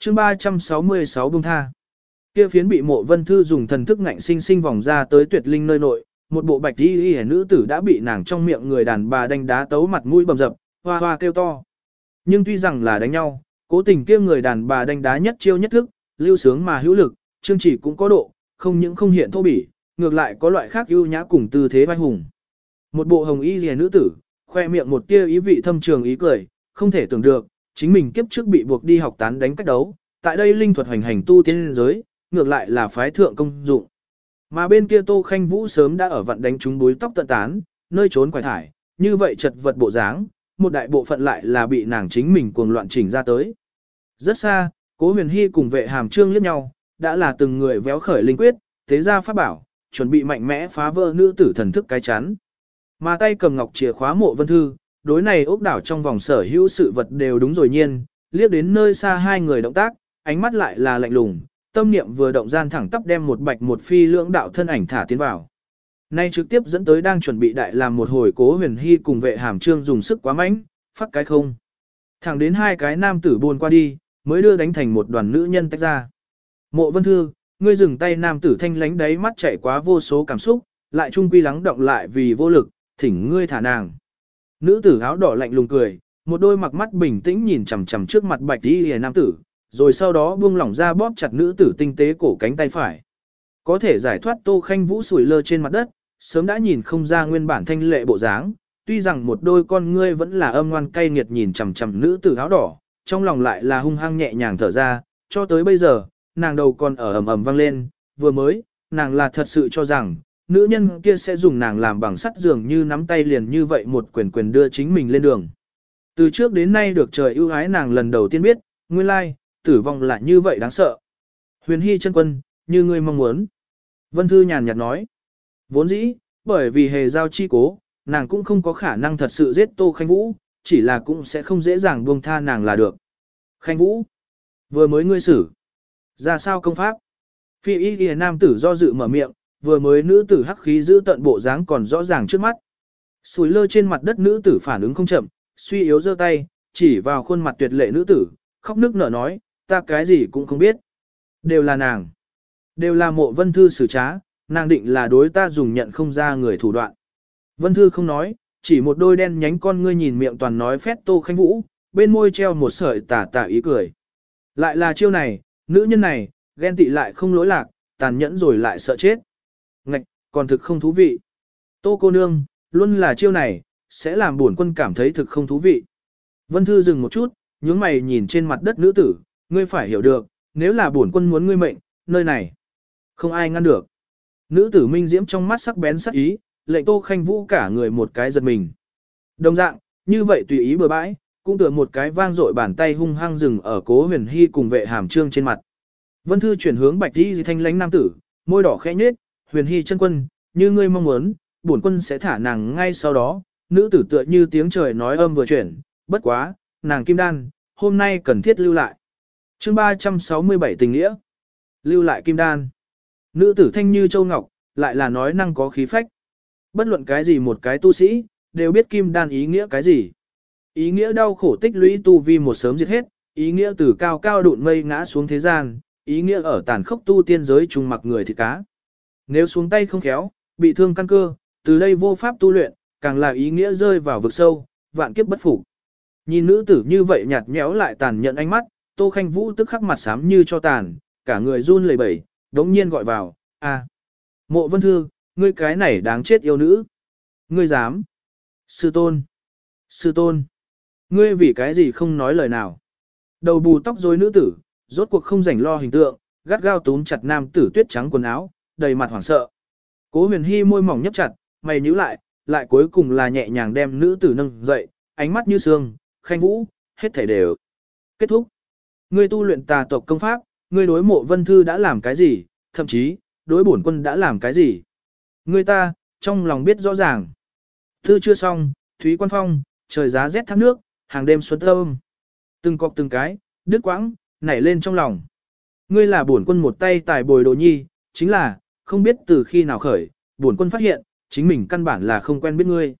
chương 366 bông tha. Kia phiến bị mộ vân thư dùng thần thức ngạnh sinh sinh vòng ra tới tuyệt linh nơi nội, một bộ bạch y y nữ tử đã bị nàng trong miệng người đàn bà đánh đá tấu mặt mũi bầm dập, hoa hoa kêu to. Nhưng tuy rằng là đánh nhau, cố tình kia người đàn bà đánh đá nhất chiêu nhất thức, lưu sướng mà hữu lực, chương chỉ cũng có độ, không những không hiện thô bỉ, ngược lại có loại khác ưu nhã cùng tư thế vai hùng. Một bộ hồng y rìa nữ tử, khoe miệng một tia ý vị thâm trường ý cười, không thể tưởng được, chính mình kiếp trước bị buộc đi học tán đánh cách đấu, tại đây linh thuật hành hành tu tiên giới, ngược lại là phái thượng công dụng. Mà bên kia Tô Khanh Vũ sớm đã ở vận đánh chúng búi tóc tận tán, nơi trốn quải thải, như vậy chật vật bộ dáng, một đại bộ phận lại là bị nàng chính mình cuồng loạn chỉnh ra tới. Rất xa, Cố Huyền Hy cùng vệ hàm trương liếc nhau, đã là từng người véo khởi linh quyết, thế ra pháp bảo, chuẩn bị mạnh mẽ phá vỡ nữ tử thần thức cái chắn. Mà tay cầm ngọc chìa khóa mộ vân thư, đối này ốc đảo trong vòng sở hữu sự vật đều đúng rồi nhiên, liếc đến nơi xa hai người động tác, ánh mắt lại là lạnh lùng, tâm niệm vừa động gian thẳng tắp đem một bạch một phi lưỡng đạo thân ảnh thả tiến vào. Nay trực tiếp dẫn tới đang chuẩn bị đại làm một hồi cố huyền hy cùng vệ hàm trương dùng sức quá mạnh, phát cái không. Thẳng đến hai cái nam tử buồn qua đi, mới đưa đánh thành một đoàn nữ nhân tách ra. Mộ vân thư, ngươi dừng tay nam tử thanh lánh đáy mắt chạy quá vô số cảm xúc, lại trung quy lắng động lại vì vô lực, thỉnh ngươi thả nàng. Nữ tử áo đỏ lạnh lùng cười, một đôi mặc mắt bình tĩnh nhìn chằm chằm trước mặt bạch y hề nam tử, rồi sau đó buông lỏng ra bóp chặt nữ tử tinh tế cổ cánh tay phải. Có thể giải thoát tô khanh vũ sủi lơ trên mặt đất, sớm đã nhìn không ra nguyên bản thanh lệ bộ dáng, tuy rằng một đôi con ngươi vẫn là âm ngoan cay nghiệt nhìn chằm chằm nữ tử áo đỏ, trong lòng lại là hung hăng nhẹ nhàng thở ra, cho tới bây giờ, nàng đầu còn ở ầm ầm vang lên, vừa mới, nàng là thật sự cho rằng, nữ nhân kia sẽ dùng nàng làm bằng sắt dường như nắm tay liền như vậy một quyền quyền đưa chính mình lên đường. Từ trước đến nay được trời ưu ái nàng lần đầu tiên biết, nguyên lai, tử vong là như vậy đáng sợ. Huyền Hy chân quân, như ngươi mong muốn. Vân Thư nhàn nhạt nói. Vốn dĩ, bởi vì hề giao chi cố, nàng cũng không có khả năng thật sự giết Tô Khanh Vũ, chỉ là cũng sẽ không dễ dàng buông tha nàng là được. Khanh Vũ, vừa mới ngươi xử. Ra sao công pháp? Phi y ghi nam tử do dự mở miệng, vừa mới nữ tử hắc khí giữ tận bộ dáng còn rõ ràng trước mắt. Sùi lơ trên mặt đất nữ tử phản ứng không chậm, suy yếu giơ tay, chỉ vào khuôn mặt tuyệt lệ nữ tử, khóc nước nở nói, ta cái gì cũng không biết. Đều là nàng. Đều là mộ vân thư xử trá, nàng định là đối ta dùng nhận không ra người thủ đoạn. Vân thư không nói, chỉ một đôi đen nhánh con ngươi nhìn miệng toàn nói phét tô khanh vũ, bên môi treo một sợi tà tà ý cười. Lại là chiêu này, nữ nhân này, ghen tị lại không lỗi lạc, tàn nhẫn rồi lại sợ chết. Ngạch, còn thực không thú vị. Tô cô nương, luôn là chiêu này, sẽ làm buồn quân cảm thấy thực không thú vị. Vân Thư dừng một chút, nhướng mày nhìn trên mặt đất nữ tử, ngươi phải hiểu được, nếu là buồn quân muốn ngươi mệnh, nơi này, không ai ngăn được. Nữ tử minh diễm trong mắt sắc bén sắc ý, lệnh Tô Khanh Vũ cả người một cái giật mình. Đồng dạng, như vậy tùy ý bừa bãi, cũng tựa một cái vang dội bàn tay hung hăng dừng ở cố huyền hy cùng vệ hàm trương trên mặt. Vân Thư chuyển hướng bạch đi thanh lánh nam tử, môi đỏ khẽ nhếch, huyền hy chân quân, như ngươi mong muốn, bổn quân sẽ thả nàng ngay sau đó. Nữ tử tựa như tiếng trời nói âm vừa chuyển, bất quá, nàng kim đan, hôm nay cần thiết lưu lại. chương 367 tình nghĩa. Lưu lại kim đan. Nữ tử thanh như châu ngọc, lại là nói năng có khí phách. Bất luận cái gì một cái tu sĩ, đều biết kim đan ý nghĩa cái gì. Ý nghĩa đau khổ tích lũy tu vi một sớm diệt hết, ý nghĩa từ cao cao đụn mây ngã xuống thế gian, ý nghĩa ở tàn khốc tu tiên giới trùng mặc người thịt cá. Nếu xuống tay không khéo, bị thương căn cơ, từ đây vô pháp tu luyện, càng là ý nghĩa rơi vào vực sâu, vạn kiếp bất phục. Nhìn nữ tử như vậy nhạt nhẽo lại tàn nhận ánh mắt, Tô Khanh Vũ tức khắc mặt xám như cho tàn, cả người run lẩy bẩy, đống nhiên gọi vào, a, Mộ Vân Thư, ngươi cái này đáng chết yêu nữ. Ngươi dám. Sư tôn. Sư tôn. Ngươi vì cái gì không nói lời nào. Đầu bù tóc rối nữ tử, rốt cuộc không rảnh lo hình tượng, gắt gao túm chặt nam tử tuyết trắng quần áo, đầy mặt hoảng sợ. Cố huyền hy môi mỏng nhấp chặt, mày nhíu lại, lại cuối cùng là nhẹ nhàng đem nữ tử nâng dậy, ánh mắt như sương, khanh vũ, hết thảy đều. Kết thúc. Ngươi tu luyện tà tộc công pháp, ngươi đối mộ vân thư đã làm cái gì, thậm chí, đối bổn quân đã làm cái gì. Ngươi ta, trong lòng biết rõ ràng. Thư chưa xong, Thúy Quan Phong, trời giá rét thác nước, hàng đêm xuân thơm. Từng cọc từng cái, đứt quãng, nảy lên trong lòng. Ngươi là bổn quân một tay tài bồi đồ nhi, chính là, không biết từ khi nào khởi, bổn quân phát hiện, chính mình căn bản là không quen biết ngươi.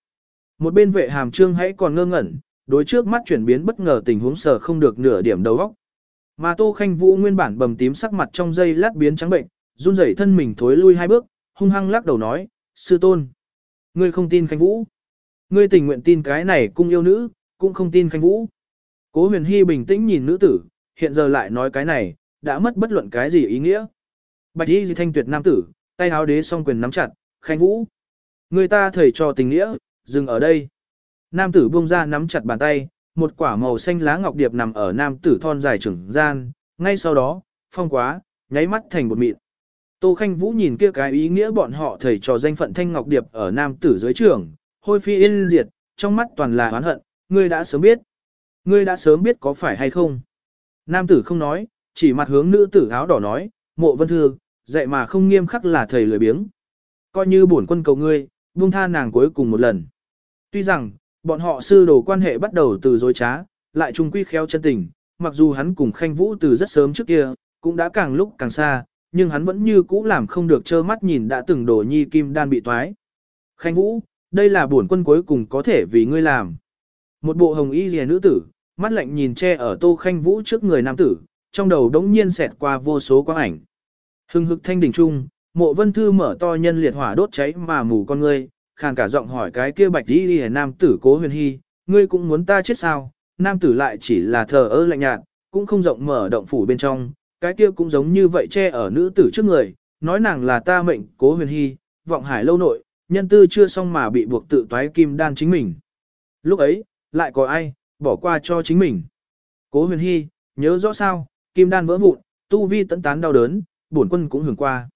Một bên vệ hàm trương hãy còn ngơ ngẩn, đối trước mắt chuyển biến bất ngờ tình huống sở không được nửa điểm đầu óc. Mà Tô Khanh Vũ nguyên bản bầm tím sắc mặt trong dây lát biến trắng bệnh, run rẩy thân mình thối lui hai bước, hung hăng lắc đầu nói, sư tôn. Ngươi không tin Khanh Vũ. Ngươi tình nguyện tin cái này cung yêu nữ, cũng không tin Khanh Vũ. Cố huyền hy bình tĩnh nhìn nữ tử, hiện giờ lại nói cái này, đã mất bất luận cái gì ý nghĩa. Bạch y thanh tuyệt nam tử, tay háo đế song quyền nắm chặt, Khanh Vũ. Người ta thầy cho tình nghĩa, dừng ở đây. Nam tử buông ra nắm chặt bàn tay, một quả màu xanh lá ngọc điệp nằm ở nam tử thon dài trưởng gian, ngay sau đó, phong quá, nháy mắt thành một mịn. Tô Khanh Vũ nhìn kia cái ý nghĩa bọn họ thầy trò danh phận thanh ngọc điệp ở nam tử dưới trưởng, hôi phi yên diệt, trong mắt toàn là oán hận, ngươi đã sớm biết. Ngươi đã sớm biết có phải hay không. Nam tử không nói, chỉ mặt hướng nữ tử áo đỏ nói, mộ vân thư, dạy mà không nghiêm khắc là thầy lười biếng. Coi như bổn quân cầu ngươi, buông tha nàng cuối cùng một lần. Tuy rằng, bọn họ sư đồ quan hệ bắt đầu từ dối trá, lại trung quy khéo chân tình, mặc dù hắn cùng Khanh Vũ từ rất sớm trước kia, cũng đã càng lúc càng xa, nhưng hắn vẫn như cũ làm không được trơ mắt nhìn đã từng đổ nhi kim đan bị toái. Khanh Vũ, đây là bổn quân cuối cùng có thể vì ngươi làm. Một bộ hồng y rìa nữ tử, mắt lạnh nhìn che ở tô Khanh Vũ trước người nam tử, trong đầu đống nhiên xẹt qua vô số quang ảnh. Hưng hực thanh đỉnh trung, mộ vân thư mở to nhân liệt hỏa đốt cháy mà mù con ngươi, khàn cả giọng hỏi cái kia bạch đi đi nam tử cố huyền hy, ngươi cũng muốn ta chết sao, nam tử lại chỉ là thờ ơ lạnh nhạt, cũng không rộng mở động phủ bên trong, cái kia cũng giống như vậy che ở nữ tử trước người, nói nàng là ta mệnh cố huyền hy, vọng hải lâu nội, nhân tư chưa xong mà bị buộc tự toái kim đan chính mình. Lúc ấy, lại có ai, bỏ qua cho chính mình. Cố huyền hy, nhớ rõ sao, kim đan vỡ vụn, tu vi tấn tán đau đớn, bổn quân cũng hưởng qua.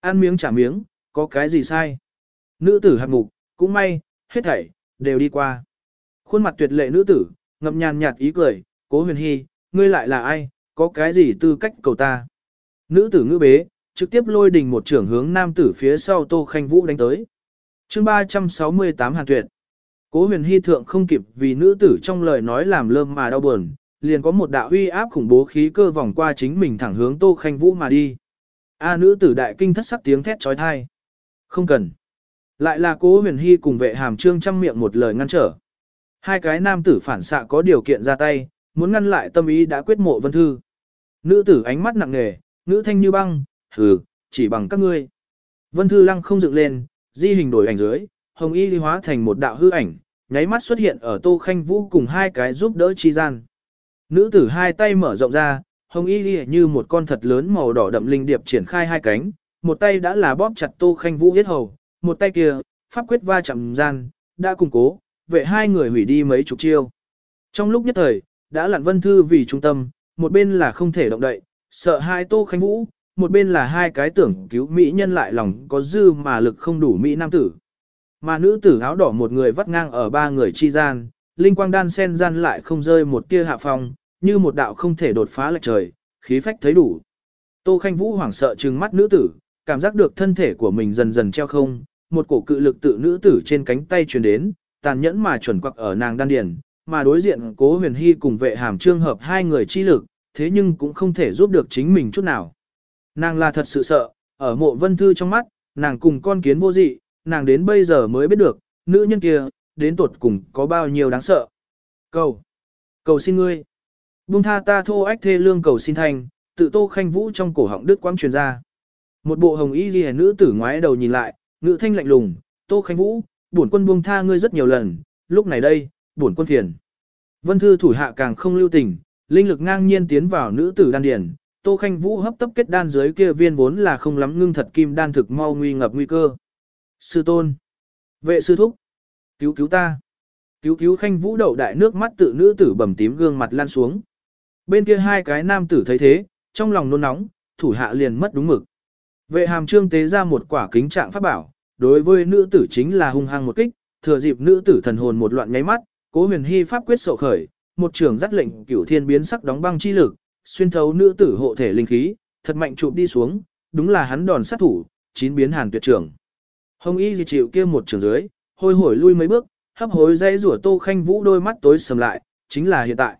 Ăn miếng trả miếng, có cái gì sai? Nữ tử hạt mục, cũng may, hết thảy, đều đi qua. Khuôn mặt tuyệt lệ nữ tử, ngậm nhàn nhạt ý cười, cố huyền hy, ngươi lại là ai, có cái gì tư cách cầu ta. Nữ tử ngữ bế, trực tiếp lôi đình một trưởng hướng nam tử phía sau Tô Khanh Vũ đánh tới. chương 368 Hàn Tuyệt. Cố huyền hy thượng không kịp vì nữ tử trong lời nói làm lơm mà đau buồn, liền có một đạo uy áp khủng bố khí cơ vòng qua chính mình thẳng hướng Tô Khanh Vũ mà đi. A nữ tử đại kinh thất sắc tiếng thét trói thai. Không cần. Lại là cố huyền hy cùng vệ hàm trương chăm miệng một lời ngăn trở. Hai cái nam tử phản xạ có điều kiện ra tay, muốn ngăn lại tâm ý đã quyết mộ vân thư. Nữ tử ánh mắt nặng nề, nữ thanh như băng, hừ, chỉ bằng các ngươi. Vân thư lăng không dựng lên, di hình đổi ảnh dưới, hồng y hóa thành một đạo hư ảnh, nháy mắt xuất hiện ở tô khanh vũ cùng hai cái giúp đỡ chi gian. Nữ tử hai tay mở rộng ra, hồng y như một con thật lớn màu đỏ đậm linh điệp triển khai hai cánh, một tay đã là bóp chặt tô khanh vũ yết hầu, một tay kia, pháp quyết va chạm gian, đã củng cố, vệ hai người hủy đi mấy chục chiêu. Trong lúc nhất thời, đã lặn vân thư vì trung tâm, một bên là không thể động đậy, sợ hai tô khanh vũ, một bên là hai cái tưởng cứu mỹ nhân lại lòng có dư mà lực không đủ mỹ nam tử. Mà nữ tử áo đỏ một người vắt ngang ở ba người chi gian, linh quang đan sen gian lại không rơi một tia hạ phong, như một đạo không thể đột phá lệch trời, khí phách thấy đủ. Tô Khanh Vũ hoảng sợ trừng mắt nữ tử, cảm giác được thân thể của mình dần dần treo không, một cổ cự lực tự nữ tử trên cánh tay truyền đến, tàn nhẫn mà chuẩn quặc ở nàng đan điền, mà đối diện cố huyền hy cùng vệ hàm trương hợp hai người chi lực, thế nhưng cũng không thể giúp được chính mình chút nào. Nàng là thật sự sợ, ở mộ vân thư trong mắt, nàng cùng con kiến vô dị, nàng đến bây giờ mới biết được, nữ nhân kia, đến tột cùng có bao nhiêu đáng sợ. Cầu, cầu xin ngươi, buông tha ta thô ách thê lương cầu xin thành, tự tô khanh vũ trong cổ họng đứt quang truyền ra. Một bộ hồng y ghi nữ tử ngoái đầu nhìn lại, ngữ thanh lạnh lùng, tô khanh vũ, bổn quân buông tha ngươi rất nhiều lần, lúc này đây, bổn quân phiền. Vân thư thủ hạ càng không lưu tình, linh lực ngang nhiên tiến vào nữ tử đan điển, Tô Khanh Vũ hấp tấp kết đan dưới kia viên vốn là không lắm ngưng thật kim đan thực mau nguy ngập nguy cơ. Sư tôn, vệ sư thúc, cứu cứu ta. Cứu cứu Khanh Vũ đậu đại nước mắt tự nữ tử bầm tím gương mặt lan xuống. Bên kia hai cái nam tử thấy thế, trong lòng nôn nóng, thủ hạ liền mất đúng mực. Vệ hàm trương tế ra một quả kính trạng pháp bảo, đối với nữ tử chính là hung hăng một kích, thừa dịp nữ tử thần hồn một loạn nháy mắt, Cố Huyền Hy pháp quyết sổ khởi, một trường dắt lệnh cửu thiên biến sắc đóng băng chi lực, xuyên thấu nữ tử hộ thể linh khí, thật mạnh chụp đi xuống, đúng là hắn đòn sát thủ, chín biến hàn tuyệt trưởng. Hồng Y gì chịu kia một trường dưới, hôi hổi lui mấy bước, hấp hối dây rủa Tô Khanh Vũ đôi mắt tối sầm lại, chính là hiện tại.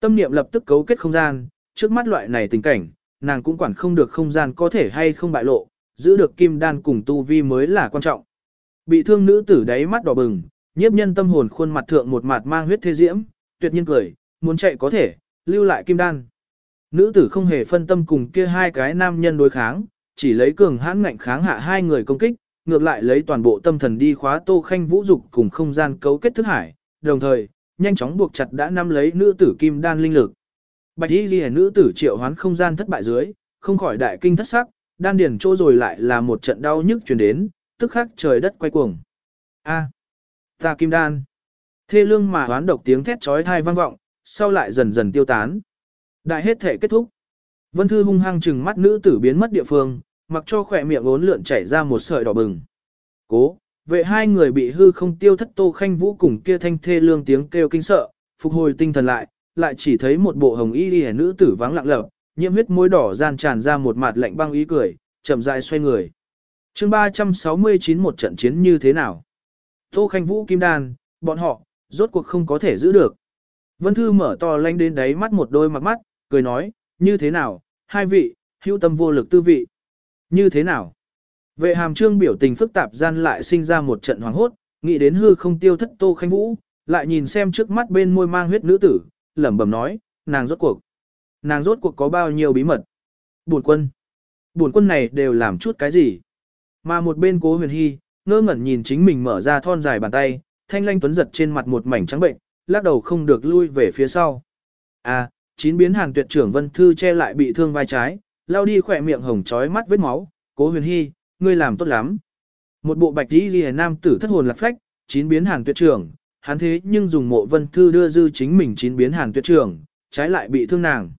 Tâm niệm lập tức cấu kết không gian, trước mắt loại này tình cảnh, nàng cũng quản không được không gian có thể hay không bại lộ, giữ được kim đan cùng tu vi mới là quan trọng. Bị thương nữ tử đáy mắt đỏ bừng, nhiếp nhân tâm hồn khuôn mặt thượng một mặt mang huyết thế diễm, tuyệt nhiên cười, muốn chạy có thể, lưu lại kim đan. Nữ tử không hề phân tâm cùng kia hai cái nam nhân đối kháng, chỉ lấy cường hãn ngạnh kháng hạ hai người công kích, ngược lại lấy toàn bộ tâm thần đi khóa Tô Khanh Vũ dục cùng không gian cấu kết thức hải, đồng thời, nhanh chóng buộc chặt đã nắm lấy nữ tử kim đan linh lực. Bạch Y ghi nữ tử triệu hoán không gian thất bại dưới, không khỏi đại kinh thất sắc, đan điền chỗ rồi lại là một trận đau nhức truyền đến, tức khắc trời đất quay cuồng. A, ta kim đan. Thê lương mà hoán độc tiếng thét chói tai vang vọng, sau lại dần dần tiêu tán. Đại hết thể kết thúc. Vân Thư hung hăng chừng mắt nữ tử biến mất địa phương, mặc cho khỏe miệng ốn lượn chảy ra một sợi đỏ bừng. Cố, vệ hai người bị hư không tiêu thất tô khanh vũ cùng kia thanh thê lương tiếng kêu kinh sợ, phục hồi tinh thần lại, lại chỉ thấy một bộ hồng y liễu nữ tử vắng lặng lặng, nhiễm huyết môi đỏ gian tràn ra một mặt lạnh băng ý cười, chậm rãi xoay người. Chương 369 một trận chiến như thế nào? Tô Khanh Vũ Kim Đan, bọn họ, rốt cuộc không có thể giữ được. Vân Thư mở to lanh đến đáy mắt một đôi mặt mắt, cười nói, như thế nào, hai vị, hữu tâm vô lực tư vị. Như thế nào? Vệ hàm trương biểu tình phức tạp gian lại sinh ra một trận hoàng hốt, nghĩ đến hư không tiêu thất Tô Khanh Vũ, lại nhìn xem trước mắt bên môi mang huyết nữ tử, lẩm bẩm nói, nàng rốt cuộc. Nàng rốt cuộc có bao nhiêu bí mật? Buồn quân. Buồn quân này đều làm chút cái gì? Mà một bên cố huyền hy, ngơ ngẩn nhìn chính mình mở ra thon dài bàn tay, thanh lanh tuấn giật trên mặt một mảnh trắng bệnh, lắc đầu không được lui về phía sau. À, chín biến hàng tuyệt trưởng vân thư che lại bị thương vai trái, lao đi khỏe miệng hồng trói mắt vết máu, cố huyền hy, ngươi làm tốt lắm. Một bộ bạch y ghi nam tử thất hồn lạc phách, chín biến hàng tuyệt trưởng, hắn thế nhưng dùng mộ vân thư đưa dư chính mình chín biến hàng tuyệt trưởng, trái lại bị thương nàng.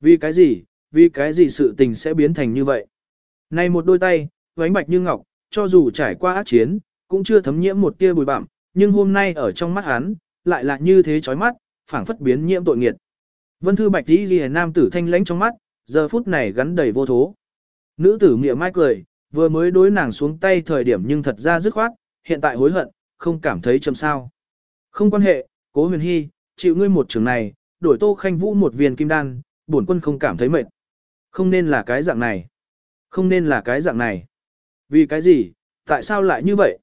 Vì cái gì, vì cái gì sự tình sẽ biến thành như vậy? Này một đôi tay, vánh bạch như ngọc, cho dù trải qua ác chiến, cũng chưa thấm nhiễm một tia bụi bặm, nhưng hôm nay ở trong mắt hắn, lại là như thế chói mắt, phảng phất biến nhiễm tội nghiệt. Vân thư bạch tí ghi nam tử thanh lãnh trong mắt, giờ phút này gắn đầy vô thố. Nữ tử mỉa mai cười, vừa mới đối nàng xuống tay thời điểm nhưng thật ra dứt khoát, hiện tại hối hận, không cảm thấy chầm sao. Không quan hệ, cố huyền hy, chịu ngươi một trường này, đổi tô khanh vũ một viên kim đan, bổn quân không cảm thấy mệt. Không nên là cái dạng này. Không nên là cái dạng này. Vì cái gì, tại sao lại như vậy?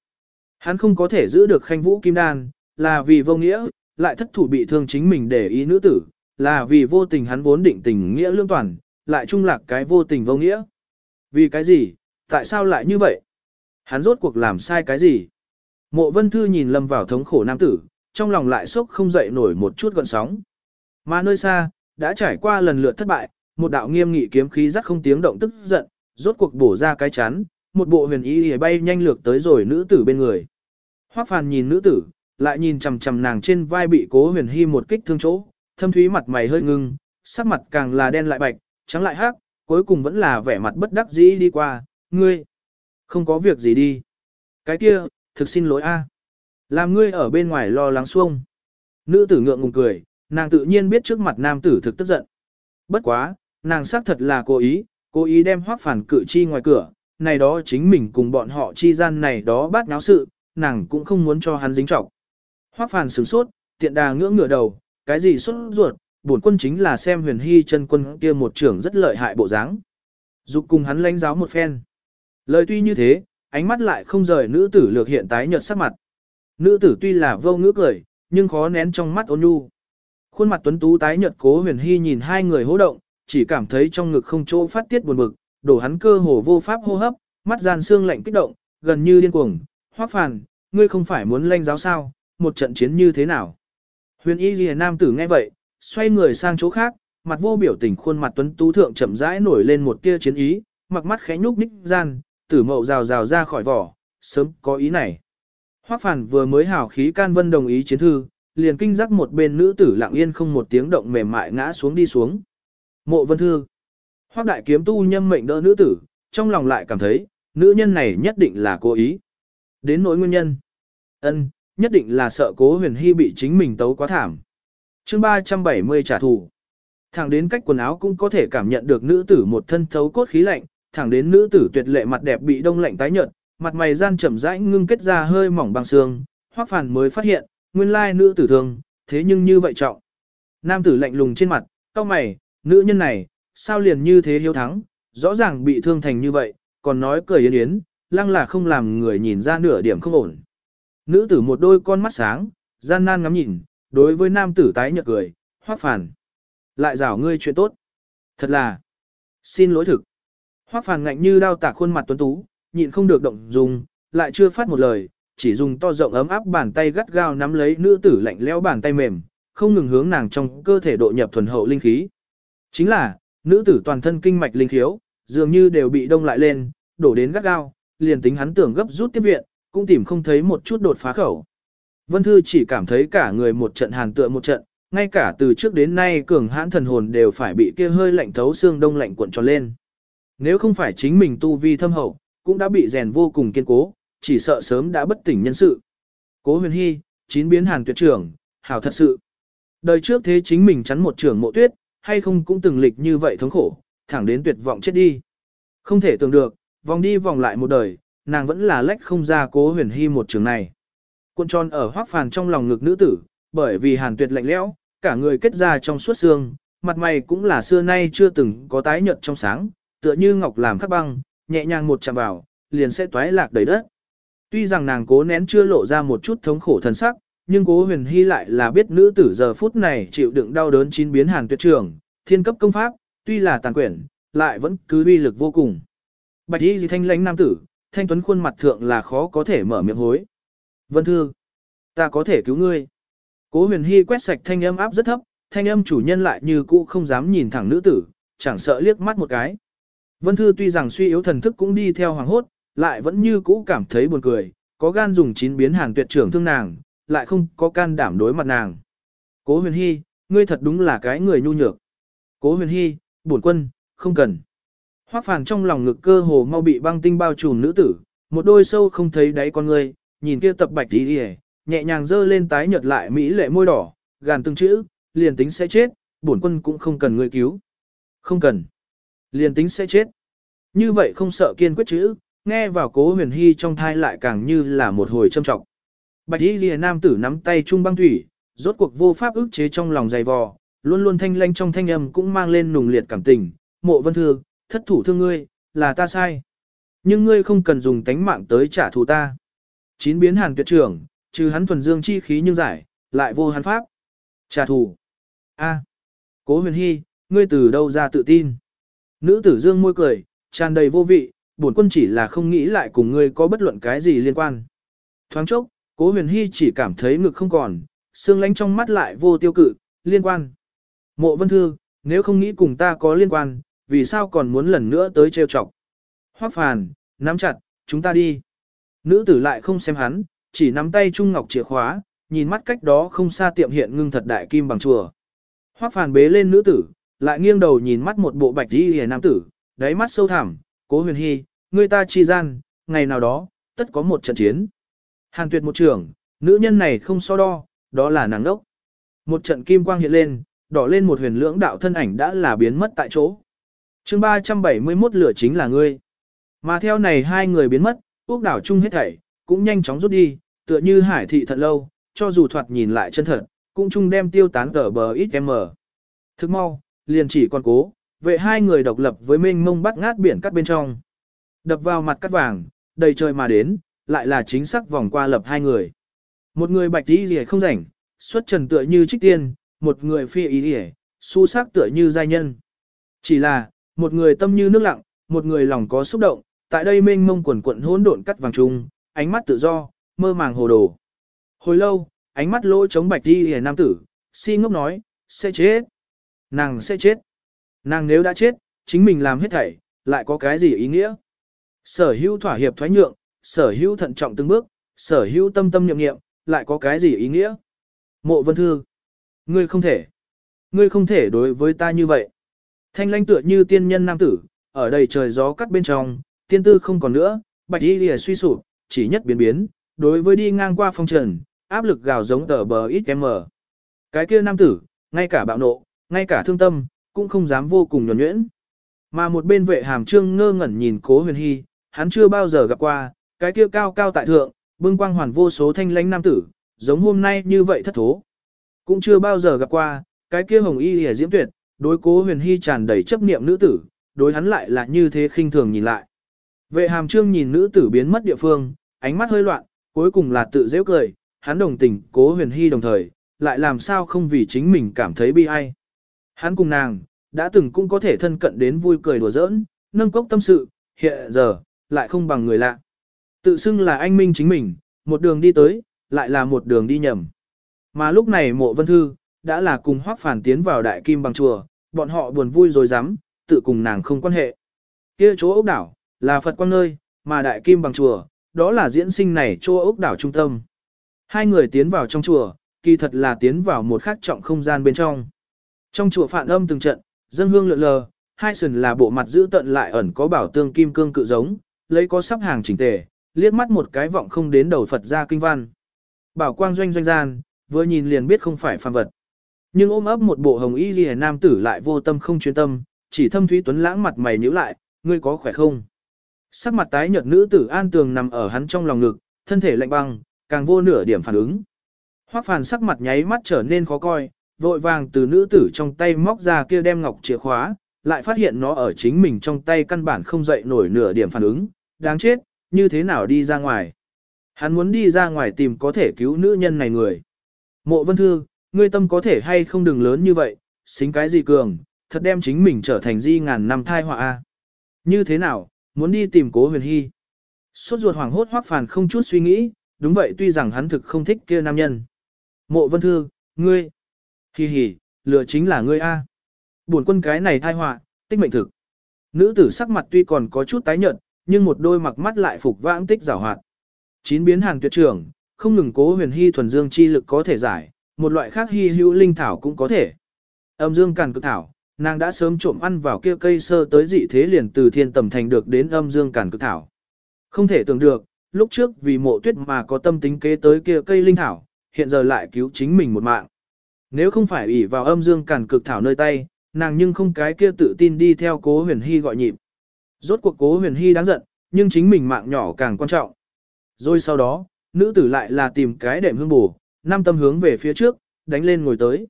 Hắn không có thể giữ được khanh vũ kim đan, là vì vô nghĩa, lại thất thủ bị thương chính mình để ý nữ tử, là vì vô tình hắn vốn định tình nghĩa lương toàn, lại trung lạc cái vô tình vô nghĩa. Vì cái gì, tại sao lại như vậy? Hắn rốt cuộc làm sai cái gì? Mộ vân thư nhìn lâm vào thống khổ nam tử, trong lòng lại sốc không dậy nổi một chút gọn sóng. Mà nơi xa, đã trải qua lần lượt thất bại, một đạo nghiêm nghị kiếm khí rắc không tiếng động tức giận, rốt cuộc bổ ra cái chán, một bộ huyền y bay nhanh lược tới rồi nữ tử bên người. Hoắc Phàn nhìn nữ tử, lại nhìn chằm chằm nàng trên vai bị Cố Huyền Hy một kích thương chỗ, thâm thúy mặt mày hơi ngưng, sắc mặt càng là đen lại bạch, trắng lại hắc, cuối cùng vẫn là vẻ mặt bất đắc dĩ đi qua, "Ngươi không có việc gì đi." "Cái kia, thực xin lỗi a." "Làm ngươi ở bên ngoài lo lắng xuông." Nữ tử ngượng ngùng cười, nàng tự nhiên biết trước mặt nam tử thực tức giận. Bất quá, nàng xác thật là cố ý, cố ý đem Hoắc Phản cử chi ngoài cửa, này đó chính mình cùng bọn họ chi gian này đó bát náo sự, nàng cũng không muốn cho hắn dính trọng. Hoắc phản sửng sốt, tiện đà ngưỡng ngửa đầu, cái gì xuất ruột, bổn quân chính là xem huyền hy chân quân kia một trưởng rất lợi hại bộ dáng. Dục cùng hắn lãnh giáo một phen. Lời tuy như thế, ánh mắt lại không rời nữ tử lược hiện tái nhợt sắc mặt. Nữ tử tuy là vô ngữ cười, nhưng khó nén trong mắt ôn nhu. Khuôn mặt tuấn tú tái nhợt cố huyền hy nhìn hai người hô động, chỉ cảm thấy trong ngực không chỗ phát tiết buồn bực, đổ hắn cơ hồ vô pháp hô hấp, mắt gian xương lạnh kích động, gần như điên cuồng. Hoắc phàn, ngươi không phải muốn lanh giáo sao, một trận chiến như thế nào? Huyền y ghi nam tử nghe vậy, xoay người sang chỗ khác, mặt vô biểu tình khuôn mặt tuấn tú thượng chậm rãi nổi lên một tia chiến ý, mặc mắt khẽ nhúc nhích gian, tử mậu rào rào ra khỏi vỏ, sớm có ý này. Hoắc phản vừa mới hào khí can vân đồng ý chiến thư, liền kinh giác một bên nữ tử lặng yên không một tiếng động mềm mại ngã xuống đi xuống. Mộ vân thư. Hoắc đại kiếm tu nhâm mệnh đỡ nữ tử, trong lòng lại cảm thấy, nữ nhân này nhất định là cố ý. Đến nỗi nguyên nhân. ân nhất định là sợ cố huyền hy bị chính mình tấu quá thảm. chương 370 trả thù. Thẳng đến cách quần áo cũng có thể cảm nhận được nữ tử một thân thấu cốt khí lạnh, thẳng đến nữ tử tuyệt lệ mặt đẹp bị đông lạnh tái nhợt, mặt mày gian chậm rãi ngưng kết ra hơi mỏng bằng xương, hoắc phản mới phát hiện, nguyên lai nữ tử thường, thế nhưng như vậy trọng. Nam tử lạnh lùng trên mặt, cao mày, nữ nhân này, sao liền như thế hiếu thắng, rõ ràng bị thương thành như vậy, còn nói cười yến yến, lăng là không làm người nhìn ra nửa điểm không ổn. Nữ tử một đôi con mắt sáng, gian nan ngắm nhìn, đối với nam tử tái nhợt cười, Hoắc phản. Lại rảo ngươi chuyện tốt. Thật là, xin lỗi thực. Hoắc phàn ngạnh như đao tạc khuôn mặt tuấn tú, nhịn không được động dùng, lại chưa phát một lời, chỉ dùng to rộng ấm áp bàn tay gắt gao nắm lấy nữ tử lạnh lẽo bàn tay mềm, không ngừng hướng nàng trong cơ thể độ nhập thuần hậu linh khí. Chính là, nữ tử toàn thân kinh mạch linh khiếu, dường như đều bị đông lại lên, đổ đến gắt gao, liền tính hắn tưởng gấp rút tiếp viện, cũng tìm không thấy một chút đột phá khẩu. Vân Thư chỉ cảm thấy cả người một trận hàn tựa một trận, ngay cả từ trước đến nay cường hãn thần hồn đều phải bị kia hơi lạnh thấu xương đông lạnh cuộn tròn lên. Nếu không phải chính mình tu vi thâm hậu, cũng đã bị rèn vô cùng kiên cố, chỉ sợ sớm đã bất tỉnh nhân sự. Cố huyền hy, chín biến hàn tuyệt trưởng, hảo thật sự. Đời trước thế chính mình chắn một trưởng mộ tuyết, hay không cũng từng lịch như vậy thống khổ, thẳng đến tuyệt vọng chết đi. Không thể tưởng được, vòng đi vòng lại một đời, nàng vẫn là lách không ra cố huyền hy một trường này. Quân tròn ở hoác phàn trong lòng ngực nữ tử, bởi vì hàn tuyệt lạnh lẽo, cả người kết ra trong suốt xương, mặt mày cũng là xưa nay chưa từng có tái nhợt trong sáng, tựa như ngọc làm khắc băng, nhẹ nhàng một chạm vào, liền sẽ toái lạc đầy đất. Tuy rằng nàng cố nén chưa lộ ra một chút thống khổ thần sắc, nhưng cố huyền hy lại là biết nữ tử giờ phút này chịu đựng đau đớn chín biến hàn tuyệt trường, thiên cấp công pháp, tuy là tàn quyển, lại vẫn cứ uy lực vô cùng. Bạch y gì thanh lãnh nam tử, thanh tuấn khuôn mặt thượng là khó có thể mở miệng hối. Vân thư, ta có thể cứu ngươi. Cố huyền hy quét sạch thanh âm áp rất thấp, thanh âm chủ nhân lại như cũ không dám nhìn thẳng nữ tử, chẳng sợ liếc mắt một cái. Vân thư tuy rằng suy yếu thần thức cũng đi theo hoàng hốt, lại vẫn như cũ cảm thấy buồn cười, có gan dùng chín biến hàn tuyệt trưởng thương nàng, lại không có can đảm đối mặt nàng. Cố huyền hy, ngươi thật đúng là cái người nhu nhược. Cố huyền hy, bổn quân, không cần. Hoắc phàn trong lòng ngực cơ hồ mau bị băng tinh bao trùm nữ tử, một đôi sâu không thấy đáy con ngươi, nhìn kia tập bạch tí hề, nhẹ nhàng dơ lên tái nhợt lại mỹ lệ môi đỏ, gàn từng chữ, liền tính sẽ chết, bổn quân cũng không cần ngươi cứu. Không cần. Liền tính sẽ chết. Như vậy không sợ kiên quyết chữ, nghe vào cố huyền hy trong thai lại càng như là một hồi châm trọng. Bạch y lìa nam tử nắm tay trung băng thủy, rốt cuộc vô pháp ức chế trong lòng dày vò, luôn luôn thanh lanh trong thanh âm cũng mang lên nùng liệt cảm tình, mộ vân thương, thất thủ thương ngươi, là ta sai. Nhưng ngươi không cần dùng tánh mạng tới trả thù ta. Chín biến hàn tuyệt trưởng, trừ hắn thuần dương chi khí nhưng giải, lại vô hắn pháp. Trả thù. A. Cố huyền hy, ngươi từ đâu ra tự tin? Nữ tử dương môi cười, tràn đầy vô vị, bổn quân chỉ là không nghĩ lại cùng ngươi có bất luận cái gì liên quan. Thoáng chốc, cố huyền hy chỉ cảm thấy ngực không còn, xương lánh trong mắt lại vô tiêu cự, liên quan. Mộ vân thư, nếu không nghĩ cùng ta có liên quan, vì sao còn muốn lần nữa tới trêu chọc. Hoác phàn, nắm chặt, chúng ta đi. Nữ tử lại không xem hắn, chỉ nắm tay Trung Ngọc chìa khóa, nhìn mắt cách đó không xa tiệm hiện ngưng thật đại kim bằng chùa. Hoác phàn bế lên nữ tử, lại nghiêng đầu nhìn mắt một bộ bạch y hề nam tử, đáy mắt sâu thẳm, cố huyền hy, người ta chi gian, ngày nào đó, tất có một trận chiến. Hàn tuyệt một trưởng, nữ nhân này không so đo, đó là nàng đốc. Một trận kim quang hiện lên, đỏ lên một huyền lưỡng đạo thân ảnh đã là biến mất tại chỗ. chương 371 lửa chính là ngươi. Mà theo này hai người biến mất, quốc đảo chung hết thảy, cũng nhanh chóng rút đi, tựa như hải thị thật lâu, cho dù thoạt nhìn lại chân thật, cũng chung đem tiêu tán cờ bờ ít em mở. Thức mau, liền chỉ còn cố, vệ hai người độc lập với mênh mông bắt ngát biển cắt bên trong. Đập vào mặt cắt vàng, đầy trời mà đến, lại là chính xác vòng qua lập hai người. Một người bạch tí rìa không rảnh, xuất trần tựa như trích tiên, một người phi ý rìa, su sắc tựa như giai nhân. Chỉ là, một người tâm như nước lặng, một người lòng có xúc động, tại đây mênh mông quần quận hỗn độn cắt vàng trung, ánh mắt tự do, mơ màng hồ đồ. Hồi lâu, ánh mắt lỗ chống bạch đi hề nam tử, si ngốc nói, sẽ chết. Nàng sẽ chết. Nàng nếu đã chết, chính mình làm hết thảy, lại có cái gì ý nghĩa? Sở hữu thỏa hiệp thoái nhượng, sở hữu thận trọng từng bước, sở hữu tâm tâm niệm niệm, lại có cái gì ý nghĩa? Mộ vân thư. Ngươi không thể. Ngươi không thể đối với ta như vậy. Thanh lanh tựa như tiên nhân nam tử, ở đây trời gió cắt bên trong, tiên tư không còn nữa, bạch y lìa suy sụp, chỉ nhất biến biến, đối với đi ngang qua phong trần, áp lực gào giống tờ bờ ít em mờ. Cái kia nam tử, ngay cả bạo nộ, ngay cả thương tâm, cũng không dám vô cùng nhuẩn nhuyễn. Mà một bên vệ hàm trương ngơ ngẩn nhìn cố huyền hy, hắn chưa bao giờ gặp qua, cái kia cao cao tại thượng, bưng quang hoàn vô số thanh lãnh nam tử, giống hôm nay như vậy thất thố. Cũng chưa bao giờ gặp qua, cái kia hồng y hề diễm tuyệt, đối cố huyền hy tràn đầy chấp niệm nữ tử, đối hắn lại là như thế khinh thường nhìn lại. Vệ hàm trương nhìn nữ tử biến mất địa phương, ánh mắt hơi loạn, cuối cùng là tự dễ cười, hắn đồng tình cố huyền hy đồng thời, lại làm sao không vì chính mình cảm thấy bi ai. Hắn cùng nàng, đã từng cũng có thể thân cận đến vui cười đùa giỡn, nâng cốc tâm sự, hiện giờ, lại không bằng người lạ. Tự xưng là anh minh chính mình, một đường đi tới, lại là một đường đi nhầm. Mà lúc này mộ vân thư, đã là cùng hoác phản tiến vào đại kim bằng chùa, bọn họ buồn vui rồi dám, tự cùng nàng không quan hệ. kia chỗ ốc đảo, là Phật quang nơi, mà đại kim bằng chùa, đó là diễn sinh này chỗ ốc đảo trung tâm. Hai người tiến vào trong chùa, kỳ thật là tiến vào một khắc trọng không gian bên trong. Trong chùa phản âm từng trận, dân hương lượn lờ, hai sườn là bộ mặt giữ tận lại ẩn có bảo tương kim cương cự giống, lấy có sắp hàng chỉnh tề, liếc mắt một cái vọng không đến đầu Phật ra kinh văn. Bảo quang doanh doanh gian, vừa nhìn liền biết không phải phàm vật. Nhưng ôm ấp một bộ hồng y liễu nam tử lại vô tâm không chuyên tâm, chỉ thâm thúy tuấn lãng mặt mày nhíu lại, ngươi có khỏe không? Sắc mặt tái nhợt nữ tử an tường nằm ở hắn trong lòng ngực, thân thể lạnh băng, càng vô nửa điểm phản ứng. Hoắc Phàn sắc mặt nháy mắt trở nên khó coi, vội vàng từ nữ tử trong tay móc ra kia đem ngọc chìa khóa, lại phát hiện nó ở chính mình trong tay căn bản không dậy nổi nửa điểm phản ứng, đáng chết, như thế nào đi ra ngoài. Hắn muốn đi ra ngoài tìm có thể cứu nữ nhân này người. Mộ Vân Thư, ngươi tâm có thể hay không đừng lớn như vậy, xính cái gì cường, thật đem chính mình trở thành di ngàn năm thai họa a. Như thế nào, muốn đi tìm cố huyền hy. Suốt ruột hoàng hốt hoắc phàn không chút suy nghĩ, đúng vậy tuy rằng hắn thực không thích kia nam nhân. Mộ vân thư, ngươi, hì hì, lừa chính là ngươi a. Buồn quân cái này thai họa, tích mệnh thực. Nữ tử sắc mặt tuy còn có chút tái nhợt, nhưng một đôi mặc mắt lại phục vãng tích giảo hoạt. Chín biến hàng tuyệt trưởng, không ngừng cố huyền hy thuần dương chi lực có thể giải, một loại khác hy hữu linh thảo cũng có thể. Âm dương càn cực thảo, nàng đã sớm trộm ăn vào kia cây sơ tới dị thế liền từ thiên tầm thành được đến âm dương càn cực thảo. Không thể tưởng được, lúc trước vì mộ tuyết mà có tâm tính kế tới kia cây linh thảo, hiện giờ lại cứu chính mình một mạng. Nếu không phải ủy vào âm dương cản cực thảo nơi tay, nàng nhưng không cái kia tự tin đi theo cố huyền hy gọi nhịp. Rốt cuộc cố huyền hy đáng giận, nhưng chính mình mạng nhỏ càng quan trọng. Rồi sau đó, nữ tử lại là tìm cái đệm hương bù, năm tâm hướng về phía trước, đánh lên ngồi tới.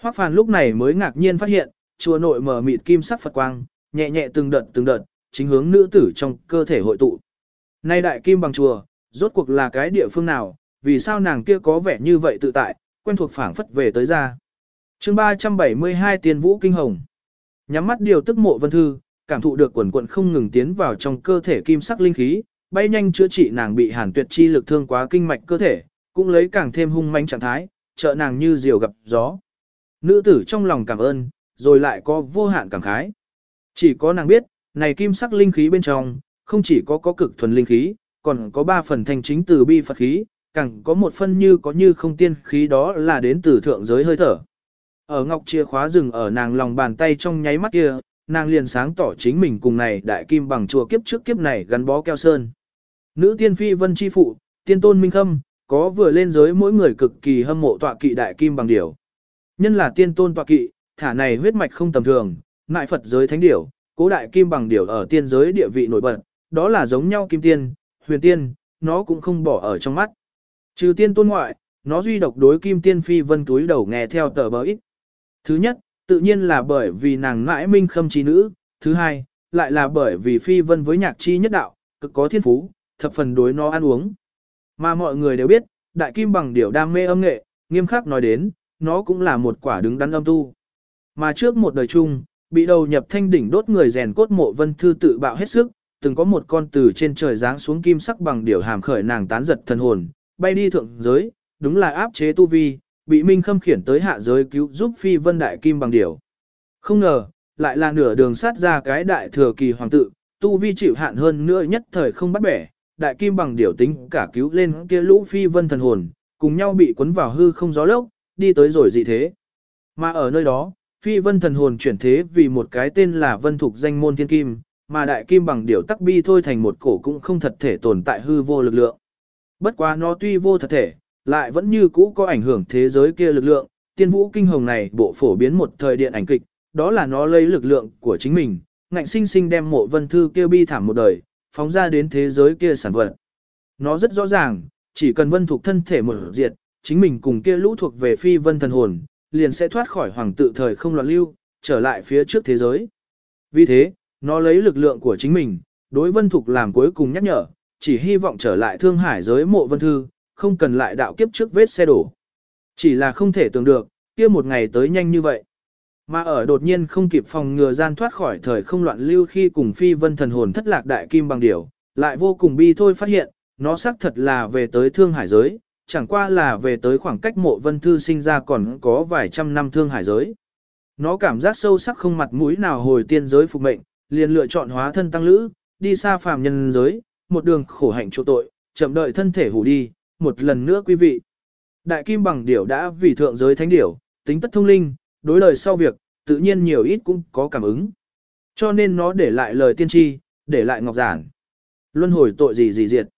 Hoắc Phàn lúc này mới ngạc nhiên phát hiện, chùa nội mở mịt kim sắc Phật quang, nhẹ nhẹ từng đợt từng đợt, chính hướng nữ tử trong cơ thể hội tụ. Nay đại kim bằng chùa, rốt cuộc là cái địa phương nào, vì sao nàng kia có vẻ như vậy tự tại, quen thuộc phảng phất về tới ra. chương 372 Tiên Vũ Kinh Hồng Nhắm mắt điều tức mộ vân thư, cảm thụ được quần quận không ngừng tiến vào trong cơ thể kim sắc linh khí, bay nhanh chữa trị nàng bị hàn tuyệt chi lực thương quá kinh mạch cơ thể, cũng lấy càng thêm hung manh trạng thái, trợ nàng như diều gặp gió. Nữ tử trong lòng cảm ơn, rồi lại có vô hạn cảm khái. Chỉ có nàng biết, này kim sắc linh khí bên trong, không chỉ có có cực thuần linh khí, còn có ba phần thành chính từ bi Phật khí, càng có một phân như có như không tiên khí đó là đến từ thượng giới hơi thở. Ở ngọc chìa khóa rừng ở nàng lòng bàn tay trong nháy mắt kia, nàng liền sáng tỏ chính mình cùng này đại kim bằng chùa kiếp trước kiếp này gắn bó keo sơn. Nữ tiên phi vân chi phụ, tiên tôn minh khâm, có vừa lên giới mỗi người cực kỳ hâm mộ tọa kỵ đại kim bằng điểu. Nhân là tiên tôn tọa kỵ, thả này huyết mạch không tầm thường, ngại Phật giới thánh điểu, cố đại kim bằng điểu ở tiên giới địa vị nổi bật, đó là giống nhau kim tiên, huyền tiên, nó cũng không bỏ ở trong mắt. Trừ tiên tôn ngoại, nó duy độc đối kim tiên phi vân túi đầu nghe theo tờ bờ ít. Thứ nhất, tự nhiên là bởi vì nàng ngãi minh khâm trí nữ, thứ hai, lại là bởi vì phi vân với nhạc chi nhất đạo, cực có thiên phú, thập phần đối nó ăn uống. Mà mọi người đều biết, đại kim bằng điểu đam mê âm nghệ, nghiêm khắc nói đến, nó cũng là một quả đứng đắn âm tu. Mà trước một đời chung, bị đầu nhập thanh đỉnh đốt người rèn cốt mộ vân thư tự bạo hết sức, từng có một con từ trên trời giáng xuống kim sắc bằng điểu hàm khởi nàng tán giật thần hồn, bay đi thượng giới, đúng là áp chế tu vi, bị Minh Khâm khiển tới hạ giới cứu giúp phi vân đại kim bằng điểu. Không ngờ, lại là nửa đường sát ra cái đại thừa kỳ hoàng tự, tu vi chịu hạn hơn nữa nhất thời không bắt bẻ, đại kim bằng điểu tính cả cứu lên kia lũ phi vân thần hồn, cùng nhau bị cuốn vào hư không gió lốc, đi tới rồi dị thế. Mà ở nơi đó, phi vân thần hồn chuyển thế vì một cái tên là vân thục danh môn thiên kim, mà đại kim bằng điểu tắc bi thôi thành một cổ cũng không thật thể tồn tại hư vô lực lượng. Bất quá nó tuy vô thật thể, lại vẫn như cũ có ảnh hưởng thế giới kia lực lượng, tiên vũ kinh hồng này bộ phổ biến một thời điện ảnh kịch, đó là nó lấy lực lượng của chính mình, ngạnh sinh sinh đem mộ vân thư kia bi thảm một đời, phóng ra đến thế giới kia sản vật. Nó rất rõ ràng, chỉ cần vân thuộc thân thể một diệt, chính mình cùng kia lũ thuộc về phi vân thần hồn, liền sẽ thoát khỏi hoàng tự thời không loạn lưu, trở lại phía trước thế giới. Vì thế, nó lấy lực lượng của chính mình, đối vân thuộc làm cuối cùng nhắc nhở, chỉ hy vọng trở lại thương hải giới mộ vân thư, không cần lại đạo kiếp trước vết xe đổ. Chỉ là không thể tưởng được, kia một ngày tới nhanh như vậy. Mà ở đột nhiên không kịp phòng ngừa gian thoát khỏi thời không loạn lưu khi cùng phi vân thần hồn thất lạc đại kim bằng điểu, lại vô cùng bi thôi phát hiện, nó xác thật là về tới thương hải giới, chẳng qua là về tới khoảng cách mộ vân thư sinh ra còn có vài trăm năm thương hải giới. Nó cảm giác sâu sắc không mặt mũi nào hồi tiên giới phục mệnh, liền lựa chọn hóa thân tăng lữ, đi xa phàm nhân giới, một đường khổ hạnh chỗ tội, chậm đợi thân thể hủ đi, một lần nữa quý vị. Đại kim bằng điểu đã vì thượng giới thánh điểu, tính tất thông linh, đối lời sau việc, tự nhiên nhiều ít cũng có cảm ứng. Cho nên nó để lại lời tiên tri, để lại ngọc giản. Luân hồi tội gì gì diệt.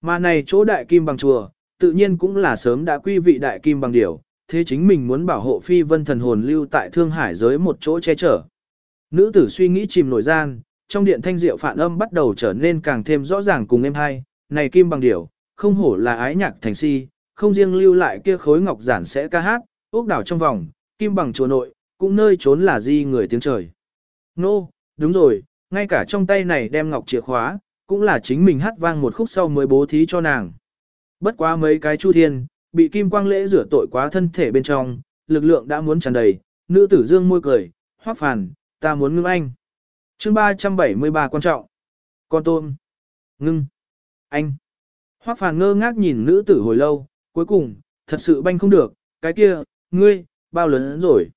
Mà này chỗ đại kim bằng chùa, tự nhiên cũng là sớm đã quy vị đại kim bằng điểu, thế chính mình muốn bảo hộ phi vân thần hồn lưu tại thương hải giới một chỗ che chở. Nữ tử suy nghĩ chìm nổi gian, trong điện thanh diệu phản âm bắt đầu trở nên càng thêm rõ ràng cùng em hai, này kim bằng điểu, không hổ là ái nhạc thành si, không riêng lưu lại kia khối ngọc giản sẽ ca hát, ốc đảo trong vòng, kim bằng chùa nội, cũng nơi trốn là di người tiếng trời. Nô, no, đúng rồi, ngay cả trong tay này đem ngọc chìa khóa, cũng là chính mình hát vang một khúc sau mới bố thí cho nàng. Bất quá mấy cái chu thiên, bị kim quang lễ rửa tội quá thân thể bên trong, lực lượng đã muốn tràn đầy, nữ tử dương môi cười, hoác phàn, ta muốn ngưng anh chương 373 quan trọng. Con tôm. Ngưng. Anh. Hoác phàn ngơ ngác nhìn nữ tử hồi lâu, cuối cùng, thật sự banh không được, cái kia, ngươi, bao lớn rồi.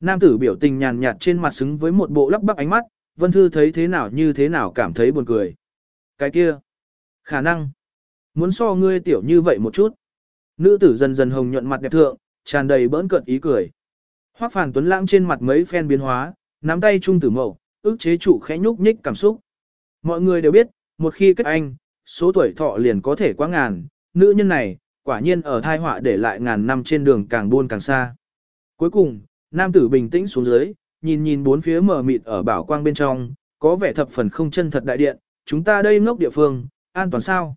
Nam tử biểu tình nhàn nhạt trên mặt xứng với một bộ lắp bắp ánh mắt, Vân Thư thấy thế nào như thế nào cảm thấy buồn cười. Cái kia, khả năng, muốn so ngươi tiểu như vậy một chút. Nữ tử dần dần hồng nhuận mặt đẹp thượng, tràn đầy bỡn cợt ý cười. Hoắc Phàn Tuấn lãng trên mặt mấy phen biến hóa, nắm tay trung tử mậu, ước chế chủ khẽ nhúc nhích cảm xúc. Mọi người đều biết, một khi kết anh, số tuổi thọ liền có thể quá ngàn, nữ nhân này, quả nhiên ở thai họa để lại ngàn năm trên đường càng buôn càng xa. Cuối cùng, nam tử bình tĩnh xuống dưới, nhìn nhìn bốn phía mờ mịt ở bảo quang bên trong, có vẻ thập phần không chân thật đại điện, chúng ta đây ngốc địa phương, an toàn sao?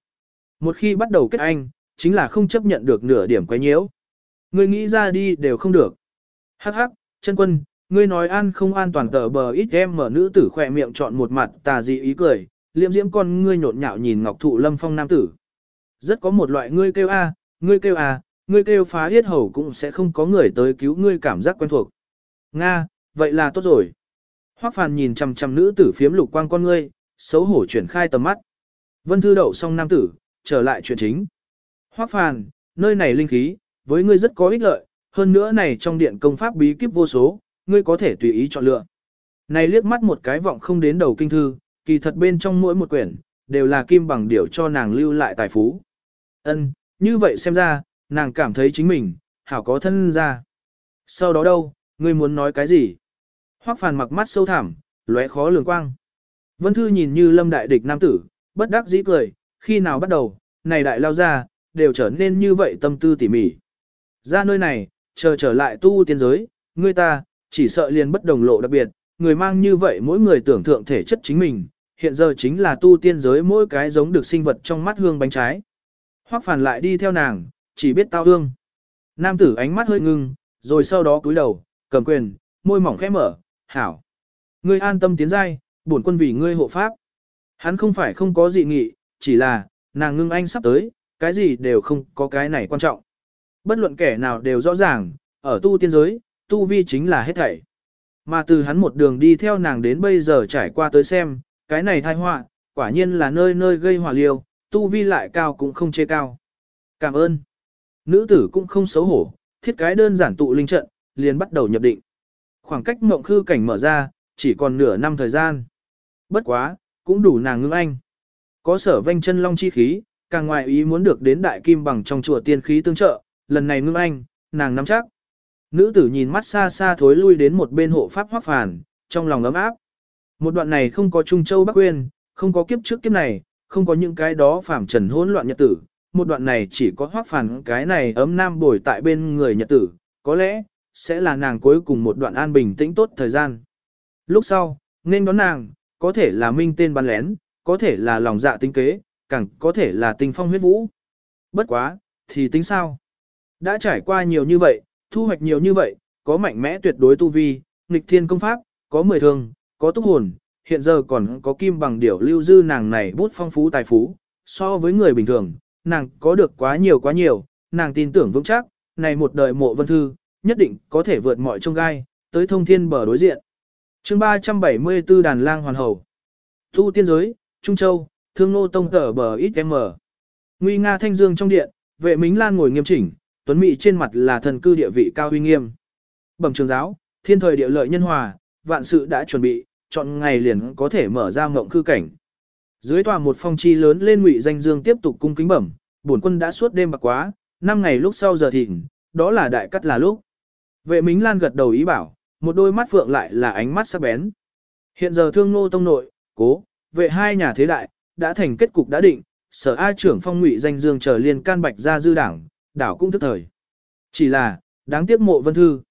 Một khi bắt đầu kết anh, chính là không chấp nhận được nửa điểm quấy nhiễu. Người nghĩ ra đi đều không được. Hắc hắc, chân quân, ngươi nói an không an toàn tờ bờ ít em mở nữ tử khỏe miệng chọn một mặt tà dị ý cười, liễm diễm con ngươi nhộn nhạo nhìn ngọc thụ lâm phong nam tử. Rất có một loại ngươi kêu a, ngươi kêu a, ngươi kêu phá yết hầu cũng sẽ không có người tới cứu ngươi cảm giác quen thuộc. Nga, vậy là tốt rồi. Hoắc Phàn nhìn chằm chằm nữ tử phiếm lục quang con ngươi, xấu hổ chuyển khai tầm mắt. Vân Thư đậu xong nam tử, trở lại chuyện chính. Hoắc Phàn, nơi này linh khí, với ngươi rất có ích lợi, hơn nữa này trong điện công pháp bí kíp vô số, ngươi có thể tùy ý chọn lựa. Này liếc mắt một cái vọng không đến đầu kinh thư, kỳ thật bên trong mỗi một quyển, đều là kim bằng điểu cho nàng lưu lại tài phú. Ân, như vậy xem ra, nàng cảm thấy chính mình, hảo có thân ra. Sau đó đâu, ngươi muốn nói cái gì? Hoắc Phàn mặc mắt sâu thẳm, lóe khó lường quang. Vân Thư nhìn như lâm đại địch nam tử, bất đắc dĩ cười, khi nào bắt đầu, này đại lao ra, đều trở nên như vậy tâm tư tỉ mỉ. Ra nơi này, chờ trở lại tu tiên giới, ngươi ta, chỉ sợ liền bất đồng lộ đặc biệt, người mang như vậy mỗi người tưởng thượng thể chất chính mình, hiện giờ chính là tu tiên giới mỗi cái giống được sinh vật trong mắt hương bánh trái. Hoắc phản lại đi theo nàng, chỉ biết tao hương. Nam tử ánh mắt hơi ngưng, rồi sau đó cúi đầu, cầm quyền, môi mỏng khẽ mở, hảo. Ngươi an tâm tiến giai, bổn quân vì ngươi hộ pháp. Hắn không phải không có dị nghị, chỉ là, nàng ngưng anh sắp tới, cái gì đều không có cái này quan trọng. Bất luận kẻ nào đều rõ ràng, ở tu tiên giới, tu vi chính là hết thảy. Mà từ hắn một đường đi theo nàng đến bây giờ trải qua tới xem, cái này thai họa, quả nhiên là nơi nơi gây hỏa liêu, tu vi lại cao cũng không chê cao. Cảm ơn. Nữ tử cũng không xấu hổ, thiết cái đơn giản tụ linh trận, liền bắt đầu nhập định. Khoảng cách mộng khư cảnh mở ra, chỉ còn nửa năm thời gian. Bất quá, cũng đủ nàng ngưng anh. Có sở vanh chân long chi khí, càng ngoài ý muốn được đến đại kim bằng trong chùa tiên khí tương trợ, lần này ngưng anh, nàng nắm chắc. Nữ tử nhìn mắt xa xa thối lui đến một bên hộ pháp hoắc phản, trong lòng ấm áp. Một đoạn này không có Trung Châu Bắc Quyên, không có kiếp trước kiếp này, không có những cái đó phàm trần hỗn loạn nhật tử. Một đoạn này chỉ có hoắc phản cái này ấm nam bồi tại bên người nhật tử, có lẽ, sẽ là nàng cuối cùng một đoạn an bình tĩnh tốt thời gian. Lúc sau, nên đón nàng, có thể là minh tên bắn lén, có thể là lòng dạ tinh kế, càng có thể là tình phong huyết vũ. Bất quá, thì tính sao? Đã trải qua nhiều như vậy, thu hoạch nhiều như vậy, có mạnh mẽ tuyệt đối tu vi, nghịch thiên công pháp, có mười thương, có túc hồn, hiện giờ còn có kim bằng điểu lưu dư nàng này bút phong phú tài phú, so với người bình thường, nàng có được quá nhiều quá nhiều, nàng tin tưởng vững chắc, này một đời mộ vân thư, nhất định có thể vượt mọi trông gai, tới thông thiên bờ đối diện. chương 374 đàn lang hoàn hầu. thu tiên giới, Trung Châu, Thương Nô Tông tờ bờ ít mở, Nguy Nga Thanh Dương trong điện, vệ Mính Lan ngồi nghiêm chỉnh, tuấn mỹ trên mặt là thần cư địa vị cao uy nghiêm. Bẩm trường giáo, thiên thời địa lợi nhân hòa, vạn sự đã chuẩn bị, chọn ngày liền có thể mở ra ngộng cư cảnh. Dưới tòa một phong chi lớn lên ngụy danh dương tiếp tục cung kính bẩm, bổn quân đã suốt đêm bạc quá, năm ngày lúc sau giờ thịnh, đó là đại cắt là lúc. Vệ Mính Lan gật đầu ý bảo, một đôi mắt phượng lại là ánh mắt sắc bén. Hiện giờ thương nô tông nội, cố, vệ hai nhà thế đại, đã thành kết cục đã định, sở A trưởng phong ngụy danh dương chờ liên can bạch ra dư đảng, đảo cũng thức thời. Chỉ là, đáng tiếc mộ vân thư.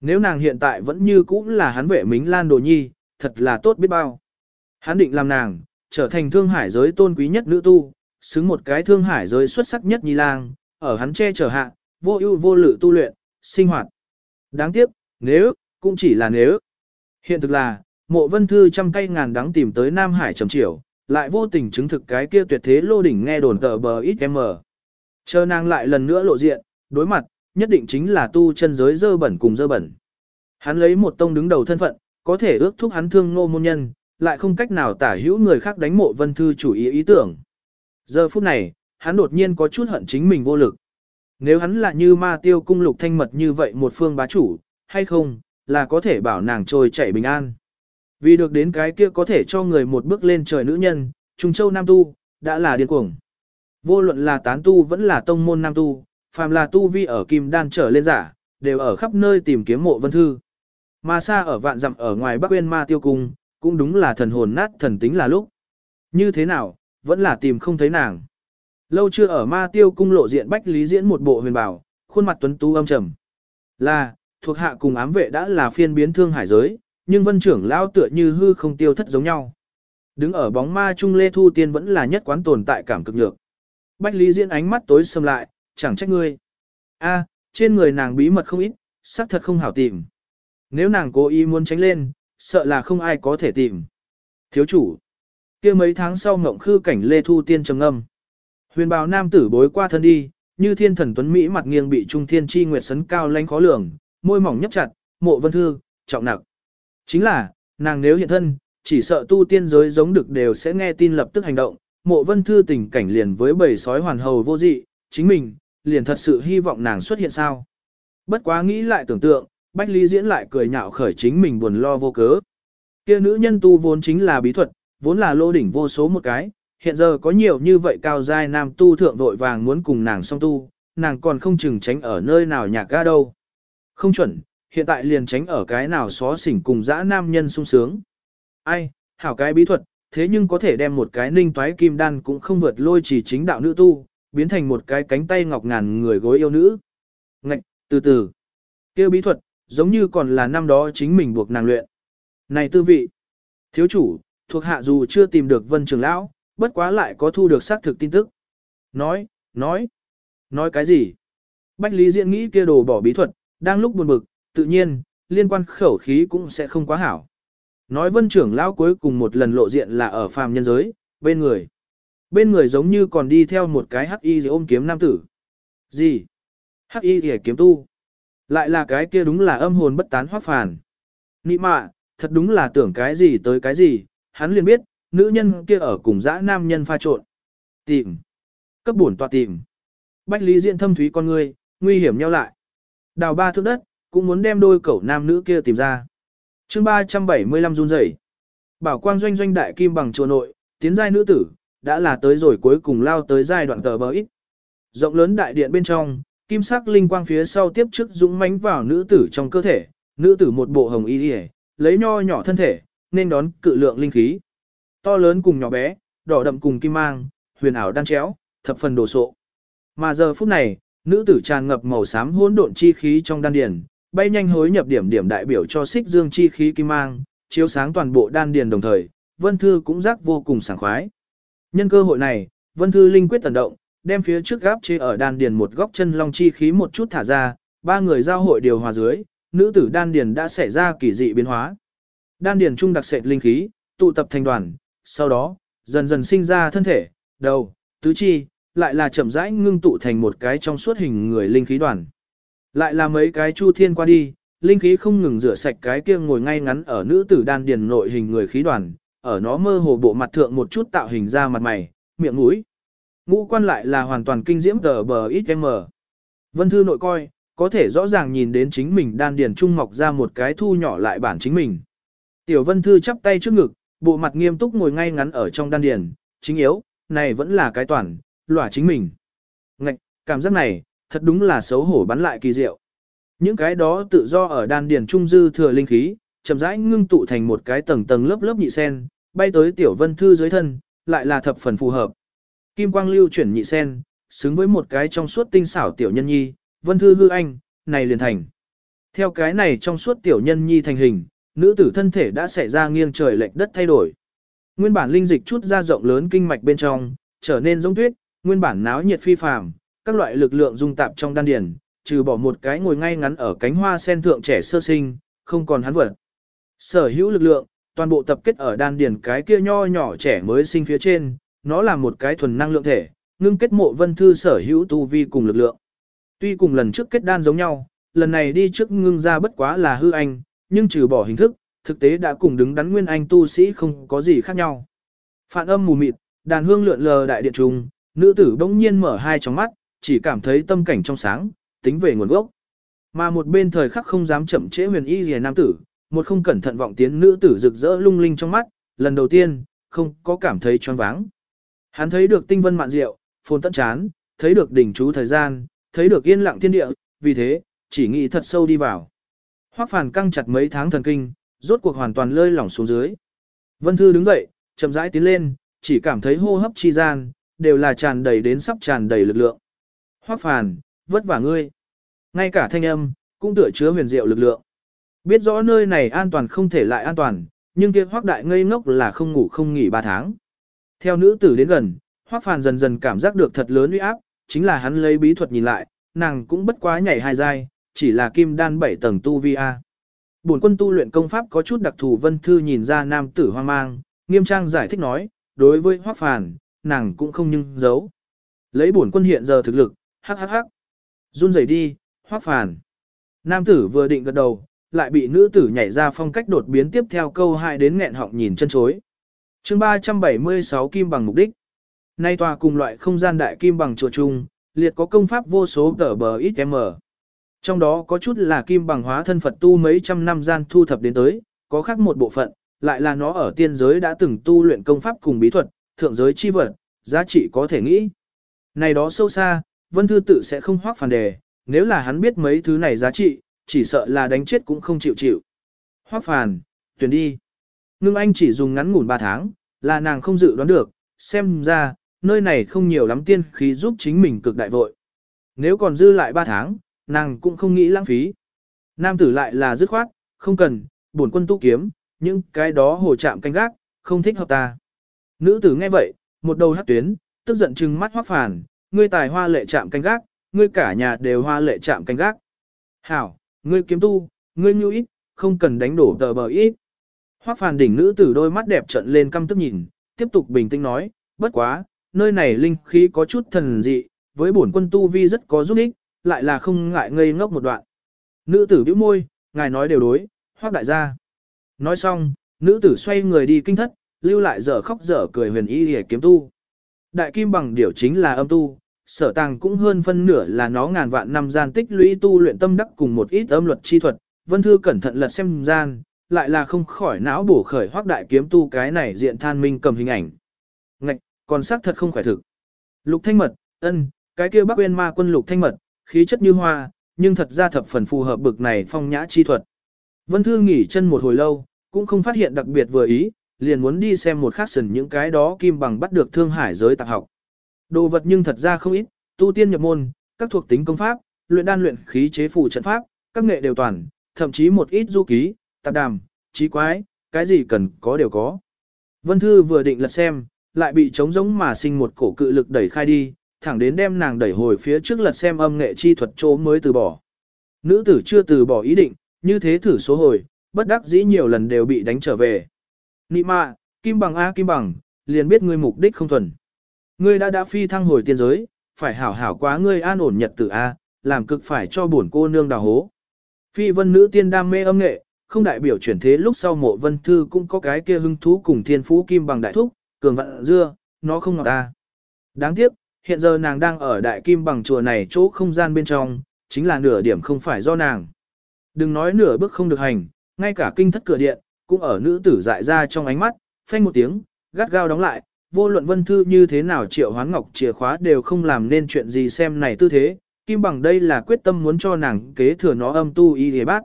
Nếu nàng hiện tại vẫn như cũ là hắn vệ Mính Lan đồ nhi, thật là tốt biết bao. Hắn định làm nàng, trở thành thương hải giới tôn quý nhất nữ tu, xứng một cái thương hải giới xuất sắc nhất nhi lang, ở hắn che chở hạ, vô ưu vô lự tu luyện, sinh hoạt. Đáng tiếc, nếu, cũng chỉ là nếu. Hiện thực là, mộ vân thư trăm cây ngàn đắng tìm tới Nam Hải trầm chiều, lại vô tình chứng thực cái kia tuyệt thế lô đỉnh nghe đồn tờ bờ ít m. Chờ nàng lại lần nữa lộ diện, đối mặt, nhất định chính là tu chân giới dơ bẩn cùng dơ bẩn. Hắn lấy một tông đứng đầu thân phận, có thể ước thúc hắn thương ngô môn nhân, lại không cách nào tả hữu người khác đánh mộ vân thư chủ ý ý tưởng. Giờ phút này, hắn đột nhiên có chút hận chính mình vô lực. Nếu hắn là như ma tiêu cung lục thanh mật như vậy một phương bá chủ, hay không, là có thể bảo nàng trôi chạy bình an. Vì được đến cái kia có thể cho người một bước lên trời nữ nhân, Trung Châu Nam Tu, đã là điên cuồng. Vô luận là tán tu vẫn là tông môn Nam Tu, phàm là tu vi ở kim đan trở lên giả, đều ở khắp nơi tìm kiếm mộ vân thư. Mà xa ở vạn dặm ở ngoài Bắc Quyên Ma Tiêu Cung, cũng đúng là thần hồn nát thần tính là lúc. Như thế nào, vẫn là tìm không thấy nàng. Lâu chưa ở Ma Tiêu Cung lộ diện Bách Lý diễn một bộ huyền bảo, khuôn mặt tuấn tú âm trầm. Là, thuộc hạ cùng ám vệ đã là phiên biến thương hải giới, nhưng vân trưởng lao tựa như hư không tiêu thất giống nhau. Đứng ở bóng ma trung Lê Thu Tiên vẫn là nhất quán tồn tại cảm cực nhược. Bách Lý diễn ánh mắt tối sầm lại, chẳng trách ngươi. A, trên người nàng bí mật không ít, xác thật không hảo tìm. Nếu nàng cố ý muốn tránh lên, sợ là không ai có thể tìm. Thiếu chủ, kia mấy tháng sau ngộng khư cảnh Lê Thu Tiên trầm ngâm. Huyền bào nam tử bối qua thân đi, như thiên thần tuấn Mỹ mặt nghiêng bị trung thiên chi nguyệt sấn cao lanh khó lường, môi mỏng nhấp chặt, mộ vân thư, trọng nặng. Chính là, nàng nếu hiện thân, chỉ sợ tu tiên giới giống được đều sẽ nghe tin lập tức hành động, mộ vân thư tình cảnh liền với bầy sói hoàn hầu vô dị, chính mình, liền thật sự hy vọng nàng xuất hiện sao. Bất quá nghĩ lại tưởng tượng, Bách Lý Diễn lại cười nhạo khởi chính mình buồn lo vô cớ. Kia nữ nhân tu vốn chính là bí thuật, vốn là lô đỉnh vô số một cái, hiện giờ có nhiều như vậy cao giai nam tu thượng vội vàng muốn cùng nàng song tu, nàng còn không chừng tránh ở nơi nào nhạc ga đâu. Không chuẩn, hiện tại liền tránh ở cái nào xó xỉnh cùng dã nam nhân sung sướng. Ai, hảo cái bí thuật, thế nhưng có thể đem một cái ninh toái kim đan cũng không vượt lôi chỉ chính đạo nữ tu, biến thành một cái cánh tay ngọc ngàn người gối yêu nữ. Ngạch, từ từ. kêu bí thuật, giống như còn là năm đó chính mình buộc nàng luyện. Này tư vị, thiếu chủ, thuộc hạ dù chưa tìm được vân trường lão, bất quá lại có thu được xác thực tin tức. Nói, nói, nói cái gì? Bách Lý Diễn nghĩ kia đồ bỏ bí thuật, đang lúc buồn bực, tự nhiên, liên quan khẩu khí cũng sẽ không quá hảo. Nói vân trưởng lão cuối cùng một lần lộ diện là ở phàm nhân giới, bên người. Bên người giống như còn đi theo một cái hắc y ôm kiếm nam tử. Gì? Hắc y thì kiếm tu. Lại là cái kia đúng là âm hồn bất tán hoác phàn. Nị mạ, thật đúng là tưởng cái gì tới cái gì, hắn liền biết, nữ nhân kia ở cùng dã nam nhân pha trộn. Tìm. Cấp bổn tọa tìm. Bách Lý Diện thâm thúy con người, nguy hiểm nhau lại. Đào ba thước đất, cũng muốn đem đôi cẩu nam nữ kia tìm ra chương 375 run rẩy Bảo quang doanh doanh đại kim bằng chùa nội, tiến giai nữ tử, đã là tới rồi cuối cùng lao tới giai đoạn tờ bờ ít. Rộng lớn đại điện bên trong, kim sắc linh quang phía sau tiếp trước dũng mãnh vào nữ tử trong cơ thể, nữ tử một bộ hồng y y, lấy nho nhỏ thân thể, nên đón cự lượng linh khí. To lớn cùng nhỏ bé, đỏ đậm cùng kim mang, huyền ảo đan chéo, thập phần đồ sộ. Mà giờ phút này, nữ tử tràn ngập màu xám hỗn độn chi khí trong đan điền, bay nhanh hối nhập điểm điểm đại biểu cho xích dương chi khí kim mang, chiếu sáng toàn bộ đan điền đồng thời, Vân Thư cũng giác vô cùng sảng khoái. Nhân cơ hội này, Vân Thư linh quyết tần động, đem phía trước gáp chế ở đan điền một góc chân long chi khí một chút thả ra, ba người giao hội điều hòa dưới, nữ tử đan điền đã xảy ra kỳ dị biến hóa. Đan điền trung đặc sệt linh khí, tụ tập thành đoàn, sau đó, dần dần sinh ra thân thể, đầu, tứ chi, lại là chậm rãi ngưng tụ thành một cái trong suốt hình người linh khí đoàn. Lại là mấy cái chu thiên qua đi, linh khí không ngừng rửa sạch cái kia ngồi ngay ngắn ở nữ tử đan điền nội hình người khí đoàn, ở nó mơ hồ bộ mặt thượng một chút tạo hình ra mặt mày, miệng mũi. Ngũ quan lại là hoàn toàn kinh diễm tờ bờ ít m. Vân Thư nội coi, có thể rõ ràng nhìn đến chính mình đan điền trung mọc ra một cái thu nhỏ lại bản chính mình. Tiểu Vân Thư chắp tay trước ngực, bộ mặt nghiêm túc ngồi ngay ngắn ở trong đan điền, chính yếu, này vẫn là cái toàn, lỏa chính mình. Ngạch, cảm giác này, thật đúng là xấu hổ bắn lại kỳ diệu. Những cái đó tự do ở đan điền trung dư thừa linh khí, chậm rãi ngưng tụ thành một cái tầng tầng lớp lớp nhị sen, bay tới tiểu vân thư dưới thân, lại là thập phần phù hợp. Kim quang lưu chuyển nhị sen, xứng với một cái trong suốt tinh xảo tiểu nhân nhi, vân thư hư anh, này liền thành. Theo cái này trong suốt tiểu nhân nhi thành hình, nữ tử thân thể đã xảy ra nghiêng trời lệch đất thay đổi. Nguyên bản linh dịch chút ra rộng lớn kinh mạch bên trong, trở nên giống tuyết, nguyên bản náo nhiệt phi phàm, các loại lực lượng dung tạp trong đan điền, trừ bỏ một cái ngồi ngay ngắn ở cánh hoa sen thượng trẻ sơ sinh, không còn hắn vật. Sở hữu lực lượng, toàn bộ tập kết ở đan điền cái kia nho nhỏ trẻ mới sinh phía trên, nó là một cái thuần năng lượng thể, ngưng kết mộ vân thư sở hữu tu vi cùng lực lượng. Tuy cùng lần trước kết đan giống nhau, lần này đi trước ngưng ra bất quá là hư anh, nhưng trừ bỏ hình thức, thực tế đã cùng đứng đắn nguyên anh tu sĩ không có gì khác nhau. Phản âm mù mịt, đàn hương lượn lờ đại điện trùng, nữ tử bỗng nhiên mở hai tròng mắt, chỉ cảm thấy tâm cảnh trong sáng, tính về nguồn gốc. Mà một bên thời khắc không dám chậm trễ huyền y rìa nam tử, một không cẩn thận vọng tiến nữ tử rực rỡ lung linh trong mắt, lần đầu tiên, không có cảm thấy choáng váng. Hắn thấy được tinh vân mạn diệu, phồn tận chán, thấy được đỉnh chú thời gian, thấy được yên lặng thiên địa, vì thế, chỉ nghĩ thật sâu đi vào. Hoắc phản căng chặt mấy tháng thần kinh, rốt cuộc hoàn toàn lơi lỏng xuống dưới. Vân Thư đứng dậy, chậm rãi tiến lên, chỉ cảm thấy hô hấp chi gian, đều là tràn đầy đến sắp tràn đầy lực lượng. Hoắc Phàn, vất vả ngươi. Ngay cả thanh âm, cũng tựa chứa huyền diệu lực lượng. Biết rõ nơi này an toàn không thể lại an toàn, nhưng kia Hoắc đại ngây ngốc là không ngủ không nghỉ ba tháng. Theo nữ tử đến gần, Hoắc phàn dần dần cảm giác được thật lớn uy áp, chính là hắn lấy bí thuật nhìn lại, nàng cũng bất quá nhảy hai giai, chỉ là kim đan bảy tầng tu vi A. Bổn quân tu luyện công pháp có chút đặc thù vân thư nhìn ra nam tử hoang mang, nghiêm trang giải thích nói, đối với Hoắc phàn, nàng cũng không nhưng giấu. Lấy bổn quân hiện giờ thực lực, hắc hắc hắc. Run rẩy đi, hoác phàn. Nam tử vừa định gật đầu, lại bị nữ tử nhảy ra phong cách đột biến tiếp theo câu hại đến nghẹn họng nhìn chân chối. chương 376 kim bằng mục đích. Nay tòa cùng loại không gian đại kim bằng chùa chung, liệt có công pháp vô số tờ bờ ít m. Trong đó có chút là kim bằng hóa thân Phật tu mấy trăm năm gian thu thập đến tới, có khác một bộ phận, lại là nó ở tiên giới đã từng tu luyện công pháp cùng bí thuật, thượng giới chi vật, giá trị có thể nghĩ. Này đó sâu xa, Vân Thư tự sẽ không hoác phản đề, nếu là hắn biết mấy thứ này giá trị, chỉ sợ là đánh chết cũng không chịu chịu. Hoác phản, tuyển đi. Ngưng anh chỉ dùng ngắn ngủn 3 tháng, là nàng không dự đoán được, xem ra, nơi này không nhiều lắm tiên khí giúp chính mình cực đại vội. Nếu còn dư lại 3 tháng, nàng cũng không nghĩ lãng phí. Nam tử lại là dứt khoát, không cần, bổn quân tu kiếm, những cái đó hồ chạm canh gác, không thích hợp ta. Nữ tử nghe vậy, một đầu hát tuyến, tức giận trừng mắt hoác phản ngươi tài hoa lệ chạm canh gác, ngươi cả nhà đều hoa lệ chạm canh gác. Hảo, ngươi kiếm tu, ngươi nhu ít, không cần đánh đổ tờ bờ ít. Hoắc phàn đỉnh nữ tử đôi mắt đẹp trận lên căm tức nhìn, tiếp tục bình tĩnh nói, bất quá, nơi này linh khí có chút thần dị, với bổn quân tu vi rất có giúp ích, lại là không ngại ngây ngốc một đoạn. Nữ tử bĩu môi, ngài nói đều đối, Hoắc đại gia. Nói xong, nữ tử xoay người đi kinh thất, lưu lại dở khóc dở cười huyền y hề kiếm tu. Đại kim bằng điểu chính là âm tu, sở tàng cũng hơn phân nửa là nó ngàn vạn năm gian tích lũy tu luyện tâm đắc cùng một ít âm luật chi thuật, vân thư cẩn thận lật xem gian, lại là không khỏi não bổ khởi hoác đại kiếm tu cái này diện than minh cầm hình ảnh. Ngạch, còn xác thật không khỏe thực. Lục thanh mật, ân, cái kia bắc uyên ma quân lục thanh mật, khí chất như hoa, nhưng thật ra thập phần phù hợp bực này phong nhã chi thuật. Vân thư nghỉ chân một hồi lâu, cũng không phát hiện đặc biệt vừa ý, liền muốn đi xem một khắc sần những cái đó kim bằng bắt được thương hải giới tạp học. Đồ vật nhưng thật ra không ít, tu tiên nhập môn, các thuộc tính công pháp, luyện đan luyện khí chế phù trận pháp, các nghệ đều toàn, thậm chí một ít du ký, tạp đàm, trí quái, cái gì cần có đều có. Vân Thư vừa định lật xem, lại bị trống giống mà sinh một cổ cự lực đẩy khai đi, thẳng đến đem nàng đẩy hồi phía trước lật xem âm nghệ chi thuật chỗ mới từ bỏ. Nữ tử chưa từ bỏ ý định, như thế thử số hồi, bất đắc dĩ nhiều lần đều bị đánh trở về. Nị mạ, kim bằng A kim bằng, liền biết ngươi mục đích không thuần. Ngươi đã đã phi thăng hồi tiên giới, phải hảo hảo quá ngươi an ổn nhật tử A, làm cực phải cho bổn cô nương đào hố. Phi vân nữ tiên đam mê âm nghệ, không đại biểu chuyển thế lúc sau mộ vân thư cũng có cái kia hưng thú cùng thiên phú kim bằng đại thúc, cường vạn dưa, nó không ngọt ta. Đáng tiếc, hiện giờ nàng đang ở đại kim bằng chùa này chỗ không gian bên trong, chính là nửa điểm không phải do nàng. Đừng nói nửa bước không được hành, ngay cả kinh thất cửa điện, cũng ở nữ tử dại ra trong ánh mắt, phanh một tiếng, gắt gao đóng lại, vô luận vân thư như thế nào triệu hoán ngọc chìa khóa đều không làm nên chuyện gì xem này tư thế, kim bằng đây là quyết tâm muốn cho nàng kế thừa nó âm tu y thế bác.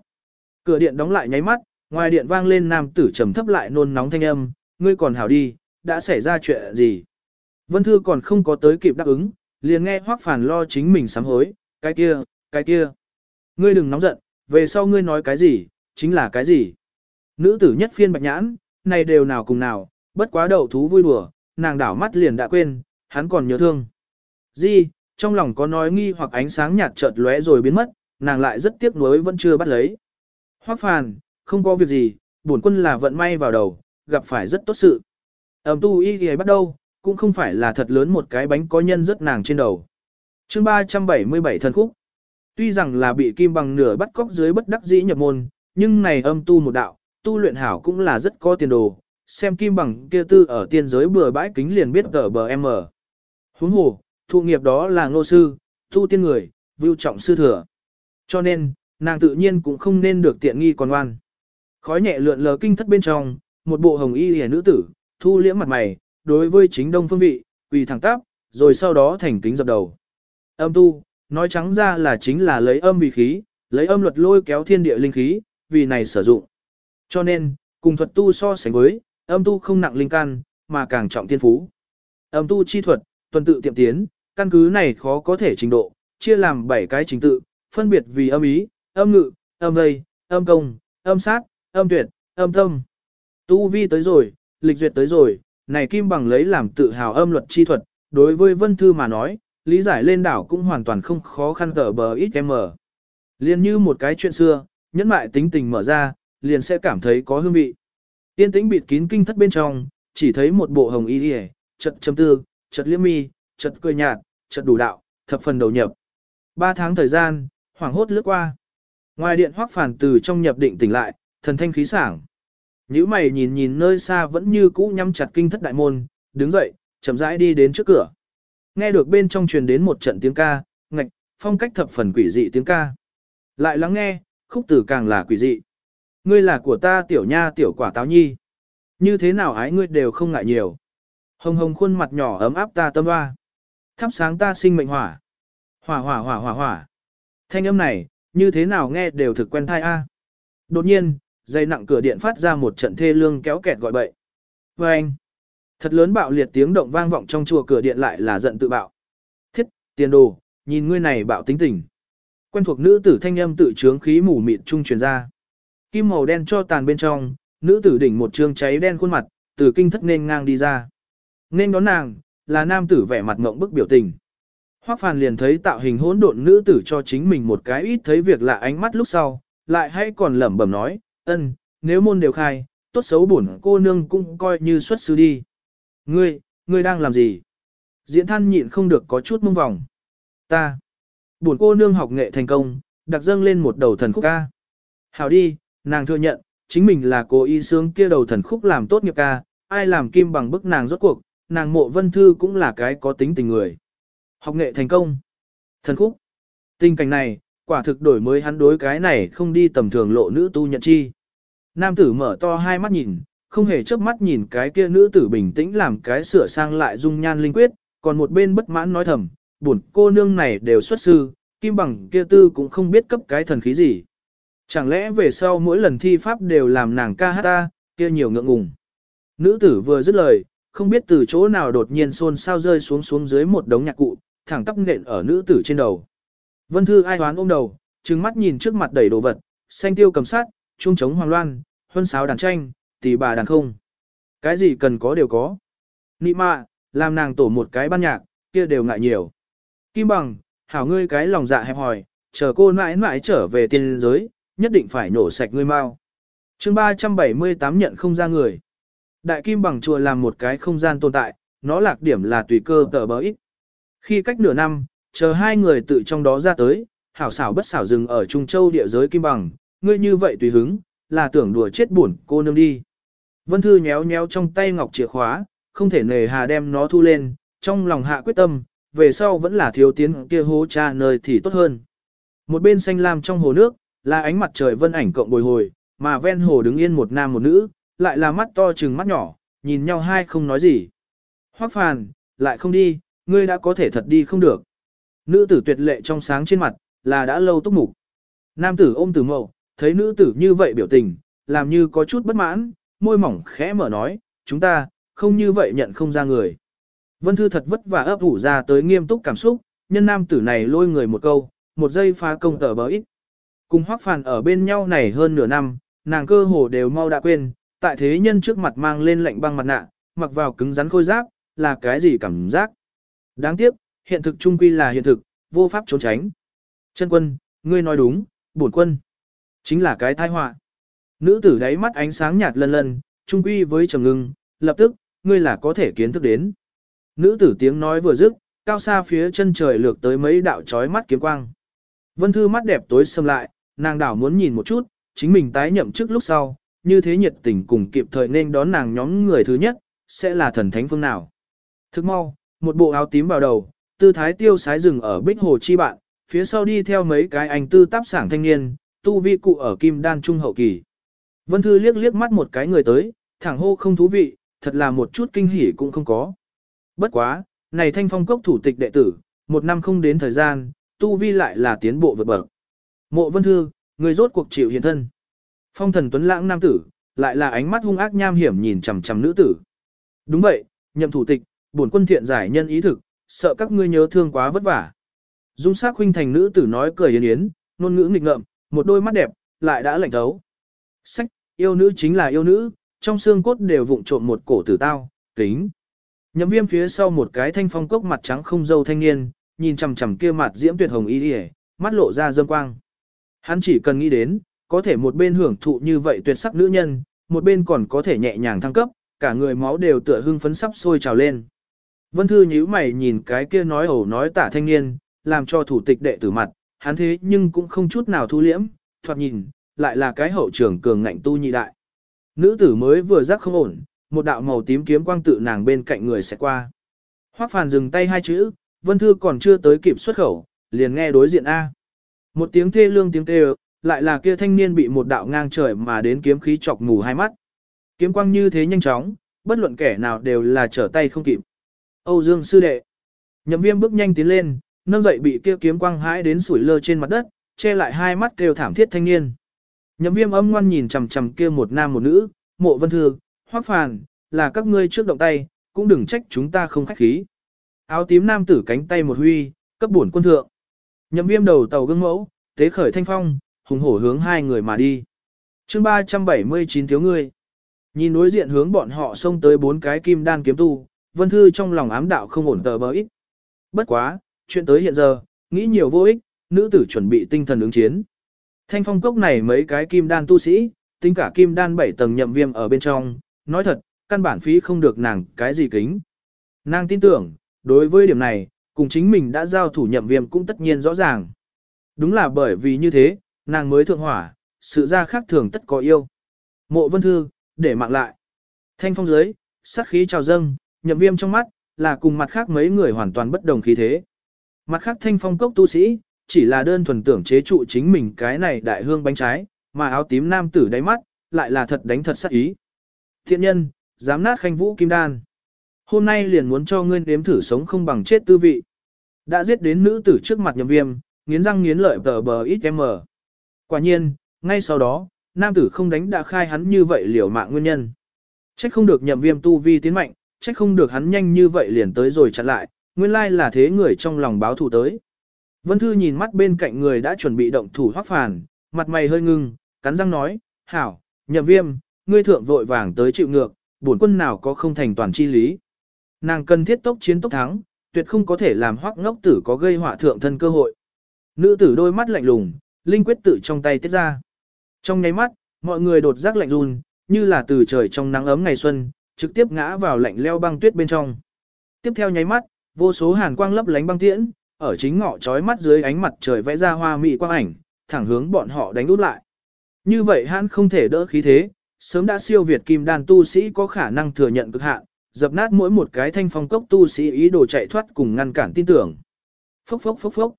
Cửa điện đóng lại nháy mắt, ngoài điện vang lên nam tử trầm thấp lại nôn nóng thanh âm, ngươi còn hảo đi, đã xảy ra chuyện gì? Vân Thư còn không có tới kịp đáp ứng, liền nghe Hoắc Phản lo chính mình sám hối, cái kia, cái kia. Ngươi đừng nóng giận, về sau ngươi nói cái gì, chính là cái gì. Nữ tử nhất phiên bạch nhãn, này đều nào cùng nào, bất quá đầu thú vui đùa, nàng đảo mắt liền đã quên, hắn còn nhớ thương. Di, trong lòng có nói nghi hoặc ánh sáng nhạt chợt lóe rồi biến mất, nàng lại rất tiếc nuối vẫn chưa bắt lấy. Hoắc Phàn, không có việc gì, bổn quân là vận may vào đầu, gặp phải rất tốt sự. Ẩm tu y thì bắt đầu, cũng không phải là thật lớn một cái bánh có nhân rất nàng trên đầu. chương 377 thần khúc. Tuy rằng là bị kim bằng nửa bắt cóc dưới bất đắc dĩ nhập môn, nhưng này âm tu một đạo, tu luyện hảo cũng là rất có tiền đồ. Xem kim bằng kia tư ở tiên giới bừa bãi kính liền biết tờ bờ em ở. Huống hồ, thụ nghiệp đó là ngô sư, thu tiên người, vưu trọng sư thừa. Cho nên, nàng tự nhiên cũng không nên được tiện nghi còn oan. Khói nhẹ lượn lờ kinh thất bên trong, một bộ hồng y hề nữ tử, thu liễm mặt mày, đối với chính đông phương vị, quỳ thẳng tắp, rồi sau đó thành kính dập đầu. Âm tu, nói trắng ra là chính là lấy âm vì khí, lấy âm luật lôi kéo thiên địa linh khí, vì này sử dụng. Cho nên, cùng thuật tu so sánh với, âm tu không nặng linh căn, mà càng trọng tiên phú. Âm tu chi thuật, tuần tự tiệm tiến, căn cứ này khó có thể trình độ, chia làm 7 cái trình tự, phân biệt vì âm ý, âm ngự, âm vây, âm công, âm sát, âm tuyệt, âm tâm. Tu vi tới rồi, lịch duyệt tới rồi, này kim bằng lấy làm tự hào âm luật chi thuật, đối với vân thư mà nói, lý giải lên đảo cũng hoàn toàn không khó khăn tở bờ ít em mở. Liên như một cái chuyện xưa, nhẫn mại tính tình mở ra, liền sẽ cảm thấy có hương vị. Tiên tĩnh bịt kín kinh thất bên trong, chỉ thấy một bộ hồng y liễu, chật châm tư, chật liễm mi, chật cười nhạt, chật đủ đạo, thập phần đầu nhập. Ba tháng thời gian, hoảng hốt lướt qua. Ngoài điện hoắc phản từ trong nhập định tỉnh lại, thần thanh khí sảng. Nhữ mày nhìn nhìn nơi xa vẫn như cũ nhắm chặt kinh thất đại môn, đứng dậy, chậm rãi đi đến trước cửa. Nghe được bên trong truyền đến một trận tiếng ca, ngạch, phong cách thập phần quỷ dị tiếng ca. Lại lắng nghe, khúc tử càng là quỷ dị. Ngươi là của ta tiểu nha tiểu quả táo nhi. Như thế nào ái ngươi đều không ngại nhiều. Hồng hồng khuôn mặt nhỏ ấm áp ta tâm hoa. Thắp sáng ta sinh mệnh hỏa. Hỏa hỏa hỏa hỏa hỏa. Thanh âm này, như thế nào nghe đều thực quen thai a. Đột nhiên, dây nặng cửa điện phát ra một trận thê lương kéo kẹt gọi bậy. Và anh, thật lớn bạo liệt tiếng động vang vọng trong chùa cửa điện lại là giận tự bạo. Thiết, tiền đồ, nhìn ngươi này bạo tính tình. Quen thuộc nữ tử thanh âm tự trướng khí mù mịt trung truyền ra. Kim màu đen cho tàn bên trong, nữ tử đỉnh một trương cháy đen khuôn mặt, từ kinh thất nên ngang đi ra. Nên đón nàng, là nam tử vẻ mặt ngộng bức biểu tình. Hoắc Phàn liền thấy tạo hình hỗn độn nữ tử cho chính mình một cái ít thấy việc lạ ánh mắt lúc sau, lại hay còn lẩm bẩm nói, ân, nếu môn đều khai, tốt xấu bổn cô nương cũng coi như xuất sư đi. Ngươi, ngươi đang làm gì? Diễn than nhịn không được có chút mông vòng. Ta, bổn cô nương học nghệ thành công, đặc dâng lên một đầu thần khúc ca. Hảo đi, nàng thừa nhận, chính mình là cô y sướng kia đầu thần khúc làm tốt nghiệp ca, ai làm kim bằng bức nàng rốt cuộc, nàng mộ vân thư cũng là cái có tính tình người. Học nghệ thành công. Thần khúc. Tình cảnh này, quả thực đổi mới hắn đối cái này không đi tầm thường lộ nữ tu nhận chi. Nam tử mở to hai mắt nhìn, không hề chớp mắt nhìn cái kia nữ tử bình tĩnh làm cái sửa sang lại dung nhan linh quyết, còn một bên bất mãn nói thầm, buồn cô nương này đều xuất sư, kim bằng kia tư cũng không biết cấp cái thần khí gì. Chẳng lẽ về sau mỗi lần thi pháp đều làm nàng ca hát ta, kia nhiều ngượng ngùng. Nữ tử vừa dứt lời, không biết từ chỗ nào đột nhiên xôn xao rơi xuống xuống dưới một đống nhạc cụ, thẳng tắp nện ở nữ tử trên đầu. Vân Thư ai hoán ôm đầu, trừng mắt nhìn trước mặt đầy đồ vật, xanh tiêu cầm sát, trung trống hoàng loan, huân sáo đàn tranh, tỷ bà đàn không. Cái gì cần có đều có. Nị mạ, làm nàng tổ một cái ban nhạc, kia đều ngại nhiều. Kim bằng, hảo ngươi cái lòng dạ hẹp hòi, chờ cô mãi mãi trở về tiên giới, nhất định phải nổ sạch ngươi mau. chương 378 nhận không ra người. Đại kim bằng chùa làm một cái không gian tồn tại, nó lạc điểm là tùy cơ tờ bờ ít. Khi cách nửa năm, chờ hai người tự trong đó ra tới, hảo xảo bất xảo dừng ở Trung Châu địa giới kim bằng, ngươi như vậy tùy hứng, là tưởng đùa chết buồn cô nương đi. Vân Thư nhéo nhéo trong tay ngọc chìa khóa, không thể nề hà đem nó thu lên, trong lòng hạ quyết tâm, về sau vẫn là thiếu tiến kia hố cha nơi thì tốt hơn. Một bên xanh lam trong hồ nước, là ánh mặt trời vân ảnh cộng bồi hồi, mà ven hồ đứng yên một nam một nữ, lại là mắt to chừng mắt nhỏ, nhìn nhau hai không nói gì. Hoắc phàn, lại không đi, ngươi đã có thể thật đi không được. Nữ tử tuyệt lệ trong sáng trên mặt, là đã lâu túc mục. Nam tử ôm tử mậu, thấy nữ tử như vậy biểu tình, làm như có chút bất mãn, môi mỏng khẽ mở nói, chúng ta, không như vậy nhận không ra người. Vân Thư thật vất vả ấp ủ ra tới nghiêm túc cảm xúc, nhân nam tử này lôi người một câu, một giây phá công tờ bờ ít. Cùng hoắc phàn ở bên nhau này hơn nửa năm, nàng cơ hồ đều mau đã quên, tại thế nhân trước mặt mang lên lạnh băng mặt nạ, mặc vào cứng rắn khôi giáp, là cái gì cảm giác. Đáng tiếc, hiện thực trung quy là hiện thực, vô pháp trốn tránh. Chân quân, ngươi nói đúng, bổn quân. Chính là cái tai họa. Nữ tử đáy mắt ánh sáng nhạt lần lần, trung quy với trầm ngưng, lập tức, ngươi là có thể kiến thức đến. Nữ tử tiếng nói vừa dứt, cao xa phía chân trời lược tới mấy đạo chói mắt kiếm quang. Vân Thư mắt đẹp tối sầm lại, nàng đảo muốn nhìn một chút, chính mình tái nhậm chức lúc sau, như thế nhiệt tình cùng kịp thời nên đón nàng nhóm người thứ nhất, sẽ là thần thánh phương nào. Thức mau, một bộ áo tím vào đầu, tư thái tiêu sái rừng ở bích hồ chi bạn, phía sau đi theo mấy cái anh tư táp sảng thanh niên, tu vi cụ ở kim đan trung hậu kỳ. Vân Thư liếc liếc mắt một cái người tới, thẳng hô không thú vị, thật là một chút kinh hỉ cũng không có. Bất quá, này thanh phong cốc thủ tịch đệ tử, một năm không đến thời gian, tu vi lại là tiến bộ vượt bậc. Mộ Vân Thư, người rốt cuộc chịu hiện thân. Phong thần tuấn lãng nam tử, lại là ánh mắt hung ác nham hiểm nhìn chằm chằm nữ tử. Đúng vậy, nhậm thủ tịch, bổn quân thiện giải nhân ý thực, sợ các ngươi nhớ thương quá vất vả. Dung sắc huynh thành nữ tử nói cười yến yến, ngôn ngữ nghịch ngợm, một đôi mắt đẹp, lại đã lạnh thấu. Sách, yêu nữ chính là yêu nữ, trong xương cốt đều vụng trộm một cổ tử tao, kính. Nhậm viêm phía sau một cái thanh phong cốc mặt trắng không dâu thanh niên, nhìn chằm chằm kia mặt diễm tuyệt hồng y đi mắt lộ ra dâm quang. Hắn chỉ cần nghĩ đến, có thể một bên hưởng thụ như vậy tuyệt sắc nữ nhân, một bên còn có thể nhẹ nhàng thăng cấp, cả người máu đều tựa hưng phấn sắp sôi trào lên. Vân Thư nhíu mày nhìn cái kia nói ẩu nói tả thanh niên, làm cho thủ tịch đệ tử mặt, hắn thế nhưng cũng không chút nào thu liễm, thoạt nhìn, lại là cái hậu trưởng cường ngạnh tu nhị đại. Nữ tử mới vừa giác không ổn, một đạo màu tím kiếm quang tự nàng bên cạnh người sẽ qua. Hoắc Phàn dừng tay hai chữ, Vân Thư còn chưa tới kịp xuất khẩu, liền nghe đối diện A. Một tiếng thê lương tiếng kêu, lại là kia thanh niên bị một đạo ngang trời mà đến kiếm khí chọc mù hai mắt. Kiếm quang như thế nhanh chóng, bất luận kẻ nào đều là trở tay không kịp. Âu Dương sư đệ. Nhậm viêm bước nhanh tiến lên, nâng dậy bị kia kiếm quang hãi đến sủi lơ trên mặt đất, che lại hai mắt kêu thảm thiết thanh niên. Nhậm viêm âm ngoan nhìn chằm chằm kia một nam một nữ, mộ vân thư, hoắc phàn, là các ngươi trước động tay, cũng đừng trách chúng ta không khách khí. Áo tím nam tử cánh tay một huy, cấp bổn quân thượng. Nhậm viêm đầu tàu gương mẫu, tế khởi thanh phong, hùng hổ hướng hai người mà đi. chương 379 thiếu người. Nhìn đối diện hướng bọn họ xông tới bốn cái kim đan kiếm tu, vân thư trong lòng ám đạo không ổn tờ bờ ít. Bất quá, chuyện tới hiện giờ, nghĩ nhiều vô ích, nữ tử chuẩn bị tinh thần ứng chiến. Thanh phong cốc này mấy cái kim đan tu sĩ, tính cả kim đan bảy tầng nhậm viêm ở bên trong, nói thật, căn bản phí không được nàng cái gì kính. Nàng tin tưởng, đối với điểm này, cùng chính mình đã giao thủ nhậm viêm cũng tất nhiên rõ ràng. Đúng là bởi vì như thế, nàng mới thượng hỏa, sự ra khác thường tất có yêu. Mộ vân thư, để mạng lại. Thanh phong dưới, sát khí trào dâng, nhậm viêm trong mắt, là cùng mặt khác mấy người hoàn toàn bất đồng khí thế. Mặt khác thanh phong cốc tu sĩ, chỉ là đơn thuần tưởng chế trụ chính mình cái này đại hương bánh trái, mà áo tím nam tử đáy mắt, lại là thật đánh thật sát ý. Thiện nhân, dám nát khanh vũ kim đan. Hôm nay liền muốn cho ngươi nếm thử sống không bằng chết tư vị. Đã giết đến nữ tử trước mặt nhậm viêm, nghiến răng nghiến lợi tờ bờ ít em Quả nhiên, ngay sau đó, nam tử không đánh đã khai hắn như vậy liều mạng nguyên nhân. Trách không được nhậm viêm tu vi tiến mạnh, trách không được hắn nhanh như vậy liền tới rồi chặn lại, nguyên lai là thế người trong lòng báo thù tới. Vân Thư nhìn mắt bên cạnh người đã chuẩn bị động thủ hoác phản, mặt mày hơi ngưng, cắn răng nói, hảo, nhậm viêm, ngươi thượng vội vàng tới chịu ngược, bổn quân nào có không thành toàn chi lý. Nàng cần thiết tốc chiến tốc thắng, tuyệt không có thể làm hoắc ngốc tử có gây họa thượng thân cơ hội. Nữ tử đôi mắt lạnh lùng, linh quyết tự trong tay tiết ra. Trong nháy mắt, mọi người đột giác lạnh run, như là từ trời trong nắng ấm ngày xuân, trực tiếp ngã vào lạnh leo băng tuyết bên trong. Tiếp theo nháy mắt, vô số hàn quang lấp lánh băng tiễn, ở chính ngọ trói mắt dưới ánh mặt trời vẽ ra hoa mỹ quang ảnh, thẳng hướng bọn họ đánh út lại. Như vậy hắn không thể đỡ khí thế, sớm đã siêu việt kim đan tu sĩ có khả năng thừa nhận cực hạn, dập nát mỗi một cái thanh phong cốc tu sĩ ý đồ chạy thoát cùng ngăn cản tin tưởng. Phốc phốc phốc phốc.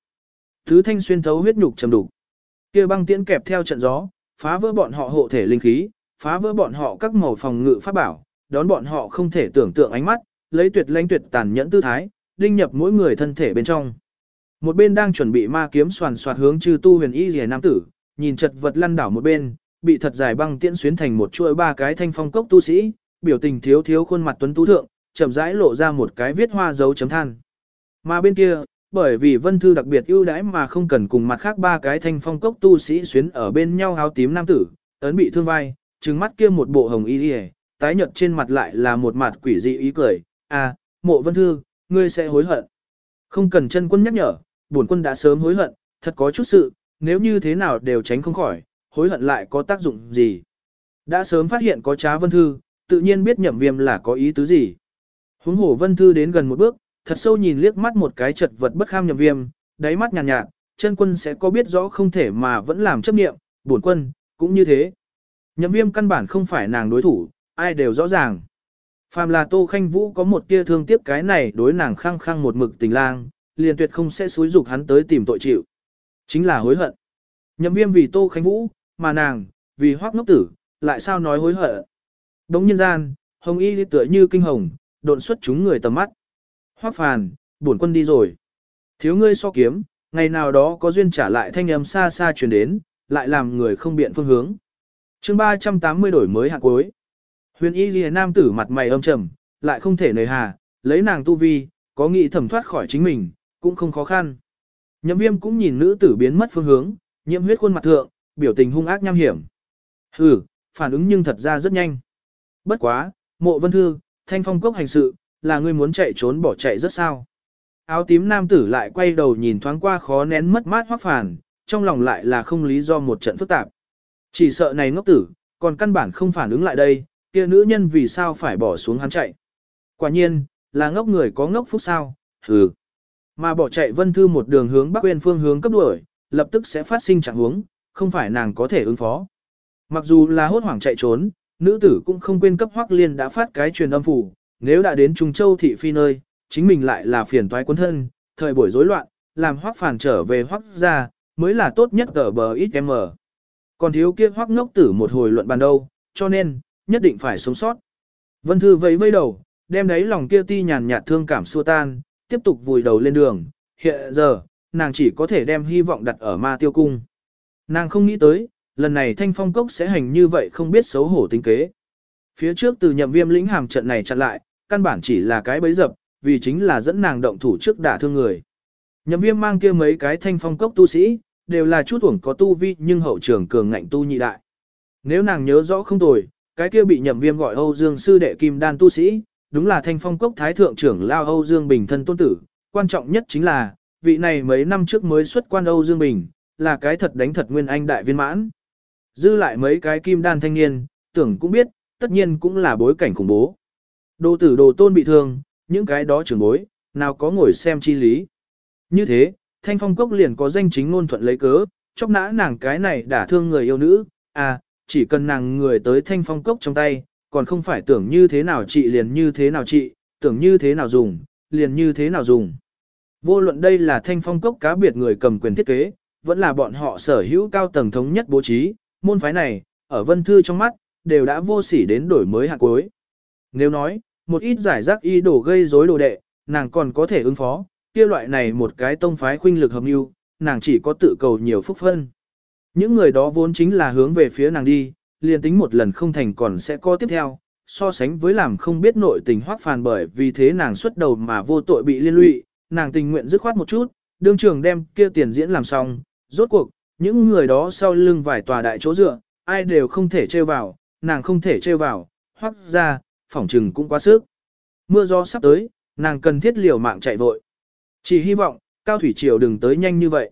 Thứ thanh xuyên thấu huyết nhục trầm đục. Kia băng tiễn kẹp theo trận gió, phá vỡ bọn họ hộ thể linh khí, phá vỡ bọn họ các màu phòng ngự pháp bảo, đón bọn họ không thể tưởng tượng ánh mắt, lấy tuyệt lãnh tuyệt tàn nhẫn tư thái, đinh nhập mỗi người thân thể bên trong. Một bên đang chuẩn bị ma kiếm soàn soạt hướng trừ tu huyền y rìa nam tử, nhìn chật vật lăn đảo một bên, bị thật dài băng tiễn xuyến thành một chuỗi ba cái thanh phong cốc tu sĩ, biểu tình thiếu thiếu khuôn mặt tuấn tú thượng, chậm rãi lộ ra một cái viết hoa dấu chấm than. Mà bên kia, bởi vì vân thư đặc biệt ưu đãi mà không cần cùng mặt khác ba cái thanh phong cốc tu sĩ xuyến ở bên nhau áo tím nam tử, ấn bị thương vai, trừng mắt kia một bộ hồng y đi tái nhợt trên mặt lại là một mặt quỷ dị ý cười, à, mộ vân thư, ngươi sẽ hối hận. Không cần chân quân nhắc nhở, bổn quân đã sớm hối hận, thật có chút sự, nếu như thế nào đều tránh không khỏi, hối hận lại có tác dụng gì. Đã sớm phát hiện có trá vân thư, tự nhiên biết nhậm viêm là có ý tứ gì. Huống hổ vân thư đến gần một bước, thật sâu nhìn liếc mắt một cái chật vật bất kham nhậm viêm, đáy mắt nhàn nhạt, nhạt, chân quân sẽ có biết rõ không thể mà vẫn làm chấp nghiệm, bổn quân, cũng như thế. Nhậm viêm căn bản không phải nàng đối thủ, ai đều rõ ràng. Phàm là Tô Khanh Vũ có một tia thương tiếc cái này đối nàng khăng khăng một mực tình lang, liền tuyệt không sẽ xúi dục hắn tới tìm tội chịu. Chính là hối hận. Nhậm viêm vì Tô Khanh Vũ, mà nàng, vì hoác ngốc tử, lại sao nói hối hận. Đống nhân gian, hồng y tựa như kinh hồng, độn xuất chúng người tầm mắt. Hoác phàn, bổn quân đi rồi. Thiếu ngươi so kiếm, ngày nào đó có duyên trả lại thanh âm xa xa truyền đến, lại làm người không biện phương hướng. chương 380 đổi mới hạng cuối. Huyền y ghi nam tử mặt mày âm trầm, lại không thể nời hà, lấy nàng tu vi, có nghị thẩm thoát khỏi chính mình, cũng không khó khăn. Nhậm viêm cũng nhìn nữ tử biến mất phương hướng, nhiễm huyết khuôn mặt thượng, biểu tình hung ác nham hiểm. Hừ, phản ứng nhưng thật ra rất nhanh. Bất quá, mộ vân thư, thanh phong cốc hành sự, là ngươi muốn chạy trốn bỏ chạy rất sao. Áo tím nam tử lại quay đầu nhìn thoáng qua khó nén mất mát hoác phản, trong lòng lại là không lý do một trận phức tạp. Chỉ sợ này ngốc tử, còn căn bản không phản ứng lại đây, kia nữ nhân vì sao phải bỏ xuống hắn chạy. Quả nhiên, là ngốc người có ngốc phúc sao, hừ. Mà bỏ chạy vân thư một đường hướng bắc quên phương hướng cấp đuổi, lập tức sẽ phát sinh trạng huống, không phải nàng có thể ứng phó. Mặc dù là hốt hoảng chạy trốn, nữ tử cũng không quên cấp hoắc liên đã phát cái truyền âm phủ, nếu đã đến Trung Châu thị phi nơi, chính mình lại là phiền toái quân thân, thời buổi rối loạn, làm hoắc phản trở về hoắc gia, mới là tốt nhất ở bờ ít em Còn thiếu kia hoắc ngốc tử một hồi luận bàn đâu, cho nên, nhất định phải sống sót. Vân Thư vẫy vẫy đầu, đem đấy lòng kia ti nhàn nhạt thương cảm xua tan, tiếp tục vùi đầu lên đường, hiện giờ, nàng chỉ có thể đem hy vọng đặt ở ma tiêu cung. Nàng không nghĩ tới, lần này thanh phong cốc sẽ hành như vậy không biết xấu hổ tính kế. Phía trước từ nhậm viêm lĩnh hàm trận này chặn lại, căn bản chỉ là cái bấy dập, vì chính là dẫn nàng động thủ trước đả thương người. Nhậm viêm mang kia mấy cái thanh phong cốc tu sĩ, đều là chút uổng có tu vi nhưng hậu trường cường ngạnh tu nhị đại. Nếu nàng nhớ rõ không tồi, cái kia bị nhậm viêm gọi Âu Dương sư đệ kim đan tu sĩ, đúng là thanh phong cốc thái thượng trưởng lao Âu Dương Bình thân tôn tử, quan trọng nhất chính là, vị này mấy năm trước mới xuất quan Âu Dương Bình, là cái thật đánh thật nguyên anh đại viên mãn. Dư lại mấy cái kim đan thanh niên, tưởng cũng biết, tất nhiên cũng là bối cảnh khủng bố. Đồ tử đồ tôn bị thương, những cái đó trưởng bối, nào có ngồi xem chi lý. Như thế, thanh phong cốc liền có danh chính ngôn thuận lấy cớ, chóc nã nàng cái này đả thương người yêu nữ, à, chỉ cần nàng người tới thanh phong cốc trong tay, còn không phải tưởng như thế nào trị liền như thế nào trị, tưởng như thế nào dùng, liền như thế nào dùng. Vô luận đây là thanh phong cốc cá biệt người cầm quyền thiết kế, vẫn là bọn họ sở hữu cao tầng thống nhất bố trí, môn phái này, ở vân thư trong mắt, đều đã vô sỉ đến đổi mới hạng cuối. Nếu nói, một ít giải rác y đổ gây rối đồ đệ, nàng còn có thể ứng phó, kia loại này một cái tông phái khuynh lực hợp mưu, nàng chỉ có tự cầu nhiều phúc phân. Những người đó vốn chính là hướng về phía nàng đi, liền tính một lần không thành còn sẽ có tiếp theo, so sánh với làm không biết nội tình hoác phàn bởi vì thế nàng xuất đầu mà vô tội bị liên lụy, nàng tình nguyện dứt khoát một chút, đương trường đem kia tiền diễn làm xong, rốt cuộc, những người đó sau lưng vài tòa đại chỗ dựa, ai đều không thể trêu vào, nàng không thể trêu vào, hoặc ra, phỏng trừng cũng quá sức. Mưa gió sắp tới, nàng cần thiết liều mạng chạy vội. Chỉ hy vọng, Cao Thủy Triều đừng tới nhanh như vậy.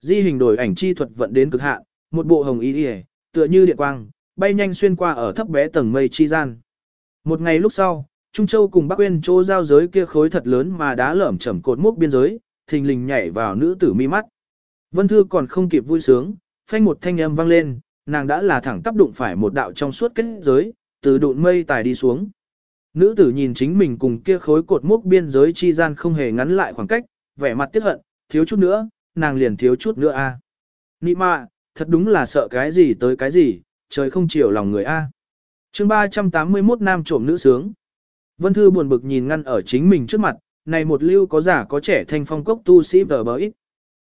Di hình đổi ảnh chi thuật vận đến cực hạn, một bộ hồng y y, tựa như điện quang, bay nhanh xuyên qua ở thấp bé tầng mây chi gian. Một ngày lúc sau, Trung Châu cùng Bắc Uyên chỗ giao giới kia khối thật lớn mà đá lởm chởm cột mốc biên giới, thình lình nhảy vào nữ tử mi mắt. Vân Thư còn không kịp vui sướng, phanh một thanh âm vang lên, nàng đã là thẳng tắp đụng phải một đạo trong suốt kết giới, từ đụn mây tài đi xuống. Nữ tử nhìn chính mình cùng kia khối cột mốc biên giới chi gian không hề ngắn lại khoảng cách, vẻ mặt tiếc hận, thiếu chút nữa, nàng liền thiếu chút nữa a. Nị mạ, thật đúng là sợ cái gì tới cái gì, trời không chiều lòng người a. À. Chương 381 nam trộm nữ sướng. Vân Thư buồn bực nhìn ngăn ở chính mình trước mặt, này một lưu có giả có trẻ thanh phong cốc tu sĩ vờ bờ ít.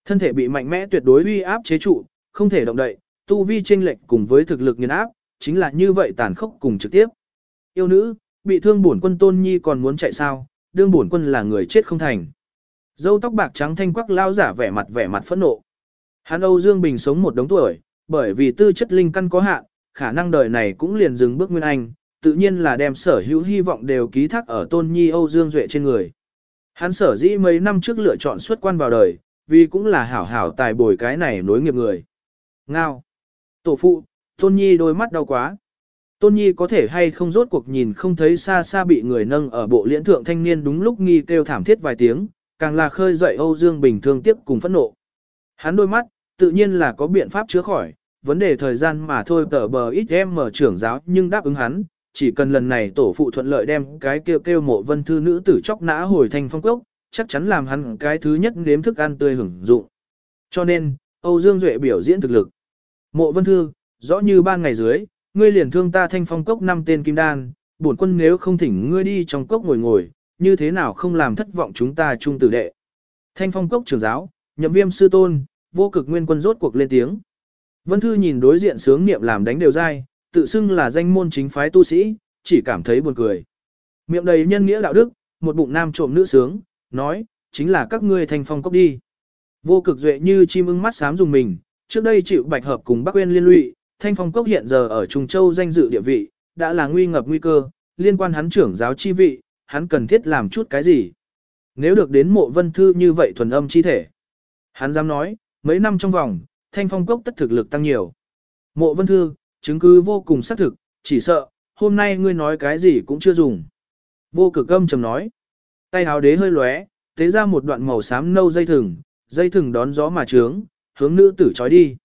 Thân thể bị mạnh mẽ tuyệt đối uy áp chế trụ, không thể động đậy, tu vi chênh lệch cùng với thực lực nghiền áp, chính là như vậy tàn khốc cùng trực tiếp. Yêu nữ, bị thương bổn quân tôn nhi còn muốn chạy sao, đương bổn quân là người chết không thành. Dâu tóc bạc trắng thanh quắc lao giả vẻ mặt vẻ mặt phẫn nộ. Hắn Âu Dương Bình sống một đống tuổi, bởi vì tư chất linh căn có hạn, khả năng đời này cũng liền dừng bước nguyên anh, tự nhiên là đem sở hữu hy vọng đều ký thác ở tôn nhi Âu Dương Duệ trên người. Hắn sở dĩ mấy năm trước lựa chọn xuất quan vào đời, vì cũng là hảo hảo tài bồi cái này nối nghiệp người. Ngao. Tổ phụ, tôn nhi đôi mắt đau quá. Tôn nhi có thể hay không rốt cuộc nhìn không thấy xa xa bị người nâng ở bộ liễn thượng thanh niên đúng lúc nghi kêu thảm thiết vài tiếng, càng là khơi dậy Âu Dương Bình thương tiếp cùng phẫn nộ. Hắn đôi mắt, tự nhiên là có biện pháp chữa khỏi, vấn đề thời gian mà thôi tờ bờ ít em mở trưởng giáo nhưng đáp ứng hắn, chỉ cần lần này tổ phụ thuận lợi đem cái kêu kêu mộ vân thư nữ tử chóc nã hồi thành phong cốc, chắc chắn làm hắn cái thứ nhất nếm thức ăn tươi hưởng dụng. Cho nên, Âu Dương Duệ biểu diễn thực lực. Mộ vân thư, rõ như ban ngày dưới, ngươi liền thương ta thanh phong cốc năm tên kim đan, bổn quân nếu không thỉnh ngươi đi trong cốc ngồi ngồi, như thế nào không làm thất vọng chúng ta trung tử đệ. Thanh phong cốc trưởng giáo, nhậm viêm sư tôn, vô cực nguyên quân rốt cuộc lên tiếng. Vân Thư nhìn đối diện sướng niệm làm đánh đều dai, tự xưng là danh môn chính phái tu sĩ, chỉ cảm thấy buồn cười. Miệng đầy nhân nghĩa đạo đức, một bụng nam trộm nữ sướng, nói, chính là các ngươi thanh phong cốc đi. Vô cực duệ như chim ưng mắt sám dùng mình, trước đây chịu bạch hợp cùng Bắc uyên liên lụy, thanh phong cốc hiện giờ ở Trung Châu danh dự địa vị, đã là nguy ngập nguy cơ, liên quan hắn trưởng giáo chi vị, hắn cần thiết làm chút cái gì. Nếu được đến mộ vân thư như vậy thuần âm chi thể. Hắn dám nói, mấy năm trong vòng, thanh phong cốc tất thực lực tăng nhiều. Mộ vân thư, chứng cứ vô cùng xác thực, chỉ sợ, hôm nay ngươi nói cái gì cũng chưa dùng. Vô cực âm trầm nói. Tay háo đế hơi lóe, tế ra một đoạn màu xám nâu dây thừng, dây thừng đón gió mà trướng, hướng nữ tử trói đi.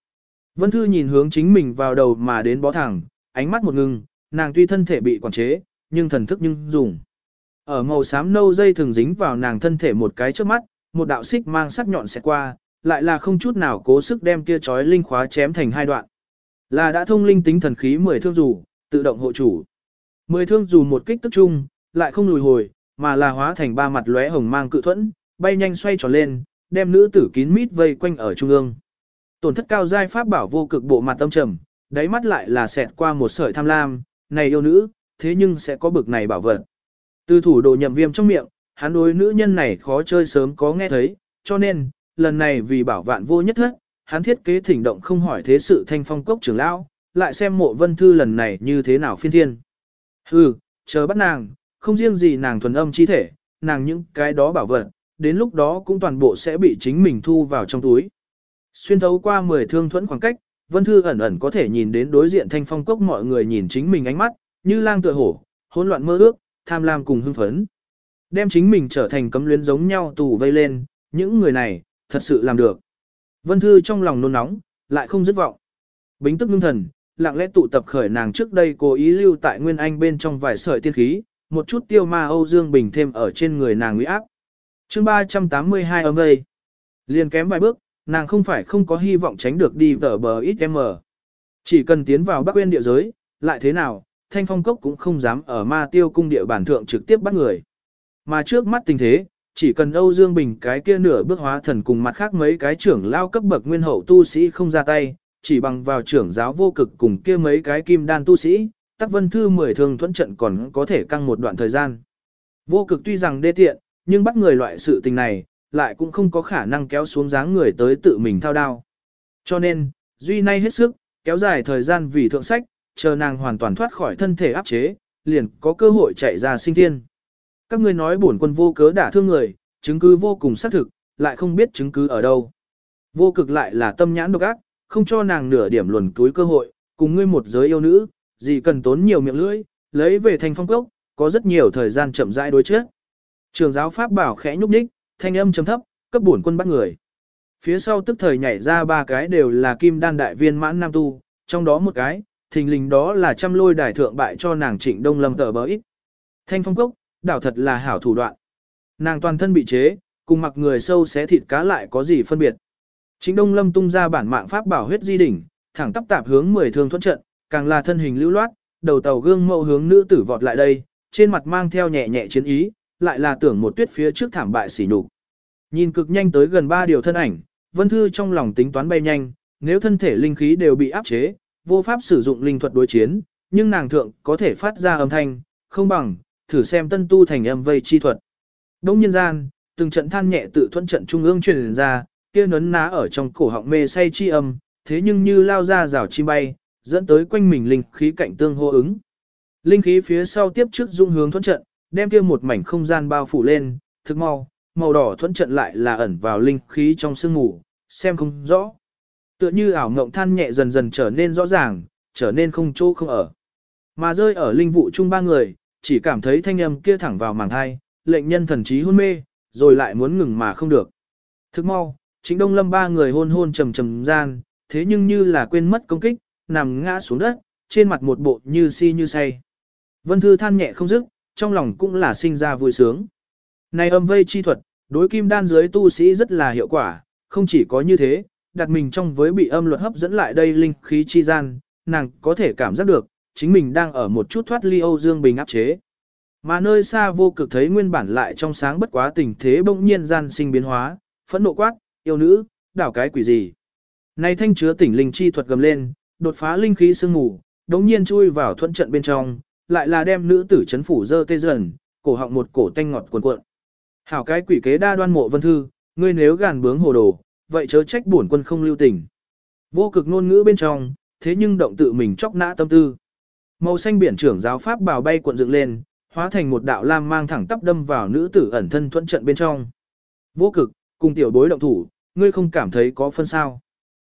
Vân Thư nhìn hướng chính mình vào đầu mà đến bó thẳng, ánh mắt một ngừng, nàng tuy thân thể bị quản chế, nhưng thần thức nhưng dùng. Ở màu xám nâu dây thường dính vào nàng thân thể một cái trước mắt, một đạo xích mang sắc nhọn sẽ qua, lại là không chút nào cố sức đem kia chói linh khóa chém thành hai đoạn. Là đã thông linh tính thần khí mười thương dù, tự động hộ chủ. Mười thương dù một kích tức chung, lại không lùi hồi, mà là hóa thành ba mặt lóe hồng mang cự thuẫn, bay nhanh xoay tròn lên, đem nữ tử kín mít vây quanh ở trung ương. Tổn thất cao giai pháp bảo vô cực bộ mặt tâm trầm, đáy mắt lại là xẹt qua một sợi tham lam, này yêu nữ, thế nhưng sẽ có bực này bảo vật. Từ thủ đồ nhậm viêm trong miệng, hắn đối nữ nhân này khó chơi sớm có nghe thấy, cho nên, lần này vì bảo vạn vô nhất thất, hắn thiết kế thỉnh động không hỏi thế sự thanh phong cốc trưởng lão, lại xem mộ vân thư lần này như thế nào phiên thiên. Hừ, chờ bắt nàng, không riêng gì nàng thuần âm chi thể, nàng những cái đó bảo vật, đến lúc đó cũng toàn bộ sẽ bị chính mình thu vào trong túi. Xuyên thấu qua 10 thương thuẫn khoảng cách, Vân Thư ẩn ẩn có thể nhìn đến đối diện thanh phong cốc mọi người nhìn chính mình ánh mắt, như lang tựa hổ, hỗn loạn mơ ước, tham lam cùng hưng phấn. Đem chính mình trở thành cấm luyến giống nhau tù vây lên, những người này, thật sự làm được. Vân Thư trong lòng nôn nóng, lại không dứt vọng. Bính tức ngưng thần, lặng lẽ tụ tập khởi nàng trước đây cố ý lưu tại Nguyên Anh bên trong vài sợi tiên khí, một chút tiêu ma Âu Dương Bình thêm ở trên người nàng uy áp. chương 382 âm vây. Liền kém vài bước, nàng không phải không có hy vọng tránh được đi tờ bờ ít m. Chỉ cần tiến vào Bắc Nguyên địa giới, lại thế nào, Thanh Phong Cốc cũng không dám ở ma tiêu cung địa bản thượng trực tiếp bắt người. Mà trước mắt tình thế, chỉ cần Âu Dương Bình cái kia nửa bước hóa thần cùng mặt khác mấy cái trưởng lao cấp bậc nguyên hậu tu sĩ không ra tay, chỉ bằng vào trưởng giáo vô cực cùng kia mấy cái kim đan tu sĩ, Tắc Vân Thư mười thường thuẫn trận còn có thể căng một đoạn thời gian. Vô cực tuy rằng đê tiện, nhưng bắt người loại sự tình này, lại cũng không có khả năng kéo xuống dáng người tới tự mình thao đao. Cho nên, Duy nay hết sức, kéo dài thời gian vì thượng sách, chờ nàng hoàn toàn thoát khỏi thân thể áp chế, liền có cơ hội chạy ra sinh thiên. Các ngươi nói bổn quân vô cớ đả thương người, chứng cứ vô cùng xác thực, lại không biết chứng cứ ở đâu. Vô cực lại là tâm nhãn độc ác, không cho nàng nửa điểm luồn túi cơ hội, cùng ngươi một giới yêu nữ, gì cần tốn nhiều miệng lưỡi, lấy về thành phong cốc, có rất nhiều thời gian chậm rãi đối trước. Trường giáo pháp bảo khẽ nhúc nhích, thanh âm trầm thấp, cấp bổn quân bắt người. Phía sau tức thời nhảy ra ba cái đều là kim đan đại viên mãn nam tu, trong đó một cái, thình lình đó là trăm lôi đài thượng bại cho nàng trịnh đông lâm tờ bỡ ít. Thanh phong cốc, đảo thật là hảo thủ đoạn. Nàng toàn thân bị chế, cùng mặc người sâu xé thịt cá lại có gì phân biệt. Trịnh đông lâm tung ra bản mạng pháp bảo huyết di đỉnh, thẳng tắp tạp hướng 10 thương thuẫn trận, càng là thân hình lưu loát, đầu tàu gương mẫu hướng nữ tử vọt lại đây, trên mặt mang theo nhẹ nhẹ chiến ý, lại là tưởng một tuyết phía trước thảm bại xỉ nhục. Nhìn cực nhanh tới gần ba điều thân ảnh, Vân Thư trong lòng tính toán bay nhanh, nếu thân thể linh khí đều bị áp chế, vô pháp sử dụng linh thuật đối chiến, nhưng nàng thượng có thể phát ra âm thanh, không bằng, thử xem tân tu thành âm vây chi thuật. Đông nhân gian, từng trận than nhẹ tự thuận trận trung ương truyền ra, kia nấn ná ở trong cổ họng mê say chi âm, thế nhưng như lao ra rào chim bay, dẫn tới quanh mình linh khí cạnh tương hô ứng. Linh khí phía sau tiếp trước dung hướng thuận trận, đem kia một mảnh không gian bao phủ lên, thực mau, màu đỏ thuận trận lại là ẩn vào linh khí trong sương mù, xem không rõ. Tựa như ảo ngộng than nhẹ dần dần trở nên rõ ràng, trở nên không chỗ không ở. Mà rơi ở linh vụ chung ba người, chỉ cảm thấy thanh âm kia thẳng vào màng hai, lệnh nhân thần trí hôn mê, rồi lại muốn ngừng mà không được. Thức mau, chính đông lâm ba người hôn hôn trầm trầm gian, thế nhưng như là quên mất công kích, nằm ngã xuống đất, trên mặt một bộ như si như say. Vân Thư than nhẹ không dứt, trong lòng cũng là sinh ra vui sướng. Này âm vây chi thuật, đối kim đan dưới tu sĩ rất là hiệu quả, không chỉ có như thế, đặt mình trong với bị âm luật hấp dẫn lại đây linh khí chi gian, nàng có thể cảm giác được, chính mình đang ở một chút thoát ly Âu Dương Bình áp chế. Mà nơi xa vô cực thấy nguyên bản lại trong sáng bất quá tình thế bỗng nhiên gian sinh biến hóa, phẫn nộ quát, yêu nữ, đảo cái quỷ gì. Này thanh chứa tỉnh linh chi thuật gầm lên, đột phá linh khí sương mù, đống nhiên chui vào thuận trận bên trong, lại là đem nữ tử chấn phủ dơ tê dần, cổ họng một cổ tanh ngọt cuộn cuộn. Hảo cái quỷ kế đa đoan mộ vân thư, ngươi nếu gàn bướng hồ đồ, vậy chớ trách bổn quân không lưu tình. Vô cực ngôn ngữ bên trong, thế nhưng động tự mình chóc nã tâm tư. Màu xanh biển trưởng giáo pháp bào bay cuộn dựng lên, hóa thành một đạo lam mang thẳng tắp đâm vào nữ tử ẩn thân thuận trận bên trong. Vô cực, cùng tiểu bối động thủ, ngươi không cảm thấy có phân sao.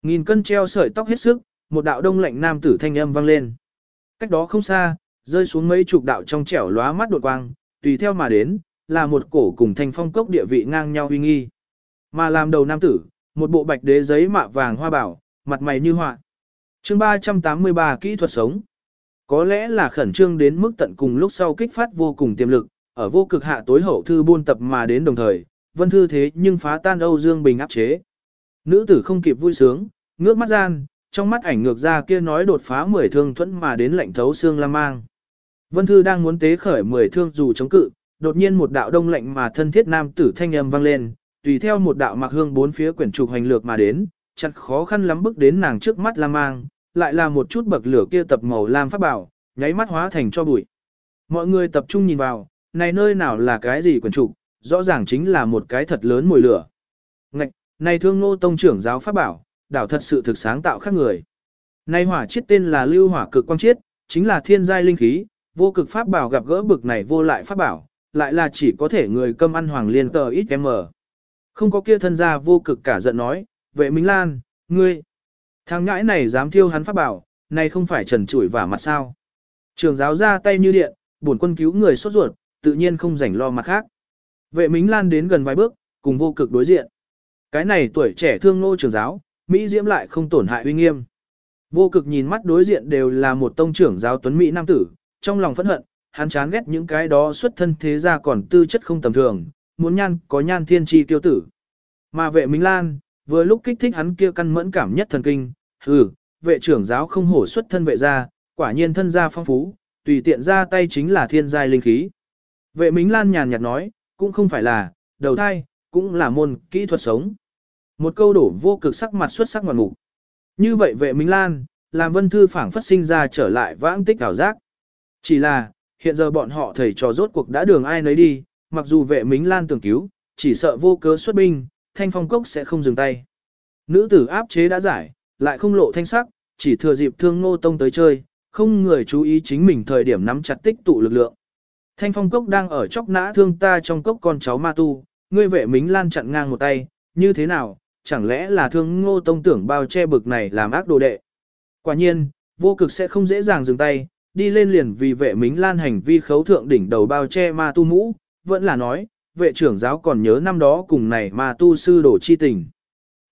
Nghìn cân treo sợi tóc hết sức, một đạo đông lạnh nam tử thanh âm vang lên. Cách đó không xa, rơi xuống mấy chục đạo trong trẻo lóa mắt đột quang, tùy theo mà đến, là một cổ cùng thanh phong cốc địa vị ngang nhau uy nghi. Mà làm đầu nam tử, một bộ bạch đế giấy mạ vàng hoa bảo, mặt mày như họa. Chương 383 kỹ thuật sống. Có lẽ là khẩn trương đến mức tận cùng lúc sau kích phát vô cùng tiềm lực, ở vô cực hạ tối hậu thư buôn tập mà đến đồng thời, vân thư thế nhưng phá tan Âu Dương Bình áp chế. Nữ tử không kịp vui sướng, ngước mắt gian, trong mắt ảnh ngược ra kia nói đột phá mười thương thuẫn mà đến lạnh thấu xương lam mang. Vân Thư đang muốn tế khởi mười thương dù chống cự, đột nhiên một đạo đông lạnh mà thân thiết nam tử thanh âm vang lên, tùy theo một đạo mặc hương bốn phía quyển trục hành lược mà đến, chặt khó khăn lắm bước đến nàng trước mắt lam mang, lại là một chút bậc lửa kia tập màu lam pháp bảo, nháy mắt hóa thành cho bụi. Mọi người tập trung nhìn vào, này nơi nào là cái gì quyển trục, rõ ràng chính là một cái thật lớn mùi lửa. Ngạch, này thương nô tông trưởng giáo pháp bảo, đảo thật sự thực sáng tạo khác người. Nay hỏa chiết tên là lưu hỏa cực quang chiết, chính là thiên giai linh khí, vô cực pháp bảo gặp gỡ bực này vô lại pháp bảo, lại là chỉ có thể người câm ăn hoàng liên tờ ít em Không có kia thân gia vô cực cả giận nói, vệ Minh Lan, ngươi, thằng ngãi này dám thiêu hắn pháp bảo, này không phải trần trụi vả mặt sao. Trường giáo ra tay như điện, bổn quân cứu người sốt ruột, tự nhiên không rảnh lo mặt khác. Vệ Minh Lan đến gần vài bước, cùng vô cực đối diện. Cái này tuổi trẻ thương nô trường giáo, Mỹ Diễm lại không tổn hại uy nghiêm. Vô cực nhìn mắt đối diện đều là một tông trưởng giáo tuấn Mỹ nam tử, trong lòng phẫn hận, hắn chán ghét những cái đó xuất thân thế gia còn tư chất không tầm thường, muốn nhan có nhan thiên chi tiêu tử. Mà vệ Minh Lan, vừa lúc kích thích hắn kia căn mẫn cảm nhất thần kinh, hừ, vệ trưởng giáo không hổ xuất thân vệ gia, quả nhiên thân gia phong phú, tùy tiện ra tay chính là thiên giai linh khí. Vệ Minh Lan nhàn nhạt nói, cũng không phải là, đầu thai, cũng là môn kỹ thuật sống. Một câu đổ vô cực sắc mặt xuất sắc ngoạn mục. Như vậy vệ Minh Lan, làm vân thư phảng phất sinh ra trở lại vãng tích ảo giác. Chỉ là, hiện giờ bọn họ thầy trò rốt cuộc đã đường ai nấy đi, mặc dù vệ Minh Lan tưởng cứu, chỉ sợ vô cớ xuất binh, thanh phong cốc sẽ không dừng tay. Nữ tử áp chế đã giải, lại không lộ thanh sắc, chỉ thừa dịp thương ngô tông tới chơi, không người chú ý chính mình thời điểm nắm chặt tích tụ lực lượng. Thanh phong cốc đang ở chóc nã thương ta trong cốc con cháu ma tu, ngươi vệ Minh Lan chặn ngang một tay, như thế nào, chẳng lẽ là thương ngô tông tưởng bao che bực này làm ác đồ đệ. Quả nhiên, vô cực sẽ không dễ dàng dừng tay, đi lên liền vì vệ mính lan hành vi khấu thượng đỉnh đầu bao che ma tu mũ, vẫn là nói, vệ trưởng giáo còn nhớ năm đó cùng này mà tu sư đổ chi tình.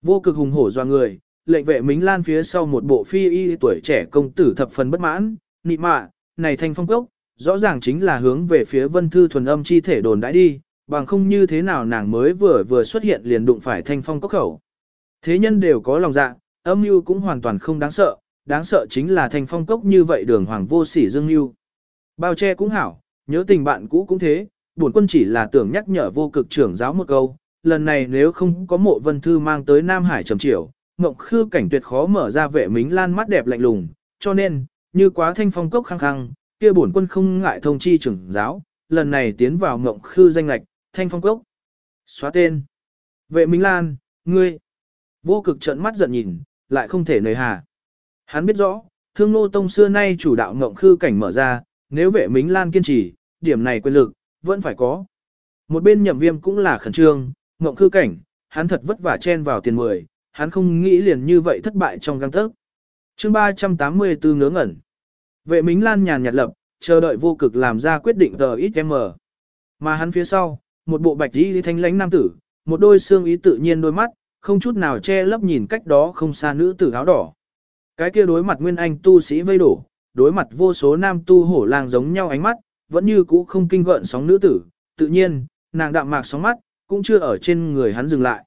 Vô cực hùng hổ doa người, lệnh vệ Mính Lan phía sau một bộ phi y tuổi trẻ công tử thập phần bất mãn, nị mạ, này thanh phong cốc, rõ ràng chính là hướng về phía vân thư thuần âm chi thể đồn đãi đi, bằng không như thế nào nàng mới vừa vừa xuất hiện liền đụng phải thanh phong cốc khẩu. Thế nhân đều có lòng dạ, âm mưu cũng hoàn toàn không đáng sợ, đáng sợ chính là thanh phong cốc như vậy đường hoàng vô sỉ dương mưu. Bao che cũng hảo, nhớ tình bạn cũ cũng thế, bổn quân chỉ là tưởng nhắc nhở vô cực trưởng giáo một câu, lần này nếu không có mộ vân thư mang tới Nam Hải trầm triều, mộng khư cảnh tuyệt khó mở ra vệ mính lan mắt đẹp lạnh lùng, cho nên, như quá thanh phong cốc khăng khăng, kia bổn quân không ngại thông chi trưởng giáo, lần này tiến vào mộng khư danh lạch, thanh phong cốc. Xóa tên. Vệ Minh Lan, ngươi. Vô cực trận mắt giận nhìn, lại không thể nời hà. Hắn biết rõ, thương nô tông xưa nay chủ đạo ngộng khư cảnh mở ra, nếu vệ Minh Lan kiên trì, điểm này quyền lực, vẫn phải có. Một bên nhậm viêm cũng là khẩn trương, ngộng khư cảnh, hắn thật vất vả chen vào tiền mười, hắn không nghĩ liền như vậy thất bại trong găng thức. chương 384 ngớ ngẩn. Vệ Mính Lan nhàn nhạt lập, chờ đợi vô cực làm ra quyết định tờ ít m. Mà hắn phía sau, một bộ bạch y thanh lãnh nam tử, một đôi xương ý tự nhiên đôi mắt, không chút nào che lấp nhìn cách đó không xa nữ tử áo đỏ. Cái kia đối mặt nguyên anh tu sĩ vây đổ, đối mặt vô số nam tu hổ lang giống nhau ánh mắt, vẫn như cũ không kinh gợn sóng nữ tử, tự nhiên, nàng đạm mạc sóng mắt, cũng chưa ở trên người hắn dừng lại.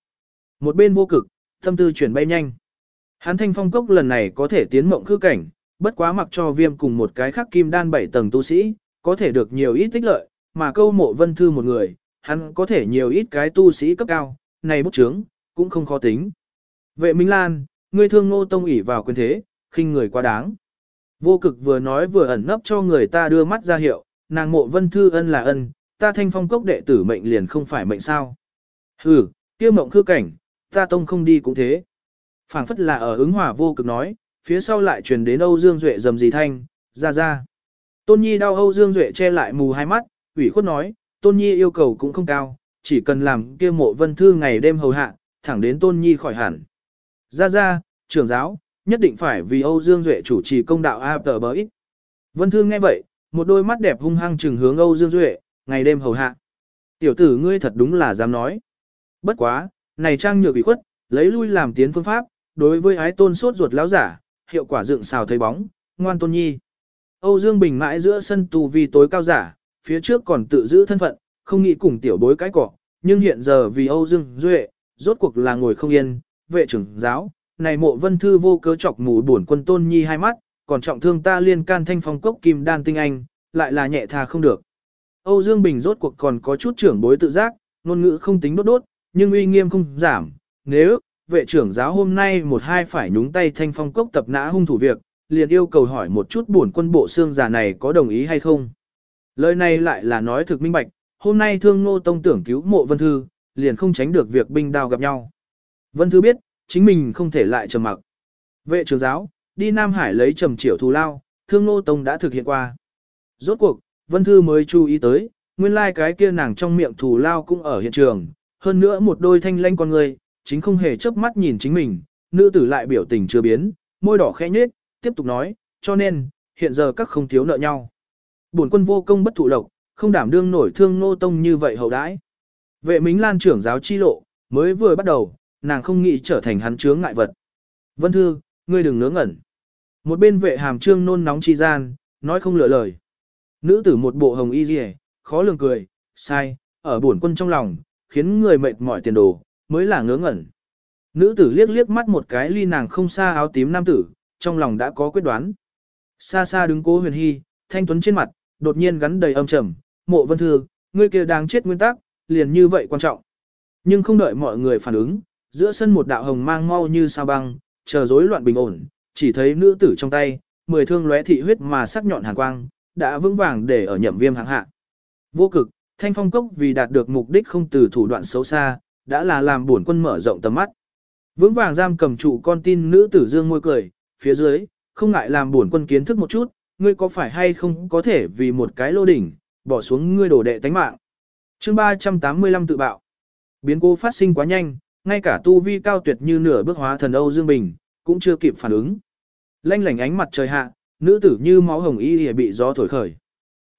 Một bên vô cực, tâm tư chuyển bay nhanh. Hắn thanh phong cốc lần này có thể tiến mộng khư cảnh, bất quá mặc cho viêm cùng một cái khác kim đan bảy tầng tu sĩ, có thể được nhiều ít tích lợi, mà câu mộ vân thư một người, hắn có thể nhiều ít cái tu sĩ cấp cao, này bút chướng, cũng không khó tính. Vệ Minh Lan, ngươi thương ngô tông ủy vào quyền thế, khinh người quá đáng. Vô cực vừa nói vừa ẩn nấp cho người ta đưa mắt ra hiệu, nàng mộ vân thư ân là ân, ta thanh phong cốc đệ tử mệnh liền không phải mệnh sao. Hừ, kia mộng khư cảnh, ta tông không đi cũng thế. phảng phất là ở ứng hòa vô cực nói, phía sau lại truyền đến Âu Dương Duệ dầm gì thanh, ra ra. Tôn Nhi đau Âu Dương Duệ che lại mù hai mắt, ủy khuất nói, Tôn Nhi yêu cầu cũng không cao, chỉ cần làm kia mộ vân thư ngày đêm hầu hạ, thẳng đến Tôn Nhi khỏi hẳn. Ra ra, trưởng giáo, nhất định phải vì Âu Dương Duệ chủ trì công đạo A tờ bờ ít. Vân Thư nghe vậy, một đôi mắt đẹp hung hăng trừng hướng Âu Dương Duệ, ngày đêm hầu hạ. Tiểu tử ngươi thật đúng là dám nói. Bất quá, này trang nhược bị khuất, lấy lui làm tiến phương pháp, đối với ái tôn sốt ruột lão giả, hiệu quả dựng xào thấy bóng, ngoan tôn nhi. Âu Dương Bình mãi giữa sân tù vì tối cao giả, phía trước còn tự giữ thân phận, không nghĩ cùng tiểu bối cái cỏ, nhưng hiện giờ vì Âu Dương Duệ, rốt cuộc là ngồi không yên, vệ trưởng giáo, này mộ vân thư vô cớ chọc mù buồn quân tôn nhi hai mắt, còn trọng thương ta liên can thanh phong cốc kim đan tinh anh, lại là nhẹ tha không được. Âu Dương Bình rốt cuộc còn có chút trưởng bối tự giác, ngôn ngữ không tính đốt đốt, nhưng uy nghiêm không giảm, nếu, vệ trưởng giáo hôm nay một hai phải nhúng tay thanh phong cốc tập nã hung thủ việc, liền yêu cầu hỏi một chút buồn quân bộ xương già này có đồng ý hay không. Lời này lại là nói thực minh bạch, hôm nay thương nô tông tưởng cứu mộ vân thư, liền không tránh được việc binh đao gặp nhau. Vân thư biết, chính mình không thể lại trầm mặc. Vệ trưởng giáo, đi Nam Hải lấy trầm triệu thù lao, thương nô tông đã thực hiện qua. Rốt cuộc, vân thư mới chú ý tới, nguyên lai like cái kia nàng trong miệng thù lao cũng ở hiện trường, hơn nữa một đôi thanh lanh con người, chính không hề chớp mắt nhìn chính mình, nữ tử lại biểu tình chưa biến, môi đỏ khẽ nhếch, tiếp tục nói, cho nên, hiện giờ các không thiếu nợ nhau. Bổn quân vô công bất thụ lộc, không đảm đương nổi thương nô tông như vậy hậu đãi. Vệ Mính Lan trưởng giáo chi lộ, mới vừa bắt đầu, nàng không nghĩ trở thành hắn chướng ngại vật. Vân Thư, ngươi đừng nướng ngẩn. Một bên vệ hàm trương nôn nóng chi gian, nói không lựa lời. Nữ tử một bộ hồng y rìa, khó lường cười, sai, ở bổn quân trong lòng, khiến người mệt mỏi tiền đồ, mới là ngớ ngẩn. Nữ tử liếc liếc mắt một cái ly nàng không xa áo tím nam tử, trong lòng đã có quyết đoán. Xa xa đứng cố huyền hy, thanh tuấn trên mặt, đột nhiên gắn đầy âm trầm, mộ vân thư, ngươi kia đang chết nguyên tắc, liền như vậy quan trọng. Nhưng không đợi mọi người phản ứng, giữa sân một đạo hồng mang mau như sao băng, chờ rối loạn bình ổn, chỉ thấy nữ tử trong tay, mười thương lóe thị huyết mà sắc nhọn hàn quang, đã vững vàng để ở nhậm viêm hạng hạ. Vô cực, thanh phong cốc vì đạt được mục đích không từ thủ đoạn xấu xa, đã là làm bổn quân mở rộng tầm mắt. Vững vàng giam cầm trụ con tin nữ tử dương môi cười, phía dưới, không ngại làm bổn quân kiến thức một chút, ngươi có phải hay không có thể vì một cái lô đỉnh, bỏ xuống ngươi đổ đệ tánh mạng. chương 385 tự bạo. Biến cố phát sinh quá nhanh, ngay cả tu vi cao tuyệt như nửa bước hóa thần Âu Dương Bình, cũng chưa kịp phản ứng. Lanh lảnh ánh mặt trời hạ, nữ tử như máu hồng y bị gió thổi khởi.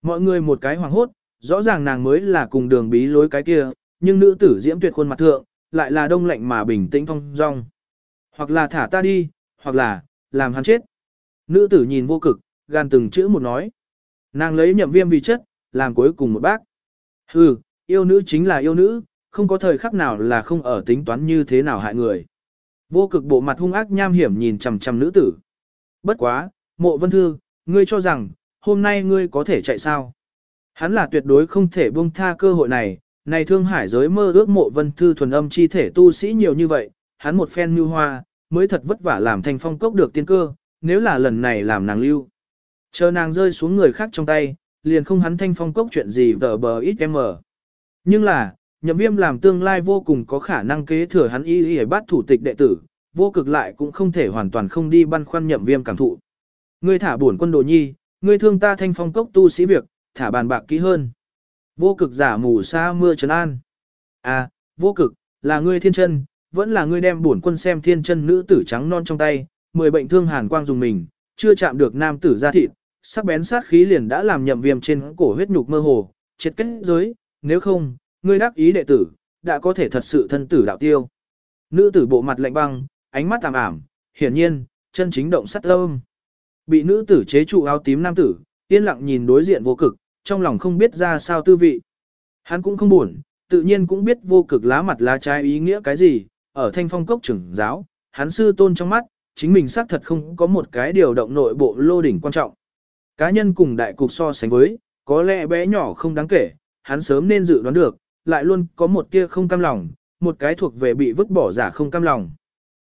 Mọi người một cái hoàng hốt, Rõ ràng nàng mới là cùng đường bí lối cái kia, nhưng nữ tử diễm tuyệt khuôn mặt thượng, lại là đông lạnh mà bình tĩnh thong dong. Hoặc là thả ta đi, hoặc là, làm hắn chết. Nữ tử nhìn vô cực, gan từng chữ một nói. Nàng lấy nhậm viêm vì chất, làm cuối cùng một bác. Hừ, yêu nữ chính là yêu nữ, không có thời khắc nào là không ở tính toán như thế nào hại người. Vô cực bộ mặt hung ác nham hiểm nhìn chằm chằm nữ tử. Bất quá, mộ vân thư, ngươi cho rằng, hôm nay ngươi có thể chạy sao? Hắn là tuyệt đối không thể buông tha cơ hội này, này thương hải giới mơ ước mộ vân thư thuần âm chi thể tu sĩ nhiều như vậy, hắn một phen mưu hoa, mới thật vất vả làm thành phong cốc được tiên cơ, nếu là lần này làm nàng lưu. Chờ nàng rơi xuống người khác trong tay, liền không hắn thanh phong cốc chuyện gì vờ bờ ít em mở. Nhưng là, nhậm viêm làm tương lai vô cùng có khả năng kế thừa hắn y y bắt thủ tịch đệ tử, vô cực lại cũng không thể hoàn toàn không đi băn khoăn nhậm viêm cảm thụ. Ngươi thả buồn quân đồ nhi, ngươi thương ta thanh phong cốc tu sĩ việc, thả bàn bạc kỹ hơn. Vô cực giả mù sa mưa trấn an. À, vô cực, là ngươi thiên chân, vẫn là ngươi đem buồn quân xem thiên chân nữ tử trắng non trong tay, mười bệnh thương hàn quang dùng mình, chưa chạm được nam tử ra thịt, sắc bén sát khí liền đã làm nhậm viêm trên cổ huyết nhục mơ hồ, chết kết giới, nếu không, ngươi đắc ý đệ tử, đã có thể thật sự thân tử đạo tiêu. Nữ tử bộ mặt lạnh băng, ánh mắt tạm ảm, hiển nhiên, chân chính động sát âm. Bị nữ tử chế trụ áo tím nam tử, yên lặng nhìn đối diện vô cực, trong lòng không biết ra sao tư vị. Hắn cũng không buồn, tự nhiên cũng biết vô cực lá mặt lá trái ý nghĩa cái gì, ở thanh phong cốc trưởng giáo, hắn sư tôn trong mắt, chính mình xác thật không có một cái điều động nội bộ lô đỉnh quan trọng. Cá nhân cùng đại cục so sánh với, có lẽ bé nhỏ không đáng kể, hắn sớm nên dự đoán được, lại luôn có một tia không cam lòng, một cái thuộc về bị vứt bỏ giả không cam lòng.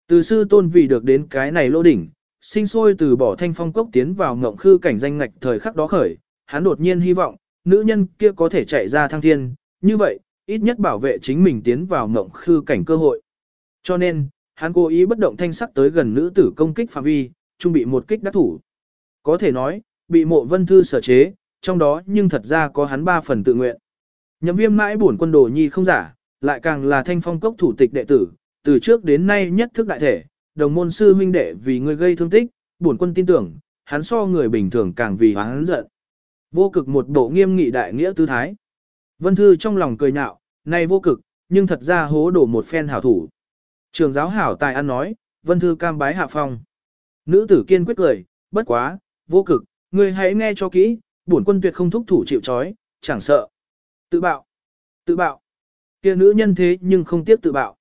Từ sư tôn vì được đến cái này lô đỉnh, sinh sôi từ bỏ thanh phong cốc tiến vào ngộng khư cảnh danh ngạch thời khắc đó khởi, hắn đột nhiên hy vọng, nữ nhân kia có thể chạy ra thăng thiên, như vậy, ít nhất bảo vệ chính mình tiến vào ngộng khư cảnh cơ hội. Cho nên, hắn cố ý bất động thanh sắc tới gần nữ tử công kích phạm vi, chuẩn bị một kích đắc thủ. Có thể nói, bị mộ vân thư sở chế, trong đó nhưng thật ra có hắn ba phần tự nguyện. Nhậm viêm mãi buồn quân đồ nhi không giả, lại càng là thanh phong cốc thủ tịch đệ tử, từ trước đến nay nhất thức đại thể, đồng môn sư huynh đệ vì người gây thương tích, buồn quân tin tưởng, hắn so người bình thường càng vì hắn giận. Vô cực một bộ nghiêm nghị đại nghĩa tư thái. Vân Thư trong lòng cười nhạo, này vô cực, nhưng thật ra hố đổ một phen hảo thủ. Trường giáo hảo tài ăn nói, Vân Thư cam bái hạ phong. Nữ tử kiên quyết cười, bất quá, vô cực, ngươi hãy nghe cho kỹ, bổn quân tuyệt không thúc thủ chịu trói, chẳng sợ. Tự bạo, tự bạo. kia nữ nhân thế nhưng không tiếp tự bạo.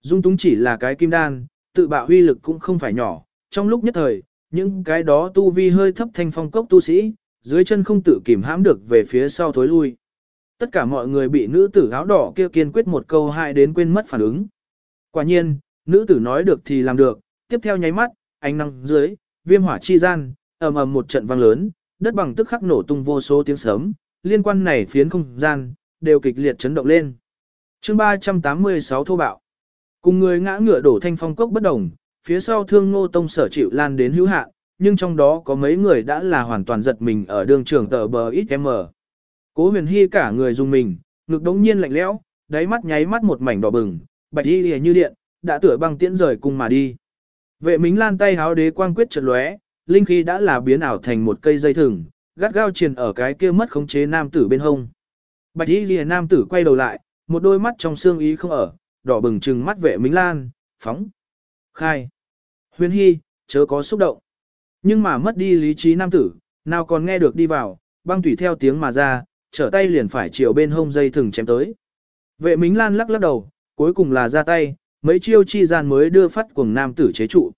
Dung túng chỉ là cái kim đan, tự bạo huy lực cũng không phải nhỏ. Trong lúc nhất thời, những cái đó tu vi hơi thấp thanh phong cốc tu sĩ, dưới chân không tự kìm hãm được về phía sau thối lui. Tất cả mọi người bị nữ tử áo đỏ kia kiên quyết một câu hại đến quên mất phản ứng. Quả nhiên, nữ tử nói được thì làm được, tiếp theo nháy mắt, ánh nắng dưới, viêm hỏa chi gian, ầm ầm một trận vang lớn, đất bằng tức khắc nổ tung vô số tiếng sấm, liên quan này phiến không gian, đều kịch liệt chấn động lên. chương 386 thô bạo. Cùng người ngã ngựa đổ thanh phong cốc bất đồng, phía sau thương ngô tông sở chịu lan đến hữu hạn, nhưng trong đó có mấy người đã là hoàn toàn giật mình ở đường trường tờ bờ ít m. Cố huyền hy cả người dùng mình, ngực đống nhiên lạnh lẽo, đáy mắt nháy mắt một mảnh đỏ bừng, bạch y lìa như điện, đã tựa băng tiễn rời cùng mà đi. Vệ mính lan tay háo đế quang quyết chợt lóe, linh khí đã là biến ảo thành một cây dây thừng, gắt gao triền ở cái kia mất khống chế nam tử bên hông. Bạch y lìa nam tử quay đầu lại, một đôi mắt trong xương ý không ở, đỏ bừng trừng mắt vệ mính lan, phóng. Khai. Huyền hy, chớ có xúc động. Nhưng mà mất đi lý trí nam tử, nào còn nghe được đi vào, băng tùy theo tiếng mà ra, trở tay liền phải chiều bên hông dây thừng chém tới. Vệ Mính Lan lắc lắc đầu, cuối cùng là ra tay, mấy chiêu chi gian mới đưa phát cuồng nam tử chế trụ.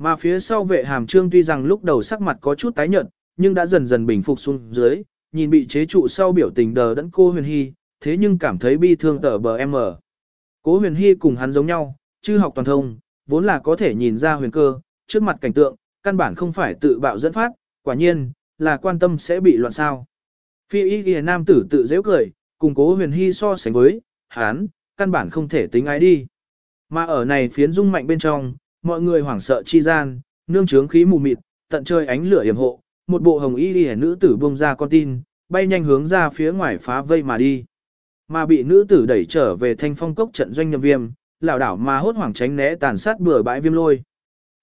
Mà phía sau vệ hàm trương tuy rằng lúc đầu sắc mặt có chút tái nhợt, nhưng đã dần dần bình phục xuống dưới, nhìn bị chế trụ sau biểu tình đờ đẫn cô huyền hy, thế nhưng cảm thấy bi thương tở bờ em ở. Cố huyền hy cùng hắn giống nhau, chưa học toàn thông, vốn là có thể nhìn ra huyền cơ, trước mặt cảnh tượng, căn bản không phải tự bạo dẫn phát, quả nhiên, là quan tâm sẽ bị loạn sao. Phi y ghi nam tử tự dễ cười, cùng cố huyền hy so sánh với, hắn căn bản không thể tính ái đi. Mà ở này phiến dung mạnh bên trong, mọi người hoảng sợ chi gian, nương trướng khí mù mịt, tận trời ánh lửa yểm hộ, một bộ hồng y ghi nữ tử bông ra con tin, bay nhanh hướng ra phía ngoài phá vây mà đi. Mà bị nữ tử đẩy trở về thanh phong cốc trận doanh nhậm viêm, lão đảo mà hốt hoảng tránh né tàn sát bừa bãi viêm lôi.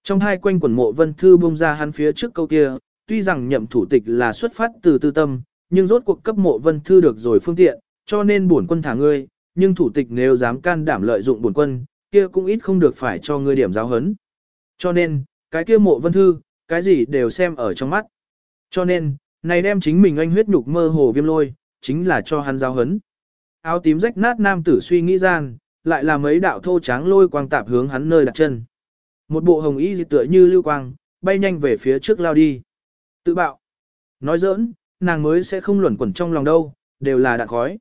Trong hai quanh quần mộ vân thư bông ra hắn phía trước câu kia, tuy rằng nhậm thủ tịch là xuất phát từ tư tâm, nhưng rốt cuộc cấp mộ vân thư được rồi phương tiện, cho nên bổn quân thả ngươi, nhưng thủ tịch nếu dám can đảm lợi dụng bổn quân, kia cũng ít không được phải cho ngươi điểm giáo hấn. Cho nên, cái kia mộ vân thư, cái gì đều xem ở trong mắt. Cho nên, này đem chính mình anh huyết nhục mơ hồ viêm lôi, chính là cho hắn giáo hấn. Áo tím rách nát nam tử suy nghĩ gian, lại là mấy đạo thô tráng lôi quang tạp hướng hắn nơi đặt chân. Một bộ hồng y tựa như lưu quang, bay nhanh về phía trước lao đi. Tự bạo. Nói giỡn, nàng mới sẽ không luẩn quẩn trong lòng đâu, đều là đạn khói.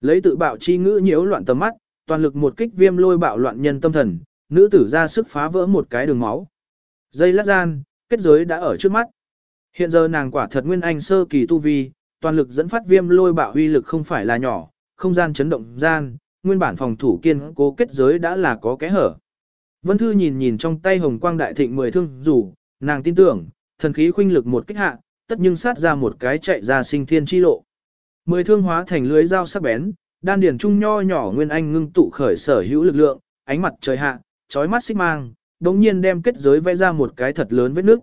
Lấy tự bạo chi ngữ nhiễu loạn tầm mắt, toàn lực một kích viêm lôi bạo loạn nhân tâm thần, nữ tử ra sức phá vỡ một cái đường máu. Dây lát gian, kết giới đã ở trước mắt. Hiện giờ nàng quả thật nguyên anh sơ kỳ tu vi, toàn lực dẫn phát viêm lôi bạo uy lực không phải là nhỏ, không gian chấn động gian, nguyên bản phòng thủ kiên cố kết giới đã là có kẽ hở. Vân Thư nhìn nhìn trong tay hồng quang đại thịnh mười thương dù nàng tin tưởng, thần khí khuynh lực một kích hạ, tất nhưng sát ra một cái chạy ra sinh thiên chi lộ. Mười thương hóa thành lưới dao sắc bén, đan điển trung nho nhỏ nguyên anh ngưng tụ khởi sở hữu lực lượng, ánh mặt trời hạ, chói mắt xích mang, đống nhiên đem kết giới vẽ ra một cái thật lớn vết nước.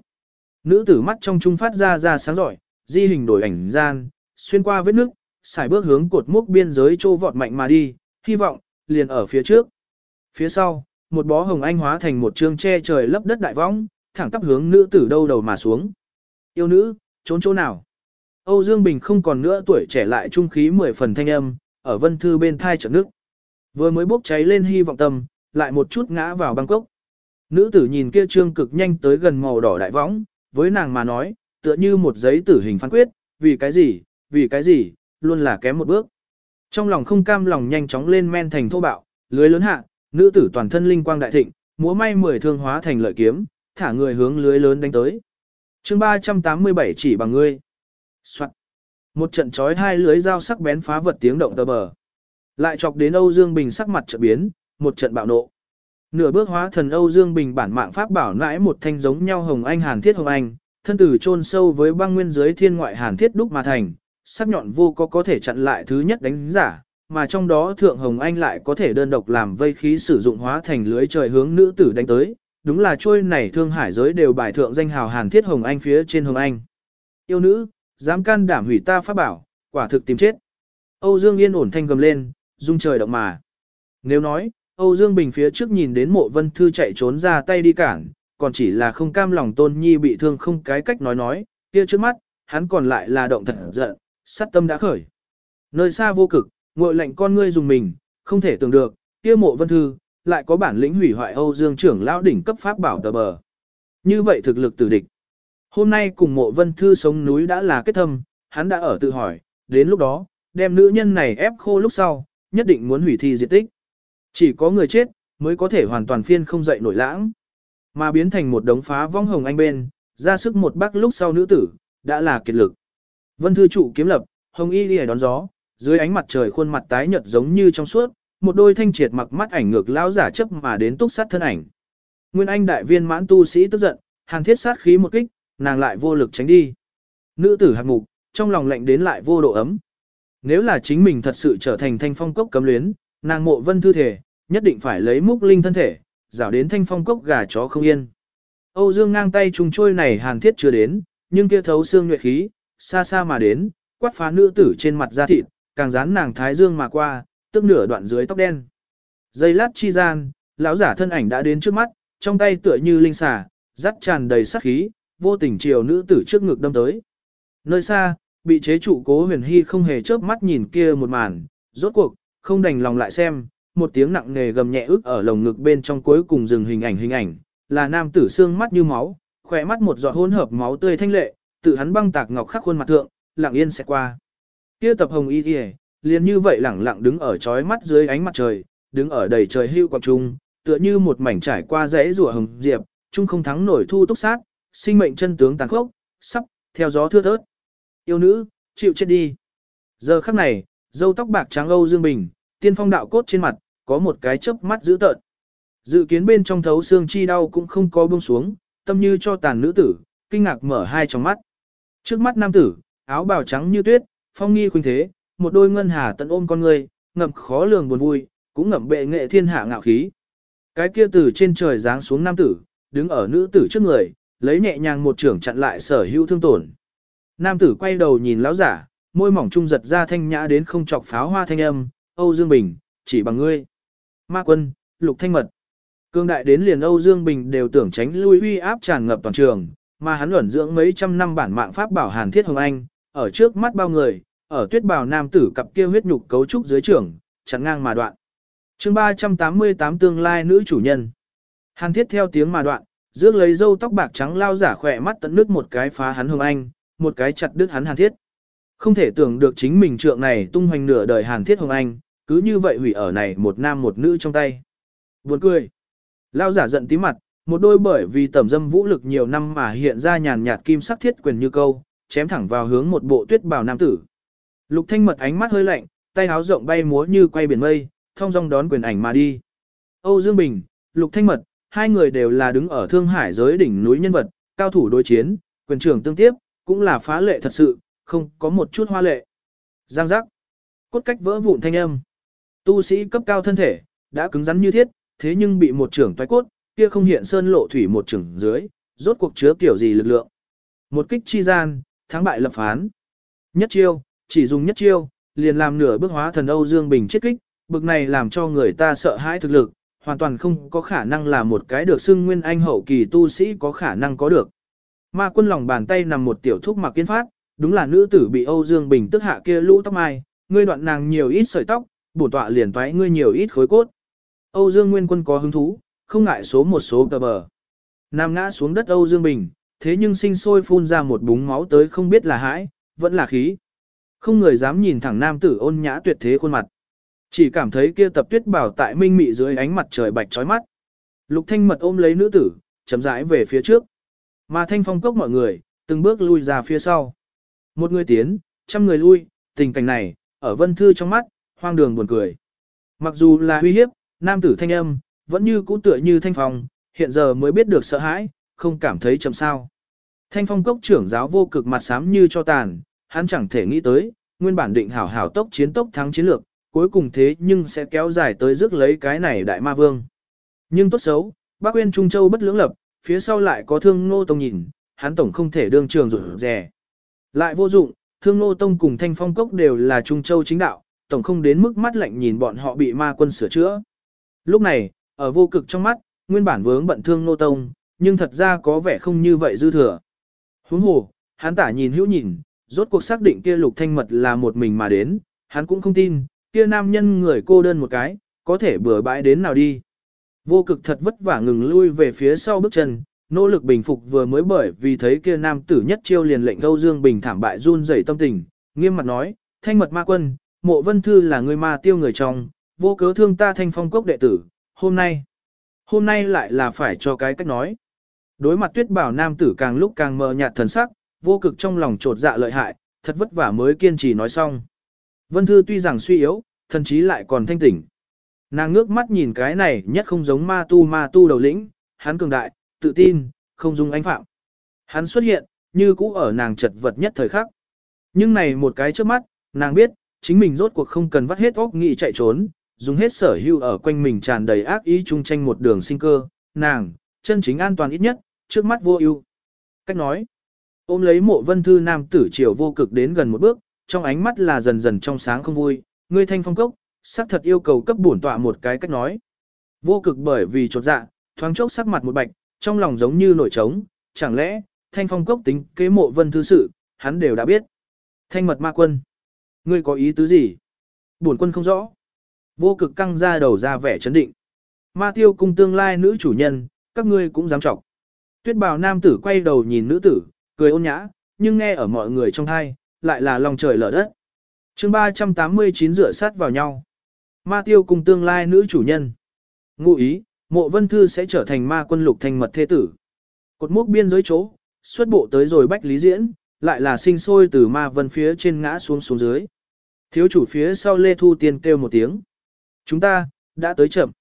Nữ tử mắt trong trung phát ra ra sáng giỏi, di hình đổi ảnh gian, xuyên qua vết nước, xài bước hướng cột mốc biên giới trô vọt mạnh mà đi, hy vọng, liền ở phía trước. Phía sau, một bó hồng anh hóa thành một trương che trời lấp đất đại vong, thẳng tắp hướng nữ tử đâu đầu mà xuống. Yêu nữ, trốn chỗ nào? Âu Dương Bình không còn nữa tuổi trẻ lại trung khí mười phần thanh âm, ở vân thư bên thai trận nước. Vừa mới bốc cháy lên hy vọng tâm, lại một chút ngã vào băng cốc. Nữ tử nhìn kia trương cực nhanh tới gần màu đỏ đại võng, với nàng mà nói, tựa như một giấy tử hình phán quyết, vì cái gì, vì cái gì, luôn là kém một bước. Trong lòng không cam lòng nhanh chóng lên men thành thô bạo, lưới lớn hạ, nữ tử toàn thân linh quang đại thịnh, múa may mười thương hóa thành lợi kiếm, thả người hướng lưới lớn đánh tới. chương 387 chỉ bằng ngươi. Soạn. Một trận chói hai lưới dao sắc bén phá vật tiếng động tờ bờ. Lại chọc đến Âu Dương Bình sắc mặt trợ biến, một trận bạo nộ. Nửa bước hóa thần Âu Dương Bình bản mạng pháp bảo nãi một thanh giống nhau hồng anh hàn thiết hồng anh, thân tử chôn sâu với băng nguyên giới thiên ngoại hàn thiết đúc mà thành, sắc nhọn vô có có thể chặn lại thứ nhất đánh giả, mà trong đó thượng hồng anh lại có thể đơn độc làm vây khí sử dụng hóa thành lưới trời hướng nữ tử đánh tới, đúng là trôi này thương hải giới đều bài thượng danh hào hàn thiết hồng anh phía trên hồng anh. Yêu nữ, dám can đảm hủy ta pháp bảo, quả thực tìm chết. Âu Dương Yên ổn thanh gầm lên, dung trời động mà. Nếu nói, Âu Dương Bình phía trước nhìn đến mộ vân thư chạy trốn ra tay đi cản, còn chỉ là không cam lòng tôn nhi bị thương không cái cách nói nói, kia trước mắt, hắn còn lại là động thật giận, sát tâm đã khởi. Nơi xa vô cực, ngội lạnh con ngươi dùng mình, không thể tưởng được, kia mộ vân thư, lại có bản lĩnh hủy hoại Âu Dương trưởng lão đỉnh cấp pháp bảo tờ bờ. Như vậy thực lực tử địch. Hôm nay cùng mộ vân thư sống núi đã là kết thâm, hắn đã ở tự hỏi, đến lúc đó, đem nữ nhân này ép khô lúc sau, nhất định muốn hủy thi diệt tích. Chỉ có người chết, mới có thể hoàn toàn phiên không dậy nổi lãng. Mà biến thành một đống phá vong hồng anh bên, ra sức một bác lúc sau nữ tử, đã là kiệt lực. Vân thư trụ kiếm lập, hồng y đi đón gió, dưới ánh mặt trời khuôn mặt tái nhợt giống như trong suốt, một đôi thanh triệt mặc mắt ảnh ngược lão giả chấp mà đến túc sát thân ảnh. Nguyên Anh đại viên mãn tu sĩ tức giận, hàng thiết sát khí một kích, nàng lại vô lực tránh đi. Nữ tử hạt mục, trong lòng lạnh đến lại vô độ ấm. Nếu là chính mình thật sự trở thành thanh phong cốc cấm luyến, nàng mộ vân thư thể, nhất định phải lấy múc linh thân thể, rảo đến thanh phong cốc gà chó không yên. Âu Dương ngang tay trùng trôi này hàn thiết chưa đến, nhưng kia thấu xương nhuệ khí, xa xa mà đến, quát phá nữ tử trên mặt da thịt, càng dán nàng thái dương mà qua, tức nửa đoạn dưới tóc đen. Giây lát chi gian, lão giả thân ảnh đã đến trước mắt, trong tay tựa như linh xà, dắt tràn đầy sát khí, vô tình chiều nữ tử trước ngực đâm tới. Nơi xa, bị chế trụ cố huyền hy không hề chớp mắt nhìn kia một màn, rốt cuộc, không đành lòng lại xem, một tiếng nặng nề gầm nhẹ ức ở lồng ngực bên trong cuối cùng dừng hình ảnh hình ảnh, là nam tử xương mắt như máu, khỏe mắt một giọt hỗn hợp máu tươi thanh lệ, tự hắn băng tạc ngọc khắc khuôn mặt thượng, lặng yên sẽ qua. Kia tập hồng y kia liền như vậy lẳng lặng đứng ở chói mắt dưới ánh mặt trời, đứng ở đầy trời hưu quang trung, tựa như một mảnh trải qua rẽ rùa hồng diệp, trung không thắng nổi thu túc sát, sinh mệnh chân tướng tàn khốc, sắp, theo gió thưa thớt. Yêu nữ, chịu chết đi. Giờ khắc này, dâu tóc bạc trắng Âu Dương Bình, tiên phong đạo cốt trên mặt, có một cái chớp mắt dữ tợn. Dự kiến bên trong thấu xương chi đau cũng không có buông xuống, tâm như cho tàn nữ tử, kinh ngạc mở hai tròng mắt. Trước mắt nam tử, áo bào trắng như tuyết, phong nghi khuynh thế, một đôi ngân hà tận ôm con người, ngậm khó lường buồn vui, cũng ngậm bệ nghệ thiên hạ ngạo khí. Cái kia từ trên trời giáng xuống nam tử, đứng ở nữ tử trước người, lấy nhẹ nhàng một trưởng chặn lại sở hữu thương tổn. Nam tử quay đầu nhìn lão giả, môi mỏng trung giật ra thanh nhã đến không chọc pháo hoa thanh âm, Âu Dương Bình, chỉ bằng ngươi. Ma quân, lục thanh mật. Cương đại đến liền Âu Dương Bình đều tưởng tránh lui uy áp tràn ngập toàn trường, mà hắn luẩn dưỡng mấy trăm năm bản mạng pháp bảo Hàn Thiết Hồng Anh, ở trước mắt bao người, ở tuyết bào nam tử cặp kia huyết nhục cấu trúc dưới trưởng, chặn ngang mà đoạn. chương 388 tương lai nữ chủ nhân. Hàn Thiết theo tiếng mà đoạn, Dước lấy dâu tóc bạc trắng lao giả khỏe mắt tận nước một cái phá hắn hương Anh, một cái chặt đứt hắn Hàn Thiết. Không thể tưởng được chính mình trượng này tung hoành nửa đời Hàn Thiết hương Anh, cứ như vậy hủy ở này một nam một nữ trong tay. Buồn cười. Lao giả giận tí mặt, một đôi bởi vì tẩm dâm vũ lực nhiều năm mà hiện ra nhàn nhạt kim sắc thiết quyền như câu, chém thẳng vào hướng một bộ tuyết bào nam tử. Lục thanh mật ánh mắt hơi lạnh, tay áo rộng bay múa như quay biển mây, thông dong đón quyền ảnh mà đi. Âu Dương Bình, Lục Thanh Mật, hai người đều là đứng ở Thương Hải giới đỉnh núi nhân vật, cao thủ đối chiến, quyền trưởng tương tiếp, cũng là phá lệ thật sự, không có một chút hoa lệ. Giang giác, cốt cách vỡ vụn thanh âm. Tu sĩ cấp cao thân thể, đã cứng rắn như thiết, thế nhưng bị một trưởng toái cốt, kia không hiện sơn lộ thủy một trưởng dưới, rốt cuộc chứa kiểu gì lực lượng. Một kích chi gian, thắng bại lập phán. Nhất chiêu, chỉ dùng nhất chiêu, liền làm nửa bước hóa thần Âu Dương Bình chết kích, bực này làm cho người ta sợ hãi thực lực, hoàn toàn không có khả năng là một cái được xưng nguyên anh hậu kỳ tu sĩ có khả năng có được. Ma quân lòng bàn tay nằm một tiểu thúc mặc kiến phát, đúng là nữ tử bị Âu Dương Bình tức hạ kia lũ tóc mai, ngươi đoạn nàng nhiều ít sợi tóc, bổ tọa liền toái ngươi nhiều ít khối cốt. Âu Dương Nguyên Quân có hứng thú, không ngại số một số tờ bờ. Nam ngã xuống đất Âu Dương Bình, thế nhưng sinh sôi phun ra một búng máu tới không biết là hãi, vẫn là khí. Không người dám nhìn thẳng nam tử ôn nhã tuyệt thế khuôn mặt. Chỉ cảm thấy kia tập tuyết bảo tại minh mị dưới ánh mặt trời bạch chói mắt. Lục thanh mật ôm lấy nữ tử, chậm rãi về phía trước. Mà thanh phong cốc mọi người, từng bước lui ra phía sau. Một người tiến, trăm người lui, tình cảnh này, ở vân thư trong mắt, hoang đường buồn cười. Mặc dù là uy hiếp, nam tử thanh âm, vẫn như cũ tựa như thanh phong, hiện giờ mới biết được sợ hãi, không cảm thấy chậm sao. Thanh phong cốc trưởng giáo vô cực mặt sám như cho tàn, hắn chẳng thể nghĩ tới, nguyên bản định hảo hảo tốc chiến tốc thắng chiến lược, cuối cùng thế nhưng sẽ kéo dài tới rước lấy cái này đại ma vương. Nhưng tốt xấu, bác quyên Trung Châu bất lưỡng lập, phía sau lại có thương ngô tông nhìn, hắn tổng không thể đương trường rủ rè. Lại vô dụng, thương ngô tông cùng thanh phong cốc đều là Trung Châu chính đạo, tổng không đến mức mắt lạnh nhìn bọn họ bị ma quân sửa chữa. Lúc này, ở vô cực trong mắt, nguyên bản vướng bận thương ngô tông, nhưng thật ra có vẻ không như vậy dư thừa. Huống hồ, hắn tả nhìn hữu nhìn, rốt cuộc xác định kia lục thanh mật là một mình mà đến, hắn cũng không tin, kia nam nhân người cô đơn một cái, có thể bừa bãi đến nào đi. Vô cực thật vất vả ngừng lui về phía sau bước chân, nỗ lực bình phục vừa mới bởi vì thấy kia nam tử nhất chiêu liền lệnh Âu Dương Bình thảm bại run rẩy tâm tình, nghiêm mặt nói, thanh mật ma quân, mộ vân thư là người ma tiêu người trong, vô cớ thương ta thanh phong cốc đệ tử, hôm nay, hôm nay lại là phải cho cái cách nói. Đối mặt tuyết bảo nam tử càng lúc càng mờ nhạt thần sắc, vô cực trong lòng trột dạ lợi hại, thật vất vả mới kiên trì nói xong. Vân Thư tuy rằng suy yếu, thần chí lại còn thanh tỉnh. Nàng ngước mắt nhìn cái này nhất không giống ma tu ma tu đầu lĩnh, hắn cường đại, tự tin, không dung ánh phạm. Hắn xuất hiện, như cũ ở nàng chật vật nhất thời khắc. Nhưng này một cái trước mắt, nàng biết, chính mình rốt cuộc không cần vắt hết óc nghị chạy trốn, dùng hết sở hữu ở quanh mình tràn đầy ác ý chung tranh một đường sinh cơ, nàng, chân chính an toàn ít nhất, trước mắt vô ưu. Cách nói, ôm lấy mộ vân thư nam tử triều vô cực đến gần một bước, trong ánh mắt là dần dần trong sáng không vui, ngươi thanh phong cốc, xác thật yêu cầu cấp bổn tọa một cái cách nói. Vô cực bởi vì chột dạ, thoáng chốc sắc mặt một bạch, trong lòng giống như nổi trống, chẳng lẽ, thanh phong cốc tính kế mộ vân thư sự, hắn đều đã biết. Thanh mật ma quân, ngươi có ý tứ gì? Bổn quân không rõ. Vô cực căng ra đầu ra vẻ chấn định. Ma tiêu cung tương lai nữ chủ nhân, các ngươi cũng dám trọng. Tuyết bào nam tử quay đầu nhìn nữ tử, cười ôn nhã, nhưng nghe ở mọi người trong thai, lại là lòng trời lở đất. chương 389 rửa sát vào nhau. Ma tiêu cùng tương lai nữ chủ nhân. Ngụ ý, mộ vân thư sẽ trở thành ma quân lục thành mật thế tử. Cột mốc biên giới chỗ, xuất bộ tới rồi bách lý diễn, lại là sinh sôi từ ma vân phía trên ngã xuống xuống dưới. Thiếu chủ phía sau Lê Thu Tiên kêu một tiếng. Chúng ta, đã tới chậm.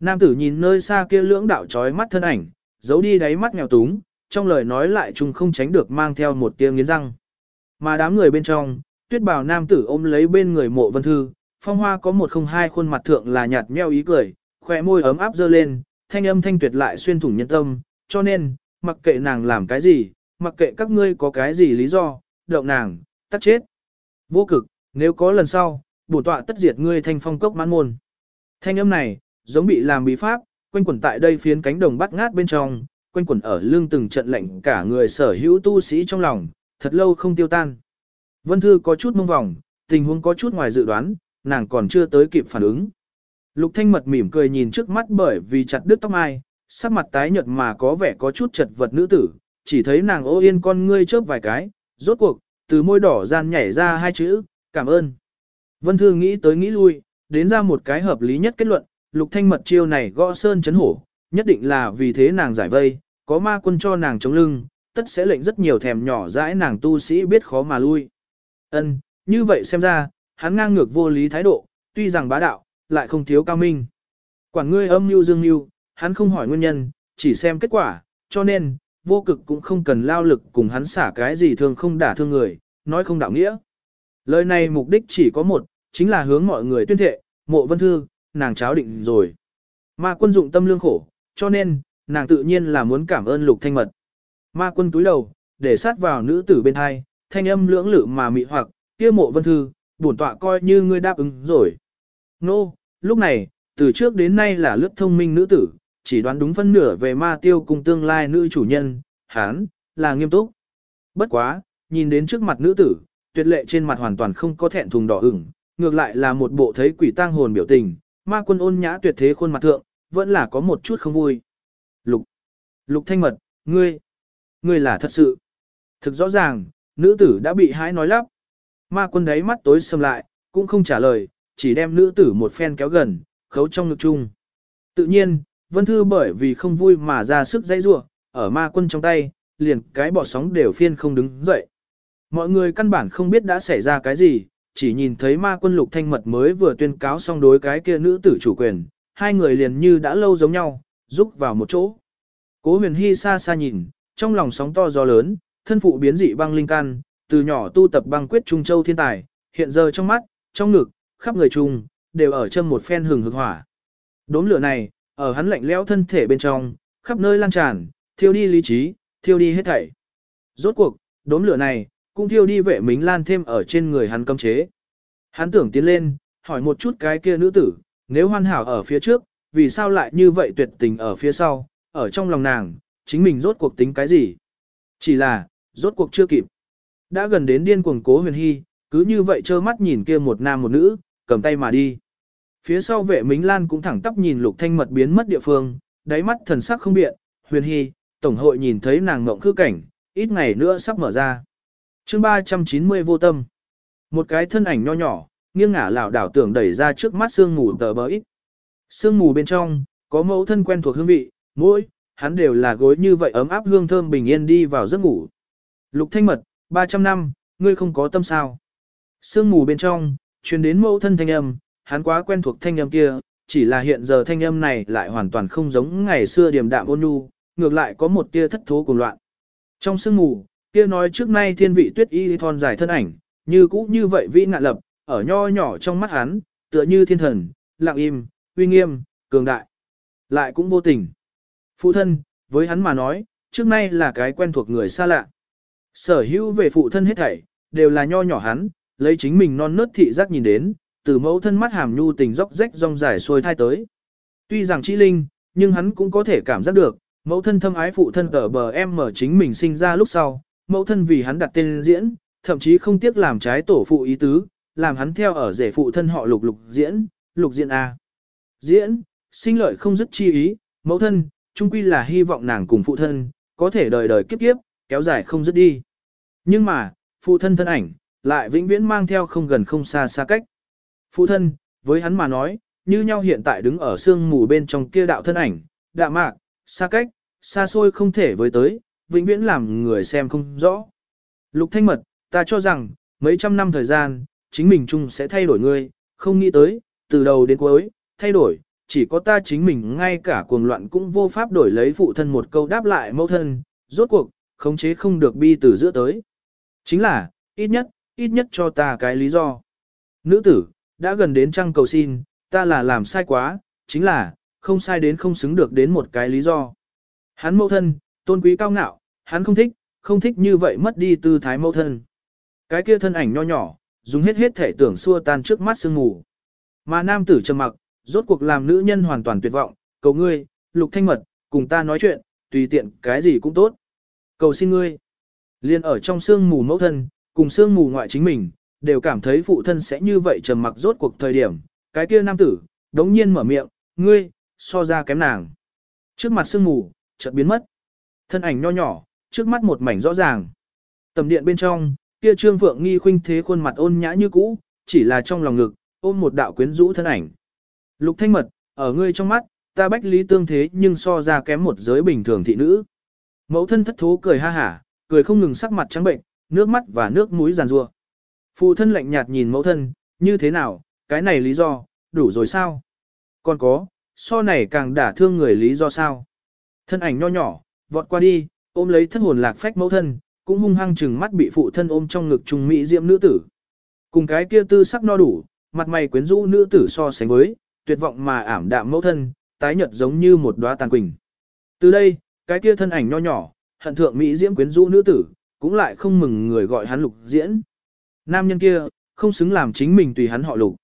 Nam tử nhìn nơi xa kia lưỡng đạo trói mắt thân ảnh, giấu đi đáy mắt nghèo túng, trong lời nói lại chung không tránh được mang theo một tiếng nghiến răng. Mà đám người bên trong, tuyết bào nam tử ôm lấy bên người mộ vân thư, phong hoa có một không hai khuôn mặt thượng là nhạt nheo ý cười, khỏe môi ấm áp dơ lên, thanh âm thanh tuyệt lại xuyên thủng nhân tâm, cho nên, mặc kệ nàng làm cái gì, mặc kệ các ngươi có cái gì lý do, động nàng, tắt chết. Vô cực, nếu có lần sau, bổ tọa tất diệt ngươi thanh phong cốc mãn môn. Thanh âm này, giống bị làm bí pháp, quanh quẩn tại đây phiến cánh đồng bắt ngát bên trong, quanh quẩn ở lưng từng trận lệnh cả người sở hữu tu sĩ trong lòng, thật lâu không tiêu tan. Vân Thư có chút mông vòng, tình huống có chút ngoài dự đoán, nàng còn chưa tới kịp phản ứng. Lục Thanh Mật mỉm cười nhìn trước mắt bởi vì chặt đứt tóc mai, sắc mặt tái nhợt mà có vẻ có chút chật vật nữ tử, chỉ thấy nàng ô yên con ngươi chớp vài cái, rốt cuộc, từ môi đỏ gian nhảy ra hai chữ, cảm ơn. Vân Thư nghĩ tới nghĩ lui, đến ra một cái hợp lý nhất kết luận, Lục Thanh Mật chiêu này gõ sơn chấn hổ, nhất định là vì thế nàng giải vây, có ma quân cho nàng chống lưng, tất sẽ lệnh rất nhiều thèm nhỏ dãi nàng tu sĩ biết khó mà lui. Ân, như vậy xem ra, hắn ngang ngược vô lý thái độ, tuy rằng bá đạo, lại không thiếu cao minh. Quản ngươi âm mưu dương mưu, hắn không hỏi nguyên nhân, chỉ xem kết quả, cho nên, vô cực cũng không cần lao lực cùng hắn xả cái gì thường không đả thương người, nói không đạo nghĩa. Lời này mục đích chỉ có một, chính là hướng mọi người tuyên thệ, mộ vân thư, nàng cháo định rồi. mà quân dụng tâm lương khổ, cho nên, nàng tự nhiên là muốn cảm ơn lục thanh mật. Ma quân túi đầu, để sát vào nữ tử bên hai, thanh âm lưỡng lự mà mị hoặc, kia mộ vân thư, bổn tọa coi như ngươi đáp ứng rồi. Nô, no, lúc này, từ trước đến nay là lướt thông minh nữ tử, chỉ đoán đúng phân nửa về ma tiêu cùng tương lai nữ chủ nhân, hán, là nghiêm túc. Bất quá, nhìn đến trước mặt nữ tử, tuyệt lệ trên mặt hoàn toàn không có thẹn thùng đỏ ửng, ngược lại là một bộ thấy quỷ tang hồn biểu tình, ma quân ôn nhã tuyệt thế khuôn mặt thượng, vẫn là có một chút không vui. Lục, lục thanh mật, ngươi, ngươi là thật sự. Thực rõ ràng, nữ tử đã bị hái nói lắp. Ma quân đấy mắt tối sầm lại, cũng không trả lời, chỉ đem nữ tử một phen kéo gần, khấu trong ngực chung. Tự nhiên, Vân Thư bởi vì không vui mà ra sức dây rủa, ở ma quân trong tay, liền cái bỏ sóng đều phiên không đứng dậy. Mọi người căn bản không biết đã xảy ra cái gì, chỉ nhìn thấy ma quân lục thanh mật mới vừa tuyên cáo xong đối cái kia nữ tử chủ quyền, hai người liền như đã lâu giống nhau, rúc vào một chỗ. Cố huyền hy xa xa nhìn, trong lòng sóng to gió lớn, thân phụ biến dị băng linh căn từ nhỏ tu tập băng quyết trung châu thiên tài, hiện giờ trong mắt, trong ngực, khắp người trung, đều ở chân một phen hừng hực hỏa. Đốm lửa này, ở hắn lạnh lẽo thân thể bên trong, khắp nơi lan tràn, thiêu đi lý trí, thiêu đi hết thảy. Rốt cuộc, đốm lửa này, cũng thiêu đi vệ mính lan thêm ở trên người hắn cấm chế. Hắn tưởng tiến lên, hỏi một chút cái kia nữ tử, nếu hoàn hảo ở phía trước, vì sao lại như vậy tuyệt tình ở phía sau, ở trong lòng nàng, chính mình rốt cuộc tính cái gì? Chỉ là, rốt cuộc chưa kịp. Đã gần đến điên cuồng cố huyền hy, cứ như vậy trơ mắt nhìn kia một nam một nữ, cầm tay mà đi. Phía sau vệ Mính Lan cũng thẳng tắp nhìn lục thanh mật biến mất địa phương, đáy mắt thần sắc không biện, huyền hy, tổng hội nhìn thấy nàng ngộng khư cảnh, ít ngày nữa sắp mở ra. chương 390 vô tâm. Một cái thân ảnh nho nhỏ, nghiêng ngả lảo đảo tưởng đẩy ra trước mắt sương mù tờ bờ ít. Sương mù bên trong, có mẫu thân quen thuộc hương vị, mỗi, hắn đều là gối như vậy ấm áp hương thơm bình yên đi vào giấc ngủ. Lục thanh mật, 300 năm, ngươi không có tâm sao. Sương mù bên trong, truyền đến mẫu thân thanh âm, hắn quá quen thuộc thanh âm kia, chỉ là hiện giờ thanh âm này lại hoàn toàn không giống ngày xưa điềm đạm ôn nhu, ngược lại có một tia thất thố cùng loạn. Trong sương mù, kia nói trước nay thiên vị tuyết y thon dài thân ảnh, như cũ như vậy vĩ ngạn lập, ở nho nhỏ trong mắt hắn, tựa như thiên thần, lặng im, uy nghiêm, cường đại. Lại cũng vô tình. Phụ thân, với hắn mà nói, trước nay là cái quen thuộc người xa lạ. Sở hữu về phụ thân hết thảy, đều là nho nhỏ hắn, lấy chính mình non nớt thị giác nhìn đến, từ mẫu thân mắt hàm nhu tình dốc rách rong dài xuôi thai tới. Tuy rằng chỉ linh, nhưng hắn cũng có thể cảm giác được, mẫu thân thâm ái phụ thân ở bờ em mở chính mình sinh ra lúc sau, mẫu thân vì hắn đặt tên diễn, thậm chí không tiếc làm trái tổ phụ ý tứ, làm hắn theo ở rể phụ thân họ lục lục diễn, lục diễn A. Diễn, sinh lợi không dứt chi ý, mẫu thân, chung quy là hy vọng nàng cùng phụ thân, có thể đời đời kiếp kiếp, kéo dài không dứt đi. Nhưng mà, phụ thân thân ảnh, lại vĩnh viễn mang theo không gần không xa xa cách. Phụ thân, với hắn mà nói, như nhau hiện tại đứng ở sương mù bên trong kia đạo thân ảnh, đạm mạc, xa cách, xa xôi không thể với tới, vĩnh viễn làm người xem không rõ. Lục thanh mật, ta cho rằng, mấy trăm năm thời gian, chính mình chung sẽ thay đổi ngươi, không nghĩ tới, từ đầu đến cuối, thay đổi, chỉ có ta chính mình ngay cả cuồng loạn cũng vô pháp đổi lấy phụ thân một câu đáp lại mẫu thân, rốt cuộc, khống chế không được bi từ giữa tới. Chính là, ít nhất, ít nhất cho ta cái lý do. Nữ tử, đã gần đến trăng cầu xin, ta là làm sai quá, chính là, không sai đến không xứng được đến một cái lý do. Hắn mẫu thân, tôn quý cao ngạo, hắn không thích, không thích như vậy mất đi tư thái mẫu thân. Cái kia thân ảnh nho nhỏ, dùng hết hết thể tưởng xua tan trước mắt sương mù. Mà nam tử trầm mặc, rốt cuộc làm nữ nhân hoàn toàn tuyệt vọng, cầu ngươi, lục thanh mật, cùng ta nói chuyện, tùy tiện cái gì cũng tốt. Cầu xin ngươi. Liên ở trong sương mù mẫu thân, cùng sương mù ngoại chính mình, đều cảm thấy phụ thân sẽ như vậy trầm mặc rốt cuộc thời điểm. Cái kia nam tử, đống nhiên mở miệng, ngươi, so ra kém nàng. Trước mặt sương mù, chợt biến mất. Thân ảnh nho nhỏ, trước mắt một mảnh rõ ràng. Tầm điện bên trong, kia trương vượng nghi khuynh thế khuôn mặt ôn nhã như cũ, chỉ là trong lòng ngực, ôm một đạo quyến rũ thân ảnh. Lục thanh mật, ở ngươi trong mắt, ta bách lý tương thế nhưng so ra kém một giới bình thường thị nữ. Mẫu thân thất thố cười ha hả, cười không ngừng sắc mặt trắng bệnh, nước mắt và nước mũi giàn rua. Phụ thân lạnh nhạt nhìn mẫu thân, như thế nào, cái này lý do, đủ rồi sao? Còn có, so này càng đả thương người lý do sao? Thân ảnh nho nhỏ, vọt qua đi, ôm lấy thất hồn lạc phách mẫu thân, cũng hung hăng chừng mắt bị phụ thân ôm trong ngực trùng mỹ diệm nữ tử. Cùng cái kia tư sắc no đủ, mặt mày quyến rũ nữ tử so sánh với, tuyệt vọng mà ảm đạm mẫu thân, tái nhợt giống như một đóa tàn quỳnh. Từ đây, cái kia thân ảnh nho nhỏ, hận thượng mỹ diễm quyến rũ nữ tử, cũng lại không mừng người gọi hắn lục diễn. Nam nhân kia, không xứng làm chính mình tùy hắn họ lục.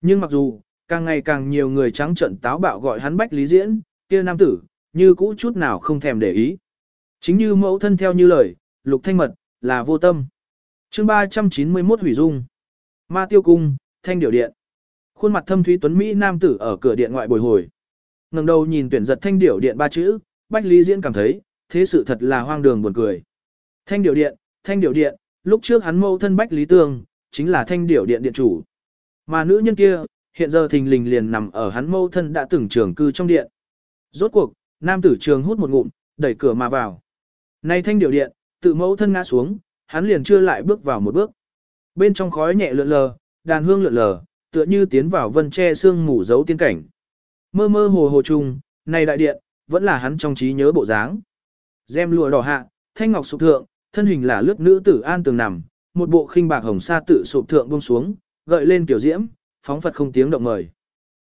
Nhưng mặc dù, càng ngày càng nhiều người trắng trận táo bạo gọi hắn bách lý diễn, kia nam tử, như cũ chút nào không thèm để ý. Chính như mẫu thân theo như lời, lục thanh mật, là vô tâm. chương 391 hủy dung. Ma tiêu cung, thanh điểu điện. Khuôn mặt thâm thúy tuấn Mỹ nam tử ở cửa điện ngoại bồi hồi. ngẩng đầu nhìn tuyển giật thanh điểu điện ba chữ, Bách Lý Diễn cảm thấy, thế sự thật là hoang đường buồn cười. Thanh điểu điện, thanh điểu điện, lúc trước hắn mâu thân Bách Lý Tương, chính là thanh điểu điện điện chủ. Mà nữ nhân kia, hiện giờ thình lình liền nằm ở hắn mâu thân đã từng trường cư trong điện. Rốt cuộc, nam tử trường hút một ngụm, đẩy cửa mà vào. Nay thanh điểu điện, tự mẫu thân ngã xuống, hắn liền chưa lại bước vào một bước. Bên trong khói nhẹ lượn lờ, đàn hương lượn lờ, tựa như tiến vào vân tre xương mù dấu tiên cảnh. Mơ mơ hồ hồ trùng, này đại điện, vẫn là hắn trong trí nhớ bộ dáng. Gem lụa đỏ hạ, thanh ngọc sụp thượng, thân hình là lướt nữ tử an tường nằm, một bộ khinh bạc hồng sa tự sụp thượng buông xuống, gợi lên tiểu diễm, phóng phật không tiếng động mời.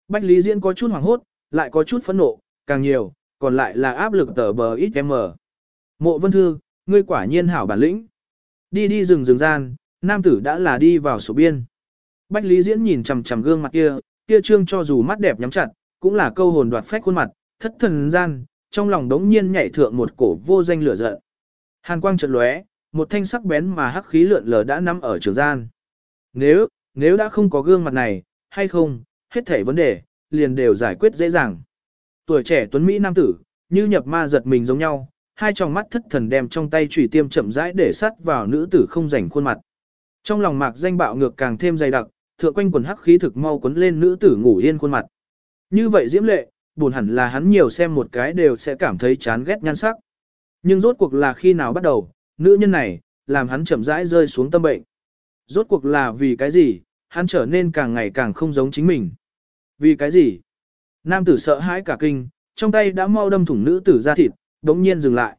Bách Lý Diễn có chút hoảng hốt, lại có chút phẫn nộ, càng nhiều, còn lại là áp lực tờ bờ ít em mờ. Mộ Vân Thư, ngươi quả nhiên hảo bản lĩnh. Đi đi rừng rừng gian, nam tử đã là đi vào sổ biên. Bách Lý Diễn nhìn chằm chằm gương mặt kia, kia trương cho dù mắt đẹp nhắm chặt, cũng là câu hồn đoạt phách khuôn mặt, thất thần gian, trong lòng đống nhiên nhảy thượng một cổ vô danh lửa giận. Hàn quang chợt lóe, một thanh sắc bén mà hắc khí lượn lờ đã nắm ở trường gian. Nếu, nếu đã không có gương mặt này, hay không, hết thảy vấn đề, liền đều giải quyết dễ dàng. Tuổi trẻ tuấn Mỹ nam tử, như nhập ma giật mình giống nhau, hai tròng mắt thất thần đem trong tay chủy tiêm chậm rãi để sắt vào nữ tử không rảnh khuôn mặt. Trong lòng mạc danh bạo ngược càng thêm dày đặc, thượng quanh quần hắc khí thực mau quấn lên nữ tử ngủ yên khuôn mặt. Như vậy diễm lệ, buồn hẳn là hắn nhiều xem một cái đều sẽ cảm thấy chán ghét nhan sắc. Nhưng rốt cuộc là khi nào bắt đầu, nữ nhân này, làm hắn chậm rãi rơi xuống tâm bệnh. Rốt cuộc là vì cái gì, hắn trở nên càng ngày càng không giống chính mình. Vì cái gì? Nam tử sợ hãi cả kinh, trong tay đã mau đâm thủng nữ tử ra thịt, đống nhiên dừng lại.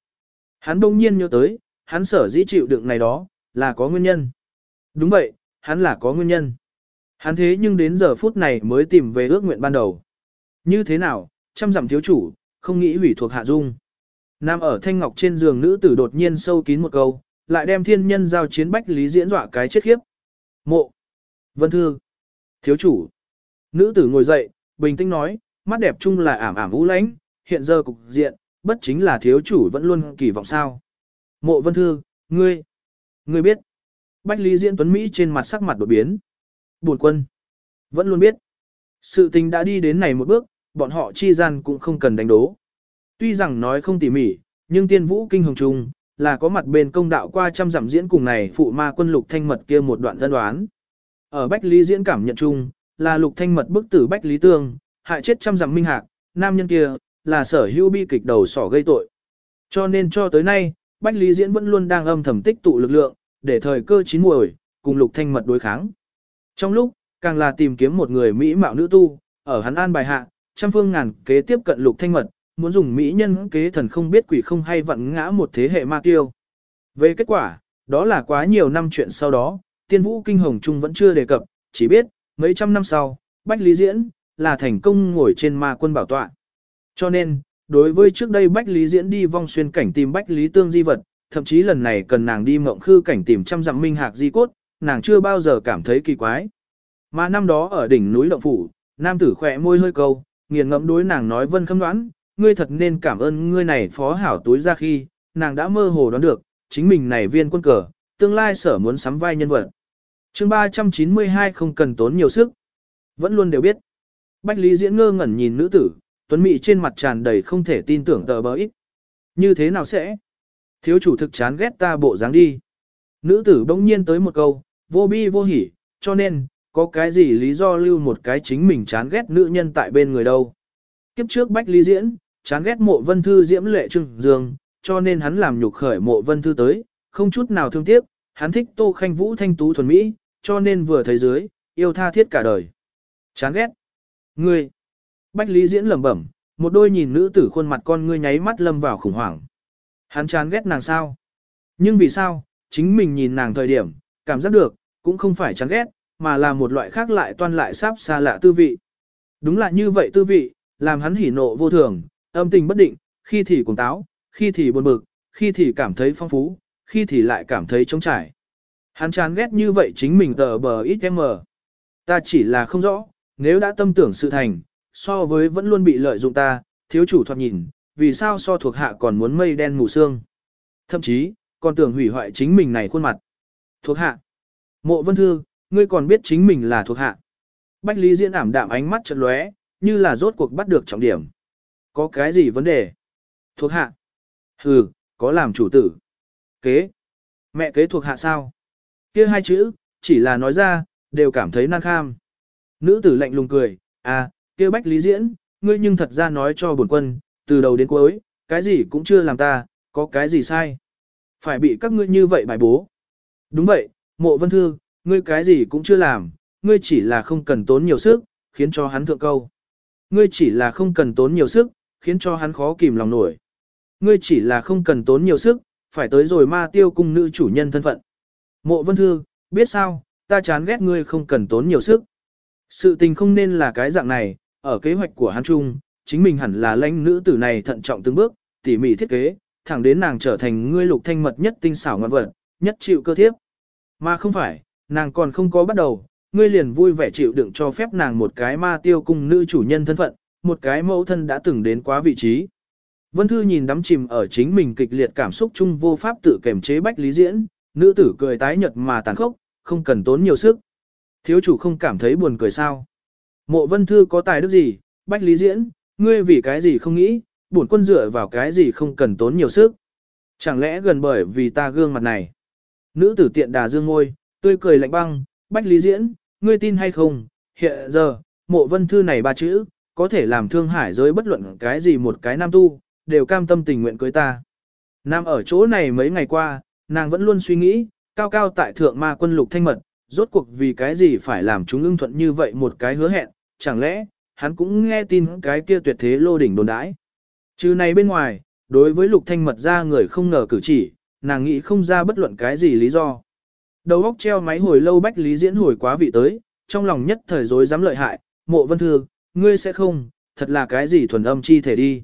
Hắn đống nhiên nhớ tới, hắn sở dĩ chịu đựng này đó, là có nguyên nhân. Đúng vậy, hắn là có nguyên nhân. Hắn thế nhưng đến giờ phút này mới tìm về ước nguyện ban đầu. Như thế nào, trăm dặm thiếu chủ, không nghĩ hủy thuộc hạ dung. Nam ở thanh ngọc trên giường nữ tử đột nhiên sâu kín một câu, lại đem thiên nhân giao chiến bách lý diễn dọa cái chết khiếp. Mộ. Vân Thư. Thiếu chủ. Nữ tử ngồi dậy, bình tĩnh nói, mắt đẹp chung là ảm ảm u lãnh, hiện giờ cục diện, bất chính là thiếu chủ vẫn luôn kỳ vọng sao. Mộ Vân Thư, ngươi. Ngươi biết. Bách Lý Diễn Tuấn Mỹ trên mặt sắc mặt đột biến. Buồn quân. Vẫn luôn biết. Sự tình đã đi đến này một bước, bọn họ chi gian cũng không cần đánh đố. Tuy rằng nói không tỉ mỉ, nhưng tiên vũ kinh hồng trung, là có mặt bên công đạo qua trăm dặm diễn cùng này phụ ma quân lục thanh mật kia một đoạn đơn đoán. Ở Bách Lý diễn cảm nhận chung, là lục thanh mật bức tử Bách Lý Tương, hại chết trăm dặm minh hạc, nam nhân kia, là sở hữu bi kịch đầu sỏ gây tội. Cho nên cho tới nay, Bách Lý diễn vẫn luôn đang âm thầm tích tụ lực lượng, để thời cơ chín muồi, cùng lục thanh mật đối kháng. Trong lúc, càng là tìm kiếm một người mỹ mạo nữ tu, ở hắn an bài hạ, trăm phương ngàn kế tiếp cận lục thanh mật, muốn dùng mỹ nhân kế thần không biết quỷ không hay vặn ngã một thế hệ ma tiêu Về kết quả, đó là quá nhiều năm chuyện sau đó, tiên vũ kinh hồng trung vẫn chưa đề cập, chỉ biết, mấy trăm năm sau, Bách Lý Diễn, là thành công ngồi trên ma quân bảo tọa. Cho nên, đối với trước đây Bách Lý Diễn đi vong xuyên cảnh tìm Bách Lý Tương di vật, thậm chí lần này cần nàng đi mộng khư cảnh tìm trăm dặm minh hạc di cốt, nàng chưa bao giờ cảm thấy kỳ quái. Mà năm đó ở đỉnh núi Động Phủ, nam tử khỏe môi hơi câu, nghiền ngẫm đối nàng nói vân khâm đoán, ngươi thật nên cảm ơn ngươi này phó hảo túi ra khi, nàng đã mơ hồ đoán được, chính mình này viên quân cờ, tương lai sở muốn sắm vai nhân vật. chương 392 không cần tốn nhiều sức. Vẫn luôn đều biết. Bách Lý Diễn ngơ ngẩn nhìn nữ tử, tuấn mị trên mặt tràn đầy không thể tin tưởng tờ bờ ít. Như thế nào sẽ? Thiếu chủ thực chán ghét ta bộ dáng đi. Nữ tử bỗng nhiên tới một câu, vô bi vô hỉ, cho nên, có cái gì lý do lưu một cái chính mình chán ghét nữ nhân tại bên người đâu. Kiếp trước Bách Lý Diễn, chán ghét mộ vân thư diễm lệ trưng dương, cho nên hắn làm nhục khởi mộ vân thư tới, không chút nào thương tiếc, hắn thích tô khanh vũ thanh tú thuần mỹ, cho nên vừa thấy dưới, yêu tha thiết cả đời. Chán ghét. Ngươi. Bách Lý Diễn lẩm bẩm, một đôi nhìn nữ tử khuôn mặt con ngươi nháy mắt lâm vào khủng hoảng. Hắn chán ghét nàng sao? Nhưng vì sao, chính mình nhìn nàng thời điểm, cảm giác được, cũng không phải chán ghét, mà là một loại khác lại toan lại sáp xa lạ tư vị. Đúng là như vậy tư vị, làm hắn hỉ nộ vô thường, âm tình bất định, khi thì cuồng táo, khi thì buồn bực, khi thì cảm thấy phong phú, khi thì lại cảm thấy trống trải. Hắn chán ghét như vậy chính mình tờ bờ ít em mờ. Ta chỉ là không rõ, nếu đã tâm tưởng sự thành, so với vẫn luôn bị lợi dụng ta, thiếu chủ thoạt nhìn, vì sao so thuộc hạ còn muốn mây đen mù sương. Thậm chí, còn tưởng hủy hoại chính mình này khuôn mặt. Thuộc hạ. Mộ vân thư, ngươi còn biết chính mình là thuộc hạ. Bách Lý Diễn ảm đạm ánh mắt chợt lóe, như là rốt cuộc bắt được trọng điểm. Có cái gì vấn đề? Thuộc hạ. Hừ, có làm chủ tử. Kế. Mẹ kế thuộc hạ sao? kia hai chữ, chỉ là nói ra, đều cảm thấy nan kham. Nữ tử lạnh lùng cười, à, kia Bách Lý Diễn, ngươi nhưng thật ra nói cho bổn quân, từ đầu đến cuối, cái gì cũng chưa làm ta, có cái gì sai. Phải bị các ngươi như vậy bài bố. Đúng vậy, mộ vân thư, ngươi cái gì cũng chưa làm, ngươi chỉ là không cần tốn nhiều sức, khiến cho hắn thượng câu. Ngươi chỉ là không cần tốn nhiều sức, khiến cho hắn khó kìm lòng nổi. Ngươi chỉ là không cần tốn nhiều sức, phải tới rồi ma tiêu cung nữ chủ nhân thân phận. Mộ vân thư, biết sao, ta chán ghét ngươi không cần tốn nhiều sức. Sự tình không nên là cái dạng này, ở kế hoạch của hắn chung, chính mình hẳn là lãnh nữ tử này thận trọng từng bước, tỉ mỉ thiết kế, thẳng đến nàng trở thành ngươi lục thanh mật nhất tinh xảo ngoan vật, nhất chịu cơ thiếp. Mà không phải, nàng còn không có bắt đầu, ngươi liền vui vẻ chịu đựng cho phép nàng một cái ma tiêu cung nữ chủ nhân thân phận, một cái mẫu thân đã từng đến quá vị trí. Vân Thư nhìn đắm chìm ở chính mình kịch liệt cảm xúc chung vô pháp tự kiềm chế bách lý diễn, nữ tử cười tái nhật mà tàn khốc, không cần tốn nhiều sức. Thiếu chủ không cảm thấy buồn cười sao. Mộ Vân Thư có tài đức gì, bách lý diễn, ngươi vì cái gì không nghĩ, bổn quân dựa vào cái gì không cần tốn nhiều sức. Chẳng lẽ gần bởi vì ta gương mặt này. Nữ tử tiện đà dương ngôi, tươi cười lạnh băng, bách lý diễn, ngươi tin hay không, hiện giờ, mộ vân thư này ba chữ, có thể làm thương hải giới bất luận cái gì một cái nam tu, đều cam tâm tình nguyện cưới ta. Nam ở chỗ này mấy ngày qua, nàng vẫn luôn suy nghĩ, cao cao tại thượng ma quân lục thanh mật, rốt cuộc vì cái gì phải làm chúng ưng thuận như vậy một cái hứa hẹn, chẳng lẽ, hắn cũng nghe tin cái kia tuyệt thế lô đỉnh đồn đãi. Chứ này bên ngoài, đối với lục thanh mật ra người không ngờ cử chỉ, nàng nghĩ không ra bất luận cái gì lý do. Đầu óc treo máy hồi lâu bách lý diễn hồi quá vị tới, trong lòng nhất thời rối dám lợi hại, mộ vân thư, ngươi sẽ không, thật là cái gì thuần âm chi thể đi.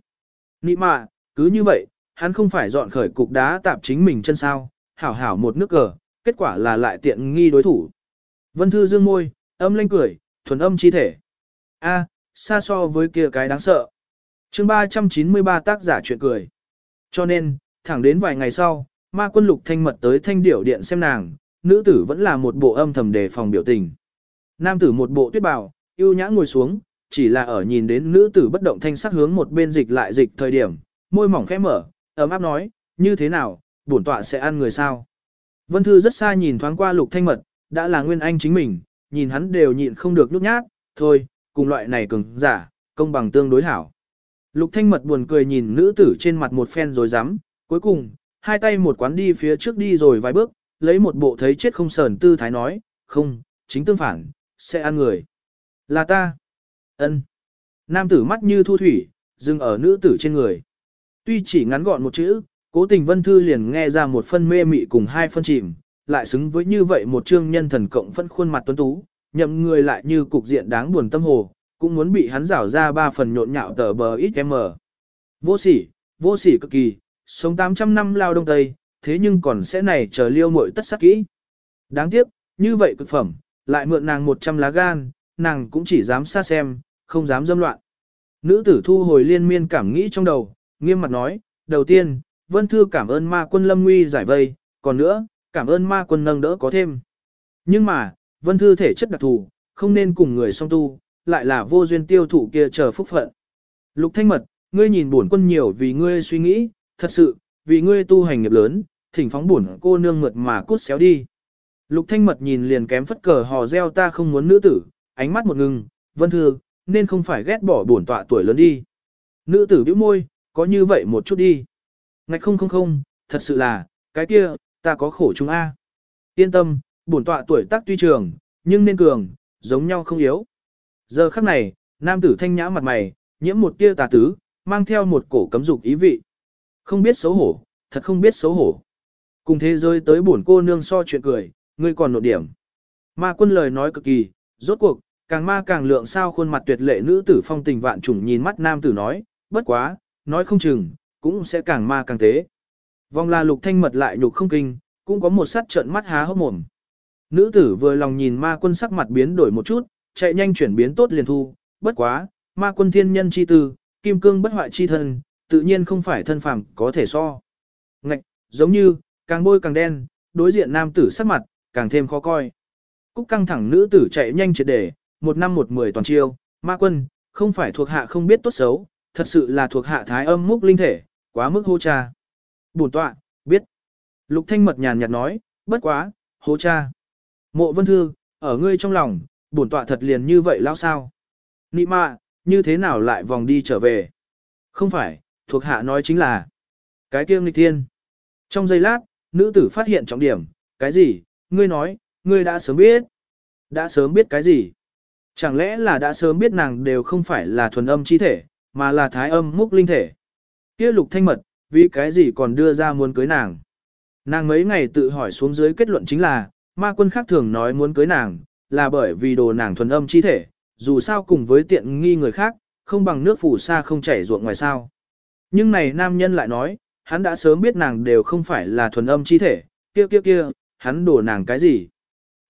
Nị mạ, cứ như vậy, hắn không phải dọn khởi cục đá tạp chính mình chân sao, hảo hảo một nước cờ, kết quả là lại tiện nghi đối thủ. Vân thư dương môi, âm lên cười, thuần âm chi thể. A, xa so với kia cái đáng sợ. chương 393 tác giả chuyện cười. Cho nên, thẳng đến vài ngày sau, ma quân lục thanh mật tới thanh điểu điện xem nàng, nữ tử vẫn là một bộ âm thầm đề phòng biểu tình. Nam tử một bộ tuyết bào, yêu nhã ngồi xuống, chỉ là ở nhìn đến nữ tử bất động thanh sắc hướng một bên dịch lại dịch thời điểm, môi mỏng khẽ mở, ấm áp nói, như thế nào, bổn tọa sẽ ăn người sao. Vân Thư rất xa nhìn thoáng qua lục thanh mật, đã là nguyên anh chính mình, nhìn hắn đều nhịn không được nhút nhát, thôi, cùng loại này cường giả, công bằng tương đối hảo. Lục thanh mật buồn cười nhìn nữ tử trên mặt một phen rồi dám, cuối cùng, hai tay một quán đi phía trước đi rồi vài bước, lấy một bộ thấy chết không sờn tư thái nói, không, chính tương phản, sẽ ăn người. Là ta. ân Nam tử mắt như thu thủy, dừng ở nữ tử trên người. Tuy chỉ ngắn gọn một chữ, cố tình vân thư liền nghe ra một phân mê mị cùng hai phân chìm, lại xứng với như vậy một trương nhân thần cộng phân khuôn mặt tuấn tú, nhậm người lại như cục diện đáng buồn tâm hồ, cũng muốn bị hắn rảo ra ba phần nhộn nhạo tờ bờ ít em Vô sỉ, vô sỉ cực kỳ, sống 800 năm lao đông tây, thế nhưng còn sẽ này chờ liêu muội tất sắc kỹ. Đáng tiếc, như vậy cực phẩm, lại mượn nàng 100 lá gan, nàng cũng chỉ dám xa xem, không dám dâm loạn. Nữ tử thu hồi liên miên cảm nghĩ trong đầu, nghiêm mặt nói, đầu tiên, Vân Thư cảm ơn ma quân lâm nguy giải vây, còn nữa, cảm ơn ma quân nâng đỡ có thêm. Nhưng mà, Vân Thư thể chất đặc thù, không nên cùng người song tu, lại là vô duyên tiêu thụ kia chờ phúc phận. Lục Thanh Mật, ngươi nhìn bổn quân nhiều vì ngươi suy nghĩ, thật sự, vì ngươi tu hành nghiệp lớn, thỉnh phóng bổn cô nương mượt mà cút xéo đi. Lục Thanh Mật nhìn liền kém phất cờ hò reo ta không muốn nữ tử, ánh mắt một ngừng, Vân Thư, nên không phải ghét bỏ bổn tọa tuổi lớn đi. Nữ tử bĩu môi, có như vậy một chút đi. Ngạch không không không, thật sự là, cái kia, ta có khổ chúng A. Yên tâm, bổn tọa tuổi tác tuy trường, nhưng nên cường, giống nhau không yếu. Giờ khắc này, nam tử thanh nhã mặt mày, nhiễm một tia tà tứ, mang theo một cổ cấm dục ý vị. Không biết xấu hổ, thật không biết xấu hổ. Cùng thế giới tới buồn cô nương so chuyện cười, ngươi còn nộp điểm. Ma quân lời nói cực kỳ, rốt cuộc, càng ma càng lượng sao khuôn mặt tuyệt lệ nữ tử phong tình vạn trùng nhìn mắt nam tử nói, bất quá, nói không chừng, cũng sẽ càng ma càng thế. Vòng là lục thanh mật lại nhục không kinh, cũng có một sát trận mắt há hốc mồm. Nữ tử vừa lòng nhìn ma quân sắc mặt biến đổi một chút, chạy nhanh chuyển biến tốt liền thu, bất quá, ma quân thiên nhân chi tư, kim cương bất hoại chi thân, tự nhiên không phải thân phàm có thể so. Ngạch, giống như, càng bôi càng đen, đối diện nam tử sắc mặt, càng thêm khó coi. Cúc căng thẳng nữ tử chạy nhanh triệt để, một năm một mười toàn chiêu, ma quân, không phải thuộc hạ không biết tốt xấu, thật sự là thuộc hạ thái âm múc linh thể, quá mức hô cha. Bổn tọa, biết. Lục thanh mật nhàn nhạt nói, bất quá, hô cha. Mộ vân thư, ở ngươi trong lòng, bổn tọa thật liền như vậy lão sao? Nị mạ, như thế nào lại vòng đi trở về? Không phải, thuộc hạ nói chính là cái kia nghịch thiên. Trong giây lát, nữ tử phát hiện trọng điểm, cái gì? Ngươi nói, ngươi đã sớm biết. Đã sớm biết cái gì? Chẳng lẽ là đã sớm biết nàng đều không phải là thuần âm chi thể, mà là thái âm múc linh thể. Kia lục thanh mật, vì cái gì còn đưa ra muốn cưới nàng. Nàng mấy ngày tự hỏi xuống dưới kết luận chính là, ma quân khác thường nói muốn cưới nàng, là bởi vì đồ nàng thuần âm chi thể, dù sao cùng với tiện nghi người khác, không bằng nước phủ xa không chảy ruộng ngoài sao. Nhưng này nam nhân lại nói, hắn đã sớm biết nàng đều không phải là thuần âm chi thể, kia kia kia, hắn đổ nàng cái gì.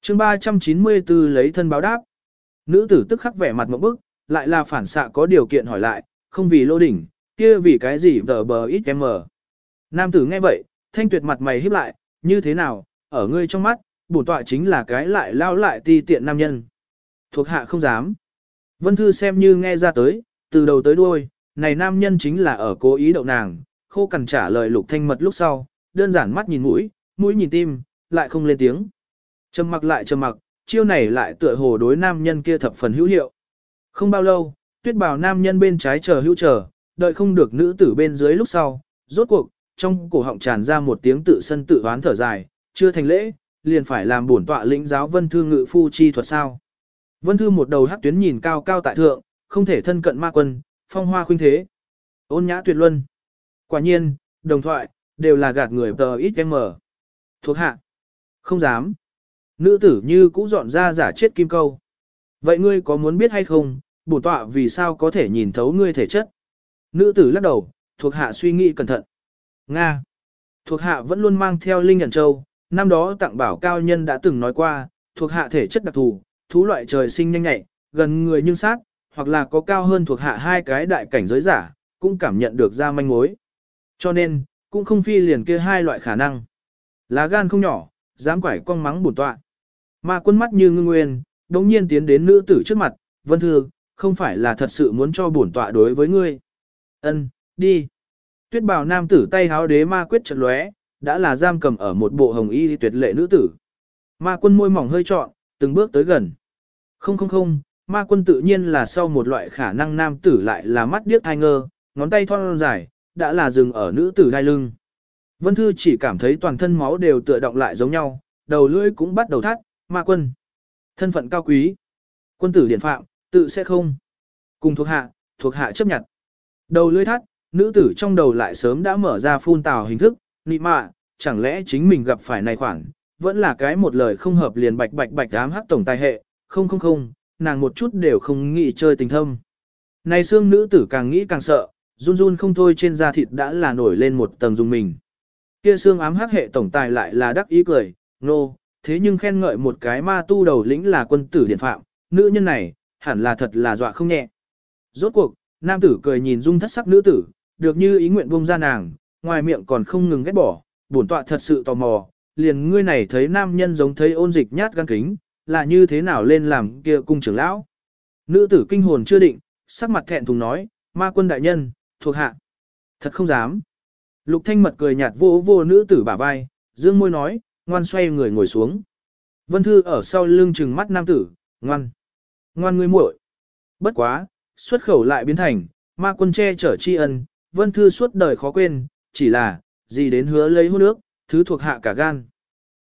chương 394 lấy thân báo đáp. Nữ tử tức khắc vẻ mặt một bức, lại là phản xạ có điều kiện hỏi lại, không vì lô đỉnh, kia vì cái gì tờ bờ ít em mờ. Nam tử nghe vậy, thanh tuyệt mặt mày híp lại, như thế nào, ở ngươi trong mắt, bổn tọa chính là cái lại lao lại ti tiện nam nhân. Thuộc hạ không dám. Vân Thư xem như nghe ra tới, từ đầu tới đuôi, này nam nhân chính là ở cố ý đậu nàng, khô cằn trả lời lục thanh mật lúc sau, đơn giản mắt nhìn mũi, mũi nhìn tim, lại không lên tiếng. Trầm mặc lại trầm mặc, chiêu này lại tựa hồ đối nam nhân kia thập phần hữu hiệu. Không bao lâu, tuyết bào nam nhân bên trái chờ hữu chờ, đợi không được nữ tử bên dưới lúc sau, rốt cuộc, trong cổ họng tràn ra một tiếng tự sân tự oán thở dài, chưa thành lễ, liền phải làm bổn tọa lĩnh giáo vân thư ngự phu chi thuật sao. Vân thư một đầu hắc tuyến nhìn cao cao tại thượng, không thể thân cận ma quân, phong hoa khuynh thế. Ôn nhã tuyệt luân. Quả nhiên, đồng thoại, đều là gạt người tờ ít em mở. Thuộc hạ. Không dám. Nữ tử như cũ dọn ra giả chết kim câu. Vậy ngươi có muốn biết hay không, bổn tọa vì sao có thể nhìn thấu ngươi thể chất? Nữ tử lắc đầu, thuộc hạ suy nghĩ cẩn thận. Nga. Thuộc hạ vẫn luôn mang theo linh nhận châu, năm đó tặng bảo cao nhân đã từng nói qua, thuộc hạ thể chất đặc thù, thú loại trời sinh nhanh nhạy, gần người nhưng sát, hoặc là có cao hơn thuộc hạ hai cái đại cảnh giới giả, cũng cảm nhận được ra manh mối. Cho nên, cũng không phi liền kia hai loại khả năng. Lá gan không nhỏ, dám quải quăng mắng bổn tọa. mà quân mắt như ngưng nguyên, đống nhiên tiến đến nữ tử trước mặt, vân thư, không phải là thật sự muốn cho bổn tọa đối với ngươi. Ân, đi. Tuyết bào nam tử tay háo đế ma quyết trận lóe, đã là giam cầm ở một bộ hồng y tuyệt lệ nữ tử. Ma quân môi mỏng hơi trọn, từng bước tới gần. Không không không, ma quân tự nhiên là sau một loại khả năng nam tử lại là mắt điếc thai ngơ, ngón tay thon dài, đã là dừng ở nữ tử đai lưng. Vân Thư chỉ cảm thấy toàn thân máu đều tựa động lại giống nhau, đầu lưỡi cũng bắt đầu thắt, ma quân. Thân phận cao quý. Quân tử điện phạm, tự sẽ không. Cùng thuộc hạ, thuộc hạ chấp nhận. Đầu lưỡi thắt, nữ tử trong đầu lại sớm đã mở ra phun tào hình thức, nị mạ, chẳng lẽ chính mình gặp phải này khoảng, vẫn là cái một lời không hợp liền bạch bạch bạch ám hắc tổng tài hệ, không không không, nàng một chút đều không nghĩ chơi tình thâm. Này xương nữ tử càng nghĩ càng sợ, run run không thôi trên da thịt đã là nổi lên một tầng dùng mình. Kia xương ám hắc hệ tổng tài lại là đắc ý cười, nô, no, thế nhưng khen ngợi một cái ma tu đầu lĩnh là quân tử điện phạm, nữ nhân này, hẳn là thật là dọa không nhẹ. Rốt cuộc, nam tử cười nhìn dung thất sắc nữ tử, được như ý nguyện buông ra nàng, ngoài miệng còn không ngừng ghét bỏ, bổn tọa thật sự tò mò, liền ngươi này thấy nam nhân giống thấy ôn dịch nhát gan kính, là như thế nào lên làm kia cung trưởng lão. Nữ tử kinh hồn chưa định, sắc mặt thẹn thùng nói, ma quân đại nhân, thuộc hạ. Thật không dám. Lục thanh mật cười nhạt vô vô nữ tử bả vai, dương môi nói, ngoan xoay người ngồi xuống. Vân Thư ở sau lưng trừng mắt nam tử, ngoan. Ngoan ngươi muội. Bất quá, xuất khẩu lại biến thành, ma quân che chở tri ân, Vân Thư suốt đời khó quên, chỉ là, gì đến hứa lấy hôn nước, thứ thuộc hạ cả gan.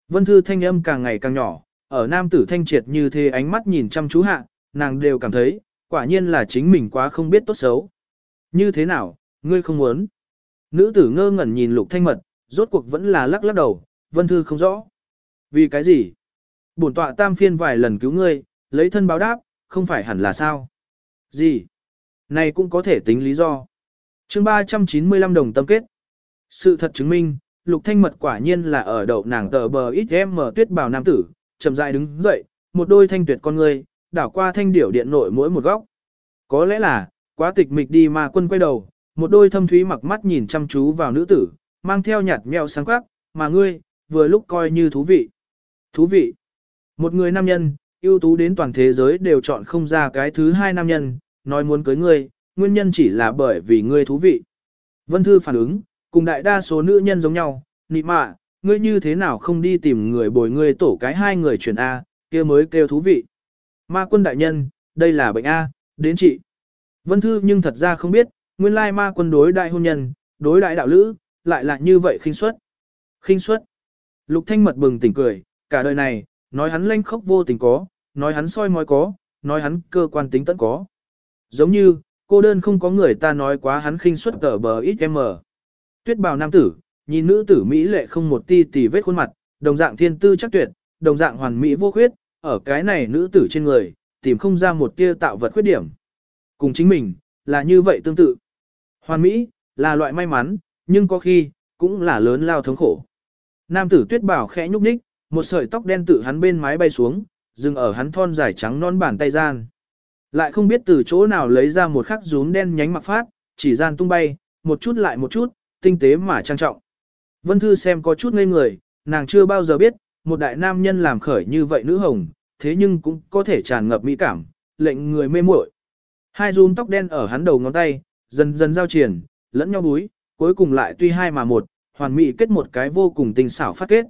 Vân Thư thanh âm càng ngày càng nhỏ, ở nam tử thanh triệt như thế ánh mắt nhìn chăm chú hạ, nàng đều cảm thấy, quả nhiên là chính mình quá không biết tốt xấu. Như thế nào, ngươi không muốn. Nữ tử ngơ ngẩn nhìn lục thanh mật, rốt cuộc vẫn là lắc lắc đầu, vân thư không rõ. Vì cái gì? Bổn tọa tam phiên vài lần cứu ngươi, lấy thân báo đáp, không phải hẳn là sao? Gì? Này cũng có thể tính lý do. chương 395 đồng tâm kết. Sự thật chứng minh, lục thanh mật quả nhiên là ở đậu nàng tờ bờ ít em mở tuyết bào nam tử, chậm rãi đứng dậy, một đôi thanh tuyệt con người đảo qua thanh điểu điện nội mỗi một góc. Có lẽ là, quá tịch mịch đi mà quân quay đầu, một đôi thâm thúy mặc mắt nhìn chăm chú vào nữ tử, mang theo nhạt mèo sáng quắc, mà ngươi, vừa lúc coi như thú vị. Thú vị. Một người nam nhân, ưu tú đến toàn thế giới đều chọn không ra cái thứ hai nam nhân, nói muốn cưới ngươi, nguyên nhân chỉ là bởi vì ngươi thú vị. Vân Thư phản ứng, cùng đại đa số nữ nhân giống nhau, nị mạ, ngươi như thế nào không đi tìm người bồi ngươi tổ cái hai người chuyển A, kia mới kêu thú vị. Ma quân đại nhân, đây là bệnh A, đến chị. Vân Thư nhưng thật ra không biết, nguyên lai ma quân đối đại hôn nhân, đối đại đạo lữ, lại là như vậy khinh suất. Khinh suất. Lục Thanh mật bừng tỉnh cười, cả đời này, nói hắn lanh khốc vô tình có, nói hắn soi mói có, nói hắn cơ quan tính tận có. Giống như, cô đơn không có người ta nói quá hắn khinh suất tờ bờ ít em mờ. Tuyết bào nam tử, nhìn nữ tử Mỹ lệ không một ti tì vết khuôn mặt, đồng dạng thiên tư chắc tuyệt, đồng dạng hoàn mỹ vô khuyết, ở cái này nữ tử trên người, tìm không ra một tia tạo vật khuyết điểm. Cùng chính mình, là như vậy tương tự. Hoàn mỹ, là loại may mắn, nhưng có khi, cũng là lớn lao thống khổ. Nam tử tuyết bảo khẽ nhúc nhích, một sợi tóc đen tự hắn bên mái bay xuống, dừng ở hắn thon dài trắng non bàn tay gian. Lại không biết từ chỗ nào lấy ra một khắc rún đen nhánh mặc phát, chỉ gian tung bay, một chút lại một chút, tinh tế mà trang trọng. Vân Thư xem có chút ngây người, nàng chưa bao giờ biết, một đại nam nhân làm khởi như vậy nữ hồng, thế nhưng cũng có thể tràn ngập mỹ cảm, lệnh người mê muội. Hai run tóc đen ở hắn đầu ngón tay, dần dần giao triển, lẫn nhau búi, cuối cùng lại tuy hai mà một, hoàn mỹ kết một cái vô cùng tình xảo phát kết.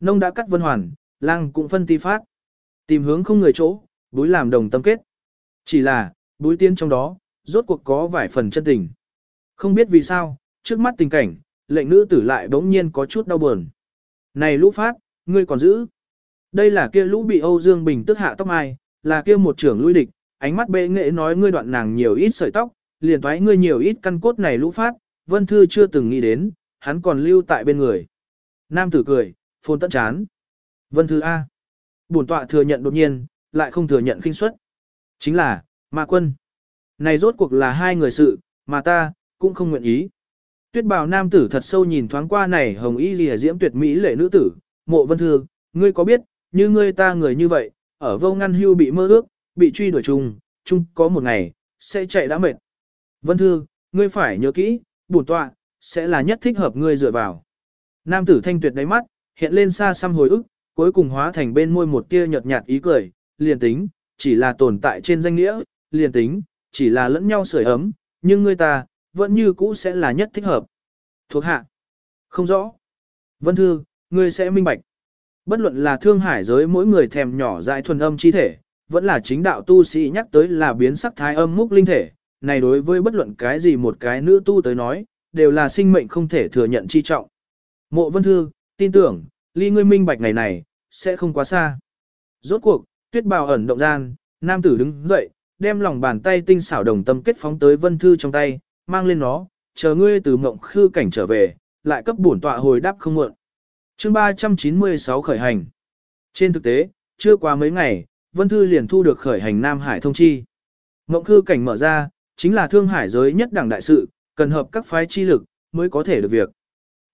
Nông đã cắt vân hoàn, lang cũng phân ti phát. Tìm hướng không người chỗ, búi làm đồng tâm kết. Chỉ là, búi tiên trong đó, rốt cuộc có vài phần chân tình. Không biết vì sao, trước mắt tình cảnh, lệnh nữ tử lại bỗng nhiên có chút đau buồn. Này lũ phát, ngươi còn giữ. Đây là kia lũ bị Âu Dương Bình tức hạ tóc mai, là kia một trưởng lui địch, ánh mắt bệ nghệ nói ngươi đoạn nàng nhiều ít sợi tóc, liền thoái ngươi nhiều ít căn cốt này lũ phát, Vân Thư chưa từng nghĩ đến, hắn còn lưu tại bên người. Nam tử cười, phôn tận chán. Vân Thư A. Bổn tọa thừa nhận đột nhiên, lại không thừa nhận kinh suất. Chính là, ma quân. Này rốt cuộc là hai người sự, mà ta, cũng không nguyện ý. Tuyết bào nam tử thật sâu nhìn thoáng qua này hồng y lìa diễm tuyệt mỹ lệ nữ tử, mộ vân thư, ngươi có biết, như ngươi ta người như vậy, ở vô ngăn hưu bị mơ ước, bị truy đuổi chung, chung có một ngày, sẽ chạy đã mệt. Vân thư, ngươi phải nhớ kỹ, bổn tọa, sẽ là nhất thích hợp ngươi dựa vào. Nam tử thanh tuyệt đáy mắt, hiện lên xa xăm hồi ức, cuối cùng hóa thành bên môi một tia nhợt nhạt ý cười, liền tính, chỉ là tồn tại trên danh nghĩa, liền tính, chỉ là lẫn nhau sưởi ấm, nhưng ngươi ta, vẫn như cũ sẽ là nhất thích hợp. Thuộc hạ. Không rõ. Vân Thư, ngươi sẽ minh bạch. Bất luận là thương hải giới mỗi người thèm nhỏ dại thuần âm chi thể, vẫn là chính đạo tu sĩ nhắc tới là biến sắc thái âm múc linh thể. Này đối với bất luận cái gì một cái nữ tu tới nói, đều là sinh mệnh không thể thừa nhận chi trọng. Mộ Vân Thư, tin tưởng, ly ngươi minh bạch ngày này, sẽ không quá xa. Rốt cuộc, tuyết bào ẩn động gian, nam tử đứng dậy, đem lòng bàn tay tinh xảo đồng tâm kết phóng tới Vân Thư trong tay, mang lên nó, chờ ngươi từ mộng khư cảnh trở về, lại cấp bổn tọa hồi đáp không muộn. Chương 396 khởi hành. Trên thực tế, chưa qua mấy ngày, Vân Thư liền thu được khởi hành Nam Hải thông chi. Mộng khư cảnh mở ra, chính là thương hải giới nhất đẳng đại sự, cần hợp các phái chi lực, mới có thể được việc.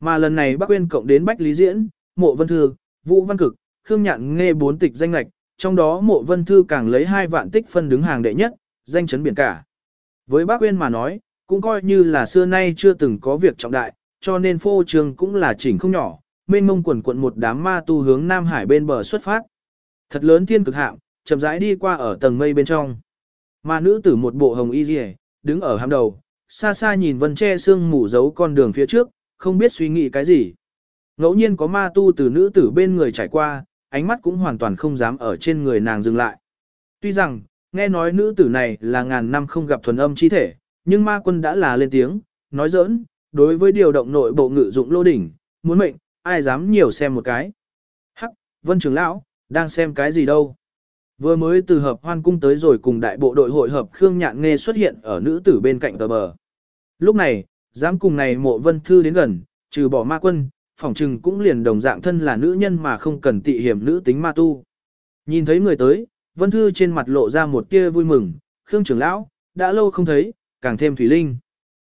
Mà lần này Bắc Uyên cộng đến Bách Lý Diễn, Mộ Vân Thư, Vũ Văn Cực, Khương Nhạn nghe bốn tịch danh lạch, trong đó mộ vân thư càng lấy hai vạn tích phân đứng hàng đệ nhất, danh chấn biển cả. Với bắc Uyên mà nói, cũng coi như là xưa nay chưa từng có việc trọng đại, cho nên phô trường cũng là chỉnh không nhỏ, mênh mông quần quận một đám ma tu hướng Nam Hải bên bờ xuất phát. Thật lớn thiên cực hạm, chậm rãi đi qua ở tầng mây bên trong. ma nữ tử một bộ hồng y rìa, đứng ở hàm đầu, xa xa nhìn vân che sương mù giấu con đường phía trước, không biết suy nghĩ cái gì. Ngẫu nhiên có ma tu từ nữ tử bên người trải qua, ánh mắt cũng hoàn toàn không dám ở trên người nàng dừng lại. Tuy rằng, nghe nói nữ tử này là ngàn năm không gặp thuần âm chi thể, nhưng ma quân đã là lên tiếng, nói giỡn, đối với điều động nội bộ ngự dụng lô đỉnh, muốn mệnh, ai dám nhiều xem một cái. Hắc, vân trưởng lão, đang xem cái gì đâu. Vừa mới từ hợp hoan cung tới rồi cùng đại bộ đội hội hợp Khương Nhạn Nghê xuất hiện ở nữ tử bên cạnh tờ bờ. Lúc này, dám cùng này mộ vân thư đến gần, trừ bỏ ma quân, phỏng trừng cũng liền đồng dạng thân là nữ nhân mà không cần tị hiểm nữ tính ma tu. Nhìn thấy người tới, vân thư trên mặt lộ ra một tia vui mừng, Khương trưởng lão, đã lâu không thấy, càng thêm thủy linh.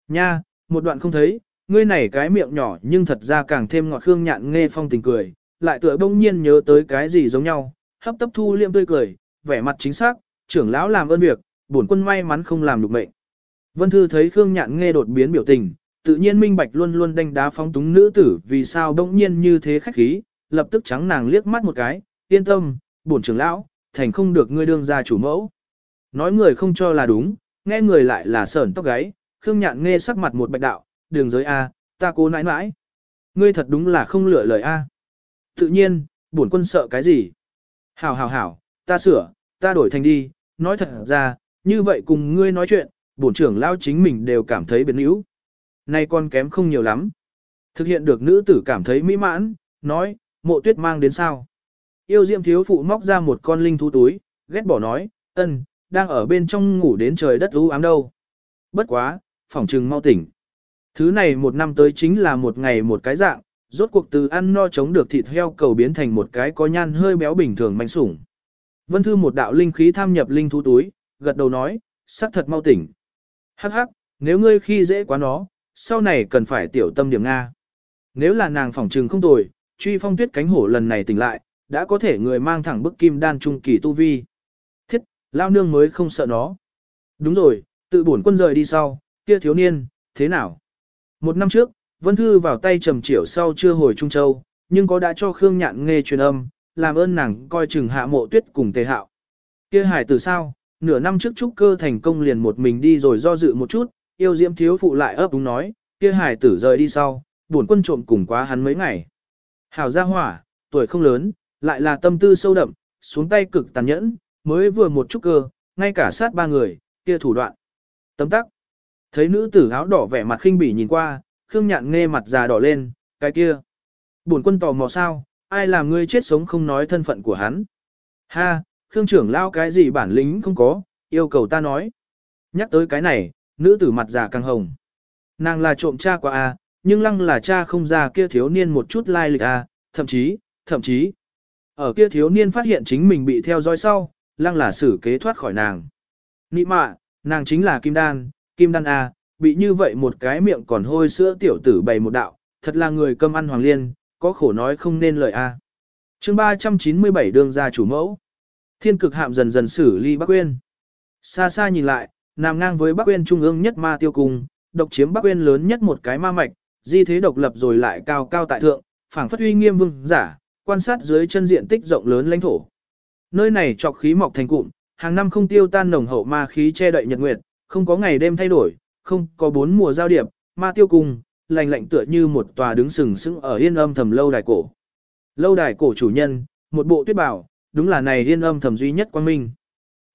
Nha, một đoạn không thấy, ngươi này cái miệng nhỏ nhưng thật ra càng thêm ngọt hương Nhạn nghe phong tình cười, lại tựa bỗng nhiên nhớ tới cái gì giống nhau, hấp tấp thu liêm tươi cười, vẻ mặt chính xác, trưởng lão làm ơn việc, bổn quân may mắn không làm được mệnh. Vân Thư thấy Khương Nhạn nghe đột biến biểu tình, tự nhiên minh bạch luôn luôn đánh đá phóng túng nữ tử vì sao bỗng nhiên như thế khách khí, lập tức trắng nàng liếc mắt một cái, yên tâm, bổn trưởng lão, thành không được ngươi đương gia chủ mẫu. Nói người không cho là đúng, nghe người lại là sởn tóc gáy, Khương Nhạn nghe sắc mặt một bạch đạo, đường giới A, ta cố nãi nãi. Ngươi thật đúng là không lựa lời A. Tự nhiên, bổn quân sợ cái gì? Hảo hảo hảo, ta sửa, ta đổi thành đi, nói thật ra, như vậy cùng ngươi nói chuyện, bổn trưởng lao chính mình đều cảm thấy biến yếu. Nay con kém không nhiều lắm. Thực hiện được nữ tử cảm thấy mỹ mãn, nói, mộ tuyết mang đến sao. Yêu diệm thiếu phụ móc ra một con linh thú túi, ghét bỏ nói, ân, đang ở bên trong ngủ đến trời đất u ám đâu. Bất quá, phỏng trừng mau tỉnh. Thứ này một năm tới chính là một ngày một cái dạng, rốt cuộc từ ăn no chống được thịt heo cầu biến thành một cái có nhan hơi béo bình thường manh sủng. Vân Thư một đạo linh khí tham nhập linh thú túi, gật đầu nói, sắc thật mau tỉnh. Hắc hắc, nếu ngươi khi dễ quá nó, sau này cần phải tiểu tâm điểm Nga. Nếu là nàng phỏng trừng không tồi, truy phong tuyết cánh hổ lần này tỉnh lại, đã có thể người mang thẳng bức kim đan trung kỳ tu vi. Lao nương mới không sợ nó. Đúng rồi, tự bổn quân rời đi sau, kia thiếu niên, thế nào? Một năm trước, Vân Thư vào tay trầm triệu sau chưa hồi Trung Châu, nhưng có đã cho Khương Nhạn nghe truyền âm, làm ơn nàng coi chừng hạ mộ tuyết cùng tề hạo. kia hải tử sao, nửa năm trước trúc cơ thành công liền một mình đi rồi do dự một chút, yêu diễm thiếu phụ lại ấp úng nói, kia hải tử rời đi sau, buồn quân trộm cùng quá hắn mấy ngày. Hảo gia hỏa, tuổi không lớn, lại là tâm tư sâu đậm, xuống tay cực tàn nhẫn, mới vừa một chút cơ, ngay cả sát ba người, kia thủ đoạn. Tấm tắc. Thấy nữ tử áo đỏ vẻ mặt khinh bỉ nhìn qua, Khương Nhạn nghe mặt già đỏ lên, cái kia. Bổn quân tò mò sao, ai làm ngươi chết sống không nói thân phận của hắn. Ha, Khương trưởng lao cái gì bản lĩnh không có, yêu cầu ta nói. Nhắc tới cái này, nữ tử mặt già càng hồng. Nàng là trộm cha qua a, nhưng lăng là cha không ra kia thiếu niên một chút lai lịch a, thậm chí, thậm chí. Ở kia thiếu niên phát hiện chính mình bị theo dõi sau, lăng là xử kế thoát khỏi nàng. Nị mạ, nàng chính là Kim Đan, Kim Đan A, bị như vậy một cái miệng còn hôi sữa tiểu tử bày một đạo, thật là người cơm ăn hoàng liên, có khổ nói không nên lời A. Chương 397 đương gia chủ mẫu. Thiên cực hạm dần dần xử ly Bắc Quyên. Xa xa nhìn lại, nằm ngang với Bắc Quyên trung ương nhất ma tiêu cung, độc chiếm Bắc Quyên lớn nhất một cái ma mạch, di thế độc lập rồi lại cao cao tại thượng, phảng phất uy nghiêm vương giả, quan sát dưới chân diện tích rộng lớn lãnh thổ. Nơi này trọc khí mọc thành cụm, hàng năm không tiêu tan nồng hậu ma khí che đậy nhật nguyệt, không có ngày đêm thay đổi, không có bốn mùa giao điệp, ma tiêu cùng, lành lạnh tựa như một tòa đứng sừng sững ở yên âm thầm lâu đài cổ. Lâu đài cổ chủ nhân, một bộ tuyết bảo, đúng là này yên âm thầm duy nhất quang minh.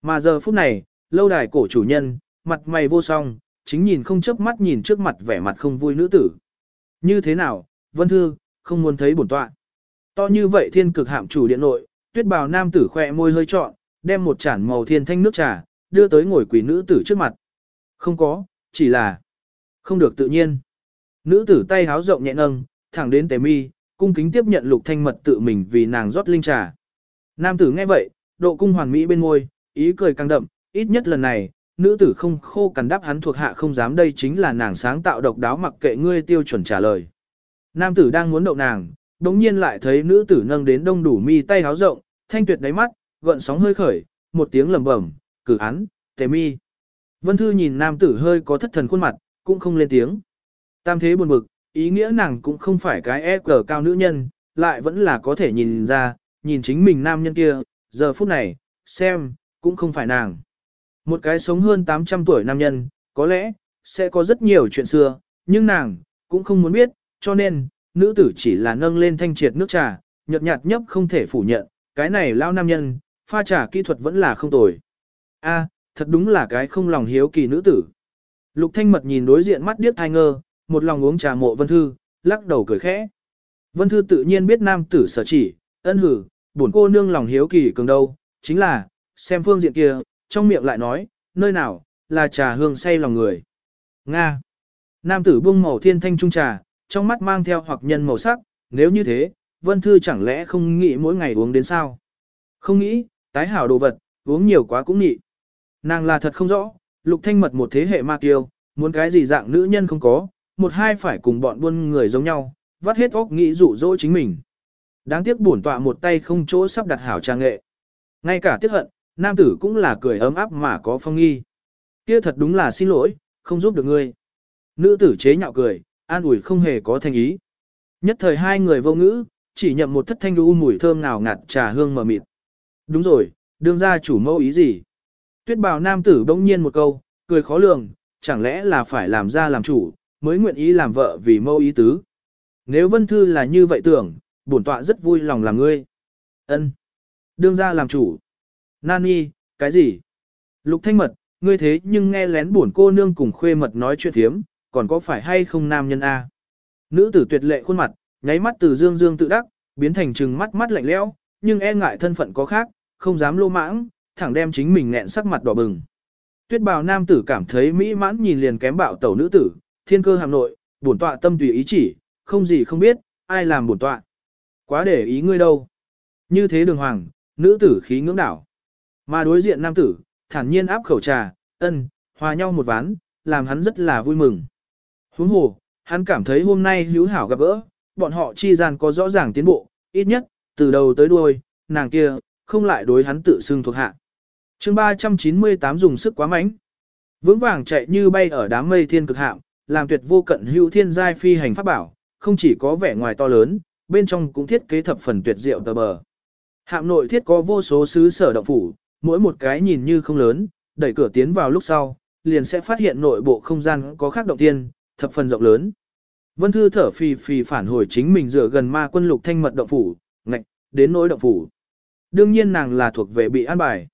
Mà giờ phút này, lâu đài cổ chủ nhân, mặt mày vô song, chính nhìn không chớp mắt nhìn trước mặt vẻ mặt không vui nữ tử. Như thế nào, Vân Thư, không muốn thấy bổn tọa. To như vậy thiên cực hạm chủ điện nội, tuyết bào nam tử khỏe môi hơi trọn, đem một chản màu thiên thanh nước trà, đưa tới ngồi quỷ nữ tử trước mặt. Không có, chỉ là không được tự nhiên. Nữ tử tay háo rộng nhẹ nâng, thẳng đến tề mi, cung kính tiếp nhận lục thanh mật tự mình vì nàng rót linh trà. Nam tử nghe vậy, độ cung hoàn mỹ bên môi, ý cười càng đậm, ít nhất lần này, nữ tử không khô cằn đáp hắn thuộc hạ không dám đây chính là nàng sáng tạo độc đáo mặc kệ ngươi tiêu chuẩn trả lời. Nam tử đang muốn đậu nàng, đống nhiên lại thấy nữ tử nâng đến đông đủ mi tay háo rộng, thanh tuyệt đáy mắt, gợn sóng hơi khởi, một tiếng lầm bẩm, cử án, tề mi. Vân Thư nhìn nam tử hơi có thất thần khuôn mặt, cũng không lên tiếng. Tam thế buồn bực, ý nghĩa nàng cũng không phải cái e cờ cao nữ nhân, lại vẫn là có thể nhìn ra, nhìn chính mình nam nhân kia, giờ phút này, xem, cũng không phải nàng. Một cái sống hơn 800 tuổi nam nhân, có lẽ, sẽ có rất nhiều chuyện xưa, nhưng nàng, cũng không muốn biết, cho nên, nữ tử chỉ là nâng lên thanh triệt nước trà, nhợt nhạt nhấp không thể phủ nhận, cái này lao nam nhân, pha trà kỹ thuật vẫn là không tồi. A, thật đúng là cái không lòng hiếu kỳ nữ tử. Lục Thanh Mật nhìn đối diện mắt điếc thai ngơ, một lòng uống trà mộ Vân Thư, lắc đầu cười khẽ. Vân Thư tự nhiên biết nam tử sở chỉ, ân hử, buồn cô nương lòng hiếu kỳ cường đâu, chính là, xem phương diện kia, trong miệng lại nói, nơi nào, là trà hương say lòng người. Nga. Nam tử buông màu thiên thanh trung trà, trong mắt mang theo hoặc nhân màu sắc, nếu như thế, Vân Thư chẳng lẽ không nghĩ mỗi ngày uống đến sao? Không nghĩ, tái hảo đồ vật, uống nhiều quá cũng nhị. Nàng là thật không rõ, lục thanh mật một thế hệ ma kiêu, muốn cái gì dạng nữ nhân không có, một hai phải cùng bọn buôn người giống nhau, vắt hết óc nghĩ dụ dỗ chính mình. Đáng tiếc bổn tọa một tay không chỗ sắp đặt hảo trang nghệ. Ngay cả tiếc hận, nam tử cũng là cười ấm áp mà có phong nghi. Kia thật đúng là xin lỗi, không giúp được ngươi. Nữ tử chế nhạo cười, an ủi không hề có thành ý. Nhất thời hai người vô ngữ, chỉ nhậm một thất thanh đu mùi thơm ngào ngạt trà hương mờ mịt. Đúng rồi, đương ra chủ mâu ý gì? Tuyết bào nam tử bỗng nhiên một câu, cười khó lường, chẳng lẽ là phải làm ra làm chủ, mới nguyện ý làm vợ vì mâu ý tứ. Nếu vân thư là như vậy tưởng, bổn tọa rất vui lòng làm ngươi. ân Đương ra làm chủ. Nani, cái gì? Lục thanh mật, ngươi thế nhưng nghe lén bổn cô nương cùng khuê mật nói chuyện thiếm, còn có phải hay không nam nhân A? Nữ tử tuyệt lệ khuôn mặt, nháy mắt từ dương dương tự đắc, biến thành trừng mắt mắt lạnh lẽo, nhưng e ngại thân phận có khác, không dám lô mãng, thẳng đem chính mình nghẹn sắc mặt đỏ bừng. Tuyết bào nam tử cảm thấy mỹ mãn nhìn liền kém bạo tẩu nữ tử, thiên cơ hàm nội, bổn tọa tâm tùy ý chỉ, không gì không biết, ai làm bổn tọa. Quá để ý ngươi đâu. Như thế đường hoàng, nữ tử khí ngưỡng đảo. Mà đối diện nam tử, thản nhiên áp khẩu trà, ân, hòa nhau một ván, làm hắn rất là vui mừng. Huống hồ, hắn cảm thấy hôm nay hữu hảo gặp gỡ, bọn họ chi gian có rõ ràng tiến bộ, ít nhất, từ đầu tới đuôi, nàng kia, không lại đối hắn tự xưng thuộc hạ. chương 398 dùng sức quá mạnh. Vững vàng chạy như bay ở đám mây thiên cực hạm, làm tuyệt vô cận hữu thiên giai phi hành pháp bảo, không chỉ có vẻ ngoài to lớn, bên trong cũng thiết kế thập phần tuyệt diệu tờ bờ. Hạm nội thiết có vô số sứ sở động phủ, mỗi một cái nhìn như không lớn, đẩy cửa tiến vào lúc sau, liền sẽ phát hiện nội bộ không gian có khác động tiên, thập phần rộng lớn. Vân Thư thở phì phì phản hồi chính mình dựa gần ma quân lục thanh mật động phủ, ngạch, đến nỗi động phủ. Đương nhiên nàng là thuộc về bị an bài.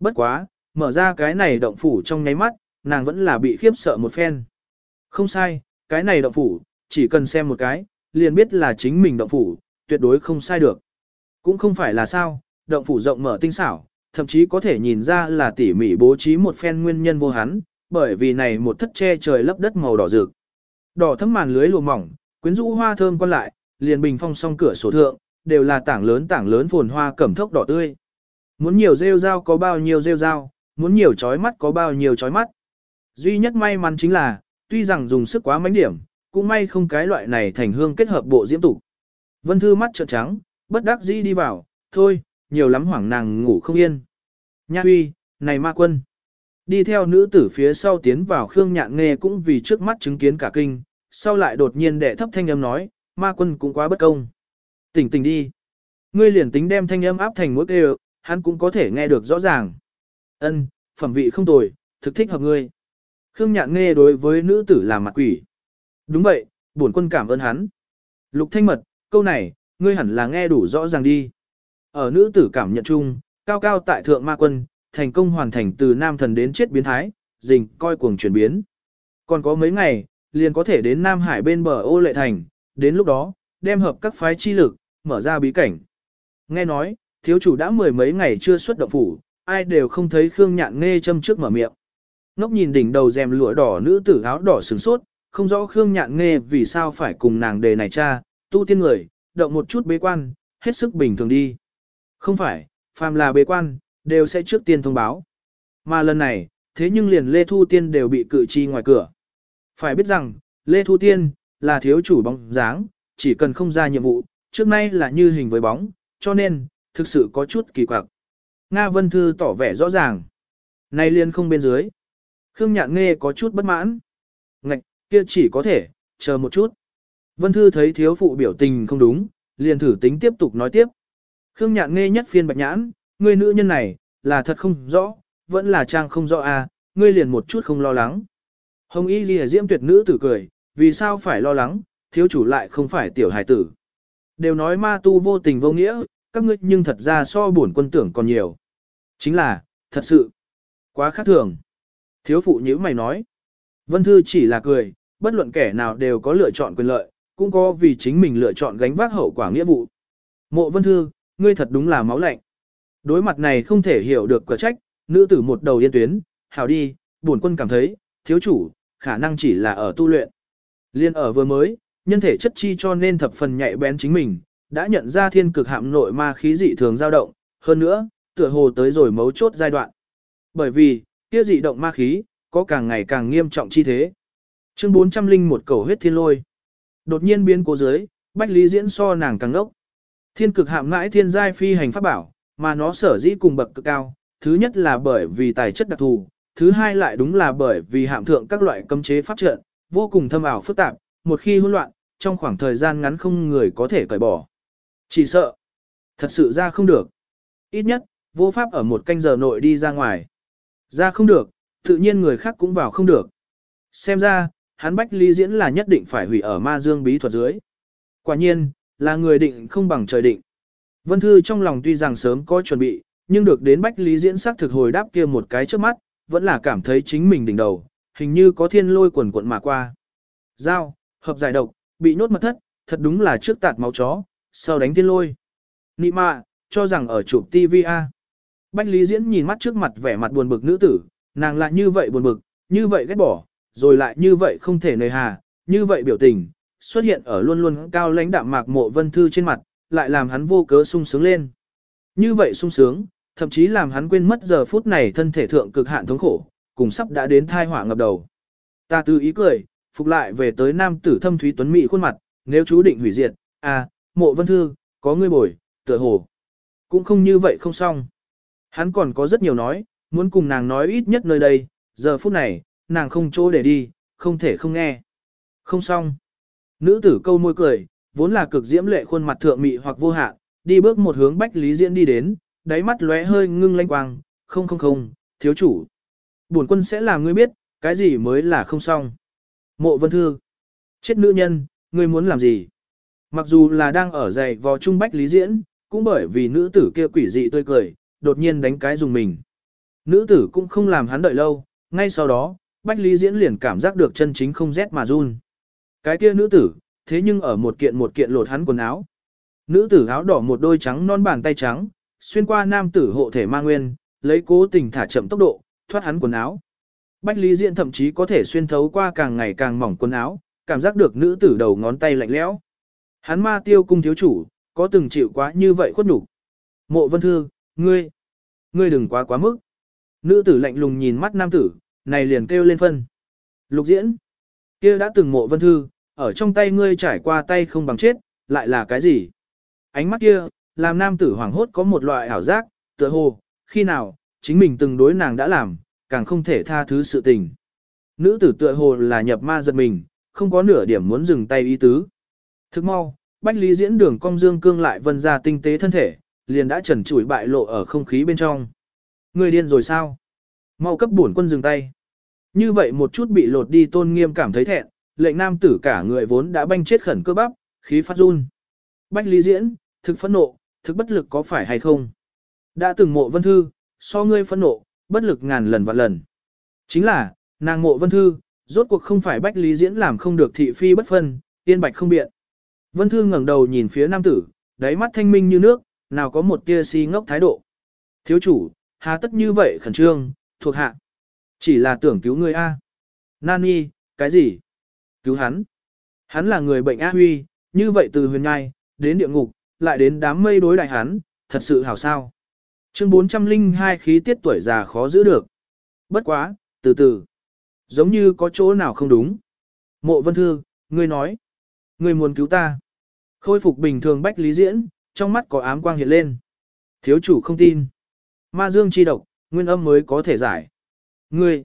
Bất quá, mở ra cái này động phủ trong nháy mắt, nàng vẫn là bị khiếp sợ một phen. Không sai, cái này động phủ, chỉ cần xem một cái, liền biết là chính mình động phủ, tuyệt đối không sai được. Cũng không phải là sao, động phủ rộng mở tinh xảo, thậm chí có thể nhìn ra là tỉ mỉ bố trí một phen nguyên nhân vô hắn, bởi vì này một thất che trời lấp đất màu đỏ rực. Đỏ thấm màn lưới lùa mỏng, quyến rũ hoa thơm quan lại, liền bình phong song cửa sổ thượng, đều là tảng lớn tảng lớn phồn hoa cẩm thốc đỏ tươi. Muốn nhiều rêu rao có bao nhiêu rêu rao, muốn nhiều chói mắt có bao nhiêu chói mắt. Duy nhất may mắn chính là, tuy rằng dùng sức quá mánh điểm, cũng may không cái loại này thành hương kết hợp bộ diễm tủ Vân Thư mắt trợn trắng, bất đắc dĩ đi vào, thôi, nhiều lắm hoảng nàng ngủ không yên. Nha huy, này ma quân. Đi theo nữ tử phía sau tiến vào Khương Nhạn Nghê cũng vì trước mắt chứng kiến cả kinh, sau lại đột nhiên đệ thấp thanh âm nói, ma quân cũng quá bất công. Tỉnh tỉnh đi. Ngươi liền tính đem thanh âm áp thành mũi kêu, hắn cũng có thể nghe được rõ ràng. Ân, phẩm vị không tồi, thực thích hợp ngươi. Khương Nhạn Nghê đối với nữ tử là mặt quỷ. Đúng vậy, bổn quân cảm ơn hắn. Lục Thanh Mật, câu này, ngươi hẳn là nghe đủ rõ ràng đi. Ở nữ tử cảm nhận chung, cao cao tại thượng ma quân, thành công hoàn thành từ nam thần đến chết biến thái, dình coi cuồng chuyển biến. Còn có mấy ngày, liền có thể đến Nam Hải bên bờ ô lệ thành, đến lúc đó, đem hợp các phái chi lực, mở ra bí cảnh. Nghe nói, thiếu chủ đã mười mấy ngày chưa xuất động phủ, ai đều không thấy Khương Nhạn nghe châm trước mở miệng. Ngốc nhìn đỉnh đầu rèm lụa đỏ nữ tử áo đỏ sừng sốt, không rõ Khương Nhạn nghe vì sao phải cùng nàng đề này cha, tu tiên người, động một chút bế quan, hết sức bình thường đi. Không phải, phàm là bế quan, đều sẽ trước tiên thông báo. Mà lần này, thế nhưng liền Lê Thu Tiên đều bị cự chi ngoài cửa. Phải biết rằng, Lê Thu Tiên, là thiếu chủ bóng dáng, chỉ cần không ra nhiệm vụ, trước nay là như hình với bóng, cho nên, thực sự có chút kỳ quặc. Nga Vân Thư tỏ vẻ rõ ràng. Nay liền không bên dưới. Khương Nhạn Nghe có chút bất mãn. Ngạch, kia chỉ có thể, chờ một chút. Vân Thư thấy thiếu phụ biểu tình không đúng, liền thử tính tiếp tục nói tiếp. Khương Nhạn Nghe nhất phiên bạch nhãn, Ngươi nữ nhân này, là thật không rõ, vẫn là trang không rõ à, ngươi liền một chút không lo lắng. Hồng Y Ghi Diễm tuyệt nữ tử cười, vì sao phải lo lắng, thiếu chủ lại không phải tiểu hài tử. Đều nói ma tu vô tình vô nghĩa, các ngươi nhưng thật ra so bổn quân tưởng còn nhiều. Chính là, thật sự, quá khác thường. Thiếu phụ nhữ mày nói. Vân Thư chỉ là cười, bất luận kẻ nào đều có lựa chọn quyền lợi, cũng có vì chính mình lựa chọn gánh vác hậu quả nghĩa vụ. Mộ Vân Thư, ngươi thật đúng là máu lạnh. Đối mặt này không thể hiểu được quả trách, nữ tử một đầu yên tuyến, hảo đi, buồn quân cảm thấy, thiếu chủ, khả năng chỉ là ở tu luyện. Liên ở vừa mới, nhân thể chất chi cho nên thập phần nhạy bén chính mình, đã nhận ra thiên cực hạm nội ma khí dị thường dao động, hơn nữa, tựa hồ tới rồi mấu chốt giai đoạn. Bởi vì, kia dị động ma khí, có càng ngày càng nghiêm trọng chi thế. Chương 400 linh một cầu huyết thiên lôi. Đột nhiên biến cố dưới, Bách Lý diễn so nàng càng ngốc. Thiên cực hạm ngãi thiên giai phi hành pháp bảo, mà nó sở dĩ cùng bậc cực cao, thứ nhất là bởi vì tài chất đặc thù, thứ hai lại đúng là bởi vì hạm thượng các loại cấm chế pháp trận, vô cùng thâm ảo phức tạp, một khi hỗn loạn, trong khoảng thời gian ngắn không người có thể cởi bỏ. Chỉ sợ, thật sự ra không được. Ít nhất, vô pháp ở một canh giờ nội đi ra ngoài. Ra không được, tự nhiên người khác cũng vào không được. Xem ra, hắn Bách Ly diễn là nhất định phải hủy ở ma dương bí thuật dưới. Quả nhiên, là người định không bằng trời định. Vân Thư trong lòng tuy rằng sớm có chuẩn bị, nhưng được đến Bách Lý diễn sắc thực hồi đáp kia một cái trước mắt, vẫn là cảm thấy chính mình đỉnh đầu, hình như có thiên lôi quần cuộn mà qua. Giao, hợp giải độc, bị nhốt mật thất, thật đúng là trước tạt máu chó, sau đánh thiên lôi. Nị mạ, cho rằng ở chụp TV A. Bách Lý Diễn nhìn mắt trước mặt vẻ mặt buồn bực nữ tử, nàng lại như vậy buồn bực, như vậy ghét bỏ, rồi lại như vậy không thể nơi hà, như vậy biểu tình, xuất hiện ở luôn luôn cao lãnh đạm mạc mộ vân thư trên mặt, lại làm hắn vô cớ sung sướng lên. Như vậy sung sướng, thậm chí làm hắn quên mất giờ phút này thân thể thượng cực hạn thống khổ, cùng sắp đã đến thai hỏa ngập đầu. Ta tư ý cười, phục lại về tới nam tử thâm thúy tuấn mỹ khuôn mặt, nếu chú định hủy diệt, à, mộ vân thư, có ngươi bồi, tựa hồ. Cũng không như vậy không xong. Hắn còn có rất nhiều nói, muốn cùng nàng nói ít nhất nơi đây, giờ phút này, nàng không chỗ để đi, không thể không nghe. Không xong. Nữ tử câu môi cười, vốn là cực diễm lệ khuôn mặt thượng mị hoặc vô hạn, đi bước một hướng Bách Lý Diễn đi đến, đáy mắt lóe hơi ngưng lanh quang, không không không, thiếu chủ. Bổn quân sẽ làm ngươi biết, cái gì mới là không xong. Mộ Vân Thư. Chết nữ nhân, ngươi muốn làm gì? Mặc dù là đang ở dày vò trung Bách Lý Diễn, cũng bởi vì nữ tử kia quỷ dị tươi cười, đột nhiên đánh cái dùng mình. Nữ tử cũng không làm hắn đợi lâu, ngay sau đó, Bách Lý Diễn liền cảm giác được chân chính không rét mà run. Cái kia nữ tử, thế nhưng ở một kiện một kiện lột hắn quần áo. Nữ tử áo đỏ một đôi trắng non bàn tay trắng, xuyên qua nam tử hộ thể ma nguyên, lấy cố tình thả chậm tốc độ, thoát hắn quần áo. Bách Lý Diễn thậm chí có thể xuyên thấu qua càng ngày càng mỏng quần áo, cảm giác được nữ tử đầu ngón tay lạnh lẽo. Hắn ma tiêu cung thiếu chủ, có từng chịu quá như vậy khuất nhục. Mộ Vân Thư, ngươi, ngươi đừng quá quá mức. Nữ tử lạnh lùng nhìn mắt nam tử, này liền kêu lên phân. Lục diễn, kia đã từng mộ Vân Thư, ở trong tay ngươi trải qua tay không bằng chết, lại là cái gì? Ánh mắt kia, làm nam tử hoảng hốt có một loại ảo giác, tựa hồ, khi nào, chính mình từng đối nàng đã làm, càng không thể tha thứ sự tình. Nữ tử tựa hồ là nhập ma giật mình, không có nửa điểm muốn dừng tay ý tứ. Thức mau, Bách Lý diễn đường cong dương cương lại vân ra tinh tế thân thể, liền đã trần trụi bại lộ ở không khí bên trong. Người điên rồi sao? Mau cấp bổn quân dừng tay. Như vậy một chút bị lột đi tôn nghiêm cảm thấy thẹn, lệnh nam tử cả người vốn đã banh chết khẩn cơ bắp, khí phát run. Bách Lý diễn, thực phẫn nộ, thực bất lực có phải hay không? Đã từng mộ vân thư, so ngươi phẫn nộ, bất lực ngàn lần vạn lần. Chính là, nàng mộ vân thư, rốt cuộc không phải bách lý diễn làm không được thị phi bất phân, tiên bạch không biện. Vân thư ngẩng đầu nhìn phía nam tử, đáy mắt thanh minh như nước, nào có một tia si ngốc thái độ. Thiếu chủ, hà tất như vậy khẩn trương, thuộc hạ. Chỉ là tưởng cứu ngươi A. Nani, cái gì? Cứu hắn. Hắn là người bệnh A huy, như vậy từ huyền nhai, đến địa ngục, lại đến đám mây đối đại hắn, thật sự hảo sao. Chương 402 khí tiết tuổi già khó giữ được. Bất quá, từ từ. Giống như có chỗ nào không đúng. Mộ vân thư, ngươi nói. Ngươi muốn cứu ta. Khôi phục bình thường Bách Lý Diễn, trong mắt có ám quang hiện lên. Thiếu chủ không tin. Ma dương chi độc, nguyên âm mới có thể giải. Ngươi,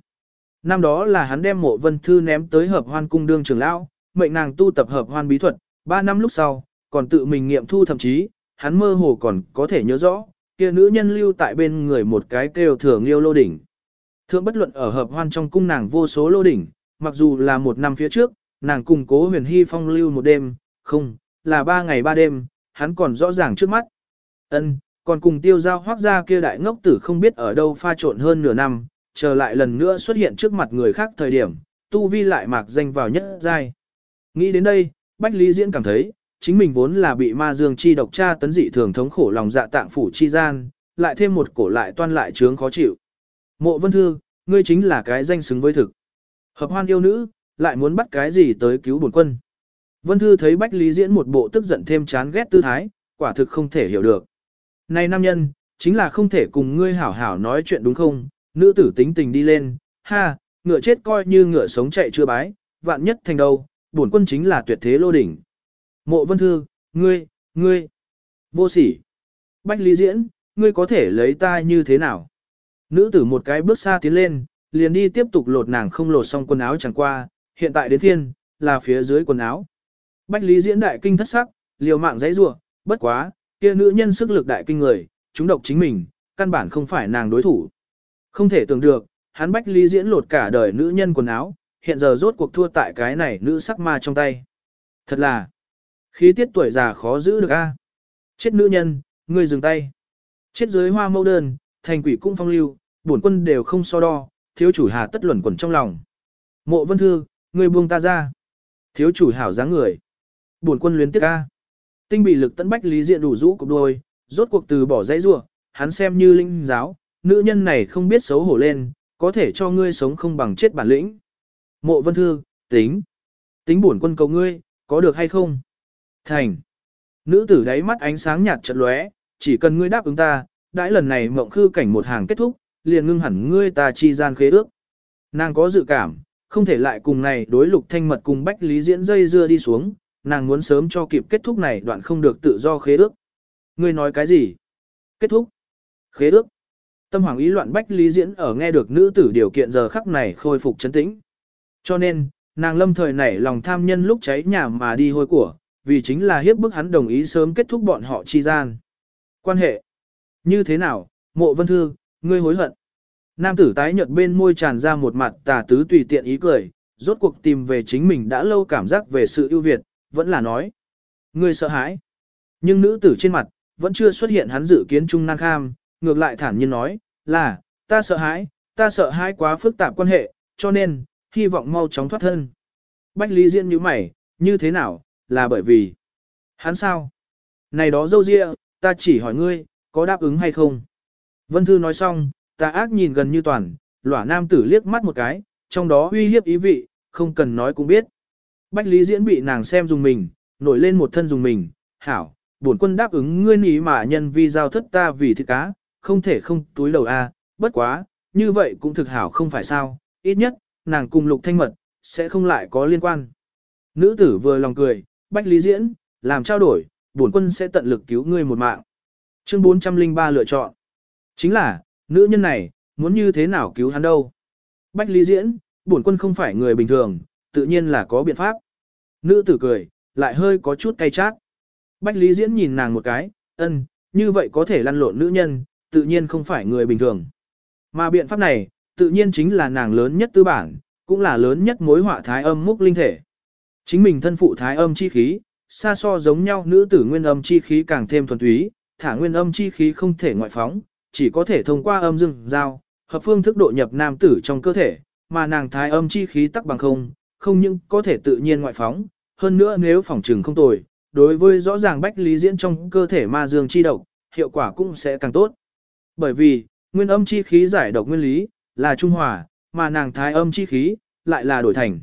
năm đó là hắn đem mộ vân thư ném tới hợp hoan cung đương trưởng lão, mệnh nàng tu tập hợp hoan bí thuật, ba năm lúc sau, còn tự mình nghiệm thu thậm chí, hắn mơ hồ còn có thể nhớ rõ, kia nữ nhân lưu tại bên người một cái kêu thường yêu lô đỉnh. Thượng bất luận ở hợp hoan trong cung nàng vô số lô đỉnh, mặc dù là một năm phía trước, nàng cùng cố huyền hy phong lưu một đêm, không, là ba ngày ba đêm, hắn còn rõ ràng trước mắt. ân còn cùng tiêu giao hoác ra kia đại ngốc tử không biết ở đâu pha trộn hơn nửa năm, trở lại lần nữa xuất hiện trước mặt người khác thời điểm, tu vi lại mạc danh vào nhất giai. Nghĩ đến đây, Bách Lý Diễn cảm thấy, chính mình vốn là bị ma dương chi độc tra tấn dị thường thống khổ lòng dạ tạng phủ chi gian, lại thêm một cổ lại toan lại trướng khó chịu. Mộ Vân Thư, ngươi chính là cái danh xứng với thực. Hợp hoan yêu nữ, lại muốn bắt cái gì tới cứu bổn quân. Vân Thư thấy Bách Lý Diễn một bộ tức giận thêm chán ghét tư thái, quả thực không thể hiểu được. Này nam nhân, chính là không thể cùng ngươi hảo hảo nói chuyện đúng không? Nữ tử tính tình đi lên, ha, ngựa chết coi như ngựa sống chạy chưa bái, vạn nhất thành đâu, bổn quân chính là tuyệt thế lô đỉnh. Mộ Vân Thư, ngươi, ngươi, vô sỉ. Bách Lý Diễn, ngươi có thể lấy ta như thế nào? Nữ tử một cái bước xa tiến lên, liền đi tiếp tục lột nàng không lột xong quần áo chẳng qua, hiện tại đến thiên, là phía dưới quần áo. Bách Lý diễn đại kinh thất sắc, liều mạng giấy rủa, bất quá, kia nữ nhân sức lực đại kinh người, chúng độc chính mình, căn bản không phải nàng đối thủ. Không thể tưởng được, hắn Bách Lý diễn lột cả đời nữ nhân quần áo, hiện giờ rốt cuộc thua tại cái này nữ sắc ma trong tay. Thật là, khí tiết tuổi già khó giữ được a. Chết nữ nhân, ngươi dừng tay. Chết dưới hoa mẫu đơn, thành quỷ cung phong lưu, bổn quân đều không so đo, thiếu chủ hà tất luẩn quẩn trong lòng. Mộ vân thư, ngươi buông ta ra. Thiếu chủ hảo dáng người. Bổn quân luyến tiếc ca. Tinh bị lực tấn bách lý diện đủ rũ cục đôi, rốt cuộc từ bỏ dãy rủa, hắn xem như linh giáo, nữ nhân này không biết xấu hổ lên, có thể cho ngươi sống không bằng chết bản lĩnh. Mộ vân thư, tính. Tính bổn quân cầu ngươi, có được hay không? Thành. Nữ tử đáy mắt ánh sáng nhạt chật lóe, chỉ cần ngươi đáp ứng ta, đãi lần này mộng khư cảnh một hàng kết thúc, liền ngưng hẳn ngươi ta chi gian khế ước. Nàng có dự cảm, không thể lại cùng này đối lục thanh mật cùng bách lý diễn dây dưa đi xuống, nàng muốn sớm cho kịp kết thúc này đoạn không được tự do khế ước. Ngươi nói cái gì? Kết thúc. Khế ước. Tâm hoàng ý loạn bách lý diễn ở nghe được nữ tử điều kiện giờ khắc này khôi phục chấn tĩnh. Cho nên, nàng lâm thời nảy lòng tham nhân lúc cháy nhà mà đi hôi của, vì chính là hiếp bức hắn đồng ý sớm kết thúc bọn họ chi gian. Quan hệ. Như thế nào, mộ vân thư, ngươi hối hận. Nam tử tái nhợt bên môi tràn ra một mặt tà tứ tùy tiện ý cười, rốt cuộc tìm về chính mình đã lâu cảm giác về sự ưu việt, vẫn là nói. Ngươi sợ hãi. Nhưng nữ tử trên mặt, vẫn chưa xuất hiện hắn dự kiến trung nan kham, ngược lại thản nhiên nói, là, ta sợ hãi, ta sợ hãi quá phức tạp quan hệ, cho nên, hy vọng mau chóng thoát thân. Bách Lý Diễn như mày, như thế nào, là bởi vì, hắn sao? Này đó dâu dịa, ta chỉ hỏi ngươi, có đáp ứng hay không? Vân Thư nói xong, ta ác nhìn gần như toàn, lỏa nam tử liếc mắt một cái, trong đó uy hiếp ý vị, không cần nói cũng biết. Bách Lý Diễn bị nàng xem dùng mình, nổi lên một thân dùng mình, hảo, bổn quân đáp ứng ngươi nỉ mà nhân vi giao thất ta vì thịt cá, không thể không túi đầu a, à, bất quá, như vậy cũng thực hảo không phải sao, ít nhất, nàng cùng lục thanh mật, sẽ không lại có liên quan. Nữ tử vừa lòng cười, Bách Lý Diễn, làm trao đổi, bổn quân sẽ tận lực cứu ngươi một mạng. Chương 403 lựa chọn. Chính là, nữ nhân này, muốn như thế nào cứu hắn đâu. Bách Lý Diễn, bổn quân không phải người bình thường, tự nhiên là có biện pháp. Nữ tử cười, lại hơi có chút cay chát. Bách Lý Diễn nhìn nàng một cái, ân, như vậy có thể lăn lộn nữ nhân, tự nhiên không phải người bình thường. Mà biện pháp này, tự nhiên chính là nàng lớn nhất tư bản, cũng là lớn nhất mối họa thái âm múc linh thể. Chính mình thân phụ thái âm chi khí, xa so giống nhau nữ tử nguyên âm chi khí càng thêm thuần túy, thả nguyên âm chi khí không thể ngoại phóng, chỉ có thể thông qua âm dương giao, hợp phương thức độ nhập nam tử trong cơ thể, mà nàng thái âm chi khí tắc bằng không, không những có thể tự nhiên ngoại phóng, hơn nữa nếu phòng trừng không tồi, đối với rõ ràng bách lý diễn trong cơ thể ma dương chi độc, hiệu quả cũng sẽ càng tốt. Bởi vì, nguyên âm chi khí giải độc nguyên lý, là trung hòa, mà nàng thái âm chi khí, lại là đổi thành.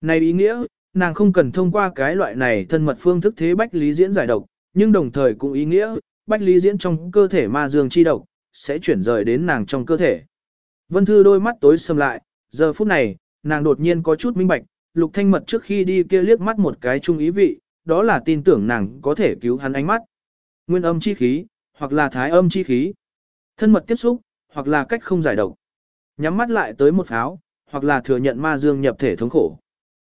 Này ý nghĩa, nàng không cần thông qua cái loại này thân mật phương thức thế bách lý diễn giải độc, nhưng đồng thời cũng ý nghĩa, bách lý diễn trong cơ thể ma dương chi độc, sẽ chuyển rời đến nàng trong cơ thể. Vân Thư đôi mắt tối sầm lại, giờ phút này, nàng đột nhiên có chút minh bạch, lục thanh mật trước khi đi kia liếc mắt một cái trung ý vị, đó là tin tưởng nàng có thể cứu hắn ánh mắt. Nguyên âm chi khí, hoặc là thái âm chi khí. Thân mật tiếp xúc, hoặc là cách không giải độc. Nhắm mắt lại tới một pháo, hoặc là thừa nhận ma dương nhập thể thống khổ.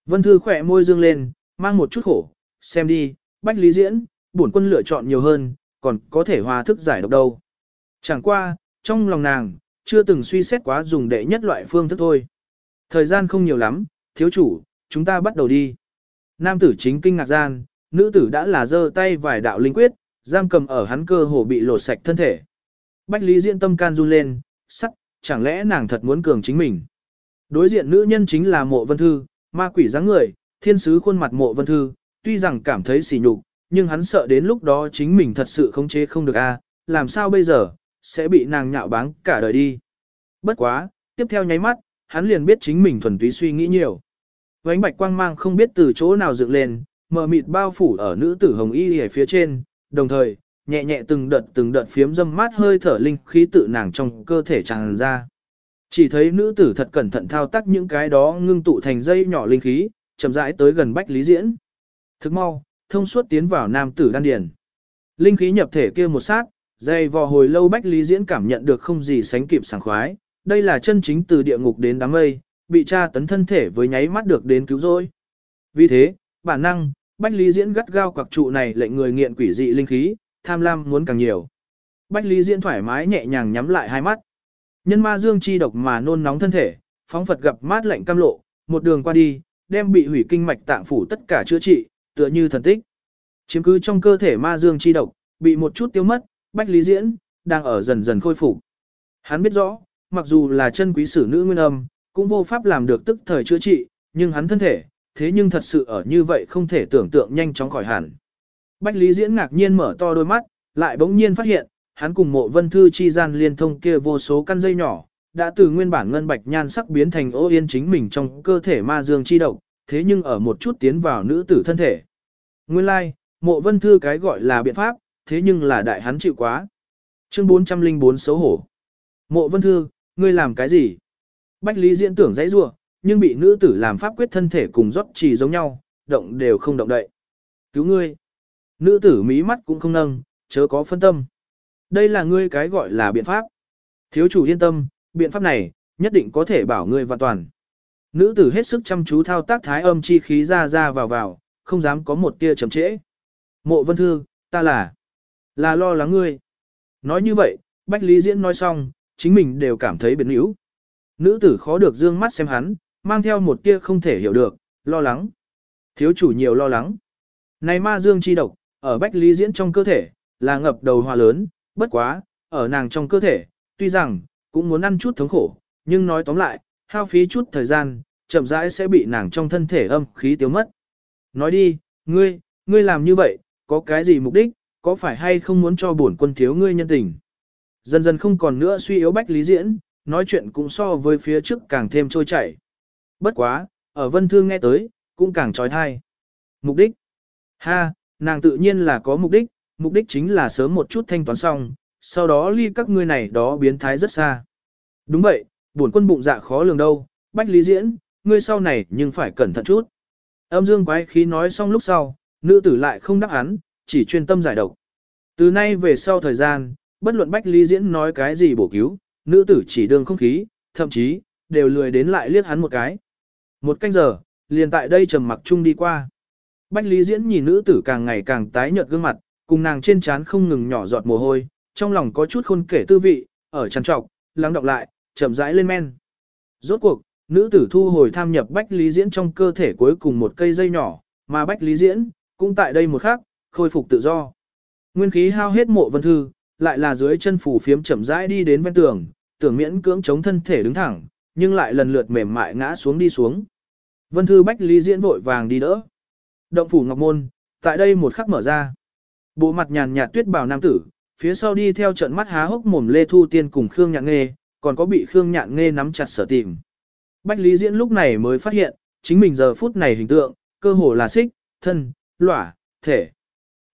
Vân Thư khỏe môi dương lên, mang một chút khổ, xem đi, bách lý diễn, bổn quân lựa chọn nhiều hơn, còn có thể hòa thức giải độc đâu. Chẳng qua, trong lòng nàng, chưa từng suy xét quá dùng đệ nhất loại phương thức thôi. Thời gian không nhiều lắm, thiếu chủ, chúng ta bắt đầu đi. Nam tử chính kinh ngạc gian, nữ tử đã là giơ tay vài đạo linh quyết, giam cầm ở hắn cơ hồ bị lột sạch thân thể. Bách Lý Diễn tâm can run lên, sắc, chẳng lẽ nàng thật muốn cường chính mình. Đối diện nữ nhân chính là mộ vân thư, ma quỷ dáng người, thiên sứ khuôn mặt mộ vân thư, tuy rằng cảm thấy sỉ nhục, nhưng hắn sợ đến lúc đó chính mình thật sự khống chế không được a, làm sao bây giờ, sẽ bị nàng nhạo báng cả đời đi. Bất quá, tiếp theo nháy mắt, hắn liền biết chính mình thuần túy suy nghĩ nhiều. Vánh bạch quang mang không biết từ chỗ nào dựng lên, mờ mịt bao phủ ở nữ tử hồng y ở phía trên, đồng thời, nhẹ nhẹ từng đợt từng đợt phiếm dâm mát hơi thở linh khí tự nàng trong cơ thể tràn ra. Chỉ thấy nữ tử thật cẩn thận thao tác những cái đó ngưng tụ thành dây nhỏ linh khí, chậm rãi tới gần bách lý diễn. Thức mau, thông suốt tiến vào nam tử đan điền. Linh khí nhập thể kia một sát, dây vò hồi lâu bách lý diễn cảm nhận được không gì sánh kịp sảng khoái, đây là chân chính từ địa ngục đến đám mây, bị tra tấn thân thể với nháy mắt được đến cứu rỗi. Vì thế, bản năng, bách lý diễn gắt gao quặc trụ này lệnh người nghiện quỷ dị linh khí, tham lam muốn càng nhiều. Bách lý diễn thoải mái nhẹ nhàng nhắm lại hai mắt. Nhân ma dương chi độc mà nôn nóng thân thể, phóng Phật gặp mát lạnh cam lộ, một đường qua đi, đem bị hủy kinh mạch tạng phủ tất cả chữa trị, tựa như thần tích. Chiếm cứ trong cơ thể ma dương chi độc, bị một chút tiêu mất, Bách Lý Diễn, đang ở dần dần khôi phục. Hắn biết rõ, mặc dù là chân quý sử nữ nguyên âm, cũng vô pháp làm được tức thời chữa trị, nhưng hắn thân thể, thế nhưng thật sự ở như vậy không thể tưởng tượng nhanh chóng khỏi hẳn. Bách Lý Diễn ngạc nhiên mở to đôi mắt, lại bỗng nhiên phát hiện, hắn cùng mộ vân thư chi gian liên thông kia vô số căn dây nhỏ, đã từ nguyên bản ngân bạch nhan sắc biến thành ô yên chính mình trong cơ thể ma dương chi độc, thế nhưng ở một chút tiến vào nữ tử thân thể. Nguyên lai, like, mộ vân thư cái gọi là biện pháp, thế nhưng là đại hắn chịu quá. Chương 404 xấu hổ. Mộ vân thư, ngươi làm cái gì? Bách Lý diễn tưởng dãy rua, nhưng bị nữ tử làm pháp quyết thân thể cùng rót chỉ giống nhau, động đều không động đậy. Cứu ngươi. Nữ tử mí mắt cũng không nâng, chớ có phân tâm. Đây là ngươi cái gọi là biện pháp. Thiếu chủ yên tâm, biện pháp này, nhất định có thể bảo ngươi và toàn. Nữ tử hết sức chăm chú thao tác thái âm chi khí ra ra vào vào, không dám có một tia chậm trễ. Mộ vân thư, ta là, là lo lắng ngươi. Nói như vậy, Bách Lý Diễn nói xong, chính mình đều cảm thấy biến yếu. Nữ tử khó được dương mắt xem hắn, mang theo một tia không thể hiểu được, lo lắng. Thiếu chủ nhiều lo lắng. Này ma dương chi độc, ở Bách Lý Diễn trong cơ thể, là ngập đầu hoa lớn, bất quá, ở nàng trong cơ thể, tuy rằng, cũng muốn ăn chút thống khổ, nhưng nói tóm lại, hao phí chút thời gian, chậm rãi sẽ bị nàng trong thân thể âm khí tiêu mất. Nói đi, ngươi, ngươi làm như vậy, có cái gì mục đích, có phải hay không muốn cho bổn quân thiếu ngươi nhân tình? Dần dần không còn nữa suy yếu bách lý diễn, nói chuyện cũng so với phía trước càng thêm trôi chảy. Bất quá, ở vân thương nghe tới, cũng càng trói thai. Mục đích? Ha, nàng tự nhiên là có mục đích, mục đích chính là sớm một chút thanh toán xong, sau đó ly các ngươi này đó biến thái rất xa. Đúng vậy, bổn quân bụng dạ khó lường đâu, bách lý diễn, ngươi sau này nhưng phải cẩn thận chút. Âm dương quái khí nói xong lúc sau, nữ tử lại không đáp án, chỉ chuyên tâm giải độc. Từ nay về sau thời gian, bất luận bách lý diễn nói cái gì bổ cứu, nữ tử chỉ đương không khí, thậm chí, đều lười đến lại liếc hắn một cái. Một canh giờ, liền tại đây trầm mặc chung đi qua. Bách lý diễn nhìn nữ tử càng ngày càng tái nhợt gương mặt, cùng nàng trên trán không ngừng nhỏ giọt mồ hôi, trong lòng có chút khôn kể tư vị, ở trằn trọc, lắng đọng lại, chậm rãi lên men. Rốt cuộc, nữ tử thu hồi tham nhập bách lý diễn trong cơ thể cuối cùng một cây dây nhỏ, mà bách lý diễn, cũng tại đây một khắc, khôi phục tự do. Nguyên khí hao hết mộ vân thư, lại là dưới chân phủ phiếm chậm rãi đi đến ven tường, tưởng miễn cưỡng chống thân thể đứng thẳng, nhưng lại lần lượt mềm mại ngã xuống đi xuống. Vân thư bách lý diễn vội vàng đi đỡ. Động phủ ngọc môn, tại đây một khắc mở ra. Bộ mặt nhàn nhạt tuyết bảo nam tử, phía sau đi theo trận mắt há hốc mồm Lê Thu Tiên cùng Khương Nhạn Nghê, còn có bị Khương Nhạn Nghê nắm chặt sở tìm. Bách Lý Diễn lúc này mới phát hiện, chính mình giờ phút này hình tượng, cơ hồ là xích, thân, lỏa, thể.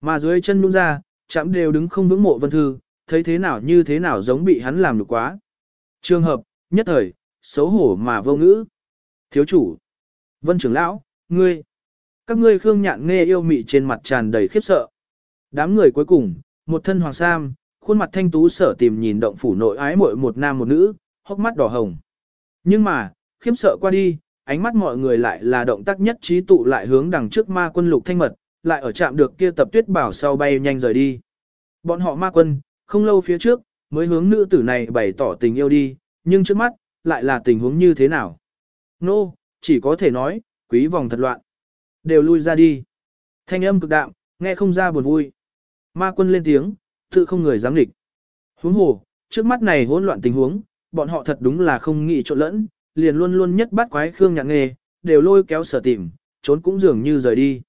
Mà dưới chân nhung ra, chạm đều đứng không vững mộ vân thư, thấy thế nào như thế nào giống bị hắn làm được quá. Trường hợp, nhất thời, xấu hổ mà vô ngữ. Thiếu chủ. Vân trưởng lão, ngươi các ngươi khương nhạn nghe yêu mị trên mặt tràn đầy khiếp sợ. Đám người cuối cùng, một thân hoàng sam, khuôn mặt thanh tú sở tìm nhìn động phủ nội ái muội một nam một nữ, hốc mắt đỏ hồng. Nhưng mà, khiếp sợ qua đi, ánh mắt mọi người lại là động tác nhất trí tụ lại hướng đằng trước ma quân lục thanh mật, lại ở chạm được kia tập tuyết bảo sau bay nhanh rời đi. Bọn họ ma quân, không lâu phía trước, mới hướng nữ tử này bày tỏ tình yêu đi, nhưng trước mắt, lại là tình huống như thế nào. Nô, no, chỉ có thể nói, quý vòng thật loạn. Đều lui ra đi. Thanh âm cực đạm, nghe không ra buồn vui. Ma quân lên tiếng, tự không người dám địch. Huống hồ, trước mắt này hỗn loạn tình huống, bọn họ thật đúng là không nghĩ trộn lẫn, liền luôn luôn nhất bắt quái khương nhạc nghề, đều lôi kéo sở tìm, trốn cũng dường như rời đi.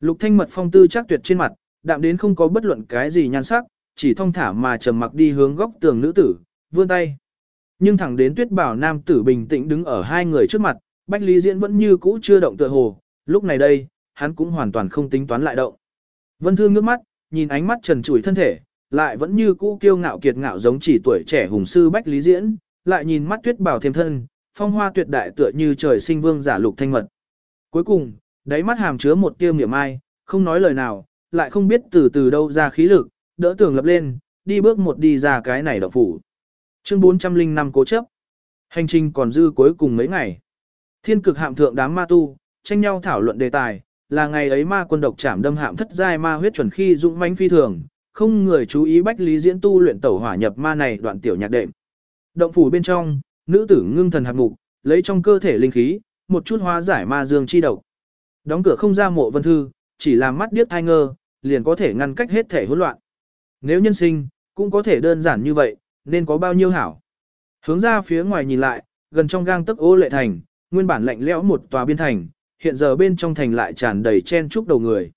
Lục thanh mật phong tư chắc tuyệt trên mặt, đạm đến không có bất luận cái gì nhan sắc, chỉ thong thả mà trầm mặc đi hướng góc tường nữ tử, vươn tay. Nhưng thẳng đến tuyết bảo nam tử bình tĩnh đứng ở hai người trước mặt, Bách Lý Diễn vẫn như cũ chưa động tựa hồ, lúc này đây, hắn cũng hoàn toàn không tính toán lại động. Vân Thương ngước mắt, nhìn ánh mắt trần trụi thân thể, lại vẫn như cũ kiêu ngạo kiệt ngạo giống chỉ tuổi trẻ hùng sư Bách Lý Diễn, lại nhìn mắt tuyết bảo thêm thân, phong hoa tuyệt đại tựa như trời sinh vương giả lục thanh mật. Cuối cùng, đáy mắt hàm chứa một tiêu niệm ai, không nói lời nào, lại không biết từ từ đâu ra khí lực, đỡ tường lập lên, đi bước một đi ra cái này động phủ. Chương 405 cố chấp. Hành trình còn dư cuối cùng mấy ngày. Thiên cực hạm thượng đám ma tu, tranh nhau thảo luận đề tài, là ngày ấy ma quân độc chạm đâm hạm thất giai ma huyết chuẩn khi dũng mãnh phi thường, không người chú ý bách lý diễn tu luyện tẩu hỏa nhập ma này đoạn tiểu nhạc đệm. Động phủ bên trong, nữ tử ngưng thần hạt mục, lấy trong cơ thể linh khí, một chút hóa giải ma dương chi độc. Đóng cửa không ra mộ vân thư, chỉ làm mắt điếc hai ngơ, liền có thể ngăn cách hết thể hỗn loạn. Nếu nhân sinh, cũng có thể đơn giản như vậy, nên có bao nhiêu hảo. Hướng ra phía ngoài nhìn lại, gần trong gang tấc ô lệ thành, nguyên bản lạnh lẽo một tòa biên thành, hiện giờ bên trong thành lại tràn đầy chen chúc đầu người.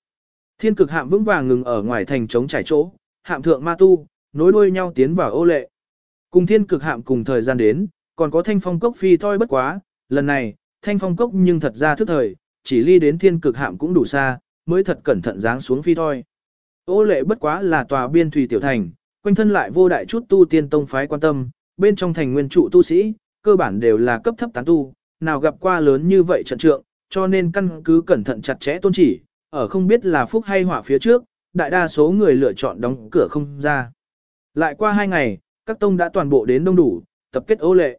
Thiên cực hạm vững vàng ngừng ở ngoài thành chống trải chỗ, hạm thượng ma tu, nối đuôi nhau tiến vào ô lệ. Cùng thiên cực hạm cùng thời gian đến, còn có thanh phong cốc phi thôi bất quá, lần này, thanh phong cốc nhưng thật ra thức thời, chỉ ly đến thiên cực hạm cũng đủ xa, mới thật cẩn thận dáng xuống phi thôi. Ô lệ bất quá là tòa biên thủy tiểu thành, quanh thân lại vô đại chút tu tiên tông phái quan tâm, bên trong thành nguyên trụ tu sĩ, cơ bản đều là cấp thấp tán tu, nào gặp qua lớn như vậy trận trượng, cho nên căn cứ cẩn thận chặt chẽ tôn chỉ, ở không biết là phúc hay họa phía trước, đại đa số người lựa chọn đóng cửa không ra. Lại qua hai ngày, các tông đã toàn bộ đến đông đủ, tập kết ô lệ.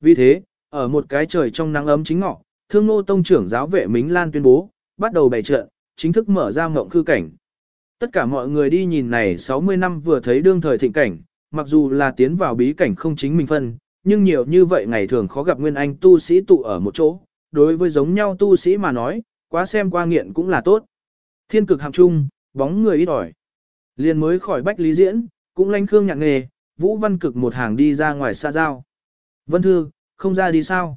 Vì thế, ở một cái trời trong nắng ấm chính ngọ, thương nô tông trưởng giáo vệ Mính Lan tuyên bố, bắt đầu bày trận, chính thức mở ra mộng khư cảnh. Tất cả mọi người đi nhìn này 60 năm vừa thấy đương thời thịnh cảnh, mặc dù là tiến vào bí cảnh không chính mình phân, nhưng nhiều như vậy ngày thường khó gặp nguyên anh tu sĩ tụ ở một chỗ, đối với giống nhau tu sĩ mà nói, quá xem qua nghiện cũng là tốt. Thiên cực hạng trung, bóng người ít ỏi. Liền mới khỏi bách lý diễn, cũng lanh khương nhạc nghề, Vũ Văn Cực một hàng đi ra ngoài xa giao. Vân Thư, không ra đi sao?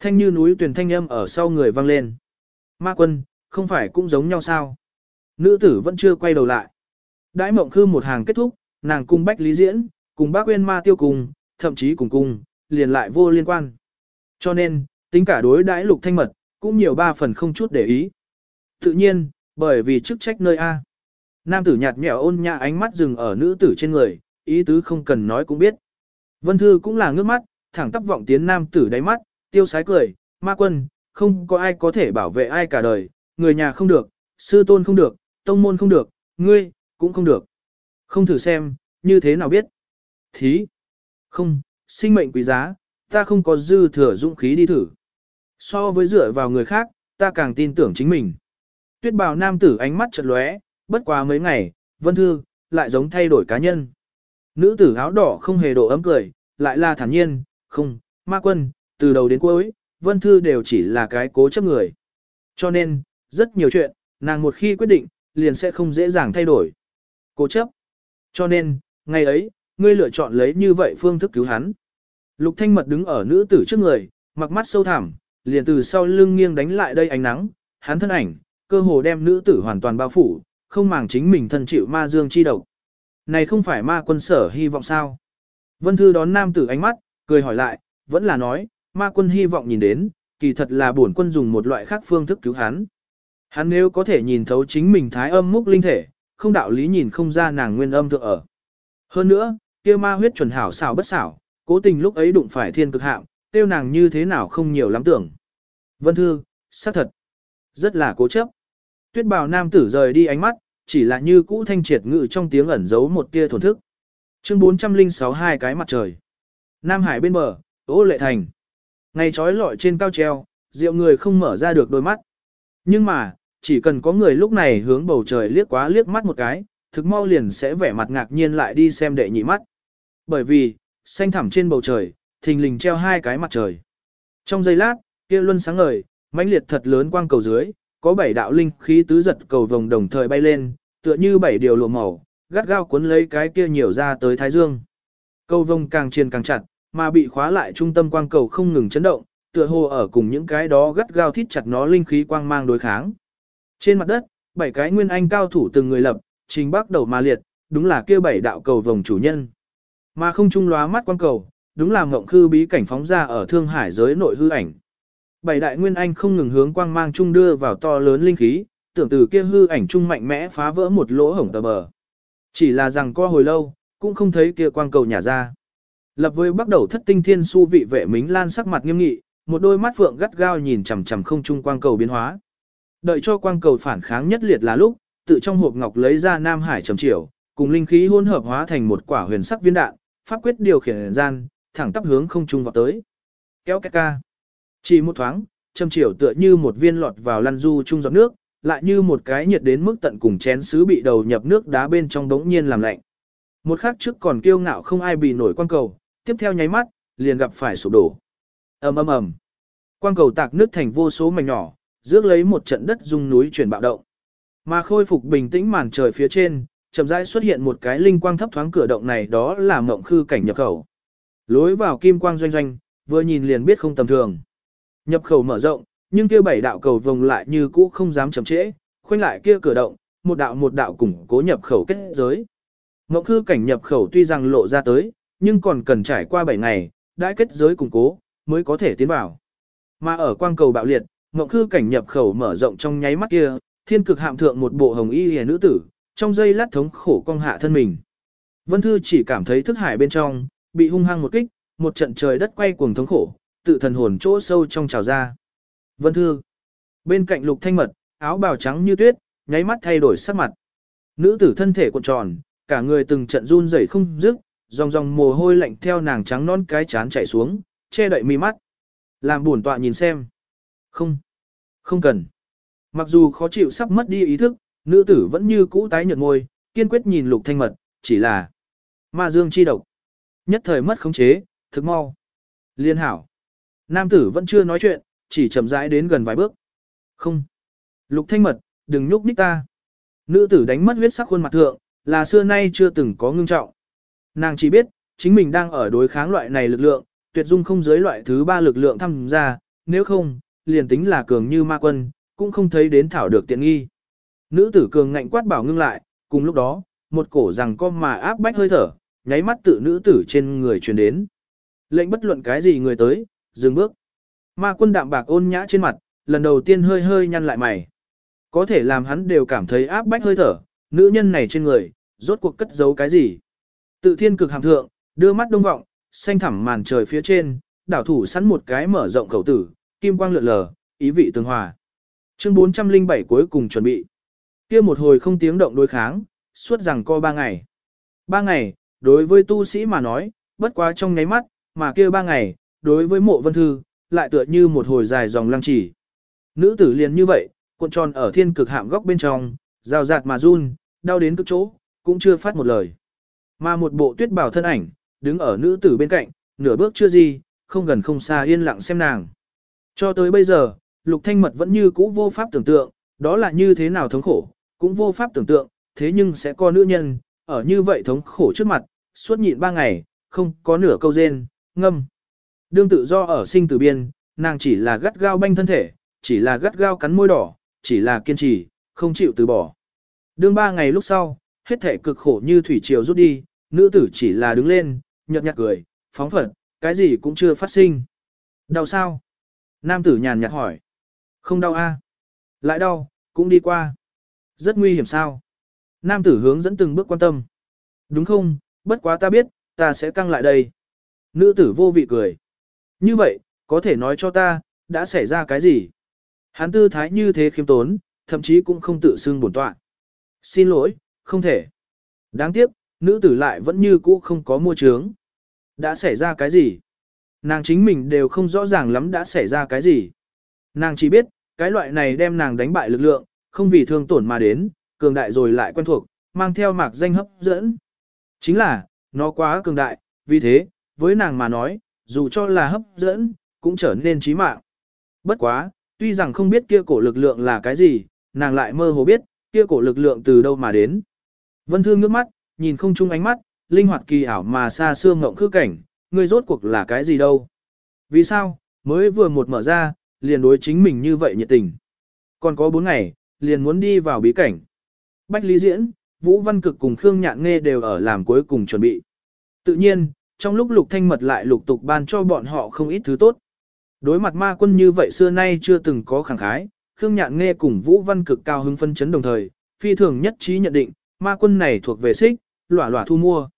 Thanh như núi tuyển thanh âm ở sau người vang lên. Ma quân, không phải cũng giống nhau sao? Nữ tử vẫn chưa quay đầu lại. Đãi mộng khư một hàng kết thúc, nàng cùng Bách Lý Diễn, cùng bác quên Ma tiêu cùng, thậm chí cùng cùng, liền lại vô liên quan. Cho nên, tính cả đối đãi lục thanh mật, cũng nhiều ba phần không chút để ý. Tự nhiên, bởi vì chức trách nơi A. Nam tử nhạt nhẽo ôn nhã ánh mắt dừng ở nữ tử trên người, ý tứ không cần nói cũng biết. Vân Thư cũng là ngước mắt, thẳng tắp vọng tiến nam tử đáy mắt, tiêu sái cười, ma quân, không có ai có thể bảo vệ ai cả đời, người nhà không được, sư tôn không được, tông môn không được, ngươi, cũng không được. Không thử xem, như thế nào biết. Thí. Không, sinh mệnh quý giá, ta không có dư thừa dũng khí đi thử. So với dựa vào người khác, ta càng tin tưởng chính mình. Tuyết bào nam tử ánh mắt chật lóe, bất quá mấy ngày, vân thư, lại giống thay đổi cá nhân. Nữ tử áo đỏ không hề độ ấm cười, lại là thản nhiên, không, ma quân, từ đầu đến cuối, vân thư đều chỉ là cái cố chấp người. Cho nên, rất nhiều chuyện, nàng một khi quyết định, liền sẽ không dễ dàng thay đổi. Cố chấp. Cho nên, ngày ấy, ngươi lựa chọn lấy như vậy phương thức cứu hắn. Lục thanh mật đứng ở nữ tử trước người, mặc mắt sâu thẳm, liền từ sau lưng nghiêng đánh lại đây ánh nắng, hắn thân ảnh, cơ hồ đem nữ tử hoàn toàn bao phủ, không màng chính mình thân chịu ma dương chi độc. Này không phải ma quân sở hy vọng sao? Vân Thư đón nam tử ánh mắt, cười hỏi lại, vẫn là nói, ma quân hy vọng nhìn đến, kỳ thật là bổn quân dùng một loại khác phương thức cứu hắn. Hắn nếu có thể nhìn thấu chính mình thái âm múc linh thể, không đạo lý nhìn không ra nàng nguyên âm thượng ở. Hơn nữa, kia ma huyết chuẩn hảo xảo bất xảo, cố tình lúc ấy đụng phải thiên cực hạm, tiêu nàng như thế nào không nhiều lắm tưởng. Vân Thư, xác thật, rất là cố chấp. Tuyết bào nam tử rời đi ánh mắt, chỉ là như cũ thanh triệt ngự trong tiếng ẩn giấu một tia thổn thức. Chương 406 hai cái mặt trời. Nam Hải bên bờ, ô lệ thành. Ngày trói lọi trên cao treo, rượu người không mở ra được đôi mắt. Nhưng mà, chỉ cần có người lúc này hướng bầu trời liếc quá liếc mắt một cái, thực mau liền sẽ vẻ mặt ngạc nhiên lại đi xem đệ nhị mắt. Bởi vì, xanh thẳm trên bầu trời, thình lình treo hai cái mặt trời. Trong giây lát, kia luân sáng ngời, mãnh liệt thật lớn quang cầu dưới, có bảy đạo linh khí tứ giật cầu vồng đồng thời bay lên, tựa như bảy điều lụa màu, gắt gao cuốn lấy cái kia nhiều ra tới thái dương. Cầu vồng càng triền càng chặt, mà bị khóa lại trung tâm quang cầu không ngừng chấn động, tựa hồ ở cùng những cái đó gắt gao thít chặt nó linh khí quang mang đối kháng. Trên mặt đất, bảy cái nguyên anh cao thủ từng người lập, trình bắt đầu mà liệt, đúng là kia bảy đạo cầu vồng chủ nhân. Mà không trung lóa mắt quang cầu, đúng là ngộng khư bí cảnh phóng ra ở thương hải giới nội hư ảnh. Bảy đại nguyên anh không ngừng hướng quang mang trung đưa vào to lớn linh khí, tưởng từ kia hư ảnh trung mạnh mẽ phá vỡ một lỗ hổng tờ bờ. Chỉ là rằng co hồi lâu, cũng không thấy kia quang cầu nhả ra. Lập với bắt đầu thất tinh thiên su vị vệ mính lan sắc mặt nghiêm nghị, một đôi mắt phượng gắt gao nhìn chằm chằm không trung quang cầu biến hóa. Đợi cho quang cầu phản kháng nhất liệt là lúc, tự trong hộp ngọc lấy ra Nam Hải trầm chiều, cùng linh khí hỗn hợp hóa thành một quả huyền sắc viên đạn, pháp quyết điều khiển gian, thẳng tắp hướng không trung vọt tới. Kéo kẹt ca. Chỉ một thoáng, trầm chiều tựa như một viên lọt vào lăn du trung giọt nước, lại như một cái nhiệt đến mức tận cùng chén sứ bị đầu nhập nước đá bên trong đống nhiên làm lạnh. Một khắc trước còn kiêu ngạo không ai bị nổi quang cầu, tiếp theo nháy mắt, liền gặp phải sụp đổ. ầm ầm ầm, quang cầu tạc nước thành vô số mảnh nhỏ, rước lấy một trận đất rung núi chuyển bạo động. Mà khôi phục bình tĩnh màn trời phía trên, chậm rãi xuất hiện một cái linh quang thấp thoáng cửa động này đó là mộng khư cảnh nhập khẩu. Lối vào kim quang doanh doanh, vừa nhìn liền biết không tầm thường. Nhập khẩu mở rộng, nhưng kia bảy đạo cầu vòng lại như cũ không dám chậm trễ, khoanh lại kia cửa động, một đạo một đạo củng cố nhập khẩu kết giới. Ngọc khư cảnh nhập khẩu tuy rằng lộ ra tới, nhưng còn cần trải qua 7 ngày, đã kết giới củng cố, mới có thể tiến vào. Mà ở quang cầu bạo liệt, Ngọc khư cảnh nhập khẩu mở rộng trong nháy mắt kia, thiên cực hạm thượng một bộ hồng y hề nữ tử, trong giây lát thống khổ cong hạ thân mình. Vân Thư chỉ cảm thấy thức hải bên trong, bị hung hăng một kích, một trận trời đất quay cuồng thống khổ, tự thần hồn chỗ sâu trong trào ra. Vân Thư. Bên cạnh lục thanh mật, áo bào trắng như tuyết, nháy mắt thay đổi sắc mặt. Nữ tử thân thể cuộn tròn, cả người từng trận run rẩy không dứt, dòng dòng mồ hôi lạnh theo nàng trắng non cái chán chảy xuống, che đậy mi mắt. Làm buồn tọa nhìn xem. Không. Không cần. Mặc dù khó chịu sắp mất đi ý thức, nữ tử vẫn như cũ tái nhợt môi, kiên quyết nhìn lục thanh mật, chỉ là ma dương chi độc. Nhất thời mất khống chế, thực mau. Liên hảo. Nam tử vẫn chưa nói chuyện, chỉ chậm rãi đến gần vài bước. Không. Lục thanh mật, đừng nhúc nhích ta. Nữ tử đánh mất huyết sắc khuôn mặt thượng, là xưa nay chưa từng có ngưng trọng. Nàng chỉ biết, chính mình đang ở đối kháng loại này lực lượng, tuyệt dung không giới loại thứ ba lực lượng tham gia, nếu không, liền tính là cường như ma quân, cũng không thấy đến thảo được tiện nghi. Nữ tử cường ngạnh quát bảo ngưng lại, cùng lúc đó, một cổ rằng co mà áp bách hơi thở, nháy mắt tự nữ tử trên người truyền đến. Lệnh bất luận cái gì người tới, dừng bước. Ma quân đạm bạc ôn nhã trên mặt, lần đầu tiên hơi hơi nhăn lại mày. Có thể làm hắn đều cảm thấy áp bách hơi thở, nữ nhân này trên người, rốt cuộc cất giấu cái gì. Tự thiên cực hàm thượng, đưa mắt đông vọng, xanh thẳm màn trời phía trên, đảo thủ sẵn một cái mở rộng khẩu tử, kim quang lượn lờ, ý vị tương hòa. Chương 407 cuối cùng chuẩn bị. kia một hồi không tiếng động đối kháng, suốt rằng co ba ngày. Ba ngày, đối với tu sĩ mà nói, bất quá trong nháy mắt, mà kia ba ngày, đối với mộ vân thư, lại tựa như một hồi dài dòng lăng chỉ. Nữ tử liền như vậy, cuộn tròn ở thiên cực hạm góc bên trong, rào rạt mà run, đau đến cực chỗ, cũng chưa phát một lời. Mà một bộ tuyết bảo thân ảnh, đứng ở nữ tử bên cạnh, nửa bước chưa gì, không gần không xa yên lặng xem nàng. Cho tới bây giờ, lục thanh mật vẫn như cũ vô pháp tưởng tượng, đó là như thế nào thống khổ, cũng vô pháp tưởng tượng, thế nhưng sẽ có nữ nhân, ở như vậy thống khổ trước mặt, suốt nhịn ba ngày, không có nửa câu rên, ngâm. Đương tự do ở sinh tử biên, nàng chỉ là gắt gao banh thân thể, chỉ là gắt gao cắn môi đỏ, chỉ là kiên trì, không chịu từ bỏ. Đương ba ngày lúc sau, hết thể cực khổ như thủy triều rút đi, nữ tử chỉ là đứng lên, nhợt nhạt cười, phóng phật, cái gì cũng chưa phát sinh. Đau sao? Nam tử nhàn nhạt hỏi. Không đau a Lại đau, cũng đi qua. Rất nguy hiểm sao? Nam tử hướng dẫn từng bước quan tâm. Đúng không, bất quá ta biết, ta sẽ căng lại đây. Nữ tử vô vị cười. Như vậy, có thể nói cho ta, đã xảy ra cái gì? Hắn tư thái như thế khiêm tốn, thậm chí cũng không tự xưng bổn tọa. Xin lỗi, không thể. Đáng tiếc, nữ tử lại vẫn như cũ không có mua trướng. Đã xảy ra cái gì? Nàng chính mình đều không rõ ràng lắm đã xảy ra cái gì. Nàng chỉ biết, cái loại này đem nàng đánh bại lực lượng, không vì thương tổn mà đến, cường đại rồi lại quen thuộc, mang theo mạc danh hấp dẫn. Chính là, nó quá cường đại, vì thế, với nàng mà nói, dù cho là hấp dẫn, cũng trở nên chí mạng. Bất quá, tuy rằng không biết kia cổ lực lượng là cái gì, nàng lại mơ hồ biết, kia cổ lực lượng từ đâu mà đến. Vân Thương ngước mắt, nhìn không chung ánh mắt, linh hoạt kỳ ảo mà xa xưa ngộng khư cảnh, ngươi rốt cuộc là cái gì đâu. Vì sao, mới vừa một mở ra, liền đối chính mình như vậy nhiệt tình. Còn có bốn ngày, liền muốn đi vào bí cảnh. Bách Lý Diễn, Vũ Văn Cực cùng Khương Nhạn Nghe đều ở làm cuối cùng chuẩn bị. Tự nhiên, trong lúc Lục Thanh Mật lại lục tục ban cho bọn họ không ít thứ tốt. Đối mặt ma quân như vậy xưa nay chưa từng có khẳng khái, Khương Nhạn Nghe cùng Vũ Văn Cực cao hứng phân chấn đồng thời, phi thường nhất trí nhận định, ma quân này thuộc về xích, lỏa lỏa thu mua.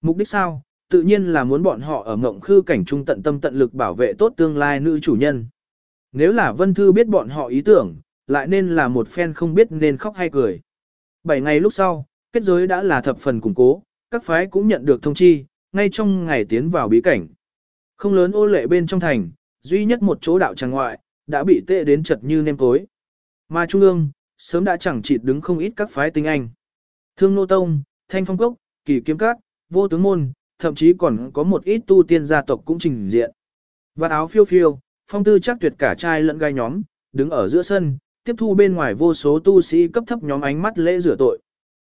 Mục đích sao? Tự nhiên là muốn bọn họ ở ngộng khư cảnh trung tận tâm tận lực bảo vệ tốt tương lai nữ chủ nhân. Nếu là Vân Thư biết bọn họ ý tưởng, lại nên là một phen không biết nên khóc hay cười. Bảy ngày lúc sau, kết giới đã là thập phần củng cố, các phái cũng nhận được thông chi, ngay trong ngày tiến vào bí cảnh. Không lớn ô lệ bên trong thành, duy nhất một chỗ đạo tràng ngoại, đã bị tệ đến chật như nêm tối. Mà Trung ương, sớm đã chẳng chịt đứng không ít các phái tinh anh. Thương Nô Tông, Thanh Phong Cốc, Kỳ Kiếm Các, Vô Tướng Môn, thậm chí còn có một ít tu tiên gia tộc cũng trình diện. Vạt áo phiêu phiêu, phong tư chắc tuyệt cả trai lẫn gai nhóm, đứng ở giữa sân, tiếp thu bên ngoài vô số tu sĩ cấp thấp nhóm ánh mắt lễ rửa tội.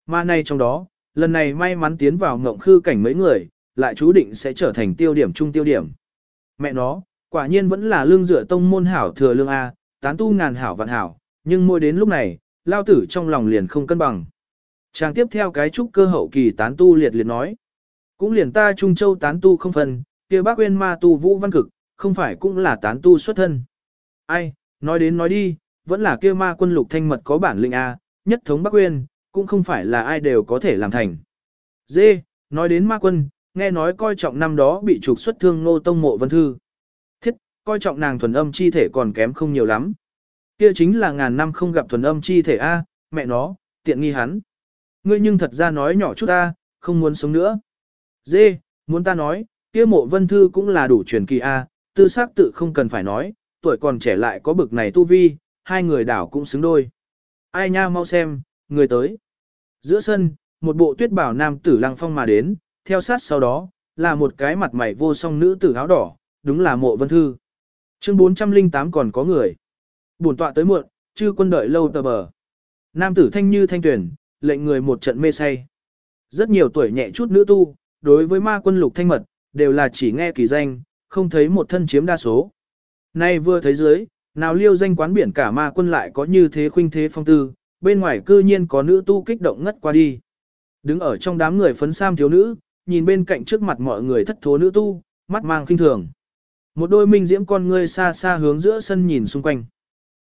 Mà này trong đó, lần này may mắn tiến vào ngộng khư cảnh mấy người, lại chú định sẽ trở thành tiêu điểm trung tiêu điểm. Mẹ nó, quả nhiên vẫn là lương dựa tông môn hảo thừa lương A, tán tu ngàn hảo vạn hảo, nhưng mỗi đến lúc này, lao tử trong lòng liền không cân bằng. chàng tiếp theo cái trúc cơ hậu kỳ tán tu liệt liệt nói. Cũng liền ta Trung Châu tán tu không phần, kia bác quên ma tu vũ văn cực, không phải cũng là tán tu xuất thân. Ai, nói đến nói đi, vẫn là kia ma quân lục thanh mật có bản lĩnh A, nhất thống bác quên, cũng không phải là ai đều có thể làm thành. Dê, nói đến ma quân, nghe nói coi trọng năm đó bị trục xuất thương nô tông mộ vân thư. Thiết, coi trọng nàng thuần âm chi thể còn kém không nhiều lắm. Kia chính là ngàn năm không gặp thuần âm chi thể A, mẹ nó, tiện nghi hắn. Ngươi nhưng thật ra nói nhỏ chút ta, không muốn sống nữa. Dê, muốn ta nói, kia mộ vân thư cũng là đủ truyền kỳ A, tư xác tự không cần phải nói, tuổi còn trẻ lại có bực này tu vi, hai người đảo cũng xứng đôi. Ai nha mau xem, người tới. Giữa sân, một bộ tuyết bảo nam tử lăng phong mà đến, theo sát sau đó, là một cái mặt mày vô song nữ tử áo đỏ, đúng là mộ vân thư. Chương 408 còn có người. buồn tọa tới muộn, chư quân đợi lâu tờ bờ. Nam tử thanh như thanh tuyển, lệnh người một trận mê say. Rất nhiều tuổi nhẹ chút nữ tu, đối với ma quân lục thanh mật, đều là chỉ nghe kỳ danh, không thấy một thân chiếm đa số. Nay vừa thấy dưới, nào liêu danh quán biển cả ma quân lại có như thế khuynh thế phong tư, bên ngoài cư nhiên có nữ tu kích động ngất qua đi. Đứng ở trong đám người phấn sam thiếu nữ, nhìn bên cạnh trước mặt mọi người thất thố nữ tu, mắt mang khinh thường. Một đôi minh diễm con ngươi xa xa hướng giữa sân nhìn xung quanh.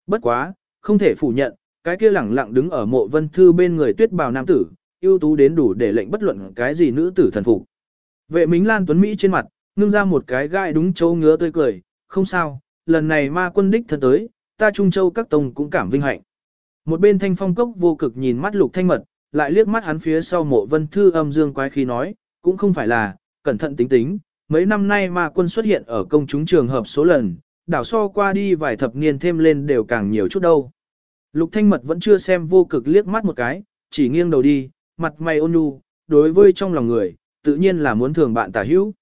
Bất quá, không thể phủ nhận, cái kia lẳng lặng đứng ở mộ vân thư bên người tuyết bào nam tử, ưu tú đến đủ để lệnh bất luận cái gì nữ tử thần phục. Vệ Mính Lan Tuấn Mỹ trên mặt, ngưng ra một cái gai đúng châu ngứa tươi cười, không sao, lần này ma quân đích thân tới, ta Trung Châu các tông cũng cảm vinh hạnh. Một bên thanh phong cốc vô cực nhìn mắt lục thanh mật, lại liếc mắt hắn phía sau mộ vân thư âm dương quái khí nói, cũng không phải là, cẩn thận tính tính, mấy năm nay ma quân xuất hiện ở công chúng trường hợp số lần, đảo so qua đi vài thập niên thêm lên đều càng nhiều chút đâu. Lục thanh mật vẫn chưa xem vô cực liếc mắt một cái, chỉ nghiêng đầu đi, mặt mày ôn nhu, đối với trong lòng người, tự nhiên là muốn thường bạn tả hữu.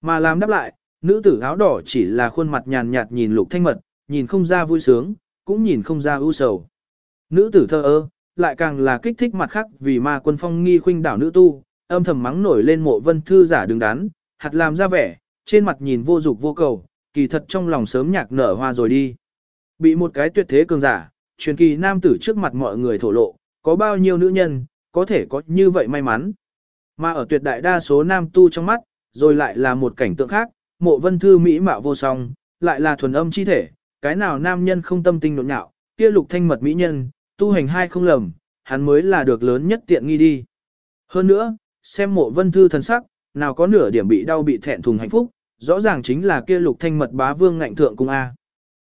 Mà làm đáp lại, nữ tử áo đỏ chỉ là khuôn mặt nhàn nhạt nhìn lục thanh mật, nhìn không ra vui sướng, cũng nhìn không ra ưu sầu. Nữ tử thơ ơ, lại càng là kích thích mặt khác vì ma quân phong nghi khuynh đảo nữ tu, âm thầm mắng nổi lên mộ vân thư giả đứng đắn, hạt làm ra vẻ, trên mặt nhìn vô dục vô cầu, kỳ thật trong lòng sớm nhạc nở hoa rồi đi. Bị một cái tuyệt thế cường giả, truyền kỳ nam tử trước mặt mọi người thổ lộ, có bao nhiêu nữ nhân, có thể có như vậy may mắn. Mà ở tuyệt đại đa số nam tu trong mắt, rồi lại là một cảnh tượng khác, mộ vân thư mỹ mạo vô song, lại là thuần âm chi thể, cái nào nam nhân không tâm tinh nộn nhạo, kia lục thanh mật mỹ nhân, tu hành hai không lầm, hắn mới là được lớn nhất tiện nghi đi. Hơn nữa, xem mộ vân thư thần sắc, nào có nửa điểm bị đau bị thẹn thùng hạnh phúc, rõ ràng chính là kia lục thanh mật bá vương ngạnh thượng cung A.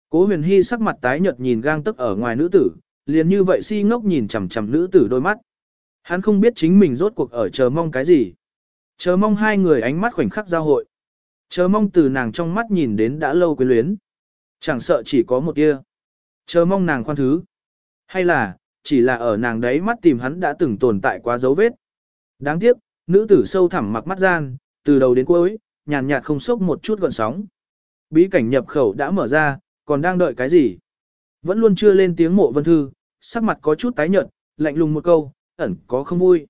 Cố huyền hy sắc mặt tái nhợt nhìn gang tức ở ngoài nữ tử, liền như vậy si ngốc nhìn chằm chằm nữ tử đôi mắt. Hắn không biết chính mình rốt cuộc ở chờ mong cái gì. Chờ mong hai người ánh mắt khoảnh khắc giao hội. Chờ mong từ nàng trong mắt nhìn đến đã lâu quyến luyến. Chẳng sợ chỉ có một tia. Chờ mong nàng khoan thứ. Hay là, chỉ là ở nàng đấy mắt tìm hắn đã từng tồn tại quá dấu vết. Đáng tiếc, nữ tử sâu thẳm mặc mắt gian, từ đầu đến cuối, nhàn nhạt không sốc một chút gọn sóng. Bí cảnh nhập khẩu đã mở ra, còn đang đợi cái gì? Vẫn luôn chưa lên tiếng mộ vân thư, sắc mặt có chút tái nhợt, lạnh lùng một câu, ẩn có không vui.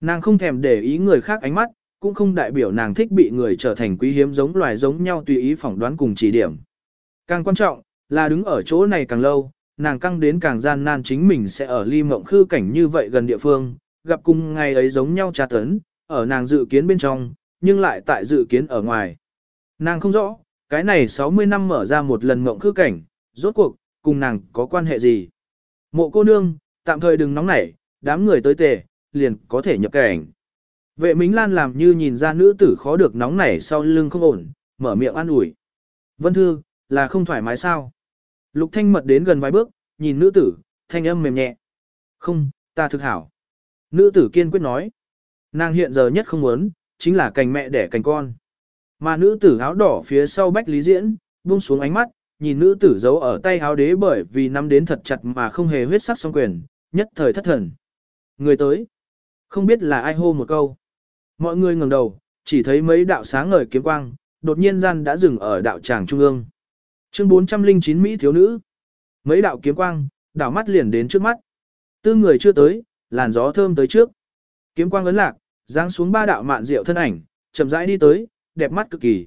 Nàng không thèm để ý người khác ánh mắt, cũng không đại biểu nàng thích bị người trở thành quý hiếm giống loài giống nhau tùy ý phỏng đoán cùng chỉ điểm. Càng quan trọng, là đứng ở chỗ này càng lâu, nàng căng đến càng gian nan chính mình sẽ ở ly mộng khư cảnh như vậy gần địa phương, gặp cùng ngày ấy giống nhau tra tấn, ở nàng dự kiến bên trong, nhưng lại tại dự kiến ở ngoài. Nàng không rõ, cái này 60 năm mở ra một lần mộng khư cảnh, rốt cuộc, cùng nàng có quan hệ gì. Mộ cô nương, tạm thời đừng nóng nảy, đám người tới tề, liền có thể nhập cảnh. Vệ Mính Lan làm như nhìn ra nữ tử khó được nóng nảy sau lưng không ổn, mở miệng an ủi. Vân Thư, là không thoải mái sao? Lục Thanh mật đến gần vài bước, nhìn nữ tử, thanh âm mềm nhẹ. Không, ta thực hảo. Nữ tử kiên quyết nói. Nàng hiện giờ nhất không muốn, chính là cành mẹ đẻ cành con. Mà nữ tử áo đỏ phía sau bách lý diễn, buông xuống ánh mắt, nhìn nữ tử giấu ở tay áo đế bởi vì nắm đến thật chặt mà không hề huyết sắc song quyền, nhất thời thất thần. Người tới. Không biết là ai hô một câu. Mọi người ngẩng đầu, chỉ thấy mấy đạo sáng ngời kiếm quang, đột nhiên gian đã dừng ở đạo tràng trung ương. Chương 409 Mỹ thiếu nữ. Mấy đạo kiếm quang, đảo mắt liền đến trước mắt. Tư người chưa tới, làn gió thơm tới trước. Kiếm quang ấn lạc, giáng xuống ba đạo mạn diệu thân ảnh, chậm rãi đi tới, đẹp mắt cực kỳ.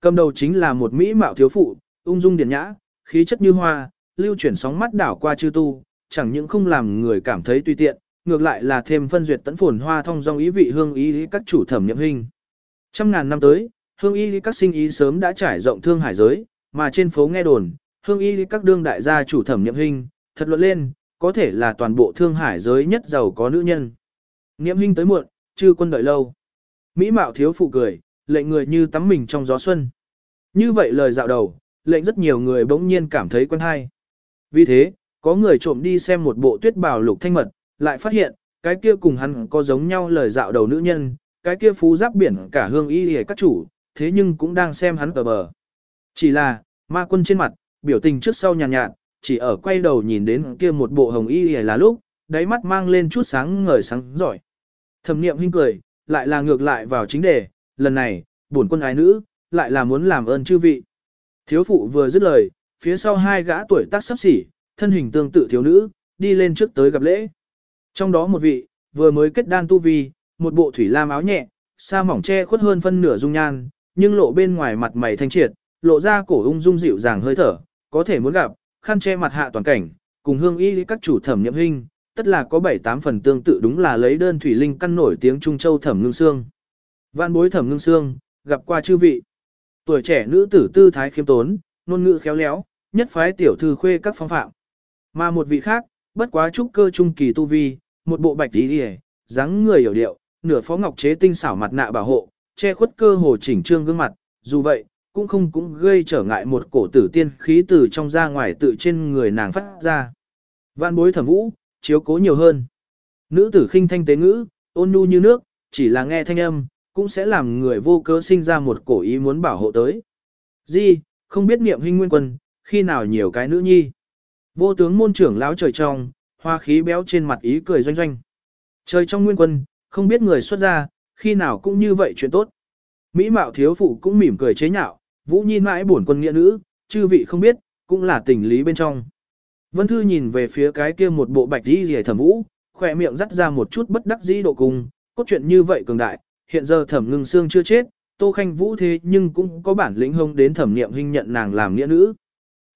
Cầm đầu chính là một mỹ mạo thiếu phụ, ung dung điển nhã, khí chất như hoa, lưu chuyển sóng mắt đảo qua chư tu, chẳng những không làm người cảm thấy tùy tiện, ngược lại là thêm phân duyệt tấn phồn hoa thông dong ý vị hương ý các chủ thẩm nhậm hình. Trăm ngàn năm tới, hương y các sinh ý sớm đã trải rộng thương hải giới, mà trên phố nghe đồn, hương y các đương đại gia chủ thẩm nhậm hình, thật luận lên, có thể là toàn bộ thương hải giới nhất giàu có nữ nhân. niệm hình tới muộn, chưa quân đợi lâu. Mỹ mạo thiếu phụ cười, lệnh người như tắm mình trong gió xuân. Như vậy lời dạo đầu, lệnh rất nhiều người bỗng nhiên cảm thấy quen hay. Vì thế, có người trộm đi xem một bộ tuyết bào lục thanh mật, lại phát hiện, cái kia cùng hắn có giống nhau lời dạo đầu nữ nhân, cái kia phú giáp biển cả hương y hề các chủ, thế nhưng cũng đang xem hắn ở bờ. Chỉ là, ma quân trên mặt, biểu tình trước sau nhàn nhạt, nhạt, chỉ ở quay đầu nhìn đến kia một bộ hồng y hề là lúc, đáy mắt mang lên chút sáng ngời sáng giỏi. Thẩm niệm hinh cười, lại là ngược lại vào chính đề, lần này, bổn quân ái nữ, lại là muốn làm ơn chư vị. Thiếu phụ vừa dứt lời, phía sau hai gã tuổi tác sắp xỉ, thân hình tương tự thiếu nữ, đi lên trước tới gặp lễ. Trong đó một vị, vừa mới kết đan tu vi, một bộ thủy lam áo nhẹ, sa mỏng che khuất hơn phân nửa dung nhan, nhưng lộ bên ngoài mặt mày thanh triệt, lộ ra cổ ung dung dịu dàng hơi thở, có thể muốn gặp, khăn che mặt hạ toàn cảnh, cùng hương y các chủ thẩm nhậm hình, tất là có bảy tám phần tương tự đúng là lấy đơn thủy linh căn nổi tiếng Trung Châu thẩm ngưng xương. Vạn bối thẩm ngưng xương, gặp qua chư vị. Tuổi trẻ nữ tử tư thái khiêm tốn, ngôn ngữ khéo léo, nhất phái tiểu thư khuê các phong phạm. Mà một vị khác, bất quá trúc cơ trung kỳ tu vi, một bộ bạch tí đi dáng người hiểu điệu, nửa phó ngọc chế tinh xảo mặt nạ bảo hộ, che khuất cơ hồ chỉnh trương gương mặt, dù vậy, cũng không cũng gây trở ngại một cổ tử tiên khí từ trong ra ngoài tự trên người nàng phát ra. Vạn bối thẩm vũ, chiếu cố nhiều hơn. Nữ tử khinh thanh tế ngữ, ôn nhu như nước, chỉ là nghe thanh âm, cũng sẽ làm người vô cớ sinh ra một cổ ý muốn bảo hộ tới. Di, không biết niệm huynh nguyên quân, khi nào nhiều cái nữ nhi. Vô tướng môn trưởng lão trời trong, hoa khí béo trên mặt ý cười doanh doanh. Trời trong nguyên quân, không biết người xuất ra, khi nào cũng như vậy chuyện tốt. Mỹ mạo thiếu phụ cũng mỉm cười chế nhạo, vũ nhi mãi buồn quân nghĩa nữ, chư vị không biết, cũng là tình lý bên trong. Vân Thư nhìn về phía cái kia một bộ bạch đi rìa thẩm vũ, khỏe miệng dắt ra một chút bất đắc dĩ độ cùng, cốt truyện như vậy cường đại, hiện giờ thẩm ngưng xương chưa chết, Tô Khanh Vũ thế nhưng cũng có bản lĩnh hông đến thẩm niệm hình nhận nàng làm nghĩa nữ.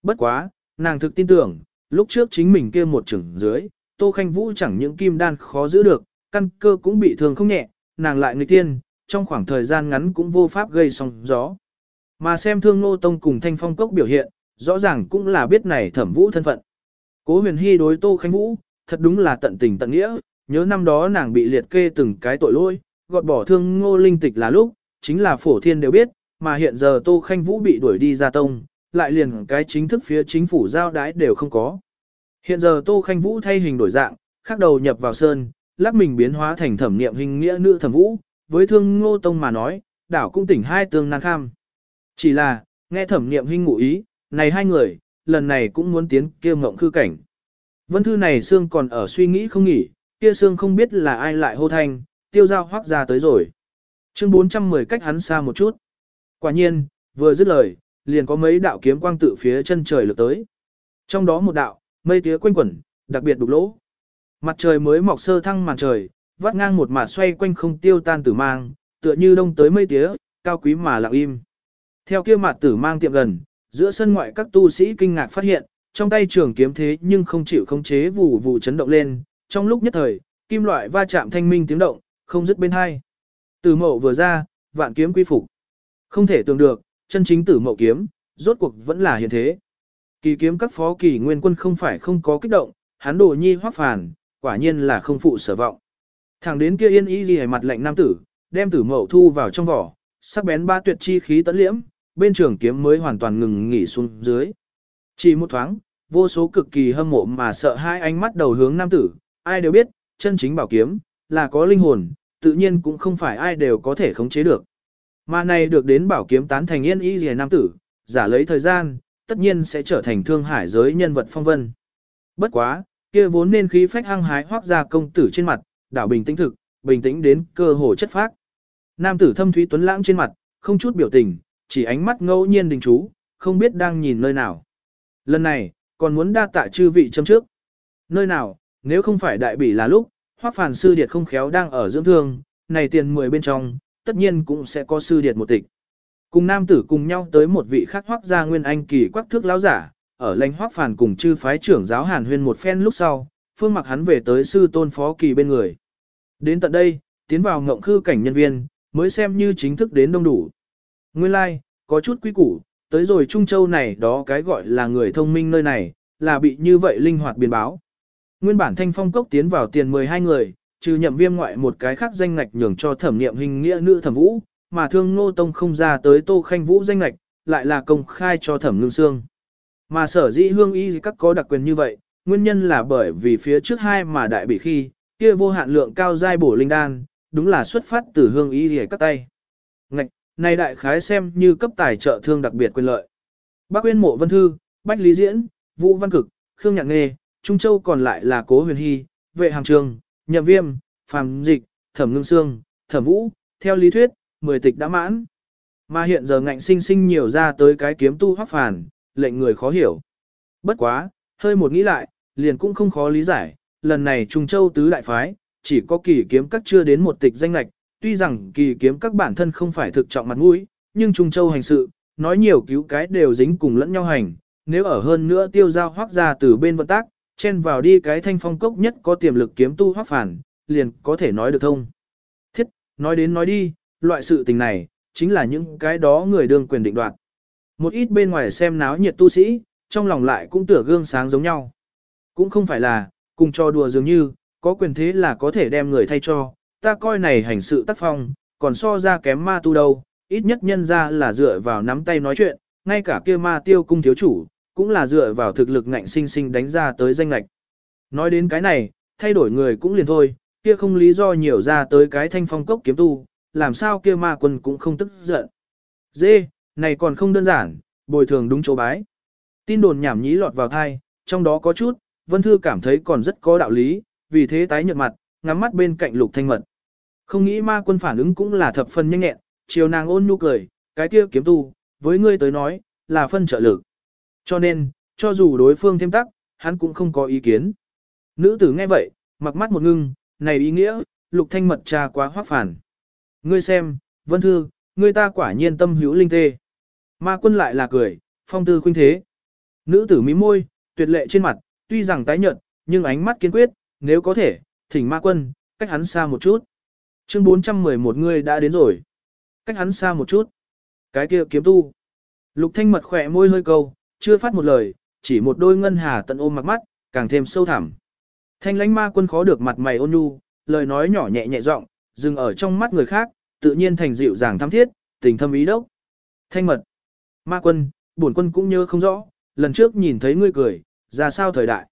Bất quá, nàng thực tin tưởng, lúc trước chính mình kia một trưởng dưới, Tô Khanh Vũ chẳng những kim đan khó giữ được, căn cơ cũng bị thương không nhẹ, nàng lại người tiên, trong khoảng thời gian ngắn cũng vô pháp gây sóng gió. Mà xem thương Nô Tông cùng Thanh Phong Cốc biểu hiện, rõ ràng cũng là biết này thẩm vũ thân phận. Cố huyền hy đối Tô Khanh Vũ, thật đúng là tận tình tận nghĩa, nhớ năm đó nàng bị liệt kê từng cái tội lỗi, gọt bỏ thương ngô linh tịch là lúc, chính là phổ thiên đều biết, mà hiện giờ Tô Khanh Vũ bị đuổi đi ra tông, lại liền cái chính thức phía chính phủ giao đái đều không có. Hiện giờ Tô Khanh Vũ thay hình đổi dạng, khác đầu nhập vào sơn, lắc mình biến hóa thành thẩm niệm hình nghĩa nữ thẩm vũ, với thương ngô tông mà nói, đảo cũng tỉnh hai tương nan kham. Chỉ là, nghe thẩm niệm huynh ngụ ý, này hai người, lần này cũng muốn tiến kia mộng khư cảnh. Vân thư này xương còn ở suy nghĩ không nghỉ, kia xương không biết là ai lại hô thanh, tiêu giao hoác ra tới rồi. Chương 410 cách hắn xa một chút. Quả nhiên, vừa dứt lời, liền có mấy đạo kiếm quang tự phía chân trời lượt tới. Trong đó một đạo, mây tía quanh quẩn, đặc biệt đục lỗ. Mặt trời mới mọc sơ thăng màn trời, vắt ngang một mạt xoay quanh không tiêu tan tử mang, tựa như đông tới mây tía, cao quý mà lặng im. Theo kia mặt tử mang tiệm gần, giữa sân ngoại các tu sĩ kinh ngạc phát hiện, trong tay trường kiếm thế nhưng không chịu khống chế vụ vụ chấn động lên, trong lúc nhất thời, kim loại va chạm thanh minh tiếng động, không dứt bên hai. Tử mộ vừa ra, vạn kiếm quy phục. Không thể tưởng được, chân chính tử mộ kiếm, rốt cuộc vẫn là hiện thế. Kỳ kiếm các phó kỳ nguyên quân không phải không có kích động, hắn đồ nhi hoác phản, quả nhiên là không phụ sở vọng. Thẳng đến kia yên y gì mặt lạnh nam tử, đem tử mộ thu vào trong vỏ, sắc bén ba tuyệt chi khí tấn liễm, bên trường kiếm mới hoàn toàn ngừng nghỉ xuống dưới. Chỉ một thoáng, vô số cực kỳ hâm mộ mà sợ hai ánh mắt đầu hướng nam tử, ai đều biết, chân chính bảo kiếm, là có linh hồn, tự nhiên cũng không phải ai đều có thể khống chế được. Mà này được đến bảo kiếm tán thành yên y rìa nam tử, giả lấy thời gian, tất nhiên sẽ trở thành thương hải giới nhân vật phong vân. Bất quá, kia vốn nên khí phách hăng hái hoác ra công tử trên mặt, đảo bình tĩnh thực, bình tĩnh đến cơ hồ chất phác. Nam tử thâm thúy tuấn lãng trên mặt, không chút biểu tình, chỉ ánh mắt ngẫu nhiên đình chú, không biết đang nhìn nơi nào. Lần này, còn muốn đa tạ chư vị châm trước. Nơi nào, nếu không phải đại bỉ là lúc, hoác phản sư điệt không khéo đang ở dưỡng thương, này tiền mười bên trong, tất nhiên cũng sẽ có sư điệt một tịch. Cùng nam tử cùng nhau tới một vị khác hoác gia nguyên anh kỳ quắc thước lão giả, ở lãnh hoác phản cùng chư phái trưởng giáo hàn huyên một phen lúc sau, phương mặc hắn về tới sư tôn phó kỳ bên người. Đến tận đây, tiến vào ngộng khư cảnh nhân viên, mới xem như chính thức đến đông đủ. Nguyên lai, like, có chút quý củ, tới rồi Trung Châu này đó cái gọi là người thông minh nơi này, là bị như vậy linh hoạt biến báo. Nguyên bản thanh phong cốc tiến vào tiền 12 người, trừ nhậm viêm ngoại một cái khác danh ngạch nhường cho thẩm niệm hình nghĩa nữ thẩm vũ, mà thương ngô tông không ra tới tô khanh vũ danh ngạch, lại là công khai cho thẩm ngưng xương. Mà sở dĩ hương y các có đặc quyền như vậy, nguyên nhân là bởi vì phía trước hai mà đại bị khi, kia vô hạn lượng cao giai bổ linh đan, đúng là xuất phát từ hương y hề các tay. Ngạch, này đại khái xem như cấp tài trợ thương đặc biệt quyền lợi. Bác Uyên Mộ Vân Thư, Bách Lý Diễn, Vũ Văn Cực, Khương Nhạc Nghê, Trung Châu còn lại là Cố Huyền Hy, Vệ Hàng Trường, Nhậm Viêm, Phàm Dịch, Thẩm Ngưng Sương, Thẩm Vũ, theo lý thuyết, 10 tịch đã mãn. Mà hiện giờ ngạnh sinh sinh nhiều ra tới cái kiếm tu hoắc phản, lệnh người khó hiểu. Bất quá, hơi một nghĩ lại, liền cũng không khó lý giải, lần này Trung Châu tứ đại phái, chỉ có kỳ kiếm các chưa đến một tịch danh lạch, tuy rằng kỳ kiếm các bản thân không phải thực trọng mặt mũi, nhưng Trung Châu hành sự, nói nhiều cứu cái đều dính cùng lẫn nhau hành, nếu ở hơn nữa tiêu giao hoác ra từ bên vận tác, chen vào đi cái thanh phong cốc nhất có tiềm lực kiếm tu hoác phản, liền có thể nói được thông. Thiết, nói đến nói đi, loại sự tình này, chính là những cái đó người đương quyền định đoạt. Một ít bên ngoài xem náo nhiệt tu sĩ, trong lòng lại cũng tựa gương sáng giống nhau. Cũng không phải là, cùng cho đùa dường như, có quyền thế là có thể đem người thay cho, ta coi này hành sự tác phong, còn so ra kém ma tu đâu, ít nhất nhân ra là dựa vào nắm tay nói chuyện, ngay cả kia ma tiêu cung thiếu chủ, cũng là dựa vào thực lực ngạnh sinh sinh đánh ra tới danh lạch. Nói đến cái này, thay đổi người cũng liền thôi, kia không lý do nhiều ra tới cái thanh phong cốc kiếm tu, làm sao kia ma quân cũng không tức giận. Dê, này còn không đơn giản, bồi thường đúng chỗ bái. Tin đồn nhảm nhí lọt vào thai, trong đó có chút, Vân Thư cảm thấy còn rất có đạo lý, vì thế tái nhợt mặt, ngắm mắt bên cạnh lục thanh mật. Không nghĩ ma quân phản ứng cũng là thập phần nhanh nhẹn, chiều nàng ôn nhu cười, cái kia kiếm tu, với ngươi tới nói, là phân trợ lực. Cho nên, cho dù đối phương thêm tắc, hắn cũng không có ý kiến. Nữ tử nghe vậy, mặc mắt một ngưng, này ý nghĩa, lục thanh mật trà quá hoác phản. Ngươi xem, vân thư, ngươi ta quả nhiên tâm hữu linh tê. Ma quân lại là cười, phong tư khuynh thế. Nữ tử mí môi, tuyệt lệ trên mặt, tuy rằng tái nhợt, nhưng ánh mắt kiên quyết, nếu có thể, thỉnh ma quân, cách hắn xa một chút. Chương 411 ngươi đã đến rồi. Cách hắn xa một chút. Cái kia kiếm tu. Lục thanh mật khỏe môi hơi câu, chưa phát một lời, chỉ một đôi ngân hà tận ôm mặt mắt, càng thêm sâu thẳm. Thanh lãnh ma quân khó được mặt mày ôn nhu, lời nói nhỏ nhẹ nhẹ giọng, dừng ở trong mắt người khác, tự nhiên thành dịu dàng thắm thiết, tình thâm ý đốc. Thanh mật. Ma quân, bổn quân cũng nhớ không rõ, lần trước nhìn thấy ngươi cười, ra sao thời đại.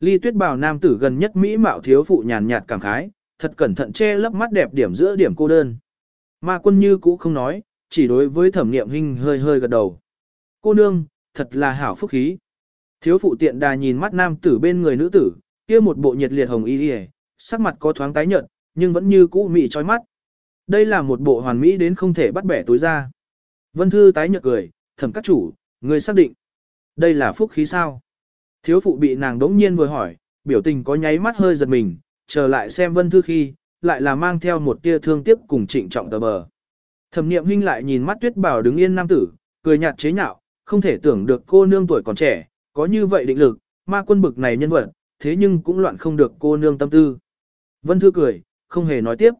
Ly tuyết bào nam tử gần nhất Mỹ mạo thiếu phụ nhàn nhạt cảm khái, thật cẩn thận che lấp mắt đẹp điểm giữa điểm cô đơn. Ma quân như cũ không nói, chỉ đối với thẩm niệm hình hơi hơi gật đầu. Cô nương, thật là hảo phúc khí. Thiếu phụ tiện đà nhìn mắt nam tử bên người nữ tử, kia một bộ nhiệt liệt hồng y y, sắc mặt có thoáng tái nhợt, nhưng vẫn như cũ mị chói mắt. Đây là một bộ hoàn mỹ đến không thể bắt bẻ tối ra. Vân Thư tái nhợt cười, thẩm các chủ, người xác định. Đây là phúc khí sao? Thiếu phụ bị nàng đống nhiên vừa hỏi, biểu tình có nháy mắt hơi giật mình, trở lại xem Vân Thư khi, lại là mang theo một tia thương tiếc cùng trịnh trọng tờ bờ. Thẩm niệm huynh lại nhìn mắt tuyết bảo đứng yên nam tử, cười nhạt chế nhạo, không thể tưởng được cô nương tuổi còn trẻ, có như vậy định lực, ma quân bực này nhân vật, thế nhưng cũng loạn không được cô nương tâm tư. Vân Thư cười, không hề nói tiếp.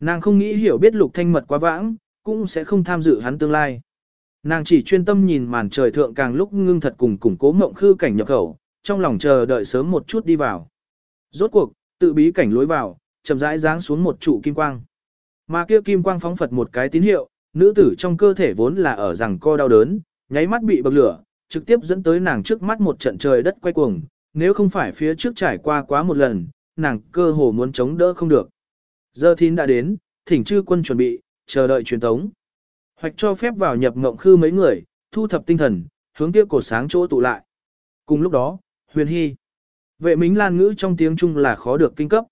Nàng không nghĩ hiểu biết lục thanh mật quá vãng, cũng sẽ không tham dự hắn tương lai. Nàng chỉ chuyên tâm nhìn màn trời thượng càng lúc ngưng thật cùng củng cố mộng khư cảnh nhập khẩu, trong lòng chờ đợi sớm một chút đi vào. Rốt cuộc, tự bí cảnh lối vào, chậm rãi giáng xuống một trụ kim quang. Mà kia kim quang phóng phật một cái tín hiệu, nữ tử trong cơ thể vốn là ở rằng co đau đớn, nháy mắt bị bậc lửa, trực tiếp dẫn tới nàng trước mắt một trận trời đất quay cuồng, nếu không phải phía trước trải qua quá một lần, nàng cơ hồ muốn chống đỡ không được. Giờ thìn đã đến, thỉnh chư quân chuẩn bị, chờ đợi truyền tống. Hoạch cho phép vào nhập ngộng khư mấy người, thu thập tinh thần, hướng kia cột sáng chỗ tụ lại. Cùng lúc đó, huyền hy. Vệ mính lan ngữ trong tiếng Trung là khó được kinh cấp.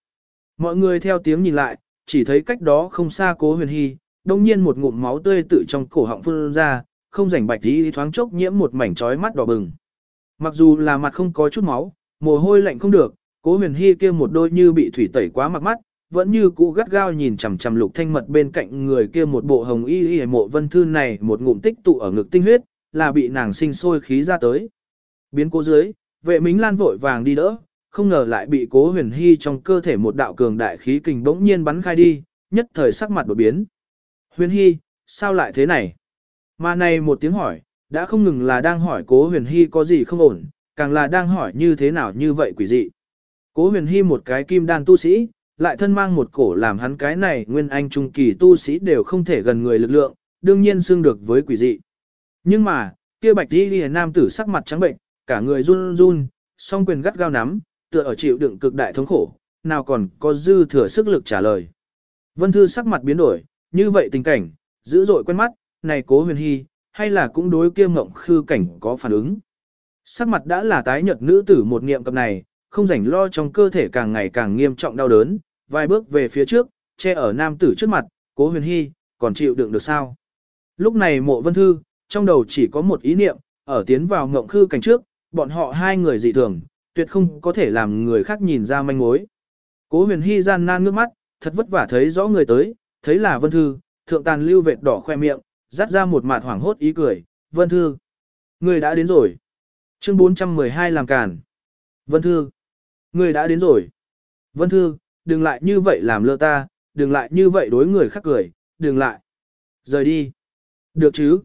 Mọi người theo tiếng nhìn lại, chỉ thấy cách đó không xa cố huyền hy, đông nhiên một ngụm máu tươi tự trong cổ họng phun ra, không rảnh bạch tí thoáng chốc nhiễm một mảnh trói mắt đỏ bừng. Mặc dù là mặt không có chút máu, mồ hôi lạnh không được, cố huyền hy kia một đôi như bị thủy tẩy quá mặt mắt, vẫn như cũ gắt gao nhìn chằm chằm lục thanh mật bên cạnh người kia một bộ hồng y y mộ vân thư này một ngụm tích tụ ở ngực tinh huyết, là bị nàng sinh sôi khí ra tới. Biến cố dưới, vệ mính lan vội vàng đi đỡ, không ngờ lại bị cố huyền hy trong cơ thể một đạo cường đại khí kình bỗng nhiên bắn khai đi, nhất thời sắc mặt đột biến. Huyền hy, sao lại thế này? Mà này một tiếng hỏi, đã không ngừng là đang hỏi cố huyền hy có gì không ổn, càng là đang hỏi như thế nào như vậy quỷ dị. Cố huyền hy một cái kim đan tu sĩ, lại thân mang một cổ làm hắn cái này nguyên anh trung kỳ tu sĩ đều không thể gần người lực lượng, đương nhiên xương được với quỷ dị. Nhưng mà, kia bạch đi ghi nam tử sắc mặt trắng bệnh, cả người run run, song quyền gắt gao nắm, tựa ở chịu đựng cực đại thống khổ, nào còn có dư thừa sức lực trả lời. Vân Thư sắc mặt biến đổi, như vậy tình cảnh, dữ dội quen mắt, này cố huyền hy, hay là cũng đối kia mộng khư cảnh có phản ứng. Sắc mặt đã là tái nhợt nữ tử một niệm cập này, không rảnh lo trong cơ thể càng ngày càng nghiêm trọng đau đớn, vài bước về phía trước, che ở nam tử trước mặt, cố huyền hy, còn chịu đựng được sao. Lúc này mộ vân thư, trong đầu chỉ có một ý niệm, ở tiến vào ngộng khư cảnh trước, bọn họ hai người dị thường, tuyệt không có thể làm người khác nhìn ra manh mối. Cố huyền hy gian nan ngước mắt, thật vất vả thấy rõ người tới, thấy là vân thư, thượng tàn lưu vệt đỏ khoe miệng, dắt ra một mặt hoảng hốt ý cười, vân thư. Người đã đến rồi. Chương 412 làm cản. Vân thư. Người đã đến rồi. Vân thư, đừng lại như vậy làm lơ ta, đừng lại như vậy đối người khác cười, đừng lại. Rời đi. Được chứ.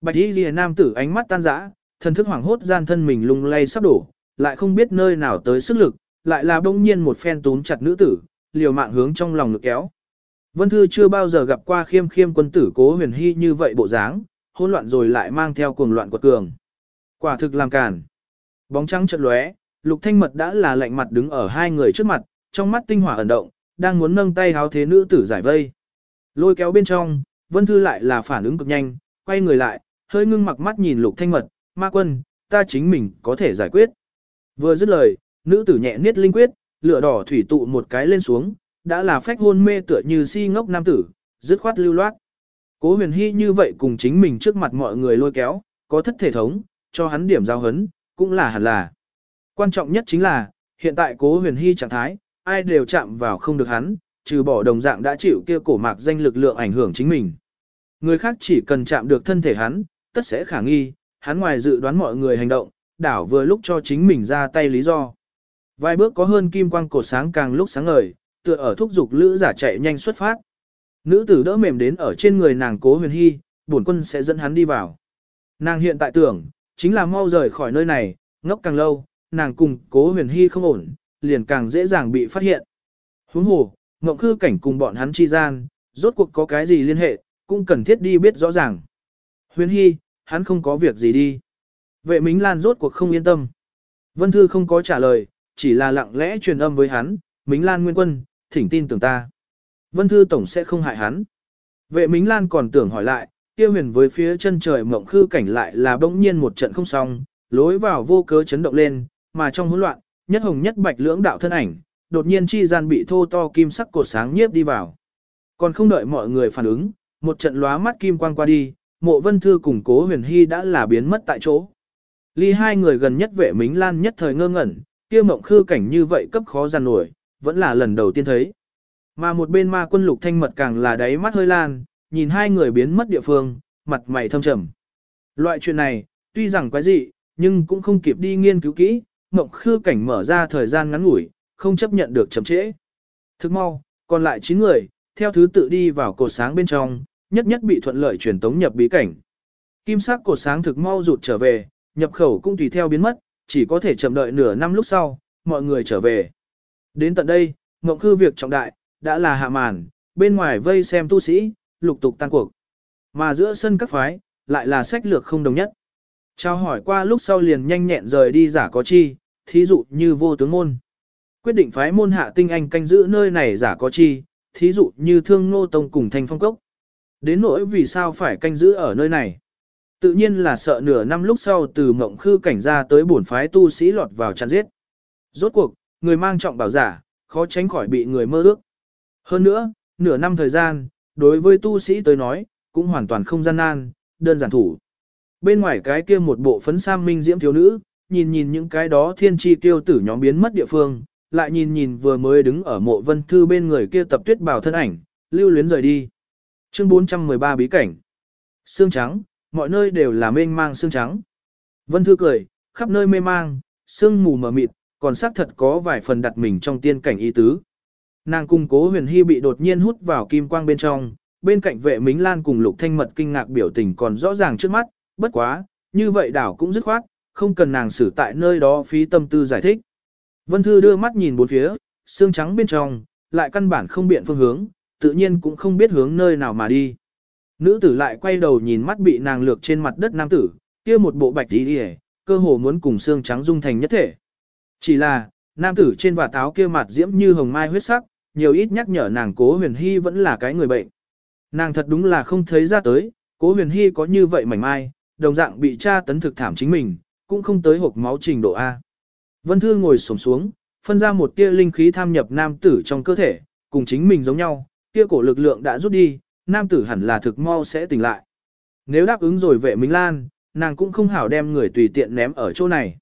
Bạch y ghi nam tử ánh mắt tan rã, thần thức hoảng hốt gian thân mình lung lay sắp đổ, lại không biết nơi nào tới sức lực, lại là bỗng nhiên một phen túm chặt nữ tử, liều mạng hướng trong lòng lực kéo. Vân Thư chưa bao giờ gặp qua khiêm khiêm quân tử cố huyền hy như vậy bộ dáng, hỗn loạn rồi lại mang theo cuồng loạn quật cường. Quả thực làm cản. Bóng trắng chợt lóe, Lục Thanh Mật đã là lạnh mặt đứng ở hai người trước mặt, trong mắt tinh hỏa ẩn động, đang muốn nâng tay háo thế nữ tử giải vây. Lôi kéo bên trong, Vân Thư lại là phản ứng cực nhanh, quay người lại, hơi ngưng mặc mắt nhìn Lục Thanh Mật, ma quân, ta chính mình có thể giải quyết. Vừa dứt lời, nữ tử nhẹ niết linh quyết, lửa đỏ thủy tụ một cái lên xuống, đã là phách hôn mê tựa như si ngốc nam tử, dứt khoát lưu loát. Cố huyền hy như vậy cùng chính mình trước mặt mọi người lôi kéo, có thất thể thống, cho hắn điểm giao hấn, cũng là hẳn là. Quan trọng nhất chính là, hiện tại cố huyền hy trạng thái, ai đều chạm vào không được hắn, trừ bỏ đồng dạng đã chịu kia cổ mạc danh lực lượng ảnh hưởng chính mình. Người khác chỉ cần chạm được thân thể hắn, tất sẽ khả nghi, hắn ngoài dự đoán mọi người hành động, đảo vừa lúc cho chính mình ra tay lý do. Vài bước có hơn kim quang cổ sáng càng lúc sáng ngời, tựa ở thúc dục lữ giả chạy nhanh xuất phát. Nữ tử đỡ mềm đến ở trên người nàng cố huyền hy, bổn quân sẽ dẫn hắn đi vào. Nàng hiện tại tưởng, chính là mau rời khỏi nơi này, ngốc càng lâu, nàng cùng cố huyền hy không ổn, liền càng dễ dàng bị phát hiện. Huống hồ, Ngộng khư cảnh cùng bọn hắn chi gian, rốt cuộc có cái gì liên hệ, cũng cần thiết đi biết rõ ràng. Huyền hy, hắn không có việc gì đi. Vệ Mính Lan rốt cuộc không yên tâm. Vân Thư không có trả lời, chỉ là lặng lẽ truyền âm với hắn, Mính Lan Nguyên Quân, thỉnh tin tưởng ta. Vân Thư Tổng sẽ không hại hắn. Vệ Mính Lan còn tưởng hỏi lại, kia huyền với phía chân trời mộng khư cảnh lại là bỗng nhiên một trận không xong, lối vào vô cớ chấn động lên, mà trong hỗn loạn, nhất hồng nhất bạch lưỡng đạo thân ảnh, đột nhiên chi gian bị thô to kim sắc cột sáng nhiếp đi vào. Còn không đợi mọi người phản ứng, một trận lóa mắt kim quang qua đi, mộ vân thư cùng cố huyền hy đã là biến mất tại chỗ. Ly hai người gần nhất vệ mính lan nhất thời ngơ ngẩn, kia mộng khư cảnh như vậy cấp khó giàn nổi, vẫn là lần đầu tiên thấy. Mà một bên ma quân lục thanh mật càng là đáy mắt hơi lan, nhìn hai người biến mất địa phương, mặt mày thâm trầm. Loại chuyện này, tuy rằng quái dị, nhưng cũng không kịp đi nghiên cứu kỹ, mộng khư cảnh mở ra thời gian ngắn ngủi, không chấp nhận được chậm trễ. Thức mau, còn lại 9 người, theo thứ tự đi vào cột sáng bên trong, nhất nhất bị thuận lợi truyền tống nhập bí cảnh. Kim sắc cột sáng thực mau rụt trở về, nhập khẩu cũng tùy theo biến mất, chỉ có thể chậm đợi nửa năm lúc sau, mọi người trở về. Đến tận đây, mộng khư việc trọng đại, đã là hạ màn, bên ngoài vây xem tu sĩ, lục tục tan cuộc. Mà giữa sân các phái, lại là sách lược không đồng nhất. Trao hỏi qua lúc sau liền nhanh nhẹn rời đi giả có chi, thí dụ như vô tướng môn. Quyết định phái môn hạ tinh anh canh giữ nơi này giả có chi, thí dụ như thương nô tông cùng thanh phong cốc. Đến nỗi vì sao phải canh giữ ở nơi này. Tự nhiên là sợ nửa năm lúc sau từ mộng khư cảnh ra tới bổn phái tu sĩ lọt vào chăn giết. Rốt cuộc, người mang trọng bảo giả, khó tránh khỏi bị người mơ ước. Hơn nữa, nửa năm thời gian, đối với tu sĩ tới nói, cũng hoàn toàn không gian nan, đơn giản thủ. Bên ngoài cái kia một bộ phấn sam minh diễm thiếu nữ, nhìn nhìn những cái đó thiên tri tiêu tử nhóm biến mất địa phương, lại nhìn nhìn vừa mới đứng ở mộ vân thư bên người kia tập tuyết bảo thân ảnh, lưu luyến rời đi. Chương 413 bí cảnh. Sương trắng, mọi nơi đều là mênh mang sương trắng. Vân thư cười, khắp nơi mê mang, sương mù mờ mịt, còn xác thật có vài phần đặt mình trong tiên cảnh y tứ. Nàng cung cố huyền hy bị đột nhiên hút vào kim quang bên trong, bên cạnh vệ mính lan cùng lục thanh mật kinh ngạc biểu tình còn rõ ràng trước mắt, bất quá, như vậy đảo cũng dứt khoát, không cần nàng xử tại nơi đó phí tâm tư giải thích. Vân Thư đưa mắt nhìn bốn phía, xương trắng bên trong, lại căn bản không biện phương hướng, tự nhiên cũng không biết hướng nơi nào mà đi. Nữ tử lại quay đầu nhìn mắt bị nàng lược trên mặt đất nam tử, kia một bộ bạch đi đi cơ hồ muốn cùng xương trắng dung thành nhất thể. Chỉ là, nam tử trên và táo kia mặt diễm như hồng mai huyết sắc, nhiều ít nhắc nhở nàng cố huyền hy vẫn là cái người bệnh. Nàng thật đúng là không thấy ra tới, cố huyền hy có như vậy mảnh mai, đồng dạng bị tra tấn thực thảm chính mình, cũng không tới hộp máu trình độ A. Vân Thư ngồi xổm xuống, phân ra một tia linh khí tham nhập nam tử trong cơ thể, cùng chính mình giống nhau, tia cổ lực lượng đã rút đi, nam tử hẳn là thực mau sẽ tỉnh lại. Nếu đáp ứng rồi vệ Minh Lan, nàng cũng không hảo đem người tùy tiện ném ở chỗ này.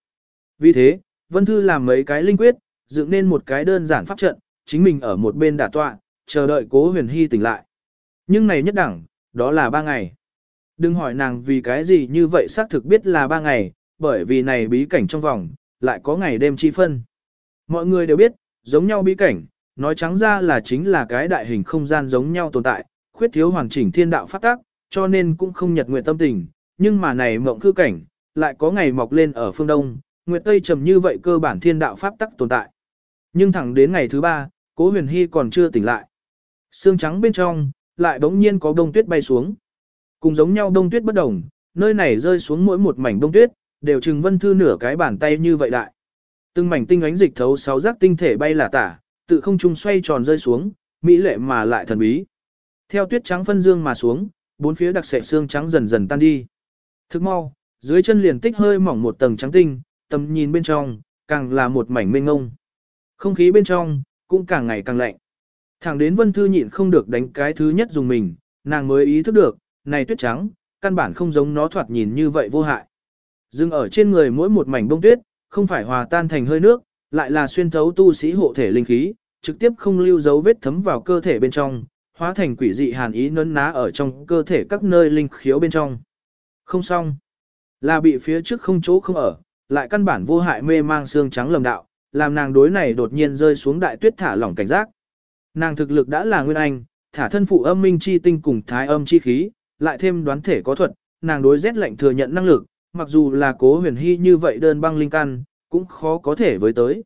Vì thế, Vân Thư làm mấy cái linh quyết, dựng nên một cái đơn giản pháp trận, chính mình ở một bên đả tọa, chờ đợi cố huyền hy tỉnh lại. Nhưng này nhất đẳng, đó là ba ngày. Đừng hỏi nàng vì cái gì như vậy xác thực biết là ba ngày, bởi vì này bí cảnh trong vòng, lại có ngày đêm chi phân. Mọi người đều biết, giống nhau bí cảnh, nói trắng ra là chính là cái đại hình không gian giống nhau tồn tại, khuyết thiếu hoàn chỉnh thiên đạo phát tác, cho nên cũng không nhật nguyện tâm tình, nhưng mà này mộng khư cảnh, lại có ngày mọc lên ở phương đông, nguyệt tây trầm như vậy cơ bản thiên đạo pháp tắc tồn tại. Nhưng thẳng đến ngày thứ ba, cố huyền hy còn chưa tỉnh lại. Sương trắng bên trong, lại bỗng nhiên có đông tuyết bay xuống. Cùng giống nhau đông tuyết bất đồng, nơi này rơi xuống mỗi một mảnh đông tuyết, đều chừng vân thư nửa cái bàn tay như vậy đại. Từng mảnh tinh ánh dịch thấu sáu giác tinh thể bay là tả, tự không trung xoay tròn rơi xuống, mỹ lệ mà lại thần bí. Theo tuyết trắng phân dương mà xuống, bốn phía đặc sệ xương trắng dần dần tan đi. Thức mau, dưới chân liền tích hơi mỏng một tầng trắng tinh, tầm nhìn bên trong, càng là một mảnh mênh ngông. Không khí bên trong, cũng càng ngày càng lạnh. Thẳng đến vân thư nhịn không được đánh cái thứ nhất dùng mình, nàng mới ý thức được, này tuyết trắng, căn bản không giống nó thoạt nhìn như vậy vô hại. Dừng ở trên người mỗi một mảnh bông tuyết, không phải hòa tan thành hơi nước, lại là xuyên thấu tu sĩ hộ thể linh khí, trực tiếp không lưu dấu vết thấm vào cơ thể bên trong, hóa thành quỷ dị hàn ý nấn ná ở trong cơ thể các nơi linh khiếu bên trong. Không xong, là bị phía trước không chỗ không ở, lại căn bản vô hại mê mang xương trắng lầm đạo, làm nàng đối này đột nhiên rơi xuống đại tuyết thả lỏng cảnh giác. Nàng thực lực đã là nguyên anh, thả thân phụ âm minh chi tinh cùng thái âm chi khí, lại thêm đoán thể có thuật, nàng đối rét lạnh thừa nhận năng lực, mặc dù là cố huyền hy như vậy đơn băng linh căn, cũng khó có thể với tới.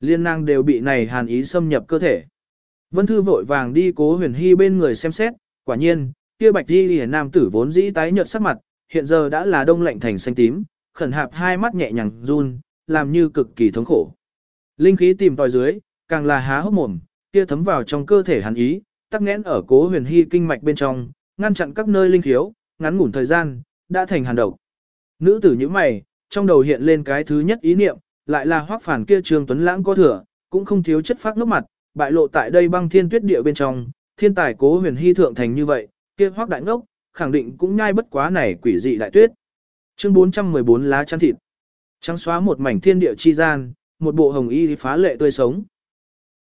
Liên năng đều bị này hàn ý xâm nhập cơ thể. Vân Thư vội vàng đi cố huyền hy bên người xem xét, quả nhiên, kia bạch đi lìa nam tử vốn dĩ tái nhợt sắc mặt, hiện giờ đã là đông lạnh thành xanh tím, khẩn hạp hai mắt nhẹ nhàng run, làm như cực kỳ thống khổ. Linh khí tìm tòi dưới, càng là há hốc mồm, kia thấm vào trong cơ thể Hàn ý, tắc nghẽn ở cố huyền hy kinh mạch bên trong, ngăn chặn các nơi linh khiếu, ngắn ngủn thời gian, đã thành hàn độc. Nữ tử như mày, trong đầu hiện lên cái thứ nhất ý niệm, lại là hoác phản kia trường tuấn lãng có thừa, cũng không thiếu chất phát ngốc mặt, bại lộ tại đây băng thiên tuyết địa bên trong, thiên tài cố huyền hy thượng thành như vậy, kia hoác đại ngốc, khẳng định cũng nhai bất quá này quỷ dị đại tuyết. Chương 414 lá chăn thịt. Trắng xóa một mảnh thiên địa chi gian, một bộ hồng y phá lệ tươi sống.